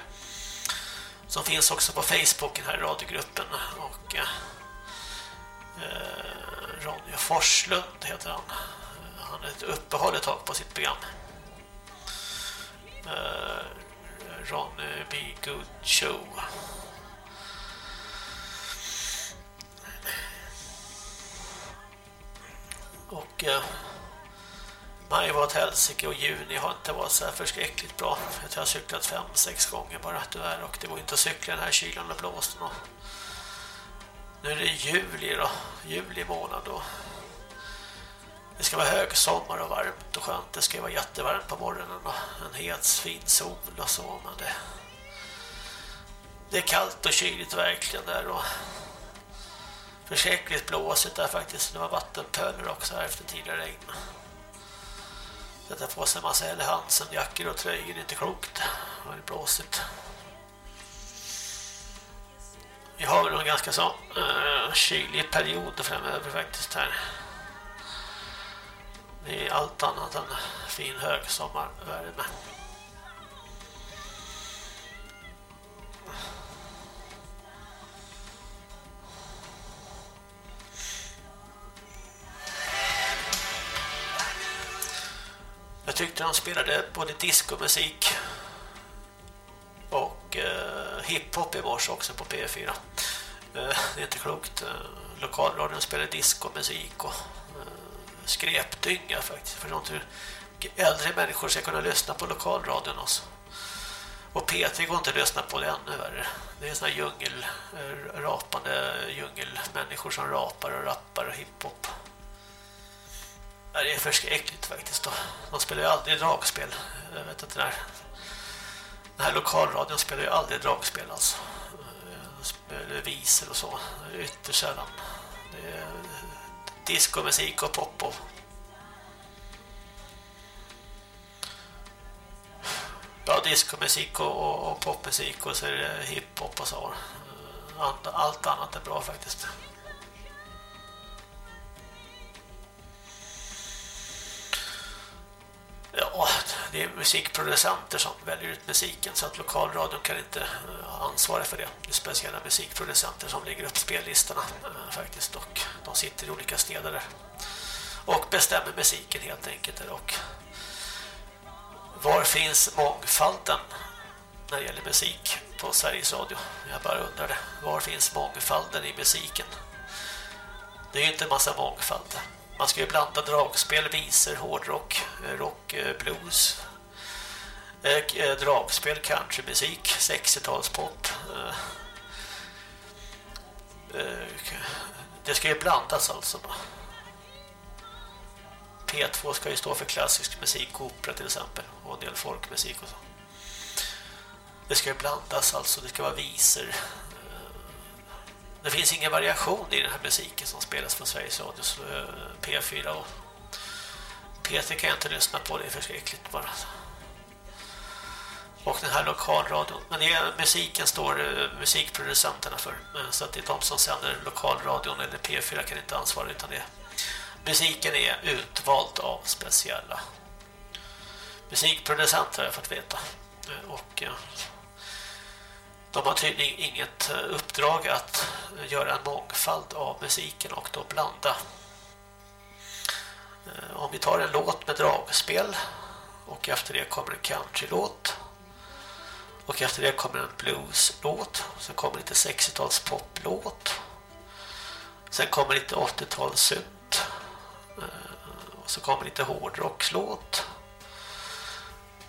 Som finns också på Facebook den här radiogruppen. Och eh, eh Ronny Forslund heter han. Han hade ett uppehåll ett tag på sitt program. Eh, Ronny Be Good Show. Och eh, maj var ett helsike och juni har inte varit så här förskräckligt bra. Jag har cyklat fem, sex gånger bara tyvärr och det går inte att cykla den här kylan och blåsten. Och nu är det juli då, juli månad då. Det ska vara högsommar och varmt och skönt. Det ska vara jättevarmt på morgonen och en het fin sol och så. Men det, det är kallt och kyligt verkligen där och försäkligt blåsigt där faktiskt. Det var vattenpöler också här efter tidigare regn. Sätta på sig en massa Elle Hansen-jackor och tröjor, det är inte klokt. Det var blåsigt. Vi har väl en ganska så uh, kylig period framöver faktiskt här. Det är allt annat än fin högsommarvärme. Jag tyckte de spelade både discomusik och eh, hiphop i morse också på P4. Eh, det är inte klokt. Eh, lokalradion spelar discomusik och eh, skrepdynga faktiskt. För sånt hur äldre människor ska kunna lyssna på lokalradion också. Och P3 går inte att lyssna på det ännu värre. Det är såna djungel, eh, rapande djungelmänniskor som rapar och rappar och hiphop. Det är förskräckligt faktiskt. Då. De spelar ju aldrig dragspel. Jag vet inte när. Den här lokalradion spelar ju aldrig dragspel alltså. De spelar visor och så. Det är ytterst sällan. Det är discomusik och pop och Ja, discomusik och, och, och popmusik och så är det hiphop och så. Allt annat är bra faktiskt. Ja, det är musikproducenter som väljer ut musiken så att lokalradion kan inte eh, ansvara för det. Det är speciella musikproducenter som lägger upp spellistorna eh, faktiskt och de sitter i olika städer där. och bestämmer musiken helt enkelt där och var finns mångfalden när det gäller musik på Sveriges Radio? Jag bara undrar det. Var finns mångfalden i musiken? Det är ju inte en massa mångfald. Man ska ju blanda dragspel, visor, hårdrock, eh, rock, eh, blues, eh, dragspel, countrymusik, 60-talspop. Det ska ju blandas alltså. P2 ska ju stå för klassisk musik, opera till exempel, och en del folkmusik och så. Det ska ju blandas alltså, det ska vara visor, det finns ingen variation i den här musiken som spelas från Sveriges Radio eh, P4 och P3 kan jag inte lyssna på, det är förskräckligt bara. Och den här lokalradion, men det är, musiken står eh, musikproducenterna för, eh, så att det är de som sänder lokalradion eller P4 kan inte ansvara utan det musiken är utvald av speciella musikproducenter har jag fått veta. Och de har tydligen inget eh, uppdrag att eh, göra en mångfald av musiken och då blanda. Eh, om vi tar en låt med dragspel och efter det kommer en countrylåt och efter det kommer en blueslåt sen kommer lite 60-tals poplåt sen kommer lite 80-tals synt och så kommer lite hårdrockslåt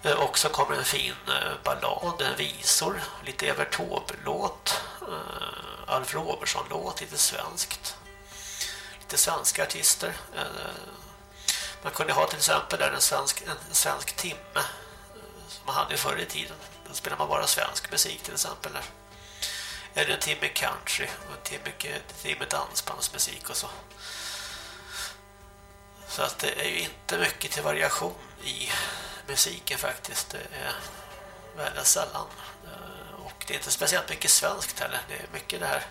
Eh, och så kommer en fin eh, ballad, en visor, lite Evert Taube-låt, eh, Alf Robertson-låt, lite svenskt. Lite svenska artister. Man kunde ha till exempel där en svensk, en svensk timme som man hade förr i tiden. Då spelar man bara svensk musik till exempel där. Eller en timme country och en timme, en timme dansbandsmusik och så. Så att det är ju inte mycket till variation i musiken faktiskt. Det är väldigt sällan. Eh, och det är inte speciellt mycket svenskt heller. Det är mycket det här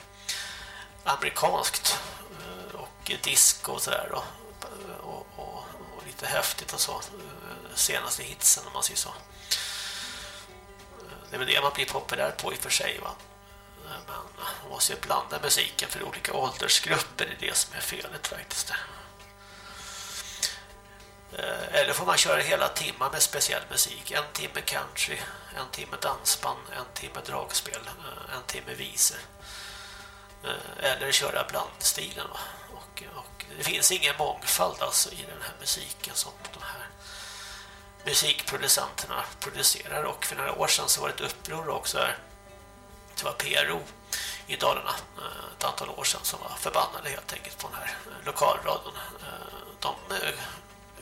amerikanskt eh, och disco och sådär då. Eh, och, och, och lite häftigt och så. Senaste hitsen om man säger så. Det är väl det man blir populär på i och för sig va. Men man måste ju blanda musiken för olika åldersgrupper. Det är det som är felet faktiskt. Eh, eller får man köra hela timmar med speciell musik. En timme country, en timme dansband, en timme dragspel, eh, en timme visor. Eh, eller köra blandstilen. Va? Och, och det finns ingen mångfald alltså i den här musiken som de här musikproducenterna producerar. Och för några år sedan så var det ett uppror också här. Det var PRO i Dalarna ett antal år sedan som var förbannade helt enkelt på den här lokalradion. De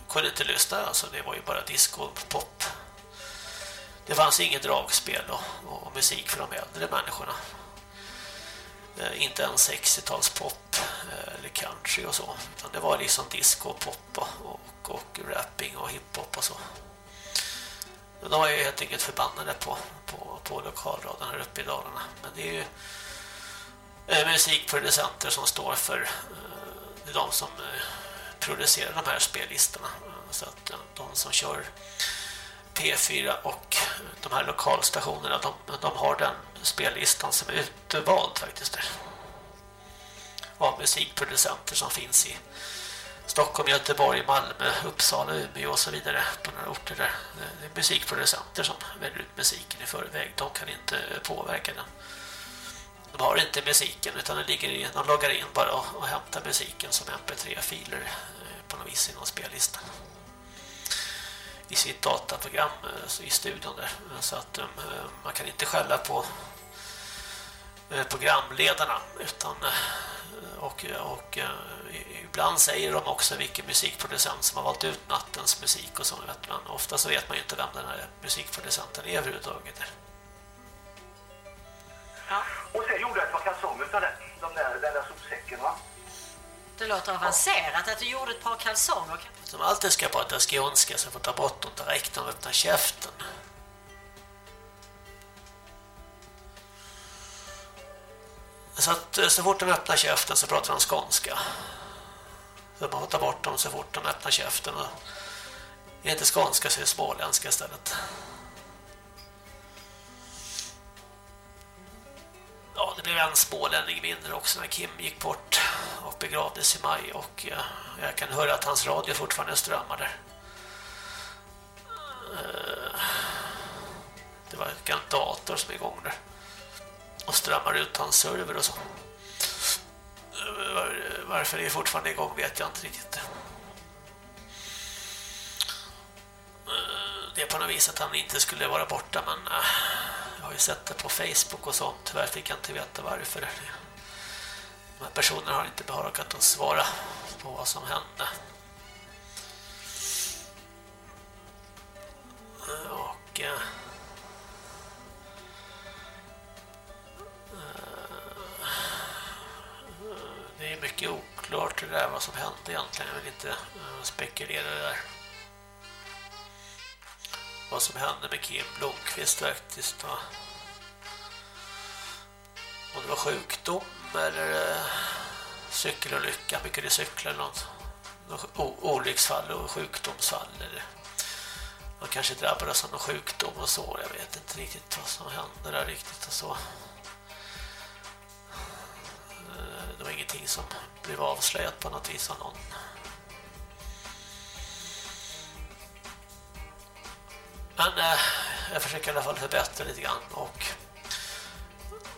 kunde inte lyssna, alltså det var ju bara disco och pop. Det fanns inget dragspel och, och musik för de äldre människorna. Eh, inte ens 60-tals pop eh, eller country och så. Utan det var liksom disco och pop och, och, och rapping och hiphop och så. Men de var ju helt enkelt förbannade på, på, på lokalradion här uppe i Dalarna. Men det är ju eh, musikproducenter som står för eh, det är de som eh, producerar de här spellistorna. Så att de som kör P4 och de här lokalstationerna de, de har den spellistan som är utvald faktiskt av musikproducenter som finns i Stockholm, Göteborg, Malmö, Uppsala, Umeå och så vidare på några orter där. Det är musikproducenter som väljer ut musiken i förväg. De kan inte påverka den. De har inte musiken utan det ligger i, de loggar in bara och, och hämtar musiken som mp3-filer på något vis i någon spellista i sitt dataprogram eh, i studion där. Så att eh, man kan inte skälla på eh, programledarna utan och, och ibland säger de också vilken musikproducent som har valt ut nattens musik och så vet man. Ofta så vet man ju inte vem den här musikproducenten är överhuvudtaget. Ja. Och sen gjorde jag ett par kalsonger utav den, de där, den där sopsäcken va? Det låter avancerat att du gjorde ett par kalsonger. Som alltid ska prata skånska så får ta bort dem direkt när de öppnar käften. Så att eh, så fort de öppnar käften så pratar de skånska. Så man får ta bort dem så fort de öppnar käften. Och är det inte skånska så är det småländska istället. Ja, det blev en smålänning mindre också när Kim gick bort och begravdes i maj och eh, jag kan höra att hans radio fortfarande strömmar där. Eh, Det var en dator som är igång där och strömmar ut hans server och så. Var- Varför det är fortfarande igång vet jag inte riktigt. Eh, det är på något vis att han inte skulle vara borta men eh, har ju sett det på Facebook och sånt. Tyvärr fick jag inte veta varför. De här personerna har inte behagat att svara på vad som hände. Och eh, eh det är mycket oklart det där vad som hände egentligen. Jag vill inte eh, spekulera det där. Vad som hände med Kim Blomqvist faktiskt. va. Om det var sjukdom eller eh, cykelolycka, mycket det cyklar eller något. något olycksfall och sjukdomsfall eller man kanske drabbades av någon sjukdom och så. Jag vet inte riktigt vad som hände där riktigt och så. Eh, det var ingenting som blev avslöjat på något vis av någon. Men eh, jag försöker i alla fall förbättra lite grann och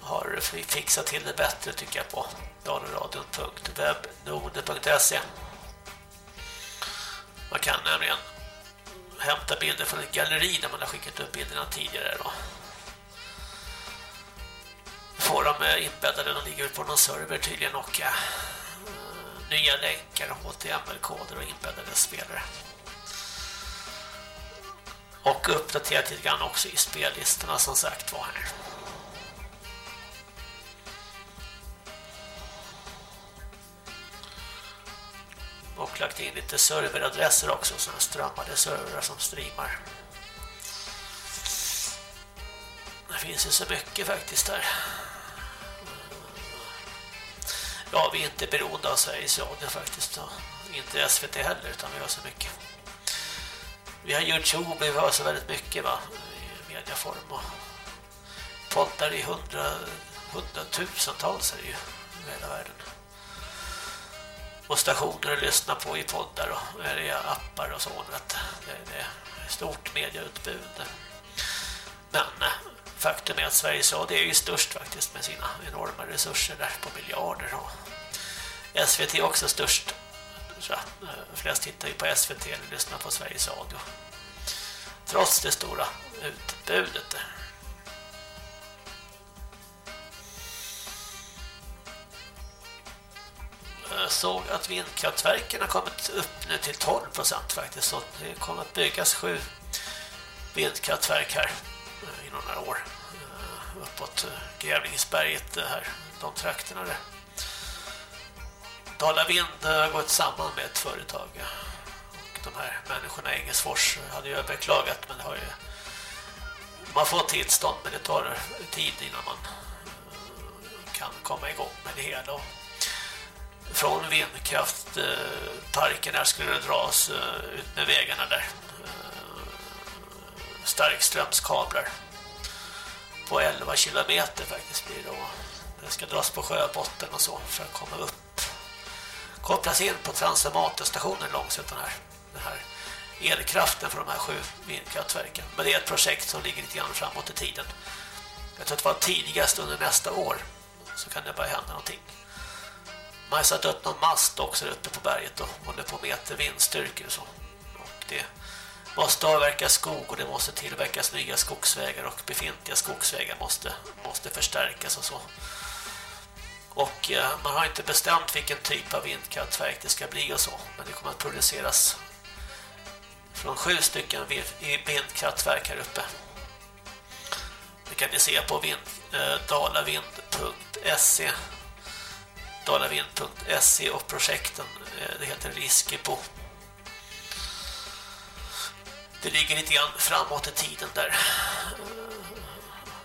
har fixat till det bättre tycker jag på dalradion.webnode.se Man kan nämligen hämta bilder från ett galleri där man har skickat upp bilderna tidigare då. Får de eh, inbäddade, de ligger på någon server tydligen och eh, nya länkar, HTML-koder och inbäddade spelare. Och uppdaterat lite grann också i spellistorna som sagt var här. Och lagt in lite serveradresser också, sådana strömmade servrar som streamar. Det finns ju så mycket faktiskt där. Ja, vi är inte beroende av Sveriges Radio faktiskt. Inte SVT heller, utan vi har så mycket. Vi har Youtube, vi har så väldigt mycket va, i mediaform och poddar i hundra, hundratusentals är det ju i hela världen. Och stationer att lyssna på i poddar och är appar och så. Vet. Det, det är stort medieutbud. Men eh, faktum är att Sveriges Radio är ju störst faktiskt med sina enorma resurser där på miljarder. Och SVT är också störst. Så, eh, flest tittar ju på SVT eller lyssnar på Sveriges Radio. Trots det stora utbudet. Jag såg att vindkraftverken har kommit upp nu till 12 % faktiskt. Så det kommer att byggas sju vindkraftverk här eh, i inom några år. Eh, uppåt eh, Grävlingsberget här, de trakterna där. Dala Vind har gått samman med ett företag. Och de här människorna i Engelsfors hade ju överklagat men har ju man får tillstånd men det tar tid innan man eh, kan komma igång med det hela. Från vindkraftparken här skulle det dras eh, ut med vägarna där. Eh, starkströmskablar på 11 kilometer faktiskt blir det. Det ska dras på sjöbotten och så för att komma upp. Kopplas in på transformatorstationen långs utan här. Den här elkraften från de här sju vindkraftverken. Men det är ett projekt som ligger lite grann framåt i tiden. Jag tror att det var tidigast under nästa år så kan det börja hända någonting. Man har satt upp någon mast också uppe på berget och håller på att mäta vindstyrkor och så. Och det måste avverkas skog och det måste tillverkas nya skogsvägar och befintliga skogsvägar måste, måste förstärkas och så. Och eh, man har inte bestämt vilken typ av vindkraftverk det ska bli och så. Men det kommer att produceras från sju stycken vindkraftverk här uppe. Det kan ni se på vind, eh, dalavind.se dalavind.se och projekten eh, det heter Riskebo. Det ligger lite grann framåt i tiden där. Eh,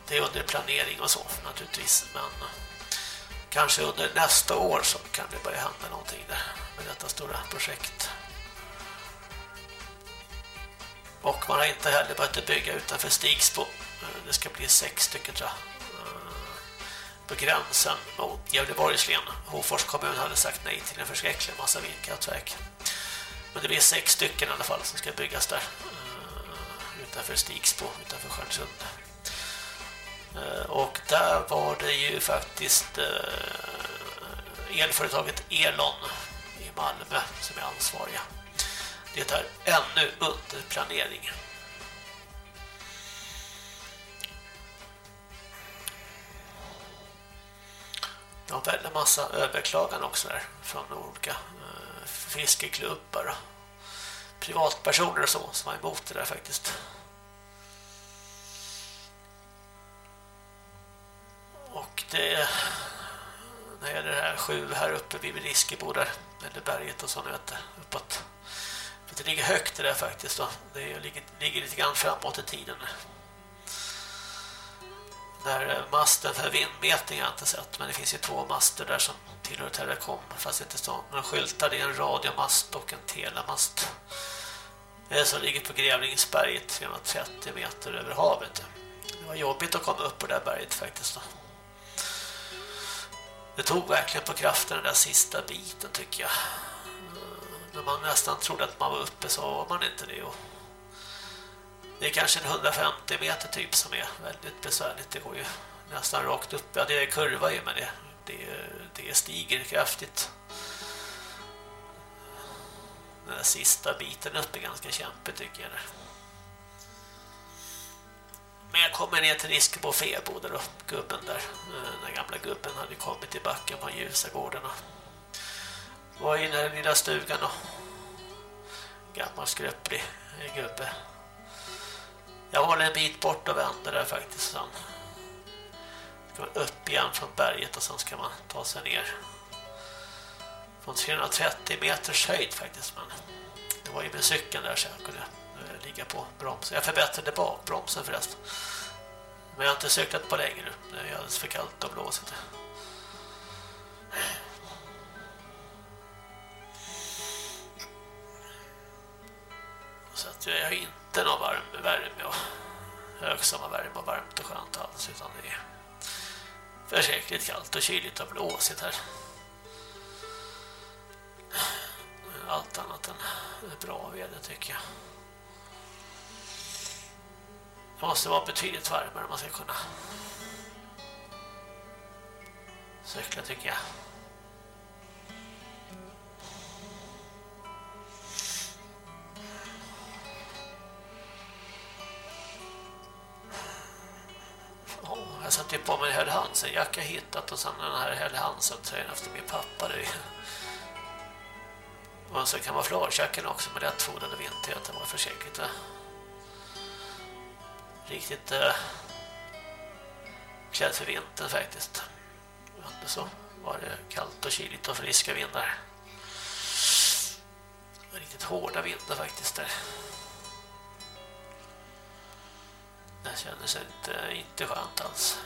det är under planering och så naturligtvis men kanske under nästa år så kan det börja hända någonting där med detta stora projekt. Och man har inte heller börjat bygga utanför Stigsbo. Eh, det ska bli sex stycken tror jag. Eh, på gränsen mot Gävleborgs län. Hofors kommun hade sagt nej till en förskräcklig massa vindkraftverk. Men det blir sex stycken i alla fall som ska byggas där. Eh, utanför Stigsbo, utanför Stjärnsund. Eh, och där var det ju faktiskt eh, elföretaget Elon i Malmö som är ansvariga. Det är ännu under planering. De har väldigt massa överklagan också där från olika eh, fiskeklubbar och privatpersoner och så som var emot det där faktiskt. Och det när det är det här sju här uppe vid Riskebo där, eller berget och så vet du, uppåt. För det ligger högt det där faktiskt då. Det ligger, ligger lite grann framåt i tiden. där eh, masten för vindmätning har jag inte sett, men det finns ju två master där som tillhör Terracom, fast det inte står några skyltar. Det är en radiomast och en telemast. Det som ligger på Grävlingsberget 330 meter över havet. Det var jobbigt att komma upp på det där berget faktiskt. Då. Det tog verkligen på kraften den där sista biten tycker jag. Mm, när man nästan trodde att man var uppe så var man inte det. Och det är kanske en 150 meter typ som är väldigt besvärligt. Det går ju nästan rakt upp. Ja, det är kurva ju men det, det, det stiger kraftigt. Den där sista biten upp är ganska kämpig tycker jag. Men jag kommer ner till Riskebo Febo där gubben där. Eh, den gamla gubben hade kommit i backen på Ljusagården. Var i den lilla stugan då. gammal skröplig gubbe. Jag var en bit bort och vände där faktiskt. Sen ska man upp igen från berget och sen ska man ta sig ner. Från 330 meters höjd faktiskt. Men det var ju med cykeln där så jag kunde ligga på bromsen. Jag förbättrade bakbromsen förresten. Men jag har inte cyklat på länge nu. Det är alldeles för kallt och blåsigt. Så att jag har inte någon varm värme och högsammarvärme och varmt och skönt alls utan det är försäkligt kallt och kyligt och blåsigt här. Allt annat än bra väder tycker jag. Det måste vara betydligt varmare om man ska kunna cykla tycker jag. Oh, jag satte på mig Hell Hansen-jacka hittat och sen den här Hell Hansen-tröjan efter min pappa. Det och så kamouflagejacken också med lättfodrade vinter. Det var försiktigt Va? Riktigt eh, klädd för vintern faktiskt. Men så var det kallt och kyligt och friska vindar. Riktigt hårda vindar faktiskt där. Det kändes inte, inte skönt alls.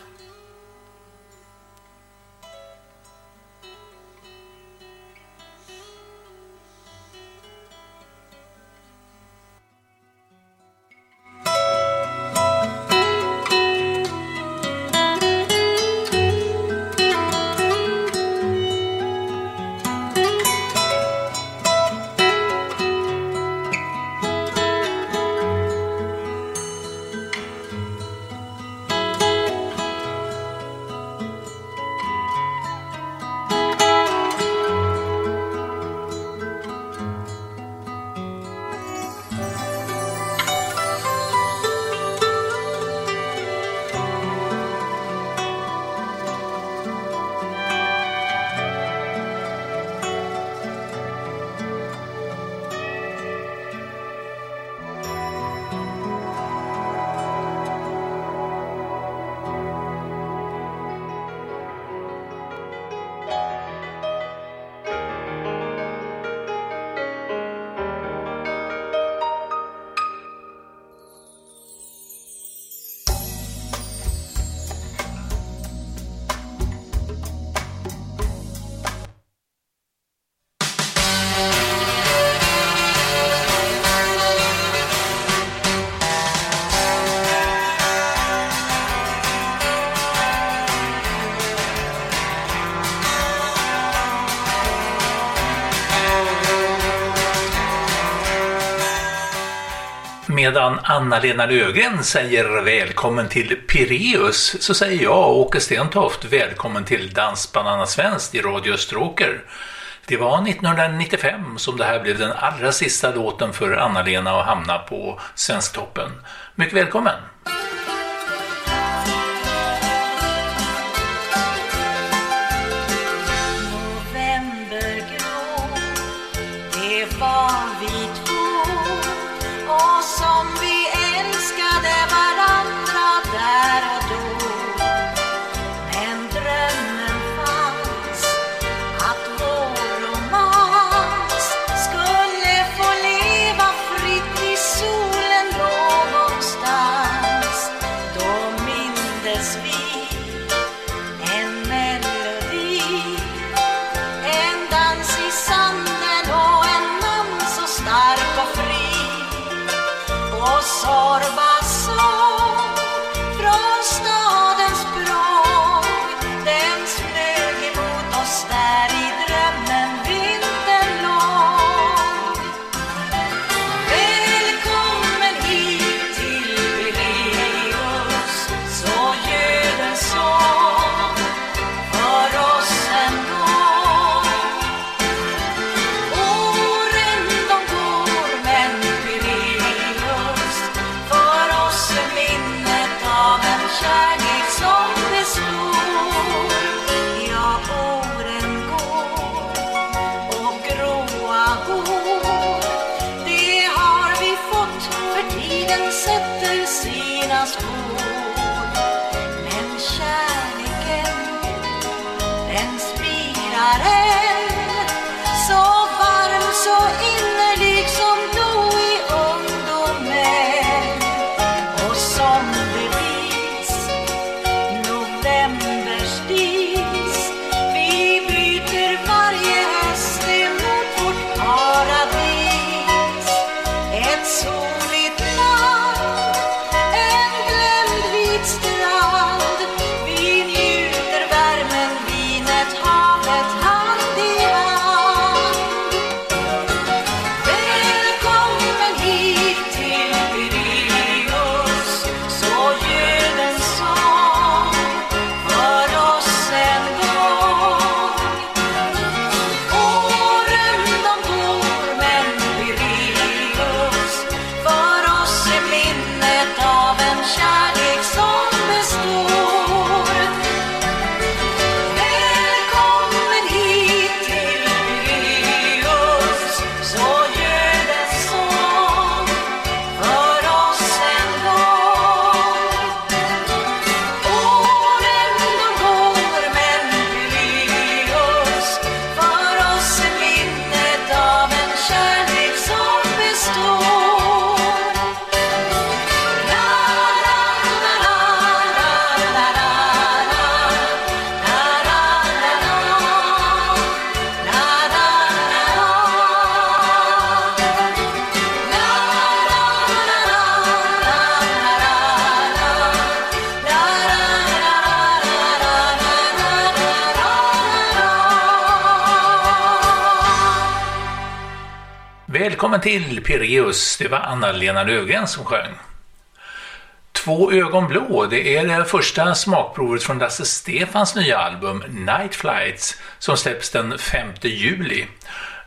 Medan Anna-Lena Löfgren säger välkommen till Pireus så säger jag Åke Stentoft välkommen till Dansbanana Svenskt i Radio Österåker. Det var 1995 som det här blev den allra sista låten för Anna-Lena att hamna på Svensktoppen. Mycket välkommen! Välkommen till Pireus, det var Anna-Lena Löfgren som sjöng. Två ögon blå, det är det första smakprovet från Lasse Stefans nya album Night Flights som släpps den 5 juli.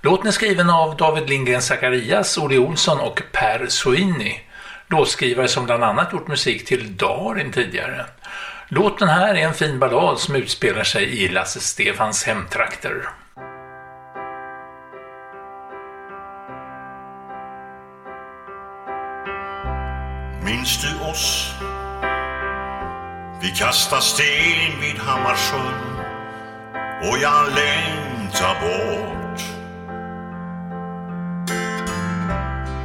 Låten är skriven av David Lindgren Zacharias, Olle Olsson och Per Soini. Låtskrivare som bland annat gjort musik till Darin tidigare. Låten här är en fin ballad som utspelar sig i Lasse Stefans hemtrakter. Minns du oss? Vi kastar sten vid Hammarsjön och jag längtar bort.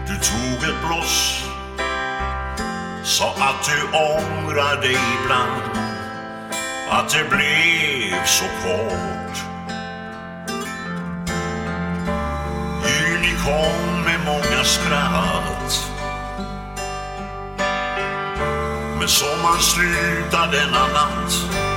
Du tog ett bloss, sa att du ångrar dig ibland, att det blev så kort. Juni kom med många skratt som han denna natt.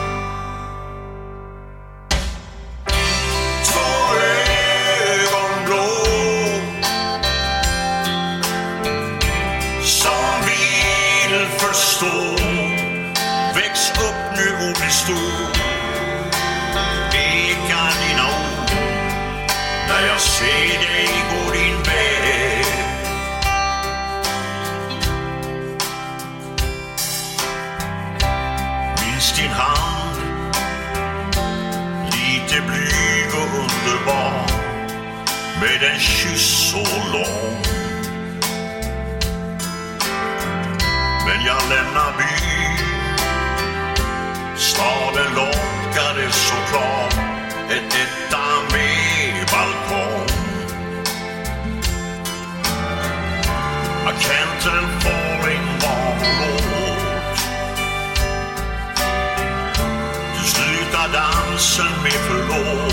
Jag lämna byn. Staden lockade så klart Ett etta med balkong. Agenten can't tell falling barnlåt Du slutar dansen med förlåt.